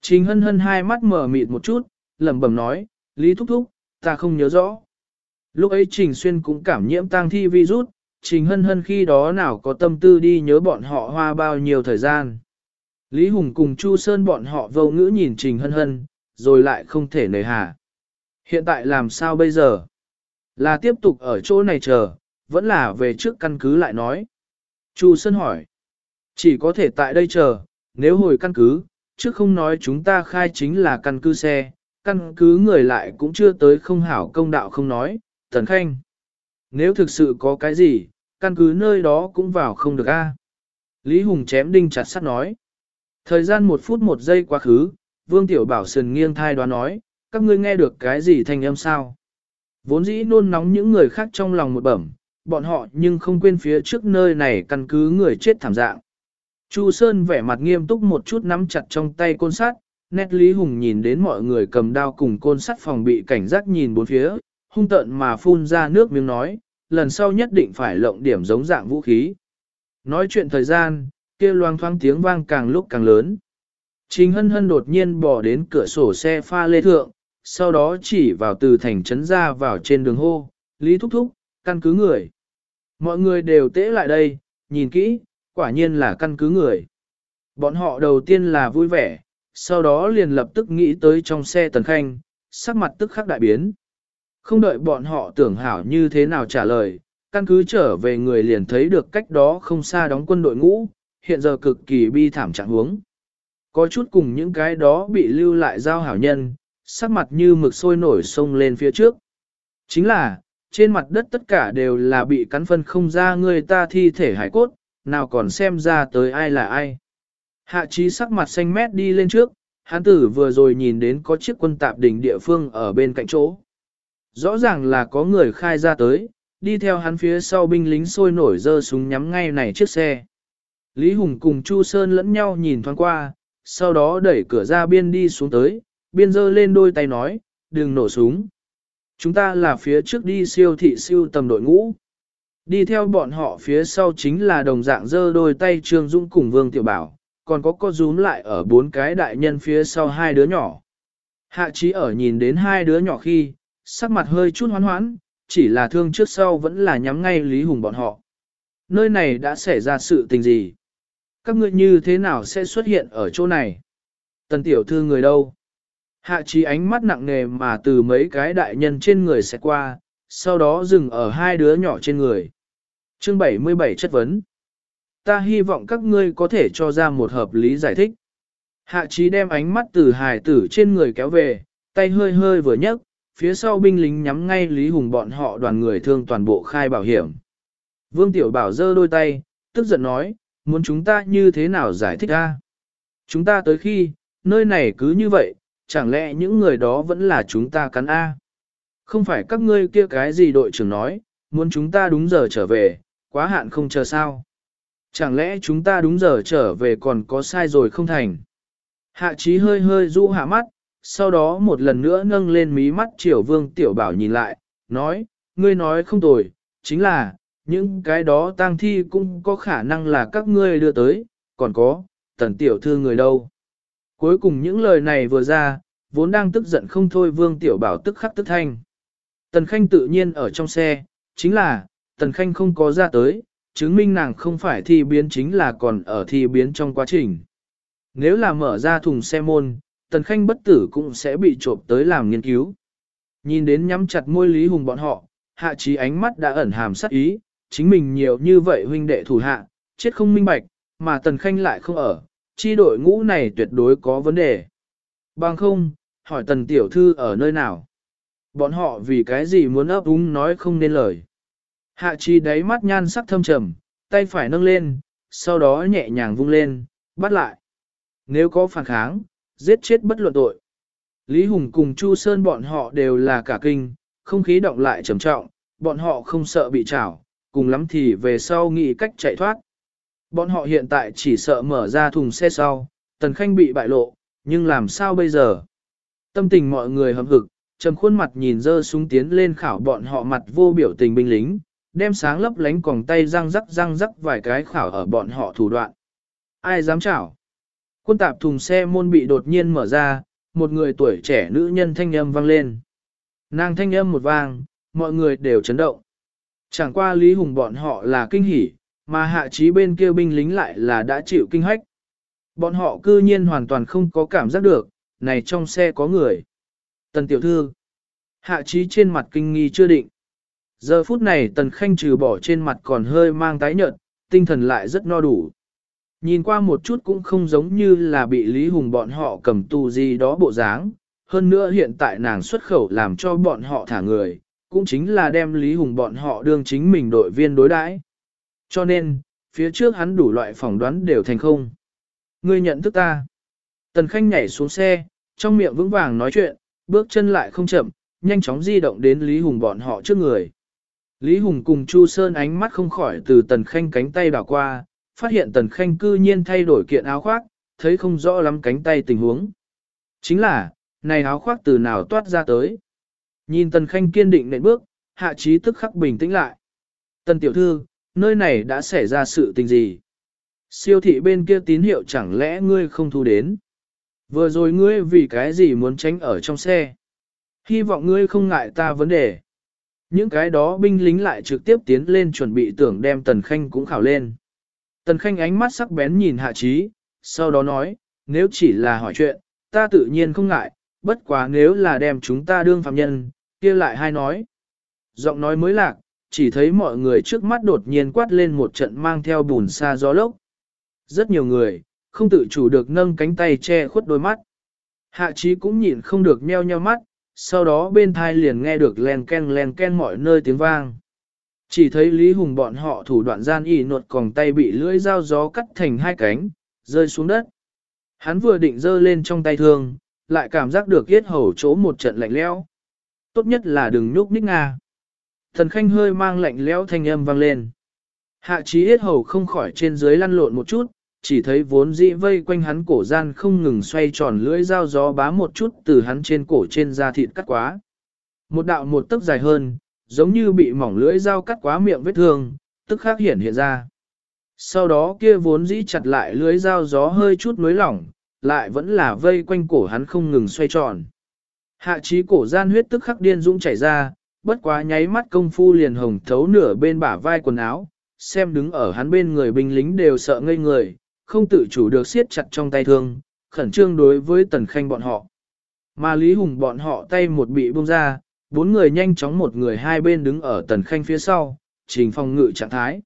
Trình Hân Hân hai mắt mở mịt một chút, lẩm bẩm nói, Lý Thúc Thúc, ta không nhớ rõ. Lúc ấy Trình Xuyên cũng cảm nhiễm tang thi virus, Trình Hân Hân khi đó nào có tâm tư đi nhớ bọn họ hoa bao nhiêu thời gian. Lý Hùng cùng Chu Sơn bọn họ vô ngữ nhìn Trình Hân Hân, rồi lại không thể nề hà. Hiện tại làm sao bây giờ? Là tiếp tục ở chỗ này chờ, vẫn là về trước căn cứ lại nói. Chu Sơn hỏi. Chỉ có thể tại đây chờ, nếu hồi căn cứ, trước không nói chúng ta khai chính là căn cứ xe, căn cứ người lại cũng chưa tới không hảo công đạo không nói, Tần Khanh. Nếu thực sự có cái gì, căn cứ nơi đó cũng vào không được a. Lý Hùng chém đinh chặt sắt nói. Thời gian một phút một giây quá khứ, Vương Tiểu Bảo sườn nghiêng thai đoán nói, các ngươi nghe được cái gì thanh âm sao? Vốn dĩ nôn nóng những người khác trong lòng một bẩm, bọn họ nhưng không quên phía trước nơi này căn cứ người chết thảm dạng. Chu Sơn vẻ mặt nghiêm túc một chút nắm chặt trong tay côn sắt, nét Lý Hùng nhìn đến mọi người cầm đao cùng côn sắt phòng bị cảnh giác nhìn bốn phía, hung tợn mà phun ra nước miếng nói, lần sau nhất định phải lộng điểm giống dạng vũ khí. Nói chuyện thời gian, kia loang thoáng tiếng vang càng lúc càng lớn. Trình hân hân đột nhiên bỏ đến cửa sổ xe pha lê thượng, sau đó chỉ vào từ thành trấn ra vào trên đường hô, Lý Thúc Thúc, căn cứ người. Mọi người đều tễ lại đây, nhìn kỹ, quả nhiên là căn cứ người. Bọn họ đầu tiên là vui vẻ, sau đó liền lập tức nghĩ tới trong xe tần khanh, sắc mặt tức khắc đại biến. Không đợi bọn họ tưởng hảo như thế nào trả lời, căn cứ trở về người liền thấy được cách đó không xa đóng quân đội ngũ, hiện giờ cực kỳ bi thảm trạng huống. Có chút cùng những cái đó bị lưu lại giao hảo nhân, sắc mặt như mực sôi nổi sông lên phía trước. Chính là, trên mặt đất tất cả đều là bị cắn phân không ra người ta thi thể hải cốt, nào còn xem ra tới ai là ai. Hạ trí sắc mặt xanh mét đi lên trước, hán tử vừa rồi nhìn đến có chiếc quân tạp đỉnh địa phương ở bên cạnh chỗ. Rõ ràng là có người khai ra tới, đi theo hắn phía sau binh lính sôi nổi dơ súng nhắm ngay này chiếc xe. Lý Hùng cùng Chu Sơn lẫn nhau nhìn thoáng qua, sau đó đẩy cửa ra biên đi xuống tới, biên dơ lên đôi tay nói, đừng nổ súng. Chúng ta là phía trước đi siêu thị siêu tầm đội ngũ. Đi theo bọn họ phía sau chính là đồng dạng dơ đôi tay Trương Dũng cùng Vương Tiểu Bảo, còn có có rúm lại ở bốn cái đại nhân phía sau hai đứa nhỏ. Hạ trí ở nhìn đến hai đứa nhỏ khi, sắc mặt hơi chút hoán hoán chỉ là thương trước sau vẫn là nhắm ngay Lý Hùng bọn họ. Nơi này đã xảy ra sự tình gì? Các ngươi như thế nào sẽ xuất hiện ở chỗ này? Tần tiểu thư người đâu? Hạ trí ánh mắt nặng nề mà từ mấy cái đại nhân trên người sẽ qua, sau đó dừng ở hai đứa nhỏ trên người. Chương 77 chất vấn. Ta hy vọng các ngươi có thể cho ra một hợp lý giải thích. Hạ trí đem ánh mắt từ hài tử trên người kéo về, tay hơi hơi vừa nhấc, phía sau binh lính nhắm ngay Lý Hùng bọn họ đoàn người thương toàn bộ khai bảo hiểm. Vương Tiểu Bảo giơ đôi tay, tức giận nói, muốn chúng ta như thế nào giải thích a? Chúng ta tới khi, nơi này cứ như vậy, chẳng lẽ những người đó vẫn là chúng ta cắn A? Không phải các ngươi kia cái gì đội trưởng nói, muốn chúng ta đúng giờ trở về, quá hạn không chờ sao? Chẳng lẽ chúng ta đúng giờ trở về còn có sai rồi không thành? Hạ trí hơi hơi rũ hạ mắt, sau đó một lần nữa nâng lên mí mắt triều vương tiểu bảo nhìn lại, nói, ngươi nói không tồi, chính là, những cái đó tang thi cũng có khả năng là các ngươi đưa tới, còn có, tần tiểu thư người đâu. Cuối cùng những lời này vừa ra, vốn đang tức giận không thôi vương tiểu bảo tức khắc tức thanh. Tần Khanh tự nhiên ở trong xe, chính là, Tần Khanh không có ra tới, chứng minh nàng không phải thi biến chính là còn ở thi biến trong quá trình. Nếu là mở ra thùng xe môn, Tần Khanh bất tử cũng sẽ bị trộm tới làm nghiên cứu. Nhìn đến nhắm chặt môi Lý Hùng bọn họ, hạ trí ánh mắt đã ẩn hàm sát ý, chính mình nhiều như vậy huynh đệ thủ hạ, chết không minh bạch, mà Tần Khanh lại không ở, chi đội ngũ này tuyệt đối có vấn đề. Bằng không, hỏi Tần Tiểu Thư ở nơi nào? Bọn họ vì cái gì muốn ấp úng nói không nên lời. Hạ chi đáy mắt nhan sắc thâm trầm, tay phải nâng lên, sau đó nhẹ nhàng vung lên, bắt lại. Nếu có phản kháng, giết chết bất luận tội. Lý Hùng cùng Chu Sơn bọn họ đều là cả kinh, không khí động lại trầm trọng, bọn họ không sợ bị trảo, cùng lắm thì về sau nghĩ cách chạy thoát. Bọn họ hiện tại chỉ sợ mở ra thùng xe sau, Tần Khanh bị bại lộ, nhưng làm sao bây giờ? Tâm tình mọi người hâm hực, trầm khuôn mặt nhìn dơ súng tiến lên khảo bọn họ mặt vô biểu tình binh lính, đem sáng lấp lánh còng tay răng rắc răng rắc vài cái khảo ở bọn họ thủ đoạn. Ai dám chảo? Quân tạp thùng xe môn bị đột nhiên mở ra, một người tuổi trẻ nữ nhân thanh âm vang lên. Nàng thanh âm một vang, mọi người đều chấn động. Chẳng qua Lý Hùng bọn họ là kinh hỉ, mà hạ trí bên kia binh lính lại là đã chịu kinh hách. Bọn họ cư nhiên hoàn toàn không có cảm giác được, này trong xe có người. Tần tiểu thư, hạ trí trên mặt kinh nghi chưa định. Giờ phút này tần khanh trừ bỏ trên mặt còn hơi mang tái nhợt, tinh thần lại rất no đủ. Nhìn qua một chút cũng không giống như là bị Lý Hùng bọn họ cầm tù gì đó bộ dáng. Hơn nữa hiện tại nàng xuất khẩu làm cho bọn họ thả người, cũng chính là đem Lý Hùng bọn họ đương chính mình đội viên đối đãi. Cho nên, phía trước hắn đủ loại phỏng đoán đều thành không. Ngươi nhận thức ta. Tần Khanh nhảy xuống xe, trong miệng vững vàng nói chuyện, bước chân lại không chậm, nhanh chóng di động đến Lý Hùng bọn họ trước người. Lý Hùng cùng Chu Sơn ánh mắt không khỏi từ Tần Khanh cánh tay đảo qua, phát hiện Tần Khanh cư nhiên thay đổi kiện áo khoác, thấy không rõ lắm cánh tay tình huống. Chính là, này áo khoác từ nào toát ra tới. Nhìn Tần Khanh kiên định nện bước, hạ trí tức khắc bình tĩnh lại. Tần tiểu thư, nơi này đã xảy ra sự tình gì? Siêu thị bên kia tín hiệu chẳng lẽ ngươi không thu đến? Vừa rồi ngươi vì cái gì muốn tránh ở trong xe? Hy vọng ngươi không ngại ta vấn đề. Những cái đó binh lính lại trực tiếp tiến lên chuẩn bị tưởng đem Tần Khanh cũng khảo lên. Tần Khanh ánh mắt sắc bén nhìn hạ trí, sau đó nói, nếu chỉ là hỏi chuyện, ta tự nhiên không ngại, bất quá nếu là đem chúng ta đương phạm nhân, kia lại hai nói. Giọng nói mới lạc, chỉ thấy mọi người trước mắt đột nhiên quát lên một trận mang theo bùn xa gió lốc. Rất nhiều người, không tự chủ được nâng cánh tay che khuất đôi mắt. Hạ trí cũng nhịn không được nheo nheo mắt, sau đó bên thai liền nghe được len ken len ken mọi nơi tiếng vang. Chỉ thấy Lý Hùng bọn họ thủ đoạn gian y nuột còng tay bị lưỡi dao gió cắt thành hai cánh, rơi xuống đất. Hắn vừa định giơ lên trong tay thương, lại cảm giác được yết hầu chỗ một trận lạnh lẽo. Tốt nhất là đừng nhúc nhích nga. Thần khanh hơi mang lạnh lẽo thanh âm vang lên. Hạ trí ít hầu không khỏi trên dưới lăn lộn một chút, chỉ thấy vốn dĩ vây quanh hắn cổ gian không ngừng xoay tròn lưỡi dao gió bá một chút từ hắn trên cổ trên da thịt cắt quá. Một đạo một tấc dài hơn, giống như bị mỏng lưỡi dao cắt quá miệng vết thương, tức khắc hiển hiện ra. Sau đó kia vốn dĩ chặt lại lưỡi dao gió hơi chút nối lỏng, lại vẫn là vây quanh cổ hắn không ngừng xoay tròn. Hạ trí cổ gian huyết tức khắc điên dũng chảy ra, bất quá nháy mắt công phu liền hồng thấu nửa bên bả vai quần áo, xem đứng ở hắn bên người binh lính đều sợ ngây người, không tự chủ được siết chặt trong tay thương, khẩn trương đối với tần khanh bọn họ. Mà Lý Hùng bọn họ tay một bị buông ra, bốn người nhanh chóng một người hai bên đứng ở tần khanh phía sau, trình phòng ngự trạng thái.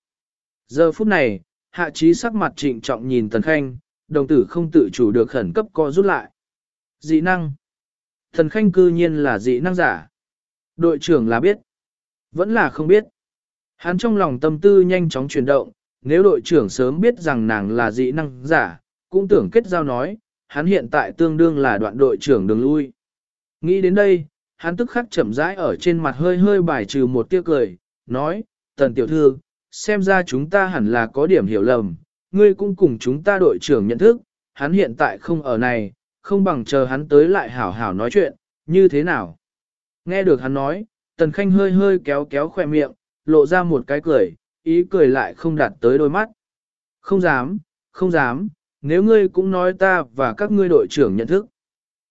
Giờ phút này, hạ trí sắc mặt trịnh trọng nhìn tần khanh, đồng tử không tự chủ được khẩn cấp co rút lại. Dị năng. Tần khanh cư nhiên là dị năng giả. Đội trưởng là biết. Vẫn là không biết. Hắn trong lòng tâm tư nhanh chóng chuyển động, nếu đội trưởng sớm biết rằng nàng là dị năng giả, cũng tưởng kết giao nói, hắn hiện tại tương đương là đoạn đội trưởng đường lui. Nghĩ đến đây, hắn tức khắc chậm rãi ở trên mặt hơi hơi bài trừ một tia cười, nói, tần tiểu thư, xem ra chúng ta hẳn là có điểm hiểu lầm, ngươi cũng cùng chúng ta đội trưởng nhận thức, hắn hiện tại không ở này, không bằng chờ hắn tới lại hảo hảo nói chuyện, như thế nào. Nghe được hắn nói, tần khanh hơi hơi kéo kéo khỏe miệng, lộ ra một cái cười, ý cười lại không đạt tới đôi mắt. Không dám, không dám, nếu ngươi cũng nói ta và các ngươi đội trưởng nhận thức.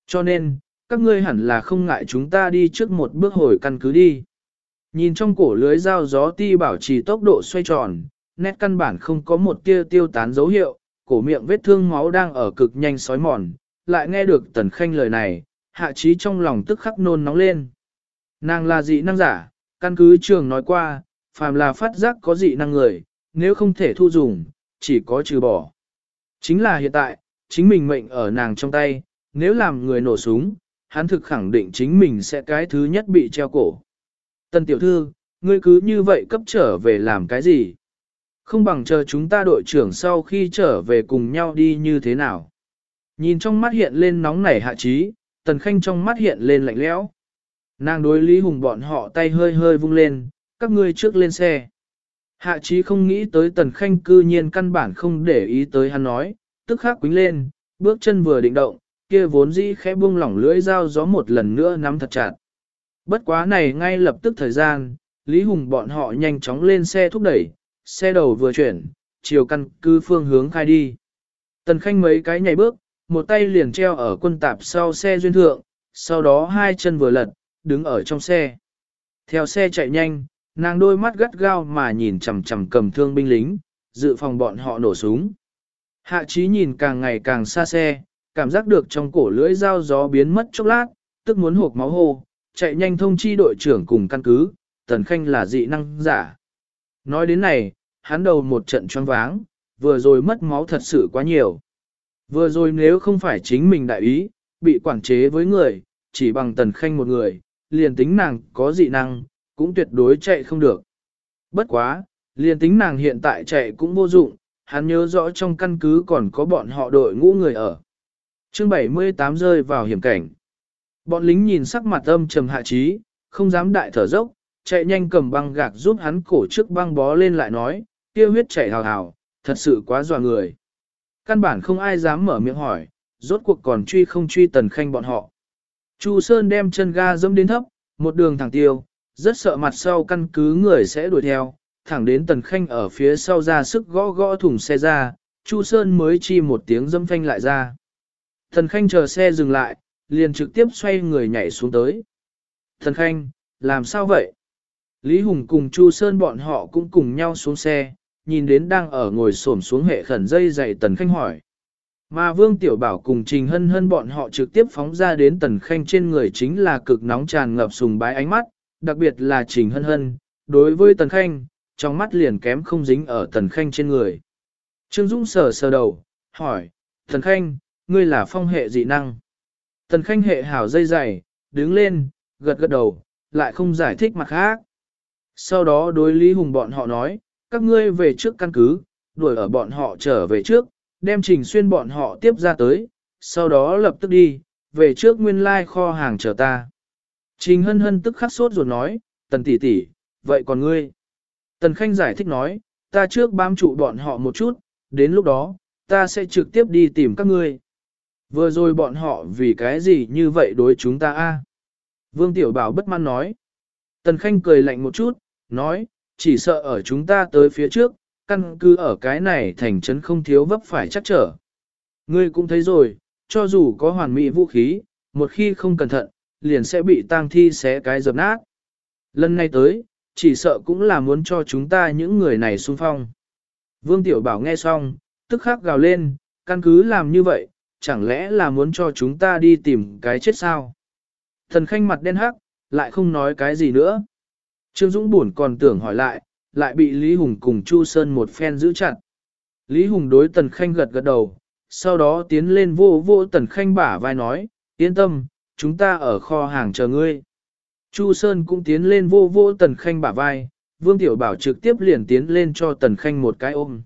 Cho nên, các ngươi hẳn là không ngại chúng ta đi trước một bước hồi căn cứ đi. Nhìn trong cổ lưới dao gió ti bảo trì tốc độ xoay tròn, nét căn bản không có một tia tiêu tán dấu hiệu, cổ miệng vết thương máu đang ở cực nhanh sói mòn, lại nghe được tần khanh lời này, hạ trí trong lòng tức khắc nôn nóng lên. Nàng là dị năng giả, căn cứ trường nói qua, phàm là phát giác có dị năng người, nếu không thể thu dùng, chỉ có trừ bỏ. Chính là hiện tại, chính mình mệnh ở nàng trong tay, nếu làm người nổ súng, hắn thực khẳng định chính mình sẽ cái thứ nhất bị treo cổ. Tân tiểu thư, ngươi cứ như vậy cấp trở về làm cái gì? Không bằng chờ chúng ta đội trưởng sau khi trở về cùng nhau đi như thế nào? Nhìn trong mắt hiện lên nóng nảy hạ trí, tần khanh trong mắt hiện lên lạnh lẽo. Nàng đối Lý Hùng bọn họ tay hơi hơi vung lên, các ngươi trước lên xe. Hạ trí không nghĩ tới tần khanh cư nhiên căn bản không để ý tới hắn nói, tức khắc quính lên, bước chân vừa định động, kia vốn dĩ khẽ buông lỏng lưỡi dao gió một lần nữa nắm thật chặt. Bất quá này ngay lập tức thời gian, Lý Hùng bọn họ nhanh chóng lên xe thúc đẩy, xe đầu vừa chuyển, chiều căn cư phương hướng khai đi. Tần Khanh mấy cái nhảy bước, một tay liền treo ở quân tạp sau xe duyên thượng, sau đó hai chân vừa lật, đứng ở trong xe. Theo xe chạy nhanh, nàng đôi mắt gắt gao mà nhìn chằm chằm cầm thương binh lính, dự phòng bọn họ nổ súng. Hạ trí nhìn càng ngày càng xa xe, cảm giác được trong cổ lưỡi dao gió biến mất chốc lát, tức muốn hộp máu hô, chạy nhanh thông chi đội trưởng cùng căn cứ, tần khanh là dị năng giả. Nói đến này, hắn đầu một trận choáng váng, vừa rồi mất máu thật sự quá nhiều. Vừa rồi nếu không phải chính mình đại ý, bị quản chế với người, chỉ bằng tần khanh một người, liền tính nàng có dị năng, cũng tuyệt đối chạy không được. Bất quá, liền tính nàng hiện tại chạy cũng vô dụng, hắn nhớ rõ trong căn cứ còn có bọn họ đội ngũ người ở. chương 78 rơi vào hiểm cảnh. Bọn lính nhìn sắc mặt âm trầm hạ trí, không dám đại thở dốc, chạy nhanh cầm băng gạc giúp hắn cổ trước băng bó lên lại nói, kia huyết chảy hào hào, thật sự quá dọa người. Căn bản không ai dám mở miệng hỏi, rốt cuộc còn truy không truy tần khanh bọn họ. Chu Sơn đem chân ga dẫm đến thấp, một đường thẳng tiêu, rất sợ mặt sau căn cứ người sẽ đuổi theo, thẳng đến tần khanh ở phía sau ra sức gõ gõ thùng xe ra, Chu Sơn mới chi một tiếng dâm phanh lại ra. Tần khanh chờ xe dừng lại, liền trực tiếp xoay người nhảy xuống tới. Tần khanh, làm sao vậy? Lý Hùng cùng Chu Sơn bọn họ cũng cùng nhau xuống xe, nhìn đến đang ở ngồi xổm xuống hệ khẩn dây dày Tần Khanh hỏi. Mà Vương Tiểu Bảo cùng Trình Hân Hân bọn họ trực tiếp phóng ra đến Tần Khanh trên người chính là cực nóng tràn ngập sùng bái ánh mắt, đặc biệt là Trình Hân Hân, đối với Tần Khanh, trong mắt liền kém không dính ở Tần Khanh trên người. Trương Dũng sờ sờ đầu, hỏi, Tần Khanh, ngươi là phong hệ dị năng. Tần Khanh hệ hảo dây dày, đứng lên, gật gật đầu, lại không giải thích mặt khác. Sau đó đối Lý Hùng bọn họ nói, các ngươi về trước căn cứ, đuổi ở bọn họ trở về trước, đem trình xuyên bọn họ tiếp ra tới, sau đó lập tức đi, về trước nguyên lai kho hàng chờ ta. Trình hân hân tức khắc sốt ruột nói, tần tỷ tỷ, vậy còn ngươi? Tần khanh giải thích nói, ta trước bám trụ bọn họ một chút, đến lúc đó, ta sẽ trực tiếp đi tìm các ngươi. Vừa rồi bọn họ vì cái gì như vậy đối chúng ta a? Vương Tiểu Bảo bất mãn nói. Tần Khanh cười lạnh một chút, nói, chỉ sợ ở chúng ta tới phía trước, căn cứ ở cái này thành trấn không thiếu vấp phải chắc trở. Ngươi cũng thấy rồi, cho dù có hoàn mỹ vũ khí, một khi không cẩn thận, liền sẽ bị tang thi xé cái dập nát. Lần này tới, chỉ sợ cũng là muốn cho chúng ta những người này xung phong. Vương Tiểu Bảo nghe xong, tức khắc gào lên, căn cứ làm như vậy, chẳng lẽ là muốn cho chúng ta đi tìm cái chết sao? Thần khanh mặt đen hắc, lại không nói cái gì nữa. Trương Dũng buồn còn tưởng hỏi lại, lại bị Lý Hùng cùng Chu Sơn một phen giữ chặt. Lý Hùng đối Tần Khanh gật gật đầu, sau đó tiến lên vô vô Tần Khanh bả vai nói, yên tâm, chúng ta ở kho hàng chờ ngươi. Chu Sơn cũng tiến lên vô vô Tần Khanh bả vai, Vương Tiểu Bảo trực tiếp liền tiến lên cho Tần Khanh một cái ôm.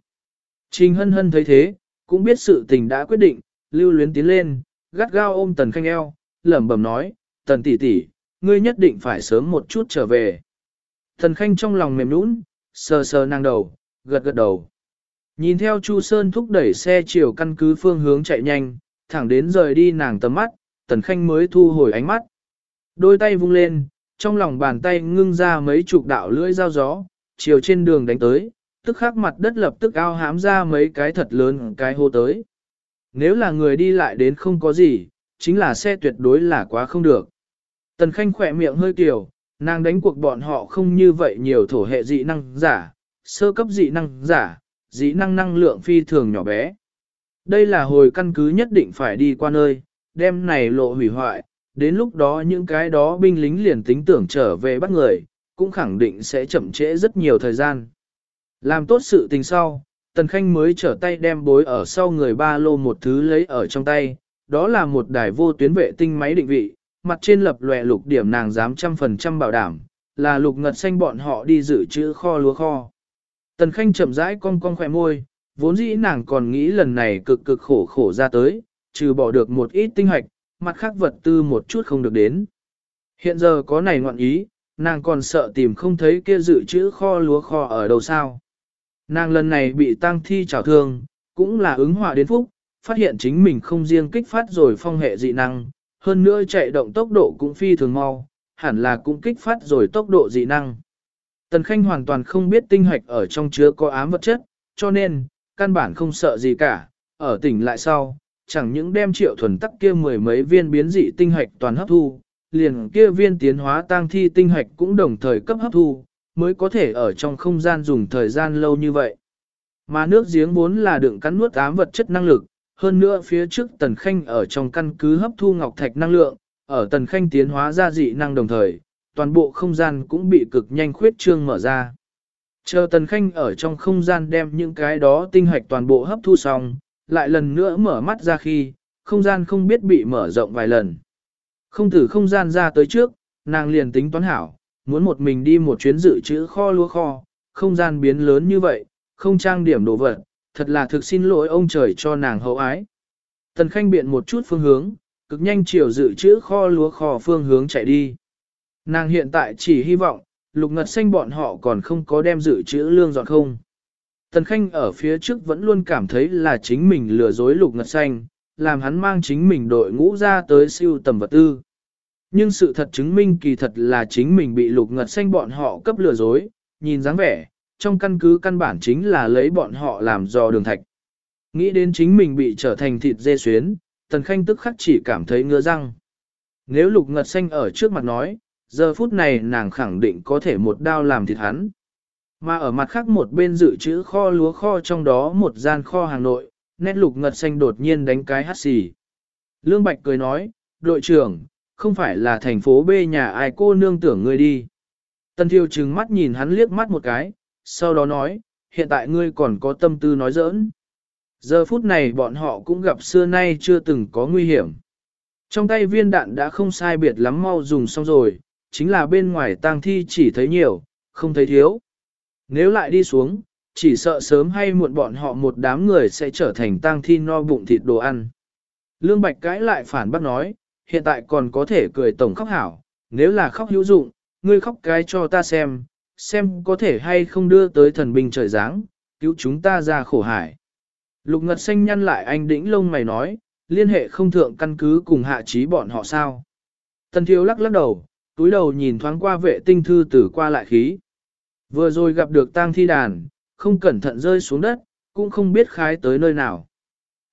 Trình hân hân thấy thế, cũng biết sự tình đã quyết định, lưu luyến tiến lên, gắt gao ôm Tần Khanh eo, lẩm bẩm nói, Tần tỷ tỷ, ngươi nhất định phải sớm một chút trở về. Tần Khanh trong lòng mềm nũng, sờ sờ năng đầu, gật gật đầu. Nhìn theo Chu Sơn thúc đẩy xe chiều căn cứ phương hướng chạy nhanh, thẳng đến rời đi nàng tầm mắt, Tần Khanh mới thu hồi ánh mắt. Đôi tay vung lên, trong lòng bàn tay ngưng ra mấy chục đạo lưỡi dao gió, chiều trên đường đánh tới, tức khắc mặt đất lập tức ao hám ra mấy cái thật lớn cái hô tới. Nếu là người đi lại đến không có gì, chính là xe tuyệt đối là quá không được. Tần Khanh khỏe miệng hơi kiểu, nàng đánh cuộc bọn họ không như vậy nhiều thổ hệ dị năng giả, sơ cấp dị năng giả, dị năng năng lượng phi thường nhỏ bé. Đây là hồi căn cứ nhất định phải đi qua nơi, đem này lộ hủy hoại, đến lúc đó những cái đó binh lính liền tính tưởng trở về bắt người, cũng khẳng định sẽ chậm trễ rất nhiều thời gian. Làm tốt sự tình sau, Tần Khanh mới trở tay đem bối ở sau người ba lô một thứ lấy ở trong tay, đó là một đài vô tuyến vệ tinh máy định vị, mặt trên lập lòe lục điểm nàng dám trăm phần trăm bảo đảm, là lục ngật xanh bọn họ đi dự trữ kho lúa kho. Tần Khanh chậm rãi cong cong khỏe môi, vốn dĩ nàng còn nghĩ lần này cực cực khổ khổ ra tới, trừ bỏ được một ít tinh hoạch, mặt khác vật tư một chút không được đến. Hiện giờ có này ngoạn ý, nàng còn sợ tìm không thấy kia dự trữ kho lúa kho ở đâu sao. Nàng lần này bị tăng thi trào thương, cũng là ứng họa đến phúc, phát hiện chính mình không riêng kích phát rồi phong hệ dị năng, hơn nữa chạy động tốc độ cũng phi thường mau, hẳn là cũng kích phát rồi tốc độ dị năng. Tần Khanh hoàn toàn không biết tinh hoạch ở trong chứa có ám vật chất, cho nên, căn bản không sợ gì cả, ở tỉnh lại sau, chẳng những đem triệu thuần tắc kia mười mấy viên biến dị tinh hoạch toàn hấp thu, liền kia viên tiến hóa tăng thi tinh hoạch cũng đồng thời cấp hấp thu, mới có thể ở trong không gian dùng thời gian lâu như vậy. Mà nước giếng vốn là đựng cắn nuốt ám vật chất năng lực, hơn nữa phía trước tần khanh ở trong căn cứ hấp thu ngọc thạch năng lượng, ở tần khanh tiến hóa ra dị năng đồng thời, toàn bộ không gian cũng bị cực nhanh khuyết trương mở ra. Chờ tần khanh ở trong không gian đem những cái đó tinh hoạch toàn bộ hấp thu xong, lại lần nữa mở mắt ra khi, không gian không biết bị mở rộng vài lần. Không thử không gian ra tới trước, nàng liền tính toán hảo, muốn một mình đi một chuyến dự trữ kho lúa kho, không gian biến lớn như vậy, không trang điểm đồ vật, thật là thực xin lỗi ông trời cho nàng hậu ái. Tần Khanh biện một chút phương hướng, cực nhanh chiều dự trữ kho lúa kho phương hướng chạy đi. Nàng hiện tại chỉ hy vọng, lục ngật xanh bọn họ còn không có đem dự trữ lương dọn không. Tần Khanh ở phía trước vẫn luôn cảm thấy là chính mình lừa dối lục ngật xanh, làm hắn mang chính mình đội ngũ ra tới siêu tầm vật tư. Nhưng sự thật chứng minh kỳ thật là chính mình bị lục ngật xanh bọn họ cấp lừa dối, nhìn dáng vẻ, trong căn cứ căn bản chính là lấy bọn họ làm dò đường thạch. Nghĩ đến chính mình bị trở thành thịt dê xuyến, tần khanh tức khắc chỉ cảm thấy ngứa răng. Nếu lục ngật xanh ở trước mặt nói, giờ phút này nàng khẳng định có thể một đao làm thịt hắn. Mà ở mặt khác một bên dự trữ kho lúa kho trong đó một gian kho hàng nội, nét lục ngật xanh đột nhiên đánh cái hát xì. Lương Bạch cười nói, đội trưởng, không phải là thành phố B nhà ai cô nương tưởng ngươi đi. tần thiêu trừng mắt nhìn hắn liếc mắt một cái, sau đó nói, hiện tại ngươi còn có tâm tư nói giỡn. Giờ phút này bọn họ cũng gặp xưa nay chưa từng có nguy hiểm. Trong tay viên đạn đã không sai biệt lắm mau dùng xong rồi, chính là bên ngoài tang thi chỉ thấy nhiều, không thấy thiếu. Nếu lại đi xuống, chỉ sợ sớm hay muộn bọn họ một đám người sẽ trở thành tang thi no bụng thịt đồ ăn. Lương Bạch cãi lại phản bác nói, hiện tại còn có thể cười tổng khóc hảo, nếu là khóc hữu dụng, ngươi khóc cái cho ta xem, xem có thể hay không đưa tới thần binh trời giáng, cứu chúng ta ra khổ hải. Lục Ngật Xanh nhăn lại anh đĩnh lông mày nói, liên hệ không thượng căn cứ cùng hạ trí bọn họ sao. Tần thiếu lắc lắc đầu, túi đầu nhìn thoáng qua vệ tinh thư tử qua lại khí. Vừa rồi gặp được tang thi đàn, không cẩn thận rơi xuống đất, cũng không biết khái tới nơi nào.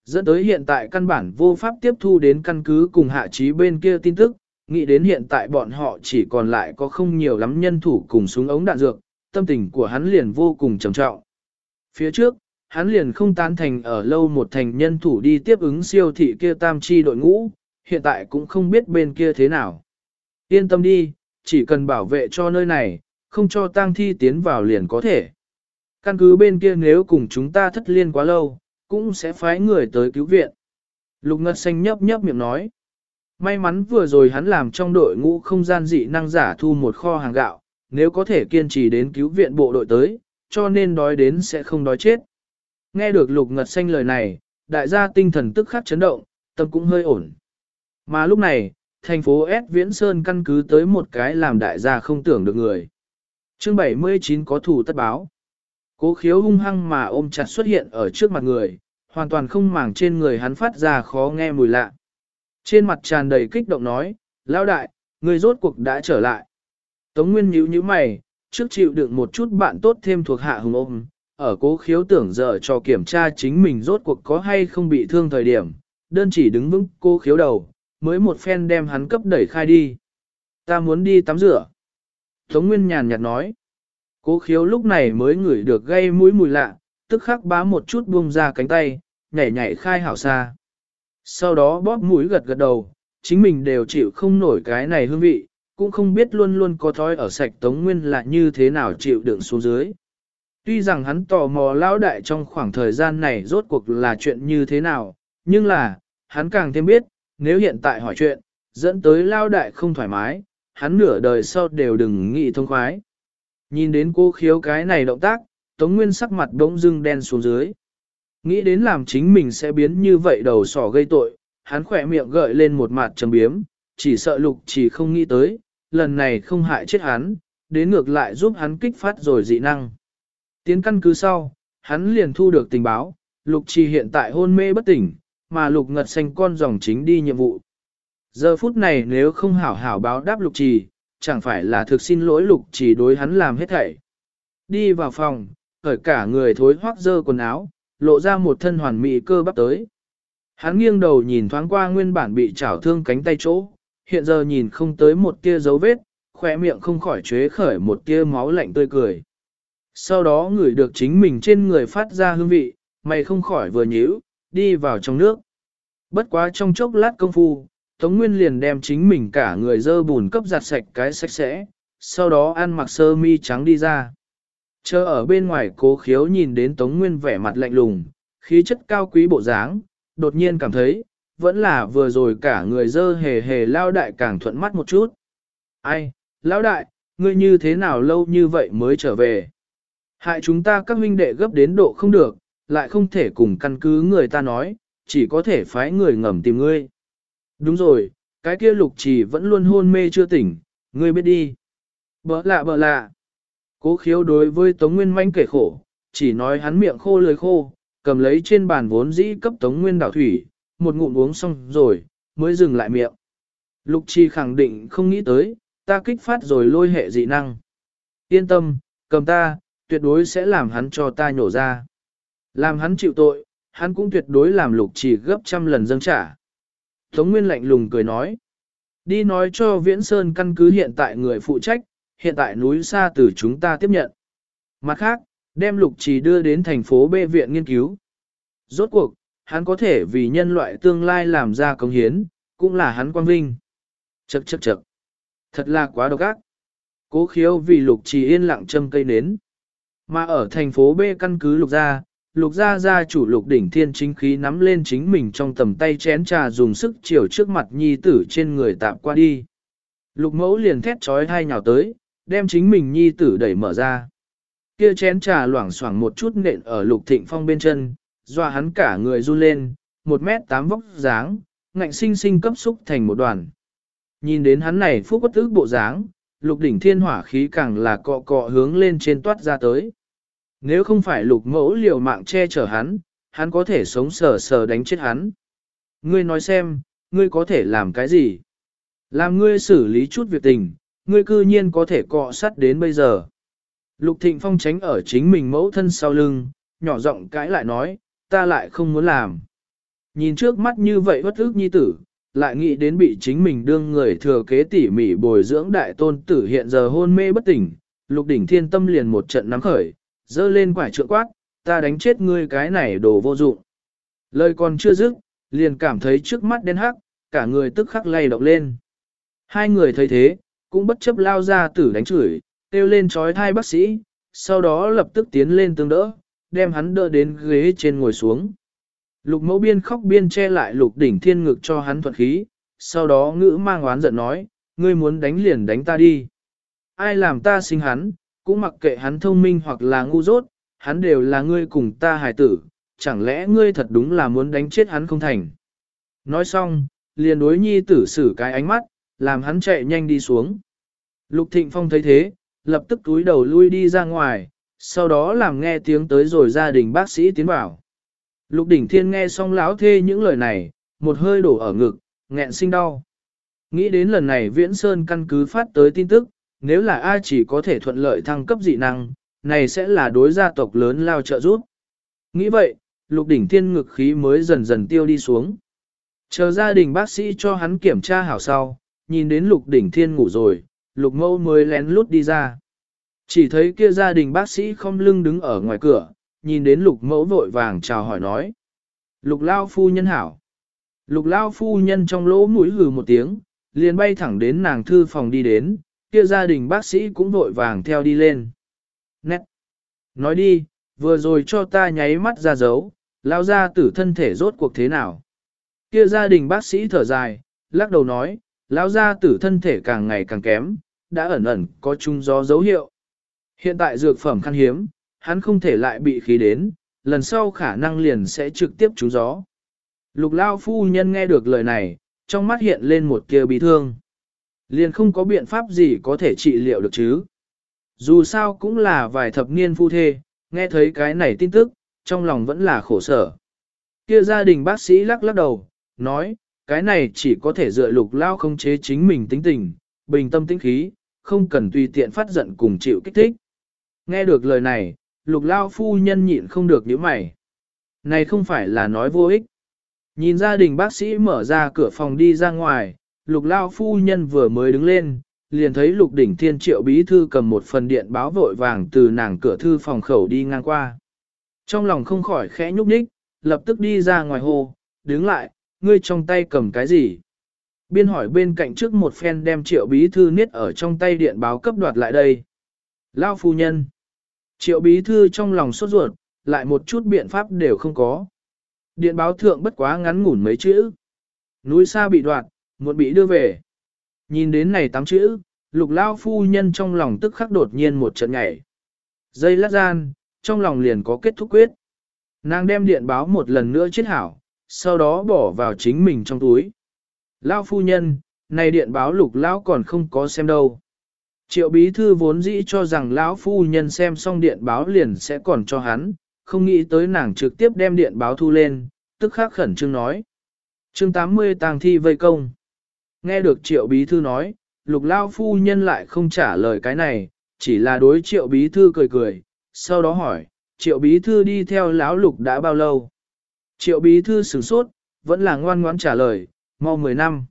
Dẫn tới hiện tại căn bản vô pháp tiếp thu đến căn cứ cùng hạ trí bên kia tin tức, nghĩ đến hiện tại bọn họ chỉ còn lại có không nhiều lắm nhân thủ cùng súng ống đạn dược, tâm tình của hắn liền vô cùng trầm trọng. Phía trước, hắn liền không tán thành ở lâu một thành nhân thủ đi tiếp ứng siêu thị kia tam chi đội ngũ, hiện tại cũng không biết bên kia thế nào. Yên tâm đi, chỉ cần bảo vệ cho nơi này, không cho tang thi tiến vào liền có thể. Căn cứ bên kia nếu cùng chúng ta thất liên quá lâu, cũng sẽ phái người tới cứu viện. Lục Ngật Xanh nhấp nhấp miệng nói. May mắn vừa rồi hắn làm trong đội ngũ không gian dị năng giả thu một kho hàng gạo, nếu có thể kiên trì đến cứu viện bộ đội tới, cho nên đói đến sẽ không đói chết. Nghe được Lục Ngật Xanh lời này, đại gia tinh thần tức khắc chấn động, tâm cũng hơi ổn. Mà lúc này, thành phố S Viễn Sơn căn cứ tới một cái làm đại gia không tưởng được người. Chương 79 có thủ tất báo. Cố khiếu hung hăng mà ôm chặt xuất hiện ở trước mặt người, hoàn toàn không màng trên người hắn phát ra khó nghe mùi lạ. Trên mặt tràn đầy kích động nói, lão đại, người rốt cuộc đã trở lại. Tống Nguyên nhíu nhíu mày, trước chịu đựng một chút bạn tốt thêm thuộc hạ hùng ôm, ở cố khiếu tưởng giờ cho kiểm tra chính mình rốt cuộc có hay không bị thương thời điểm, đơn chỉ đứng vững cô khiếu đầu, mới một phen đem hắn cấp đẩy khai đi. Ta muốn đi tắm rửa. Tống Nguyên nhàn nhạt nói. Cố khiếu lúc này mới ngửi được gây mũi mùi lạ, tức khắc bá một chút buông ra cánh tay, nhảy nhảy khai hảo xa. Sau đó bóp mũi gật gật đầu, chính mình đều chịu không nổi cái này hương vị, cũng không biết luôn luôn có thói ở sạch Tống Nguyên là như thế nào chịu đựng xuống dưới. Tuy rằng hắn tò mò lão đại trong khoảng thời gian này rốt cuộc là chuyện như thế nào, nhưng là, hắn càng thêm biết, nếu hiện tại hỏi chuyện, dẫn tới lao đại không thoải mái, hắn nửa đời sau đều đừng nghĩ thông khoái. Nhìn đến cô khiếu cái này động tác, Tống Nguyên sắc mặt bỗng dưng đen xuống dưới. Nghĩ đến làm chính mình sẽ biến như vậy đầu sỏ gây tội, hắn khỏe miệng gợi lên một mặt trầm biếm, chỉ sợ lục chỉ không nghĩ tới, lần này không hại chết hắn, đến ngược lại giúp hắn kích phát rồi dị năng. Tiến căn cứ sau, hắn liền thu được tình báo, lục trì hiện tại hôn mê bất tỉnh, mà lục ngật xanh con dòng chính đi nhiệm vụ. Giờ phút này nếu không hảo hảo báo đáp lục trì, chẳng phải là thực xin lỗi lục trì đối hắn làm hết thảy. Đi vào phòng, khởi cả người thối hoác dơ quần áo, lộ ra một thân hoàn mỹ cơ bắp tới. Hắn nghiêng đầu nhìn thoáng qua nguyên bản bị chảo thương cánh tay chỗ, hiện giờ nhìn không tới một tia dấu vết, khỏe miệng không khỏi chế khởi một tia máu lạnh tươi cười. Sau đó ngửi được chính mình trên người phát ra hương vị, mày không khỏi vừa nhíu, đi vào trong nước. Bất quá trong chốc lát công phu, Tống Nguyên liền đem chính mình cả người dơ bùn cấp giặt sạch cái sạch sẽ, sau đó ăn mặc sơ mi trắng đi ra. Chờ ở bên ngoài cố khiếu nhìn đến Tống Nguyên vẻ mặt lạnh lùng, khí chất cao quý bộ dáng, đột nhiên cảm thấy, vẫn là vừa rồi cả người dơ hề hề lao đại càng thuận mắt một chút. Ai, lao đại, ngươi như thế nào lâu như vậy mới trở về? Hại chúng ta các huynh đệ gấp đến độ không được, lại không thể cùng căn cứ người ta nói, chỉ có thể phái người ngầm tìm ngươi. Đúng rồi, cái kia lục trì vẫn luôn hôn mê chưa tỉnh, ngươi biết đi. Bỡ lạ bỡ lạ. Cố khiếu đối với Tống Nguyên manh kể khổ, chỉ nói hắn miệng khô lưỡi khô, cầm lấy trên bàn vốn dĩ cấp Tống Nguyên đảo thủy, một ngụm uống xong rồi, mới dừng lại miệng. Lục Chi khẳng định không nghĩ tới, ta kích phát rồi lôi hệ dị năng. Yên tâm, cầm ta, tuyệt đối sẽ làm hắn cho ta nhổ ra. Làm hắn chịu tội, hắn cũng tuyệt đối làm lục Chi gấp trăm lần dâng trả. Tống Nguyên lạnh lùng cười nói. Đi nói cho Viễn Sơn căn cứ hiện tại người phụ trách, hiện tại núi xa từ chúng ta tiếp nhận. Mặt khác, đem lục trì đưa đến thành phố B viện nghiên cứu. Rốt cuộc, hắn có thể vì nhân loại tương lai làm ra công hiến, cũng là hắn quang vinh. Chậc chậc chậc. Thật là quá độc ác. Cố khiếu vì lục trì yên lặng châm cây nến. Mà ở thành phố B căn cứ lục gia, lục gia gia chủ lục đỉnh thiên chính khí nắm lên chính mình trong tầm tay chén trà dùng sức chiều trước mặt nhi tử trên người tạm qua đi. Lục mẫu liền thét trói hai nhào tới, đem chính mình nhi tử đẩy mở ra. Kia chén trà loảng xoảng một chút nện ở lục thịnh phong bên chân, doa hắn cả người run lên, một mét tám vóc dáng, ngạnh sinh sinh cấp xúc thành một đoàn. Nhìn đến hắn này phúc bất ức bộ dáng, lục đỉnh thiên hỏa khí càng là cọ cọ hướng lên trên toát ra tới. Nếu không phải lục mẫu liều mạng che chở hắn, hắn có thể sống sờ sờ đánh chết hắn. Ngươi nói xem, ngươi có thể làm cái gì? Làm ngươi xử lý chút việc tình, ngươi cư nhiên có thể cọ sắt đến bây giờ. Lục Thịnh Phong tránh ở chính mình mẫu thân sau lưng, nhỏ giọng cãi lại nói, ta lại không muốn làm. Nhìn trước mắt như vậy bất ức nhi tử, lại nghĩ đến bị chính mình đương người thừa kế tỉ mỉ bồi dưỡng đại tôn tử hiện giờ hôn mê bất tỉnh, lục đỉnh thiên tâm liền một trận nắm khởi, dơ lên quải trượng quát, ta đánh chết ngươi cái này đồ vô dụng. Lời còn chưa dứt, liền cảm thấy trước mắt đen hắc, cả người tức khắc lay động lên. Hai người thấy thế, cũng bất chấp lao ra tử đánh chửi, kêu lên trói thai bác sĩ, sau đó lập tức tiến lên tương đỡ, đem hắn đỡ đến ghế trên ngồi xuống. Lục mẫu biên khóc biên che lại lục đỉnh thiên ngực cho hắn thuận khí, sau đó ngữ mang oán giận nói, ngươi muốn đánh liền đánh ta đi. Ai làm ta sinh hắn, cũng mặc kệ hắn thông minh hoặc là ngu dốt, hắn đều là ngươi cùng ta hài tử, chẳng lẽ ngươi thật đúng là muốn đánh chết hắn không thành. Nói xong, liền đối nhi tử xử cái ánh mắt, làm hắn chạy nhanh đi xuống. Lục Thịnh Phong thấy thế, lập tức túi đầu lui đi ra ngoài, sau đó làm nghe tiếng tới rồi gia đình bác sĩ tiến vào. Lục Đỉnh Thiên nghe xong lão thê những lời này, một hơi đổ ở ngực, nghẹn sinh đau. Nghĩ đến lần này Viễn Sơn căn cứ phát tới tin tức, nếu là ai chỉ có thể thuận lợi thăng cấp dị năng, này sẽ là đối gia tộc lớn lao trợ giúp. Nghĩ vậy, Lục Đỉnh Thiên ngực khí mới dần dần tiêu đi xuống. Chờ gia đình bác sĩ cho hắn kiểm tra hảo sau, nhìn đến Lục Đỉnh Thiên ngủ rồi, Lục Mâu mới lén lút đi ra. Chỉ thấy kia gia đình bác sĩ không lưng đứng ở ngoài cửa, nhìn đến Lục Mẫu vội vàng chào hỏi nói. Lục Lao Phu Nhân hảo. Lục Lao Phu Nhân trong lỗ mũi hừ một tiếng, liền bay thẳng đến nàng thư phòng đi đến, kia gia đình bác sĩ cũng vội vàng theo đi lên. Nét! Nói đi, vừa rồi cho ta nháy mắt ra dấu, lao ra tử thân thể rốt cuộc thế nào. Kia gia đình bác sĩ thở dài, lắc đầu nói, Lão gia tử thân thể càng ngày càng kém, đã ẩn ẩn có chung gió dấu hiệu. Hiện tại dược phẩm khan hiếm, hắn không thể lại bị khí đến, lần sau khả năng liền sẽ trực tiếp trúng gió. Lục lao phu nhân nghe được lời này, trong mắt hiện lên một kia bị thương. Liền không có biện pháp gì có thể trị liệu được chứ. Dù sao cũng là vài thập niên phu thê, nghe thấy cái này tin tức, trong lòng vẫn là khổ sở. Kia gia đình bác sĩ lắc lắc đầu, nói, cái này chỉ có thể dựa lục lao không chế chính mình tính tình, bình tâm tĩnh khí, không cần tùy tiện phát giận cùng chịu kích thích. Nghe được lời này, lục lao phu nhân nhịn không được nhíu mày. Này không phải là nói vô ích. Nhìn gia đình bác sĩ mở ra cửa phòng đi ra ngoài, lục lao phu nhân vừa mới đứng lên, liền thấy lục đỉnh thiên triệu bí thư cầm một phần điện báo vội vàng từ nàng cửa thư phòng khẩu đi ngang qua. Trong lòng không khỏi khẽ nhúc nhích, lập tức đi ra ngoài hồ, đứng lại, ngươi trong tay cầm cái gì? Biên hỏi bên cạnh trước một phen đem triệu bí thư niết ở trong tay điện báo cấp đoạt lại đây. Lao phu nhân. Triệu bí thư trong lòng sốt ruột, lại một chút biện pháp đều không có. Điện báo thượng bất quá ngắn ngủn mấy chữ. Núi xa bị đoạt, muộn bị đưa về. Nhìn đến này tám chữ, lục lao phu nhân trong lòng tức khắc đột nhiên một trận nhảy. Dây lát gian, trong lòng liền có kết thúc quyết. Nàng đem điện báo một lần nữa chết hảo, sau đó bỏ vào chính mình trong túi. Lao phu nhân, này điện báo lục lão còn không có xem đâu. Triệu bí thư vốn dĩ cho rằng lão phu nhân xem xong điện báo liền sẽ còn cho hắn, không nghĩ tới nàng trực tiếp đem điện báo thu lên, tức khắc khẩn trương nói. chương 80 tàng thi vây công. Nghe được triệu bí thư nói, lục lao phu nhân lại không trả lời cái này, chỉ là đối triệu bí thư cười cười, sau đó hỏi, triệu bí thư đi theo lão lục đã bao lâu? Triệu bí thư sửng sốt, vẫn là ngoan ngoãn trả lời, mau 10 năm.